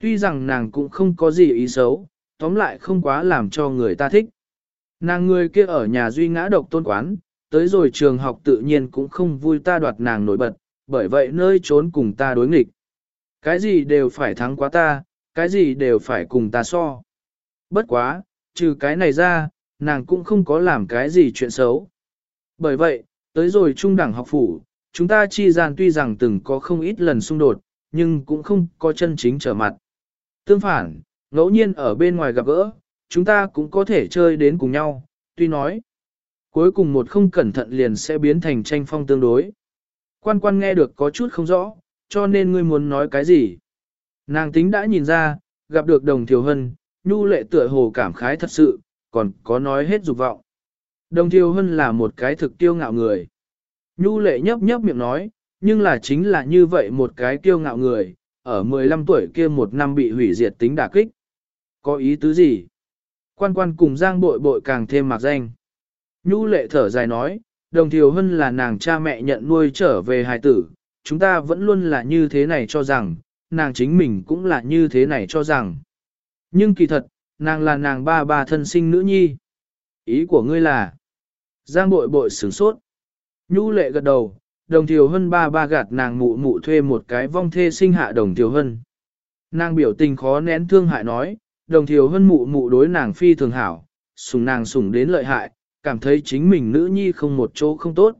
Tuy rằng nàng cũng không có gì ý xấu, tóm lại không quá làm cho người ta thích. Nàng người kia ở nhà duy ngã độc tôn quán, tới rồi trường học tự nhiên cũng không vui ta đoạt nàng nổi bật, bởi vậy nơi trốn cùng ta đối nghịch. Cái gì đều phải thắng quá ta, cái gì đều phải cùng ta so. Bất quá, trừ cái này ra, nàng cũng không có làm cái gì chuyện xấu. Bởi vậy, tới rồi trung đẳng học phủ, chúng ta chi gian tuy rằng từng có không ít lần xung đột, nhưng cũng không có chân chính trở mặt. Tương phản, ngẫu nhiên ở bên ngoài gặp gỡ, chúng ta cũng có thể chơi đến cùng nhau, tuy nói. Cuối cùng một không cẩn thận liền sẽ biến thành tranh phong tương đối. Quan quan nghe được có chút không rõ, cho nên ngươi muốn nói cái gì. Nàng tính đã nhìn ra, gặp được đồng thiểu hân, nhu lệ tựa hồ cảm khái thật sự, còn có nói hết dục vọng. Đồng Thiêu Hân là một cái thực tiêu ngạo người. Nhu lệ nhấp nhấp miệng nói, nhưng là chính là như vậy một cái tiêu ngạo người, ở 15 tuổi kia một năm bị hủy diệt tính đả kích. Có ý tứ gì? Quan quan cùng giang bội bội càng thêm mạc danh. Nhu lệ thở dài nói, đồng thiều hân là nàng cha mẹ nhận nuôi trở về hài tử, chúng ta vẫn luôn là như thế này cho rằng, nàng chính mình cũng là như thế này cho rằng. Nhưng kỳ thật, nàng là nàng ba ba thân sinh nữ nhi. Ý của ngươi là, giang bội bội sửng sốt. Nhu lệ gật đầu, đồng thiều hân ba ba gạt nàng mụ mụ thuê một cái vong thê sinh hạ đồng thiều hân. Nàng biểu tình khó nén thương hại nói, đồng thiều hân mụ mụ đối nàng phi thường hảo, sùng nàng sùng đến lợi hại, cảm thấy chính mình nữ nhi không một chỗ không tốt.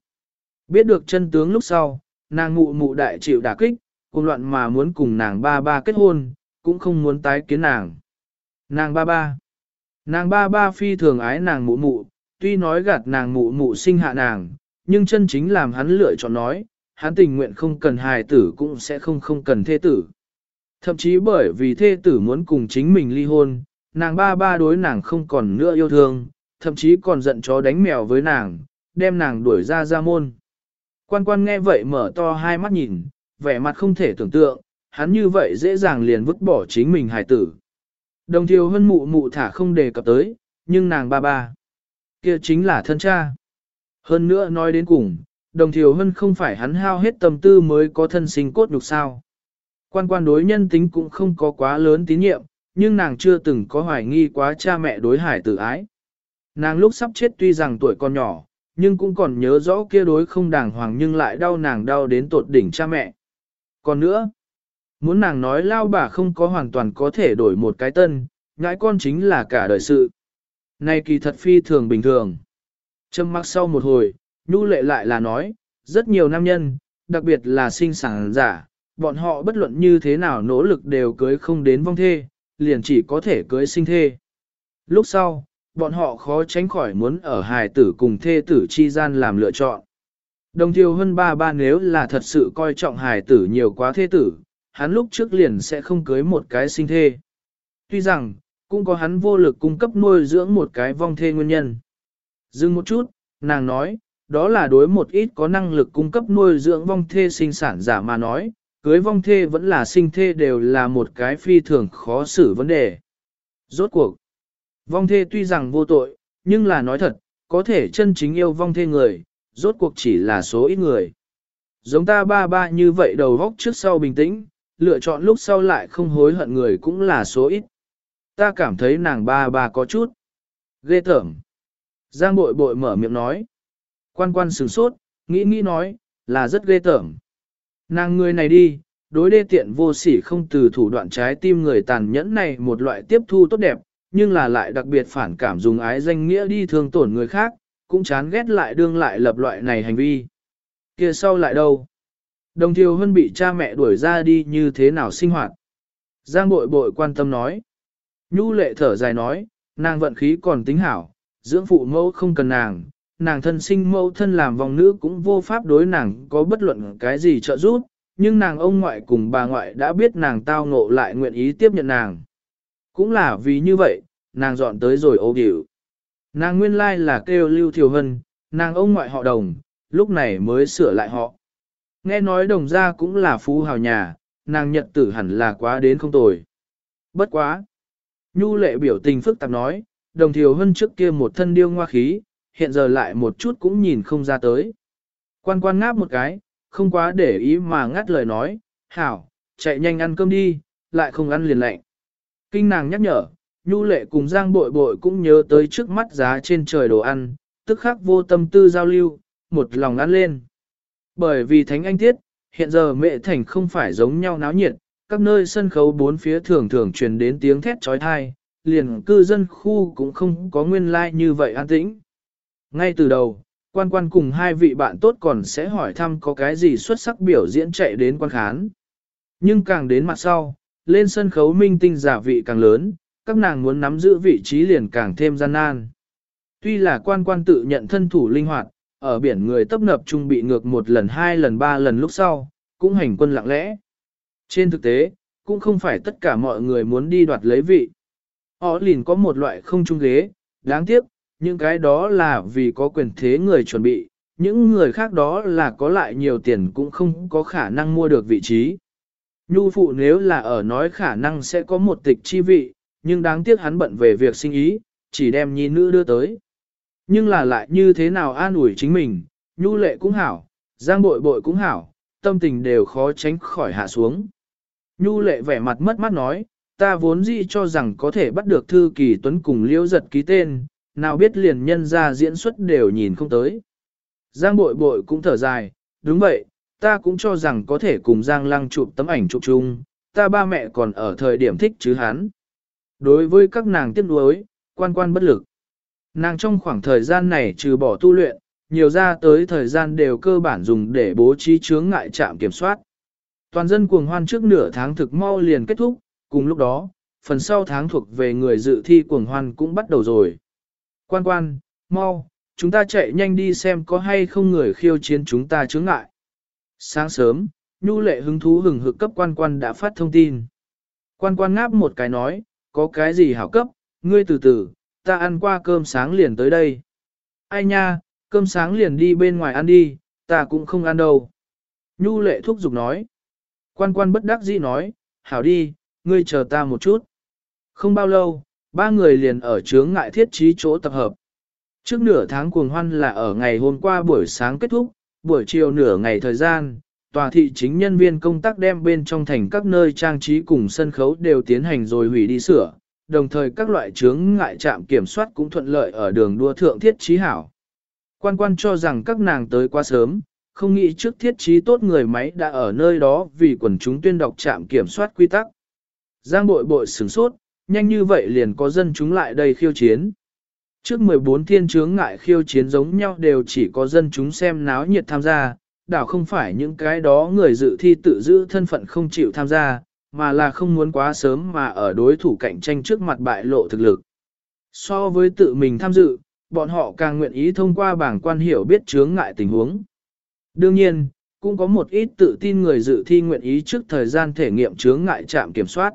Biết được chân tướng lúc sau, nàng mụ mụ đại chịu đả kích, cùng loạn mà muốn cùng nàng ba ba kết hôn, cũng không muốn tái kiến nàng. Nàng ba ba. Nàng ba ba phi thường ái nàng mụ mụ, tuy nói gạt nàng mụ mụ sinh hạ nàng, nhưng chân chính làm hắn lựa chọn nói, hắn tình nguyện không cần hài tử cũng sẽ không không cần thê tử. Thậm chí bởi vì thê tử muốn cùng chính mình ly hôn, nàng ba ba đối nàng không còn nữa yêu thương, thậm chí còn giận chó đánh mèo với nàng, đem nàng đuổi ra ra môn. Quan quan nghe vậy mở to hai mắt nhìn, vẻ mặt không thể tưởng tượng, hắn như vậy dễ dàng liền vứt bỏ chính mình hài tử. Đồng thiều hân mụ mụ thả không đề cập tới, nhưng nàng ba ba, kia chính là thân cha. Hơn nữa nói đến cùng, đồng thiều hân không phải hắn hao hết tâm tư mới có thân sinh cốt nhục sao. Quan quan đối nhân tính cũng không có quá lớn tín nhiệm, nhưng nàng chưa từng có hoài nghi quá cha mẹ đối hải tử ái. Nàng lúc sắp chết tuy rằng tuổi còn nhỏ, nhưng cũng còn nhớ rõ kia đối không đàng hoàng nhưng lại đau nàng đau đến tột đỉnh cha mẹ. Còn nữa, muốn nàng nói lao bà không có hoàn toàn có thể đổi một cái tân, ngãi con chính là cả đời sự. Này kỳ thật phi thường bình thường. Trâm mắc sau một hồi, nhu lệ lại là nói, rất nhiều nam nhân, đặc biệt là sinh sản giả, bọn họ bất luận như thế nào nỗ lực đều cưới không đến vong thê, liền chỉ có thể cưới sinh thê. Lúc sau, bọn họ khó tránh khỏi muốn ở hài tử cùng thê tử chi gian làm lựa chọn. Đồng thiêu hơn ba ba nếu là thật sự coi trọng hài tử nhiều quá thê tử, hắn lúc trước liền sẽ không cưới một cái sinh thê. Tuy rằng, cũng có hắn vô lực cung cấp nuôi dưỡng một cái vong thê nguyên nhân. Dừng một chút, nàng nói, đó là đối một ít có năng lực cung cấp nuôi dưỡng vong thê sinh sản giả mà nói, cưới vong thê vẫn là sinh thê đều là một cái phi thường khó xử vấn đề. Rốt cuộc, vong thê tuy rằng vô tội, nhưng là nói thật, có thể chân chính yêu vong thê người, rốt cuộc chỉ là số ít người. Giống ta ba ba như vậy đầu góc trước sau bình tĩnh, lựa chọn lúc sau lại không hối hận người cũng là số ít. Ta cảm thấy nàng ba ba có chút ghê tởm. Giang bội bội mở miệng nói. Quan quan sửng sốt, nghĩ nghĩ nói, là rất ghê tởm. Nàng người này đi, đối đê tiện vô sỉ không từ thủ đoạn trái tim người tàn nhẫn này một loại tiếp thu tốt đẹp, nhưng là lại đặc biệt phản cảm dùng ái danh nghĩa đi thương tổn người khác, cũng chán ghét lại đương lại lập loại này hành vi. kia sau lại đâu? Đồng thiều hơn bị cha mẹ đuổi ra đi như thế nào sinh hoạt? Giang bội bội quan tâm nói. Nhu lệ thở dài nói, nàng vận khí còn tính hảo, dưỡng phụ mẫu không cần nàng, nàng thân sinh mẫu thân làm vòng nữ cũng vô pháp đối nàng có bất luận cái gì trợ giúp, nhưng nàng ông ngoại cùng bà ngoại đã biết nàng tao ngộ lại nguyện ý tiếp nhận nàng. Cũng là vì như vậy, nàng dọn tới rồi ô điệu. Nàng nguyên lai là kêu Lưu Thiều Hân, nàng ông ngoại họ đồng, lúc này mới sửa lại họ. Nghe nói đồng gia cũng là phú hào nhà, nàng nhật tử hẳn là quá đến không tồi. Bất quá. Nhu lệ biểu tình phức tạp nói, đồng thiều hơn trước kia một thân điêu ngoa khí, hiện giờ lại một chút cũng nhìn không ra tới. Quan quan ngáp một cái, không quá để ý mà ngắt lời nói, hảo, chạy nhanh ăn cơm đi, lại không ăn liền lạnh. Kinh nàng nhắc nhở, nhu lệ cùng giang bội bội cũng nhớ tới trước mắt giá trên trời đồ ăn, tức khắc vô tâm tư giao lưu, một lòng ăn lên. Bởi vì thánh anh tiết, hiện giờ mẹ thành không phải giống nhau náo nhiệt, các nơi sân khấu bốn phía thường thường truyền đến tiếng thét trói thai, liền cư dân khu cũng không có nguyên lai like như vậy an tĩnh. Ngay từ đầu, quan quan cùng hai vị bạn tốt còn sẽ hỏi thăm có cái gì xuất sắc biểu diễn chạy đến quan khán. Nhưng càng đến mặt sau, lên sân khấu minh tinh giả vị càng lớn, các nàng muốn nắm giữ vị trí liền càng thêm gian nan. Tuy là quan quan tự nhận thân thủ linh hoạt, ở biển người tấp nập trung bị ngược một lần hai lần ba lần lúc sau, cũng hành quân lặng lẽ. Trên thực tế, cũng không phải tất cả mọi người muốn đi đoạt lấy vị. Họ liền có một loại không trung ghế, đáng tiếc, những cái đó là vì có quyền thế người chuẩn bị, những người khác đó là có lại nhiều tiền cũng không có khả năng mua được vị trí. Nhu phụ nếu là ở nói khả năng sẽ có một tịch chi vị, nhưng đáng tiếc hắn bận về việc sinh ý, chỉ đem nhi nữ đưa tới. Nhưng là lại như thế nào an ủi chính mình, nhu lệ cũng hảo, giang bội bội cũng hảo, tâm tình đều khó tránh khỏi hạ xuống. Nhu lệ vẻ mặt mất mắt nói, ta vốn dĩ cho rằng có thể bắt được thư kỳ tuấn cùng liễu giật ký tên, nào biết liền nhân ra diễn xuất đều nhìn không tới. Giang bội bội cũng thở dài, đúng vậy, ta cũng cho rằng có thể cùng Giang lăng chụp tấm ảnh chụp chung, ta ba mẹ còn ở thời điểm thích chứ hắn. Đối với các nàng tiếp nuối, quan quan bất lực. Nàng trong khoảng thời gian này trừ bỏ tu luyện, nhiều ra tới thời gian đều cơ bản dùng để bố trí chướng ngại trạm kiểm soát. Toàn dân cuồng hoan trước nửa tháng thực mau liền kết thúc, cùng lúc đó, phần sau tháng thuộc về người dự thi cuồng hoan cũng bắt đầu rồi. Quan quan, mau, chúng ta chạy nhanh đi xem có hay không người khiêu chiến chúng ta chướng ngại. Sáng sớm, nhu lệ hứng thú hừng hực cấp quan quan đã phát thông tin. Quan quan ngáp một cái nói, có cái gì hảo cấp, ngươi từ từ, ta ăn qua cơm sáng liền tới đây. Ai nha, cơm sáng liền đi bên ngoài ăn đi, ta cũng không ăn đâu. Nhu lệ thúc giục nói. Quan quan bất đắc dĩ nói, hảo đi, ngươi chờ ta một chút. Không bao lâu, ba người liền ở chướng ngại thiết trí chỗ tập hợp. Trước nửa tháng cuồng hoan là ở ngày hôm qua buổi sáng kết thúc, buổi chiều nửa ngày thời gian, tòa thị chính nhân viên công tác đem bên trong thành các nơi trang trí cùng sân khấu đều tiến hành rồi hủy đi sửa, đồng thời các loại chướng ngại trạm kiểm soát cũng thuận lợi ở đường đua thượng thiết trí hảo. Quan quan cho rằng các nàng tới quá sớm, không nghĩ trước thiết trí tốt người máy đã ở nơi đó vì quần chúng tuyên đọc trạm kiểm soát quy tắc. Giang bội bội sửng sốt, nhanh như vậy liền có dân chúng lại đây khiêu chiến. Trước 14 thiên chướng ngại khiêu chiến giống nhau đều chỉ có dân chúng xem náo nhiệt tham gia, đảo không phải những cái đó người dự thi tự giữ thân phận không chịu tham gia, mà là không muốn quá sớm mà ở đối thủ cạnh tranh trước mặt bại lộ thực lực. So với tự mình tham dự, bọn họ càng nguyện ý thông qua bảng quan hiểu biết chướng ngại tình huống. Đương nhiên, cũng có một ít tự tin người dự thi nguyện ý trước thời gian thể nghiệm chướng ngại trạm kiểm soát.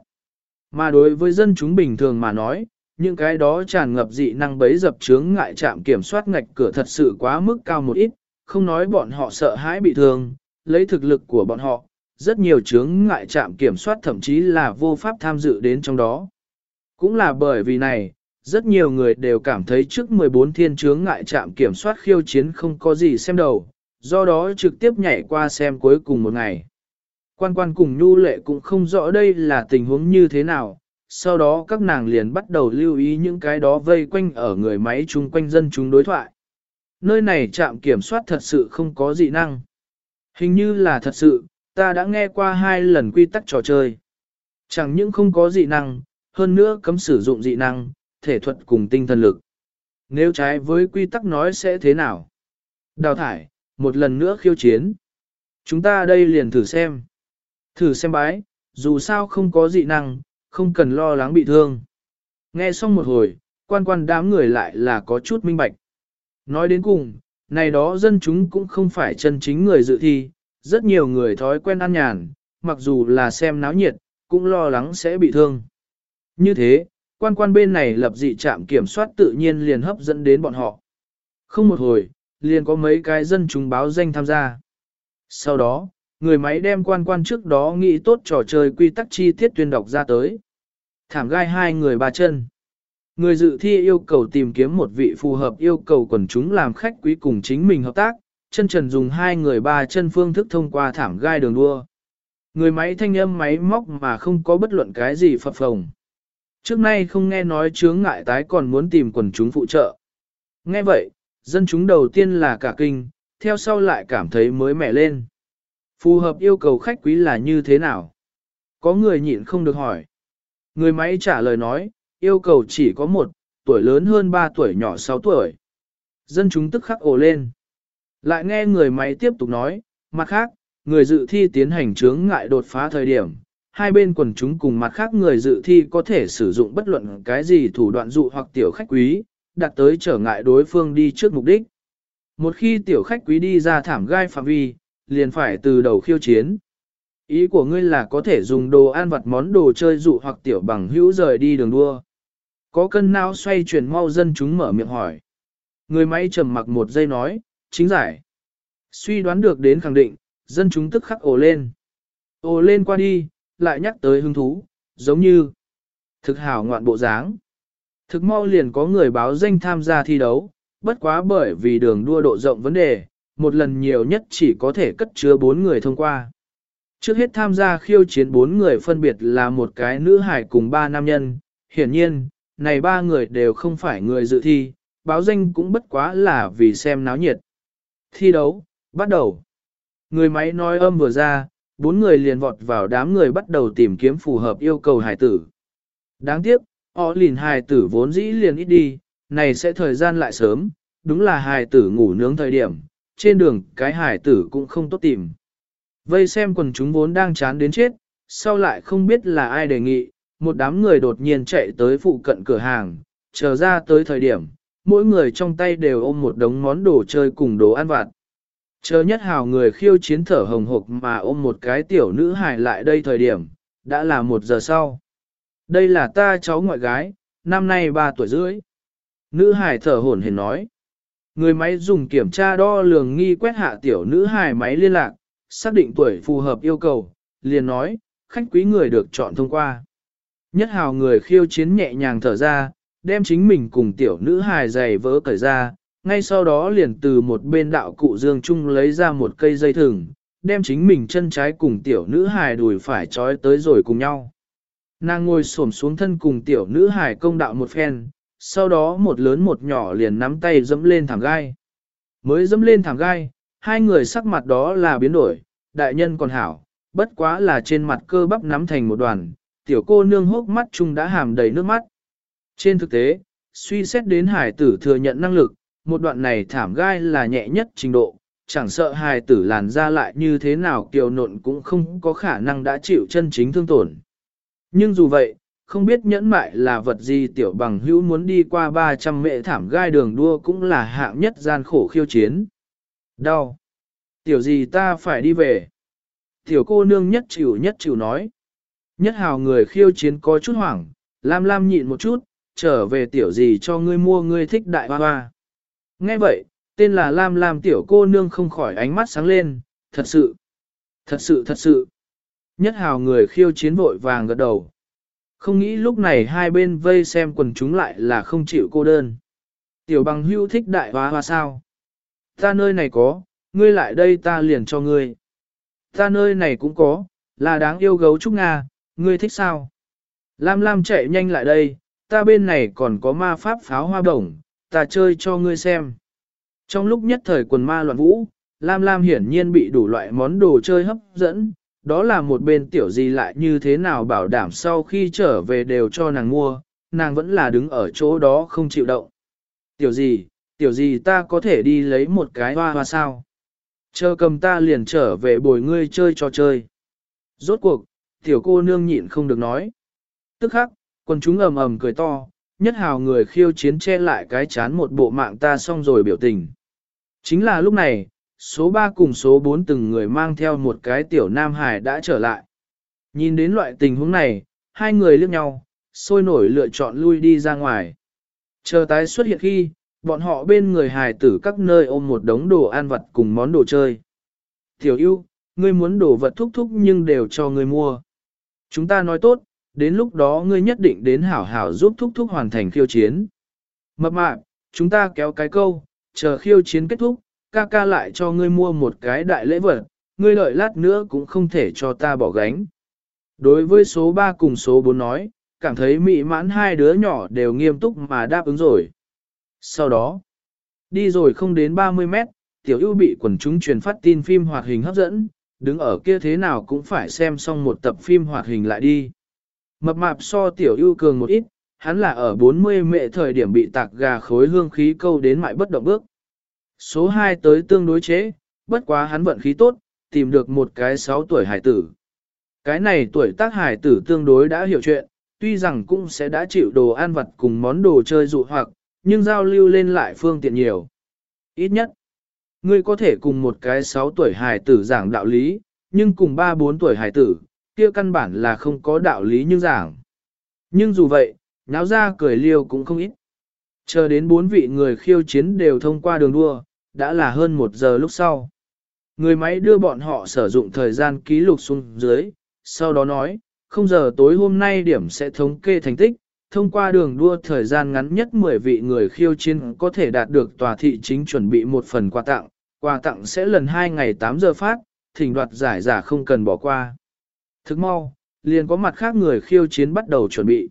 Mà đối với dân chúng bình thường mà nói, những cái đó tràn ngập dị năng bấy dập chướng ngại trạm kiểm soát ngạch cửa thật sự quá mức cao một ít, không nói bọn họ sợ hãi bị thương, lấy thực lực của bọn họ, rất nhiều chướng ngại trạm kiểm soát thậm chí là vô pháp tham dự đến trong đó. Cũng là bởi vì này, rất nhiều người đều cảm thấy trước 14 thiên chướng ngại trạm kiểm soát khiêu chiến không có gì xem đầu, do đó trực tiếp nhảy qua xem cuối cùng một ngày. Quan quan cùng nhu lệ cũng không rõ đây là tình huống như thế nào, sau đó các nàng liền bắt đầu lưu ý những cái đó vây quanh ở người máy chung quanh dân chúng đối thoại. Nơi này trạm kiểm soát thật sự không có dị năng. Hình như là thật sự, ta đã nghe qua hai lần quy tắc trò chơi. Chẳng những không có dị năng, hơn nữa cấm sử dụng dị năng, thể thuật cùng tinh thần lực. Nếu trái với quy tắc nói sẽ thế nào? Đào thải, một lần nữa khiêu chiến. Chúng ta đây liền thử xem. Thử xem bái, dù sao không có dị năng, không cần lo lắng bị thương. Nghe xong một hồi, quan quan đám người lại là có chút minh bạch. Nói đến cùng, này đó dân chúng cũng không phải chân chính người dự thi, rất nhiều người thói quen ăn nhàn, mặc dù là xem náo nhiệt, cũng lo lắng sẽ bị thương. Như thế, quan quan bên này lập dị trạm kiểm soát tự nhiên liền hấp dẫn đến bọn họ. Không một hồi, liền có mấy cái dân chúng báo danh tham gia. Sau đó, người máy đem quan quan trước đó nghĩ tốt trò chơi quy tắc chi tiết tuyên đọc ra tới. Thảm gai hai người ba chân. Người dự thi yêu cầu tìm kiếm một vị phù hợp yêu cầu quần chúng làm khách quý cùng chính mình hợp tác, chân trần dùng hai người ba chân phương thức thông qua thảm gai đường đua. Người máy thanh âm máy móc mà không có bất luận cái gì phập phồng. Trước nay không nghe nói chướng ngại tái còn muốn tìm quần chúng phụ trợ. Nghe vậy, dân chúng đầu tiên là cả kinh, theo sau lại cảm thấy mới mẻ lên. Phù hợp yêu cầu khách quý là như thế nào? Có người nhịn không được hỏi. Người máy trả lời nói, yêu cầu chỉ có một, tuổi lớn hơn 3 tuổi nhỏ 6 tuổi. Dân chúng tức khắc ồ lên. Lại nghe người máy tiếp tục nói, mặt khác, người dự thi tiến hành chướng ngại đột phá thời điểm, hai bên quần chúng cùng mặt khác người dự thi có thể sử dụng bất luận cái gì thủ đoạn dụ hoặc tiểu khách quý, đặt tới trở ngại đối phương đi trước mục đích. Một khi tiểu khách quý đi ra thảm gai phạm vi, liền phải từ đầu khiêu chiến. Ý của ngươi là có thể dùng đồ ăn vặt món đồ chơi dụ hoặc tiểu bằng hữu rời đi đường đua. Có cân não xoay chuyển mau dân chúng mở miệng hỏi. Người máy trầm mặc một giây nói, chính giải. Suy đoán được đến khẳng định, dân chúng tức khắc ồ lên. Ồ lên qua đi, lại nhắc tới hứng thú, giống như thực hảo ngoạn bộ dáng. Thực mau liền có người báo danh tham gia thi đấu, bất quá bởi vì đường đua độ rộng vấn đề, một lần nhiều nhất chỉ có thể cất chứa bốn người thông qua. Trước hết tham gia khiêu chiến bốn người phân biệt là một cái nữ hải cùng ba nam nhân, hiển nhiên, này ba người đều không phải người dự thi, báo danh cũng bất quá là vì xem náo nhiệt. Thi đấu, bắt đầu. Người máy nói âm vừa ra, bốn người liền vọt vào đám người bắt đầu tìm kiếm phù hợp yêu cầu hải tử. Đáng tiếc, họ lìn hài tử vốn dĩ liền ít đi, này sẽ thời gian lại sớm, đúng là hài tử ngủ nướng thời điểm, trên đường cái hài tử cũng không tốt tìm. Vây xem quần chúng vốn đang chán đến chết, sau lại không biết là ai đề nghị, một đám người đột nhiên chạy tới phụ cận cửa hàng, chờ ra tới thời điểm, mỗi người trong tay đều ôm một đống món đồ chơi cùng đồ ăn vặt. Chờ nhất hào người khiêu chiến thở hồng hộc mà ôm một cái tiểu nữ hài lại đây thời điểm, đã là một giờ sau. Đây là ta cháu ngoại gái, năm nay 3 tuổi rưỡi. Nữ hài thở hổn hển nói. Người máy dùng kiểm tra đo lường nghi quét hạ tiểu nữ hài máy liên lạc, xác định tuổi phù hợp yêu cầu, liền nói, khách quý người được chọn thông qua. Nhất hào người khiêu chiến nhẹ nhàng thở ra, đem chính mình cùng tiểu nữ hài giày vỡ cởi ra, ngay sau đó liền từ một bên đạo cụ dương trung lấy ra một cây dây thừng, đem chính mình chân trái cùng tiểu nữ hài đùi phải trói tới rồi cùng nhau. Nàng ngồi xổm xuống thân cùng tiểu nữ hài công đạo một phen, sau đó một lớn một nhỏ liền nắm tay dẫm lên thảm gai. Mới dẫm lên thảm gai, hai người sắc mặt đó là biến đổi, đại nhân còn hảo, bất quá là trên mặt cơ bắp nắm thành một đoàn, tiểu cô nương hốc mắt chung đã hàm đầy nước mắt. Trên thực tế, suy xét đến hải tử thừa nhận năng lực, một đoạn này thảm gai là nhẹ nhất trình độ, chẳng sợ hải tử làn ra lại như thế nào kiều nộn cũng không có khả năng đã chịu chân chính thương tổn. Nhưng dù vậy, không biết nhẫn mại là vật gì tiểu bằng hữu muốn đi qua 300 mệ thảm gai đường đua cũng là hạng nhất gian khổ khiêu chiến. Đau. Tiểu gì ta phải đi về. Tiểu cô nương nhất chịu nhất chịu nói. Nhất hào người khiêu chiến có chút hoảng, lam lam nhịn một chút, trở về tiểu gì cho ngươi mua ngươi thích đại hoa hoa. Nghe vậy, tên là lam lam tiểu cô nương không khỏi ánh mắt sáng lên, thật sự, thật sự thật sự. Nhất hào người khiêu chiến vội vàng gật đầu. Không nghĩ lúc này hai bên vây xem quần chúng lại là không chịu cô đơn. Tiểu bằng hưu thích đại hoa hoa sao? Ta nơi này có, ngươi lại đây ta liền cho ngươi. Ta nơi này cũng có, là đáng yêu gấu trúc Nga, ngươi thích sao? Lam Lam chạy nhanh lại đây, ta bên này còn có ma pháp pháo hoa đồng, ta chơi cho ngươi xem. Trong lúc nhất thời quần ma loạn vũ, Lam Lam hiển nhiên bị đủ loại món đồ chơi hấp dẫn, đó là một bên tiểu gì lại như thế nào bảo đảm sau khi trở về đều cho nàng mua, nàng vẫn là đứng ở chỗ đó không chịu động. Tiểu gì, tiểu gì ta có thể đi lấy một cái hoa hoa sao? Chờ cầm ta liền trở về bồi ngươi chơi cho chơi. Rốt cuộc, tiểu cô nương nhịn không được nói. Tức khắc, quần chúng ầm ầm cười to, nhất hào người khiêu chiến che lại cái chán một bộ mạng ta xong rồi biểu tình. Chính là lúc này, số 3 cùng số 4 từng người mang theo một cái tiểu nam hải đã trở lại. Nhìn đến loại tình huống này, hai người liếc nhau, sôi nổi lựa chọn lui đi ra ngoài. Chờ tái xuất hiện khi, bọn họ bên người hài tử các nơi ôm một đống đồ ăn vặt cùng món đồ chơi. Tiểu yêu, ngươi muốn đồ vật thúc thúc nhưng đều cho ngươi mua. Chúng ta nói tốt, đến lúc đó ngươi nhất định đến hảo hảo giúp thúc thúc hoàn thành khiêu chiến. Mập mạp, chúng ta kéo cái câu, chờ khiêu chiến kết thúc, ca ca lại cho ngươi mua một cái đại lễ vật, ngươi đợi lát nữa cũng không thể cho ta bỏ gánh. Đối với số 3 cùng số 4 nói, cảm thấy mị mãn hai đứa nhỏ đều nghiêm túc mà đáp ứng rồi. Sau đó, đi rồi không đến 30 mét, tiểu ưu bị quần chúng truyền phát tin phim hoạt hình hấp dẫn, đứng ở kia thế nào cũng phải xem xong một tập phim hoạt hình lại đi. Mập mạp so tiểu ưu cường một ít, hắn là ở 40 mệ thời điểm bị tạc gà khối hương khí câu đến mại bất động bước. Số 2 tới tương đối chế, bất quá hắn vận khí tốt, tìm được một cái 6 tuổi hải tử. Cái này tuổi tác hải tử tương đối đã hiểu chuyện, tuy rằng cũng sẽ đã chịu đồ ăn vặt cùng món đồ chơi dụ hoặc, nhưng giao lưu lên lại phương tiện nhiều. Ít nhất, ngươi có thể cùng một cái 6 tuổi hài tử giảng đạo lý, nhưng cùng 3-4 tuổi hài tử, kia căn bản là không có đạo lý như giảng. Nhưng dù vậy, náo ra cười liêu cũng không ít. Chờ đến bốn vị người khiêu chiến đều thông qua đường đua, đã là hơn một giờ lúc sau. Người máy đưa bọn họ sử dụng thời gian ký lục xuống dưới, sau đó nói, không giờ tối hôm nay điểm sẽ thống kê thành tích, thông qua đường đua thời gian ngắn nhất 10 vị người khiêu chiến có thể đạt được tòa thị chính chuẩn bị một phần quà tặng, quà tặng sẽ lần 2 ngày 8 giờ phát, thỉnh đoạt giải giả không cần bỏ qua. Thức mau, liền có mặt khác người khiêu chiến bắt đầu chuẩn bị.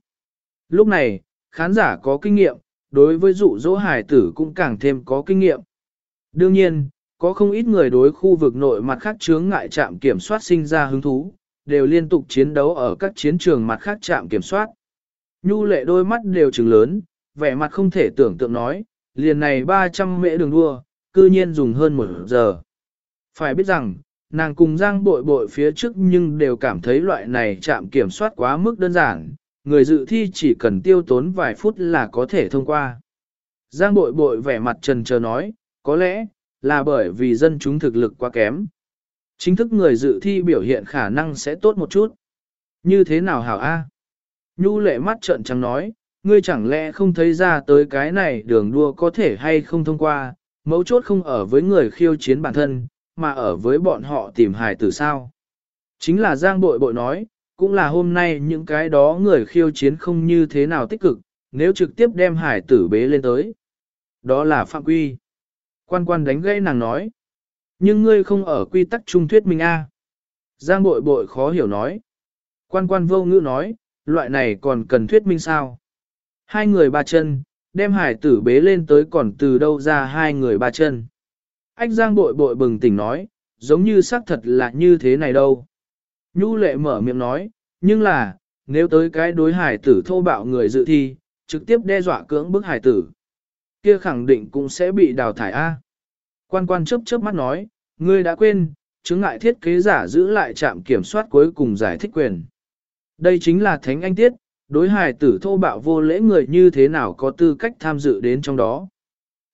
Lúc này, khán giả có kinh nghiệm, đối với dụ dỗ hải tử cũng càng thêm có kinh nghiệm. Đương nhiên, có không ít người đối khu vực nội mặt khác chướng ngại trạm kiểm soát sinh ra hứng thú, đều liên tục chiến đấu ở các chiến trường mặt khác trạm kiểm soát. Nhu lệ đôi mắt đều trừng lớn, vẻ mặt không thể tưởng tượng nói, liền này 300 mễ đường đua, cư nhiên dùng hơn một giờ. Phải biết rằng, nàng cùng Giang bội bội phía trước nhưng đều cảm thấy loại này chạm kiểm soát quá mức đơn giản, người dự thi chỉ cần tiêu tốn vài phút là có thể thông qua. Giang bội bội vẻ mặt trần chờ nói, có lẽ, là bởi vì dân chúng thực lực quá kém. Chính thức người dự thi biểu hiện khả năng sẽ tốt một chút. Như thế nào hảo A? Nhu lệ mắt trợn trắng nói, ngươi chẳng lẽ không thấy ra tới cái này đường đua có thể hay không thông qua, mấu chốt không ở với người khiêu chiến bản thân, mà ở với bọn họ tìm hài tử sao. Chính là Giang Bội Bội nói, cũng là hôm nay những cái đó người khiêu chiến không như thế nào tích cực, nếu trực tiếp đem hải tử bế lên tới. Đó là phạm quy. Quan quan đánh gây nàng nói. Nhưng ngươi không ở quy tắc trung thuyết minh A. Giang bội bội khó hiểu nói. Quan quan vô ngữ nói, loại này còn cần thuyết minh sao? Hai người ba chân, đem hải tử bế lên tới còn từ đâu ra hai người ba chân. Ách giang bội bội bừng tỉnh nói, giống như xác thật là như thế này đâu. Nhu lệ mở miệng nói, nhưng là, nếu tới cái đối hải tử thô bạo người dự thi, trực tiếp đe dọa cưỡng bức hải tử, kia khẳng định cũng sẽ bị đào thải A. Quan quan chớp chớp mắt nói, ngươi đã quên, chứng ngại thiết kế giả giữ lại trạm kiểm soát cuối cùng giải thích quyền. Đây chính là thánh anh tiết, đối hài tử thô bạo vô lễ người như thế nào có tư cách tham dự đến trong đó.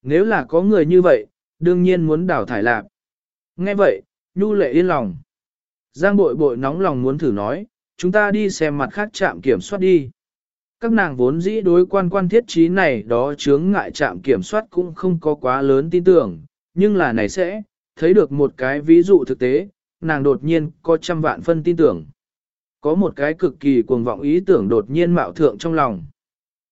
Nếu là có người như vậy, đương nhiên muốn đào thải lạc. Nghe vậy, Nhu lệ yên lòng. Giang bội bội nóng lòng muốn thử nói, chúng ta đi xem mặt khác trạm kiểm soát đi. Các nàng vốn dĩ đối quan quan thiết trí này đó chướng ngại trạm kiểm soát cũng không có quá lớn tin tưởng, nhưng là này sẽ, thấy được một cái ví dụ thực tế, nàng đột nhiên có trăm vạn phân tin tưởng. Có một cái cực kỳ cuồng vọng ý tưởng đột nhiên mạo thượng trong lòng.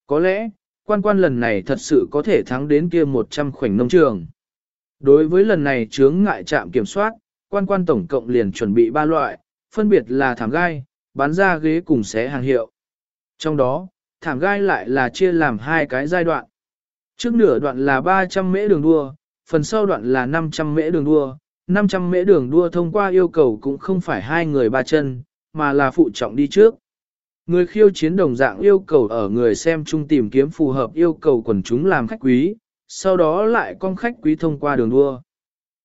Có lẽ, quan quan lần này thật sự có thể thắng đến kia 100 khoảnh nông trường. Đối với lần này chướng ngại trạm kiểm soát, quan quan tổng cộng liền chuẩn bị ba loại, phân biệt là thảm gai, bán ra ghế cùng xé hàng hiệu. Trong đó, thảm gai lại là chia làm hai cái giai đoạn. Trước nửa đoạn là 300 mễ đường đua, phần sau đoạn là 500 mễ đường đua. 500 mễ đường đua thông qua yêu cầu cũng không phải hai người ba chân, mà là phụ trọng đi trước. Người khiêu chiến đồng dạng yêu cầu ở người xem chung tìm kiếm phù hợp yêu cầu quần chúng làm khách quý, sau đó lại con khách quý thông qua đường đua.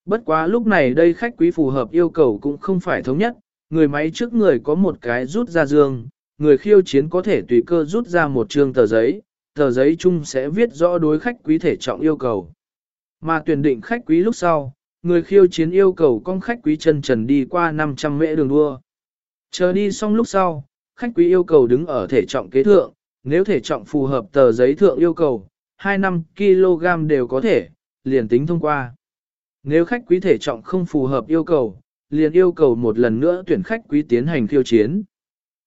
Bất quá lúc này đây khách quý phù hợp yêu cầu cũng không phải thống nhất, người máy trước người có một cái rút ra dương, người khiêu chiến có thể tùy cơ rút ra một trương tờ giấy, tờ giấy chung sẽ viết rõ đối khách quý thể trọng yêu cầu. Mà tuyển định khách quý lúc sau, người khiêu chiến yêu cầu con khách quý chân trần đi qua 500 mễ đường đua. Chờ đi xong lúc sau, khách quý yêu cầu đứng ở thể trọng kế thượng, nếu thể trọng phù hợp tờ giấy thượng yêu cầu, 2 năm kg đều có thể, liền tính thông qua. Nếu khách quý thể trọng không phù hợp yêu cầu, liền yêu cầu một lần nữa tuyển khách quý tiến hành khiêu chiến.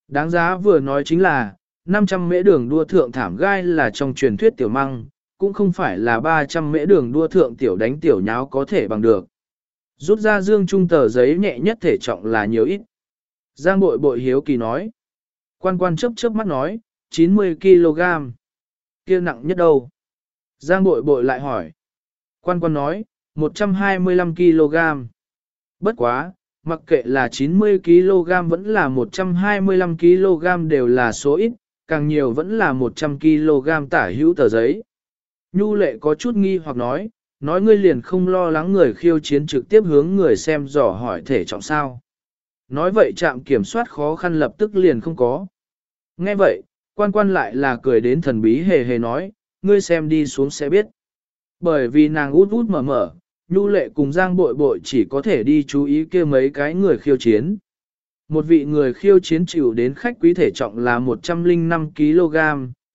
Đáng giá vừa nói chính là, 500 mễ đường đua thượng thảm gai là trong truyền thuyết tiểu măng, cũng không phải là 300 mễ đường đua thượng tiểu đánh tiểu nháo có thể bằng được. Rút ra dương trung tờ giấy nhẹ nhất thể trọng là nhiều ít. Giang bội bội hiếu kỳ nói. Quan quan chấp chớp mắt nói, 90 kg. kia nặng nhất đâu? Giang bội bội lại hỏi. Quan quan nói, 125 kg. Bất quá, mặc kệ là 90 kg vẫn là 125 kg đều là số ít, càng nhiều vẫn là 100 kg tả hữu tờ giấy. Nhu lệ có chút nghi hoặc nói, nói ngươi liền không lo lắng người khiêu chiến trực tiếp hướng người xem dò hỏi thể trọng sao. Nói vậy trạm kiểm soát khó khăn lập tức liền không có. Nghe vậy, quan quan lại là cười đến thần bí hề hề nói, ngươi xem đi xuống sẽ biết. Bởi vì nàng út út mở mở, nhu lệ cùng giang bội bội chỉ có thể đi chú ý kia mấy cái người khiêu chiến. Một vị người khiêu chiến chịu đến khách quý thể trọng là 105 kg,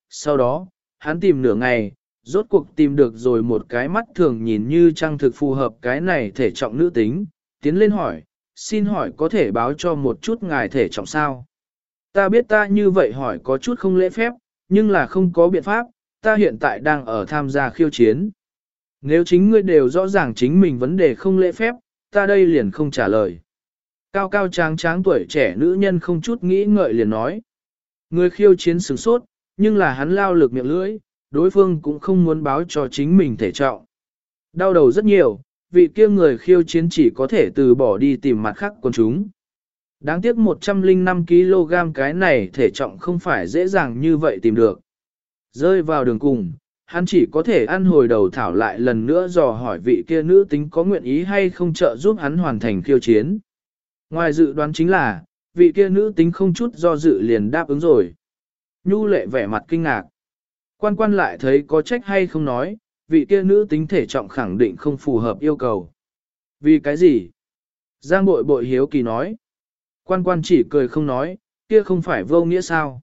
sau đó, hắn tìm nửa ngày, rốt cuộc tìm được rồi một cái mắt thường nhìn như trang thực phù hợp cái này thể trọng nữ tính, tiến lên hỏi, xin hỏi có thể báo cho một chút ngài thể trọng sao? Ta biết ta như vậy hỏi có chút không lễ phép, nhưng là không có biện pháp, ta hiện tại đang ở tham gia khiêu chiến. Nếu chính ngươi đều rõ ràng chính mình vấn đề không lễ phép, ta đây liền không trả lời. Cao cao tráng tráng tuổi trẻ nữ nhân không chút nghĩ ngợi liền nói. Người khiêu chiến sửng sốt, nhưng là hắn lao lực miệng lưỡi, đối phương cũng không muốn báo cho chính mình thể trọng. Đau đầu rất nhiều, vị kia người khiêu chiến chỉ có thể từ bỏ đi tìm mặt khác con chúng. Đáng tiếc 105kg cái này thể trọng không phải dễ dàng như vậy tìm được. Rơi vào đường cùng, hắn chỉ có thể ăn hồi đầu thảo lại lần nữa dò hỏi vị kia nữ tính có nguyện ý hay không trợ giúp hắn hoàn thành khiêu chiến. Ngoài dự đoán chính là, vị kia nữ tính không chút do dự liền đáp ứng rồi. Nhu lệ vẻ mặt kinh ngạc. Quan quan lại thấy có trách hay không nói, vị kia nữ tính thể trọng khẳng định không phù hợp yêu cầu. Vì cái gì? Giang bội bội hiếu kỳ nói. Quan quan chỉ cười không nói, kia không phải vô nghĩa sao.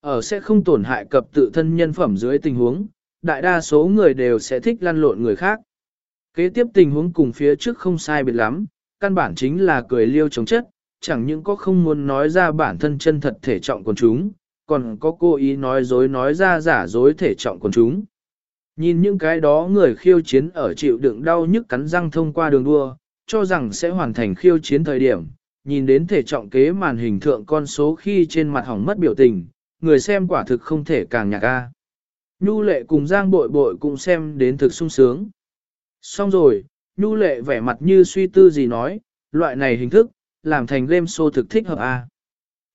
Ở sẽ không tổn hại cập tự thân nhân phẩm dưới tình huống, đại đa số người đều sẽ thích lăn lộn người khác. Kế tiếp tình huống cùng phía trước không sai biệt lắm, căn bản chính là cười liêu chống chất, chẳng những có không muốn nói ra bản thân chân thật thể trọng của chúng, còn có cố ý nói dối nói ra giả dối thể trọng của chúng. Nhìn những cái đó người khiêu chiến ở chịu đựng đau nhức cắn răng thông qua đường đua, cho rằng sẽ hoàn thành khiêu chiến thời điểm, nhìn đến thể trọng kế màn hình thượng con số khi trên mặt hỏng mất biểu tình, người xem quả thực không thể càng nhạc ca. Nhu lệ cùng giang bội bội cũng xem đến thực sung sướng. Xong rồi, Nhu lệ vẻ mặt như suy tư gì nói, loại này hình thức, làm thành game show thực thích hợp a.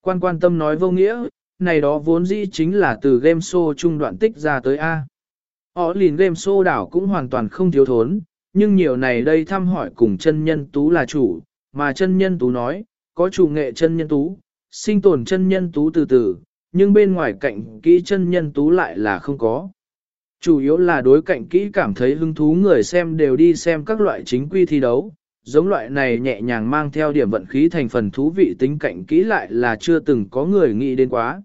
Quan quan tâm nói vô nghĩa, này đó vốn dĩ chính là từ game show trung đoạn tích ra tới a. Họ liền game show đảo cũng hoàn toàn không thiếu thốn, nhưng nhiều này đây thăm hỏi cùng chân nhân tú là chủ, mà chân nhân tú nói, có chủ nghệ chân nhân tú, sinh tồn chân nhân tú từ từ, nhưng bên ngoài cạnh kỹ chân nhân tú lại là không có. Chủ yếu là đối cạnh kỹ cảm thấy hứng thú người xem đều đi xem các loại chính quy thi đấu, giống loại này nhẹ nhàng mang theo điểm vận khí thành phần thú vị tính cạnh kỹ lại là chưa từng có người nghĩ đến quá.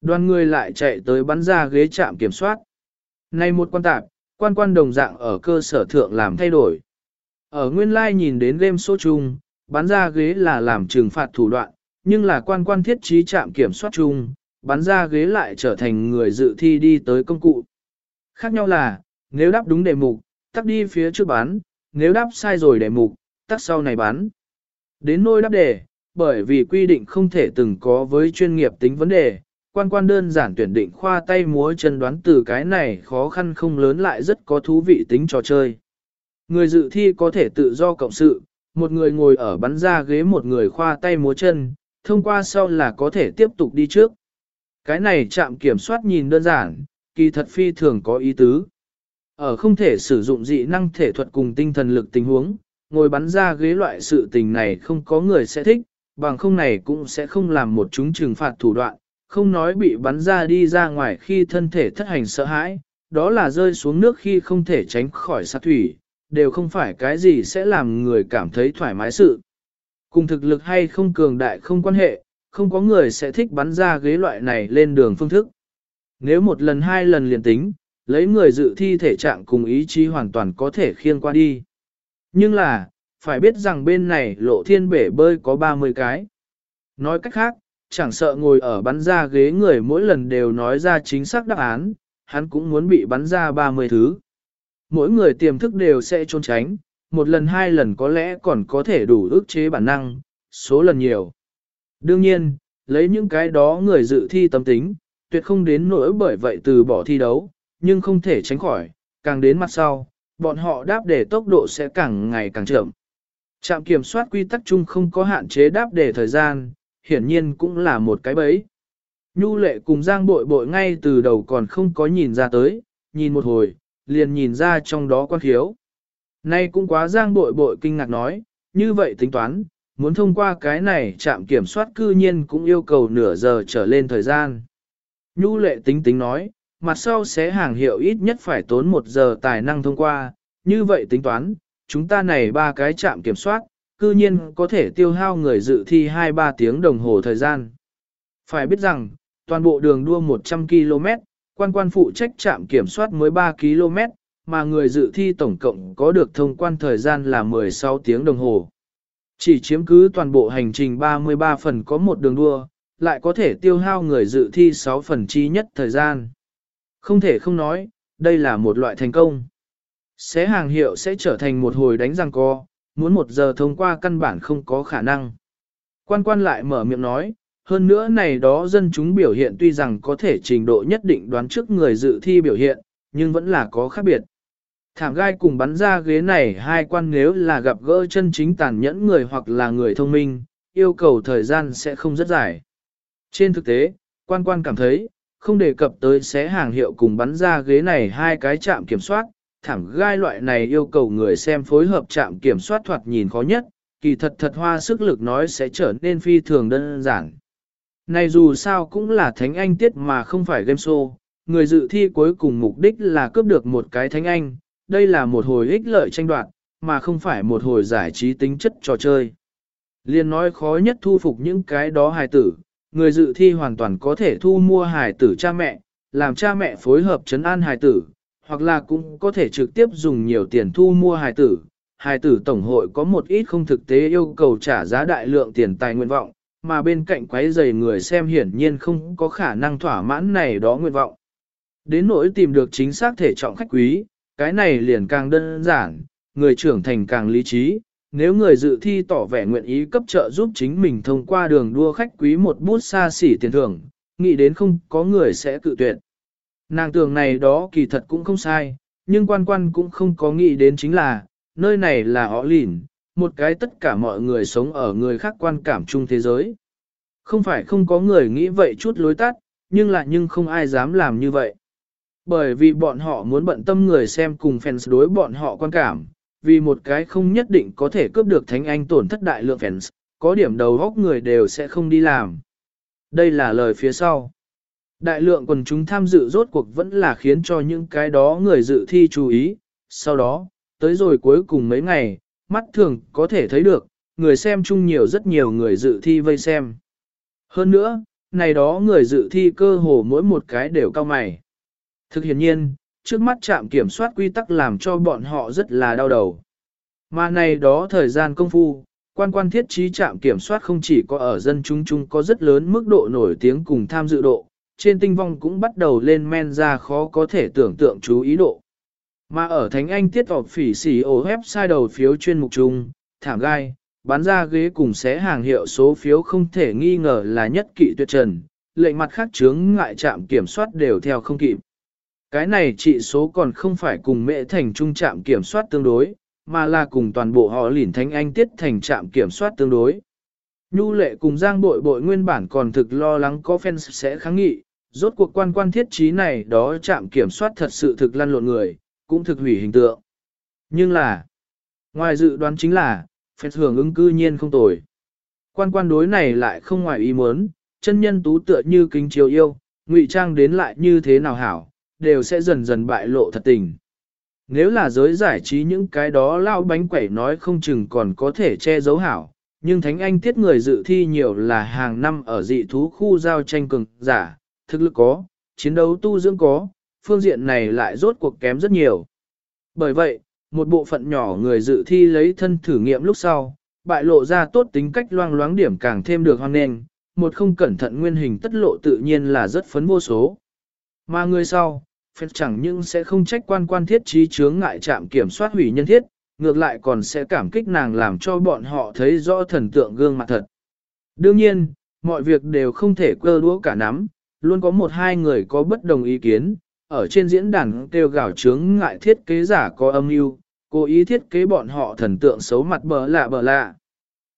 Đoàn người lại chạy tới bắn ra ghế trạm kiểm soát. Này một quan tạp, quan quan đồng dạng ở cơ sở thượng làm thay đổi. Ở nguyên lai nhìn đến game số chung, bắn ra ghế là làm trừng phạt thủ đoạn, nhưng là quan quan thiết trí trạm kiểm soát chung, bắn ra ghế lại trở thành người dự thi đi tới công cụ. Khác nhau là, nếu đáp đúng đề mục, tắt đi phía trước bán, nếu đáp sai rồi đề mục, tắt sau này bán. Đến nôi đáp đề, bởi vì quy định không thể từng có với chuyên nghiệp tính vấn đề, quan quan đơn giản tuyển định khoa tay múa chân đoán từ cái này khó khăn không lớn lại rất có thú vị tính trò chơi. Người dự thi có thể tự do cộng sự, một người ngồi ở bắn ra ghế một người khoa tay múa chân, thông qua sau là có thể tiếp tục đi trước. Cái này chạm kiểm soát nhìn đơn giản, kỳ thật phi thường có ý tứ. Ở không thể sử dụng dị năng thể thuật cùng tinh thần lực tình huống, ngồi bắn ra ghế loại sự tình này không có người sẽ thích, bằng không này cũng sẽ không làm một chúng trừng phạt thủ đoạn, không nói bị bắn ra đi ra ngoài khi thân thể thất hành sợ hãi, đó là rơi xuống nước khi không thể tránh khỏi sát thủy, đều không phải cái gì sẽ làm người cảm thấy thoải mái sự. Cùng thực lực hay không cường đại không quan hệ, không có người sẽ thích bắn ra ghế loại này lên đường phương thức. Nếu một lần hai lần liền tính, lấy người dự thi thể trạng cùng ý chí hoàn toàn có thể khiêng qua đi. Nhưng là, phải biết rằng bên này lộ thiên bể bơi có 30 cái. Nói cách khác, chẳng sợ ngồi ở bắn ra ghế người mỗi lần đều nói ra chính xác đáp án, hắn cũng muốn bị bắn ra 30 thứ. Mỗi người tiềm thức đều sẽ trốn tránh, một lần hai lần có lẽ còn có thể đủ ức chế bản năng, số lần nhiều. Đương nhiên, lấy những cái đó người dự thi tâm tính, tuyệt không đến nỗi bởi vậy từ bỏ thi đấu, nhưng không thể tránh khỏi, càng đến mặt sau, bọn họ đáp để tốc độ sẽ càng ngày càng chậm. Trạm kiểm soát quy tắc chung không có hạn chế đáp để thời gian, hiển nhiên cũng là một cái bẫy. Nhu lệ cùng giang bội bội ngay từ đầu còn không có nhìn ra tới, nhìn một hồi, liền nhìn ra trong đó quan khiếu. Nay cũng quá giang bội bội kinh ngạc nói, như vậy tính toán, muốn thông qua cái này trạm kiểm soát cư nhiên cũng yêu cầu nửa giờ trở lên thời gian. Nhu lệ tính tính nói, mặt sau sẽ hàng hiệu ít nhất phải tốn một giờ tài năng thông qua, như vậy tính toán, chúng ta này ba cái trạm kiểm soát, cư nhiên có thể tiêu hao người dự thi 2-3 tiếng đồng hồ thời gian. Phải biết rằng, toàn bộ đường đua 100 km, quan quan phụ trách trạm kiểm soát mới 3 km, mà người dự thi tổng cộng có được thông quan thời gian là 16 tiếng đồng hồ. Chỉ chiếm cứ toàn bộ hành trình 33 phần có một đường đua, lại có thể tiêu hao người dự thi 6 phần chi nhất thời gian. Không thể không nói, đây là một loại thành công. Xé hàng hiệu sẽ trở thành một hồi đánh răng co, muốn một giờ thông qua căn bản không có khả năng. Quan quan lại mở miệng nói, hơn nữa này đó dân chúng biểu hiện tuy rằng có thể trình độ nhất định đoán trước người dự thi biểu hiện, nhưng vẫn là có khác biệt. Thảm gai cùng bắn ra ghế này hai quan nếu là gặp gỡ chân chính tàn nhẫn người hoặc là người thông minh, yêu cầu thời gian sẽ không rất dài. Trên thực tế, quan quan cảm thấy, không đề cập tới xé hàng hiệu cùng bắn ra ghế này hai cái chạm kiểm soát, thảm gai loại này yêu cầu người xem phối hợp chạm kiểm soát thoạt nhìn khó nhất, kỳ thật thật hoa sức lực nói sẽ trở nên phi thường đơn giản. Này dù sao cũng là thánh anh tiết mà không phải game show, người dự thi cuối cùng mục đích là cướp được một cái thánh anh, đây là một hồi ích lợi tranh đoạt, mà không phải một hồi giải trí tính chất trò chơi. Liên nói khó nhất thu phục những cái đó hài tử, người dự thi hoàn toàn có thể thu mua hài tử cha mẹ, làm cha mẹ phối hợp chấn an hài tử, hoặc là cũng có thể trực tiếp dùng nhiều tiền thu mua hài tử. Hài tử tổng hội có một ít không thực tế yêu cầu trả giá đại lượng tiền tài nguyện vọng, mà bên cạnh quấy giày người xem hiển nhiên không có khả năng thỏa mãn này đó nguyện vọng. Đến nỗi tìm được chính xác thể trọng khách quý, cái này liền càng đơn giản, người trưởng thành càng lý trí, nếu người dự thi tỏ vẻ nguyện ý cấp trợ giúp chính mình thông qua đường đua khách quý một bút xa xỉ tiền thưởng, nghĩ đến không có người sẽ cự tuyệt. Nàng tưởng này đó kỳ thật cũng không sai, nhưng quan quan cũng không có nghĩ đến chính là, nơi này là họ lìn, một cái tất cả mọi người sống ở người khác quan cảm chung thế giới. Không phải không có người nghĩ vậy chút lối tắt, nhưng lại nhưng không ai dám làm như vậy. Bởi vì bọn họ muốn bận tâm người xem cùng fans đối bọn họ quan cảm, vì một cái không nhất định có thể cướp được thánh anh tổn thất đại lượng fans, có điểm đầu góc người đều sẽ không đi làm. Đây là lời phía sau. Đại lượng quần chúng tham dự rốt cuộc vẫn là khiến cho những cái đó người dự thi chú ý, sau đó, tới rồi cuối cùng mấy ngày, mắt thường có thể thấy được, người xem chung nhiều rất nhiều người dự thi vây xem. Hơn nữa, này đó người dự thi cơ hồ mỗi một cái đều cao mày. Thực hiện nhiên, trước mắt trạm kiểm soát quy tắc làm cho bọn họ rất là đau đầu. Mà này đó thời gian công phu, quan quan thiết trí trạm kiểm soát không chỉ có ở dân chúng chung có rất lớn mức độ nổi tiếng cùng tham dự độ, trên tinh vong cũng bắt đầu lên men ra khó có thể tưởng tượng chú ý độ. Mà ở Thánh Anh tiết họp phỉ xỉ ổ website đầu phiếu chuyên mục chung, thảm gai, bán ra ghế cùng xé hàng hiệu số phiếu không thể nghi ngờ là nhất kỵ tuyệt trần, lệnh mặt khác chướng ngại trạm kiểm soát đều theo không kịp. Cái này trị số còn không phải cùng mệ thành trung trạm kiểm soát tương đối, mà là cùng toàn bộ họ lỉn thánh anh tiết thành trạm kiểm soát tương đối. Nhu lệ cùng giang bội bội nguyên bản còn thực lo lắng có fans sẽ kháng nghị, rốt cuộc quan quan thiết trí này đó trạm kiểm soát thật sự thực lăn lộn người, cũng thực hủy hình tượng. Nhưng là, ngoài dự đoán chính là, fans hưởng ứng cư nhiên không tồi. Quan quan đối này lại không ngoài ý muốn, chân nhân tú tựa như kính chiếu yêu, ngụy trang đến lại như thế nào hảo, đều sẽ dần dần bại lộ thật tình. Nếu là giới giải trí những cái đó lao bánh quẩy nói không chừng còn có thể che giấu hảo, nhưng Thánh Anh tiết người dự thi nhiều là hàng năm ở dị thú khu giao tranh cường giả, thực lực có, chiến đấu tu dưỡng có, phương diện này lại rốt cuộc kém rất nhiều. Bởi vậy, một bộ phận nhỏ người dự thi lấy thân thử nghiệm lúc sau, bại lộ ra tốt tính cách loang loáng điểm càng thêm được hoan nghênh, một không cẩn thận nguyên hình tất lộ tự nhiên là rất phấn vô số. Mà người sau, phép chẳng những sẽ không trách quan quan thiết trí chướng ngại trạm kiểm soát hủy nhân thiết, ngược lại còn sẽ cảm kích nàng làm cho bọn họ thấy rõ thần tượng gương mặt thật. Đương nhiên, mọi việc đều không thể cơ đũa cả nắm, luôn có một hai người có bất đồng ý kiến, ở trên diễn đàn kêu gào chướng ngại thiết kế giả có âm mưu, cố ý thiết kế bọn họ thần tượng xấu mặt bờ lạ bờ lạ.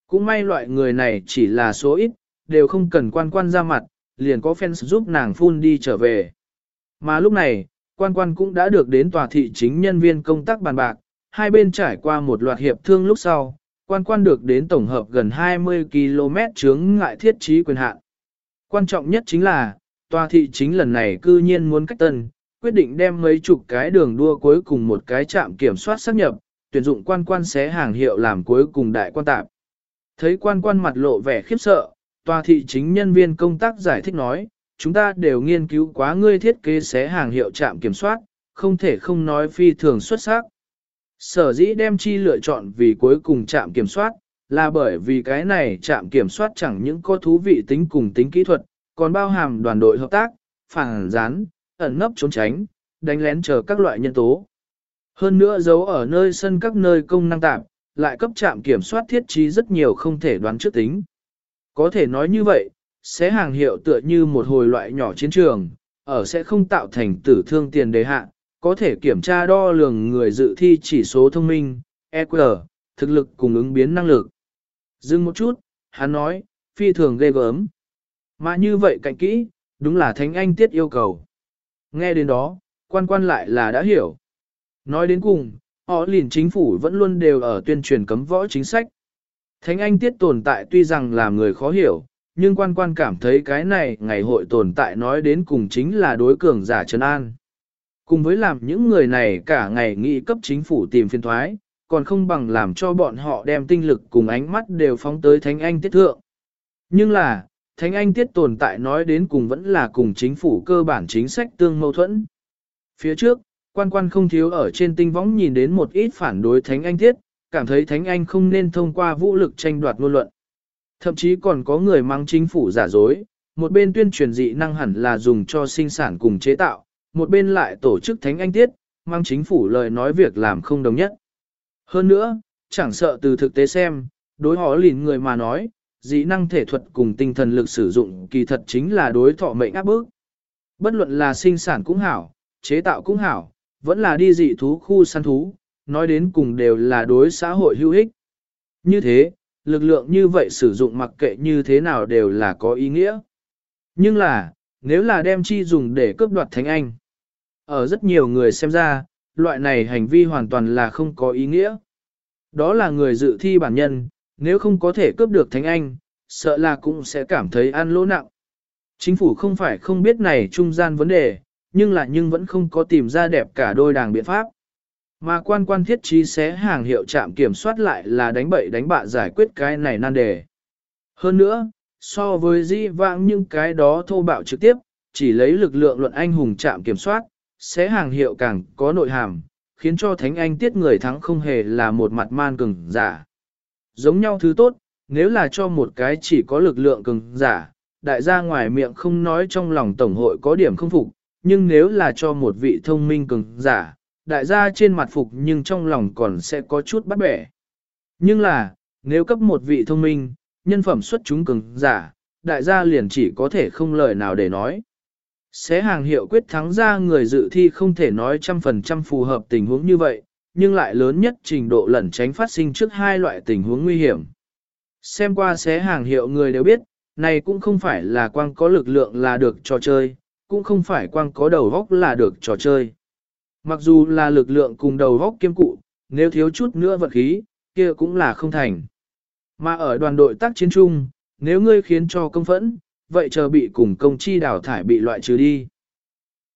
Cũng may loại người này chỉ là số ít, đều không cần quan quan ra mặt, liền có fans giúp nàng phun đi trở về. Mà lúc này, quan quan cũng đã được đến tòa thị chính nhân viên công tác bàn bạc, hai bên trải qua một loạt hiệp thương lúc sau, quan quan được đến tổng hợp gần 20 km chướng ngại thiết trí quyền hạn. Quan trọng nhất chính là, tòa thị chính lần này cư nhiên muốn cách tân, quyết định đem mấy chục cái đường đua cuối cùng một cái trạm kiểm soát xác nhập, tuyển dụng quan quan xé hàng hiệu làm cuối cùng đại quan tạp. Thấy quan quan mặt lộ vẻ khiếp sợ, tòa thị chính nhân viên công tác giải thích nói, chúng ta đều nghiên cứu quá ngươi thiết kế xé hàng hiệu trạm kiểm soát, không thể không nói phi thường xuất sắc. Sở dĩ đem chi lựa chọn vì cuối cùng trạm kiểm soát, là bởi vì cái này trạm kiểm soát chẳng những có thú vị tính cùng tính kỹ thuật, còn bao hàm đoàn đội hợp tác, phản gián, ẩn nấp trốn tránh, đánh lén chờ các loại nhân tố. Hơn nữa giấu ở nơi sân các nơi công năng tạm, lại cấp trạm kiểm soát thiết trí rất nhiều không thể đoán trước tính. Có thể nói như vậy, sẽ hàng hiệu tựa như một hồi loại nhỏ chiến trường, ở sẽ không tạo thành tử thương tiền đề hạ, có thể kiểm tra đo lường người dự thi chỉ số thông minh, EQ, thực lực cùng ứng biến năng lực. Dừng một chút, hắn nói, phi thường ghê gớm. Mà như vậy cạnh kỹ, đúng là Thánh Anh Tiết yêu cầu. Nghe đến đó, quan quan lại là đã hiểu. Nói đến cùng, họ liền chính phủ vẫn luôn đều ở tuyên truyền cấm võ chính sách. Thánh Anh Tiết tồn tại tuy rằng là người khó hiểu, nhưng quan quan cảm thấy cái này ngày hội tồn tại nói đến cùng chính là đối cường giả trấn an. Cùng với làm những người này cả ngày nghị cấp chính phủ tìm phiên thoái, còn không bằng làm cho bọn họ đem tinh lực cùng ánh mắt đều phóng tới Thánh Anh Tiết thượng. Nhưng là, Thánh Anh Tiết tồn tại nói đến cùng vẫn là cùng chính phủ cơ bản chính sách tương mâu thuẫn. Phía trước, quan quan không thiếu ở trên tinh võng nhìn đến một ít phản đối Thánh Anh Tiết, cảm thấy Thánh Anh không nên thông qua vũ lực tranh đoạt ngôn luận. Thậm chí còn có người mang chính phủ giả dối, một bên tuyên truyền dị năng hẳn là dùng cho sinh sản cùng chế tạo, một bên lại tổ chức Thánh Anh Tiết, mang chính phủ lời nói việc làm không đồng nhất. Hơn nữa, chẳng sợ từ thực tế xem, đối họ lìn người mà nói, dị năng thể thuật cùng tinh thần lực sử dụng kỳ thật chính là đối thọ mệnh áp bức. Bất luận là sinh sản cũng hảo, chế tạo cũng hảo, vẫn là đi dị thú khu săn thú, nói đến cùng đều là đối xã hội hữu ích. Như thế, lực lượng như vậy sử dụng mặc kệ như thế nào đều là có ý nghĩa. Nhưng là, nếu là đem chi dùng để cướp đoạt thánh anh, ở rất nhiều người xem ra, loại này hành vi hoàn toàn là không có ý nghĩa. Đó là người dự thi bản nhân, nếu không có thể cướp được thánh anh, sợ là cũng sẽ cảm thấy ăn lỗ nặng. Chính phủ không phải không biết này trung gian vấn đề, nhưng là nhưng vẫn không có tìm ra đẹp cả đôi đảng biện pháp. Mà quan quan thiết trí xé hàng hiệu trạm kiểm soát lại là đánh bậy đánh bạ giải quyết cái này nan đề. Hơn nữa, so với di vãng những cái đó thô bạo trực tiếp, chỉ lấy lực lượng luận anh hùng trạm kiểm soát, xé hàng hiệu càng có nội hàm, khiến cho Thánh Anh tiết người thắng không hề là một mặt man cường giả. Giống nhau thứ tốt, nếu là cho một cái chỉ có lực lượng cường giả, đại gia ngoài miệng không nói trong lòng tổng hội có điểm không phục, nhưng nếu là cho một vị thông minh cường giả, đại gia trên mặt phục nhưng trong lòng còn sẽ có chút bắt bẻ. Nhưng là, nếu cấp một vị thông minh, nhân phẩm xuất chúng cường giả, đại gia liền chỉ có thể không lời nào để nói. Xé hàng hiệu quyết thắng ra người dự thi không thể nói trăm phần trăm phù hợp tình huống như vậy, nhưng lại lớn nhất trình độ lẩn tránh phát sinh trước hai loại tình huống nguy hiểm. Xem qua xé hàng hiệu người đều biết, này cũng không phải là quang có lực lượng là được trò chơi, cũng không phải quang có đầu góc là được trò chơi. Mặc dù là lực lượng cùng đầu góc kiêm cụ, nếu thiếu chút nữa vật khí, kia cũng là không thành. Mà ở đoàn đội tác chiến chung, nếu ngươi khiến cho công phẫn, vậy chờ bị cùng công chi đào thải bị loại trừ đi.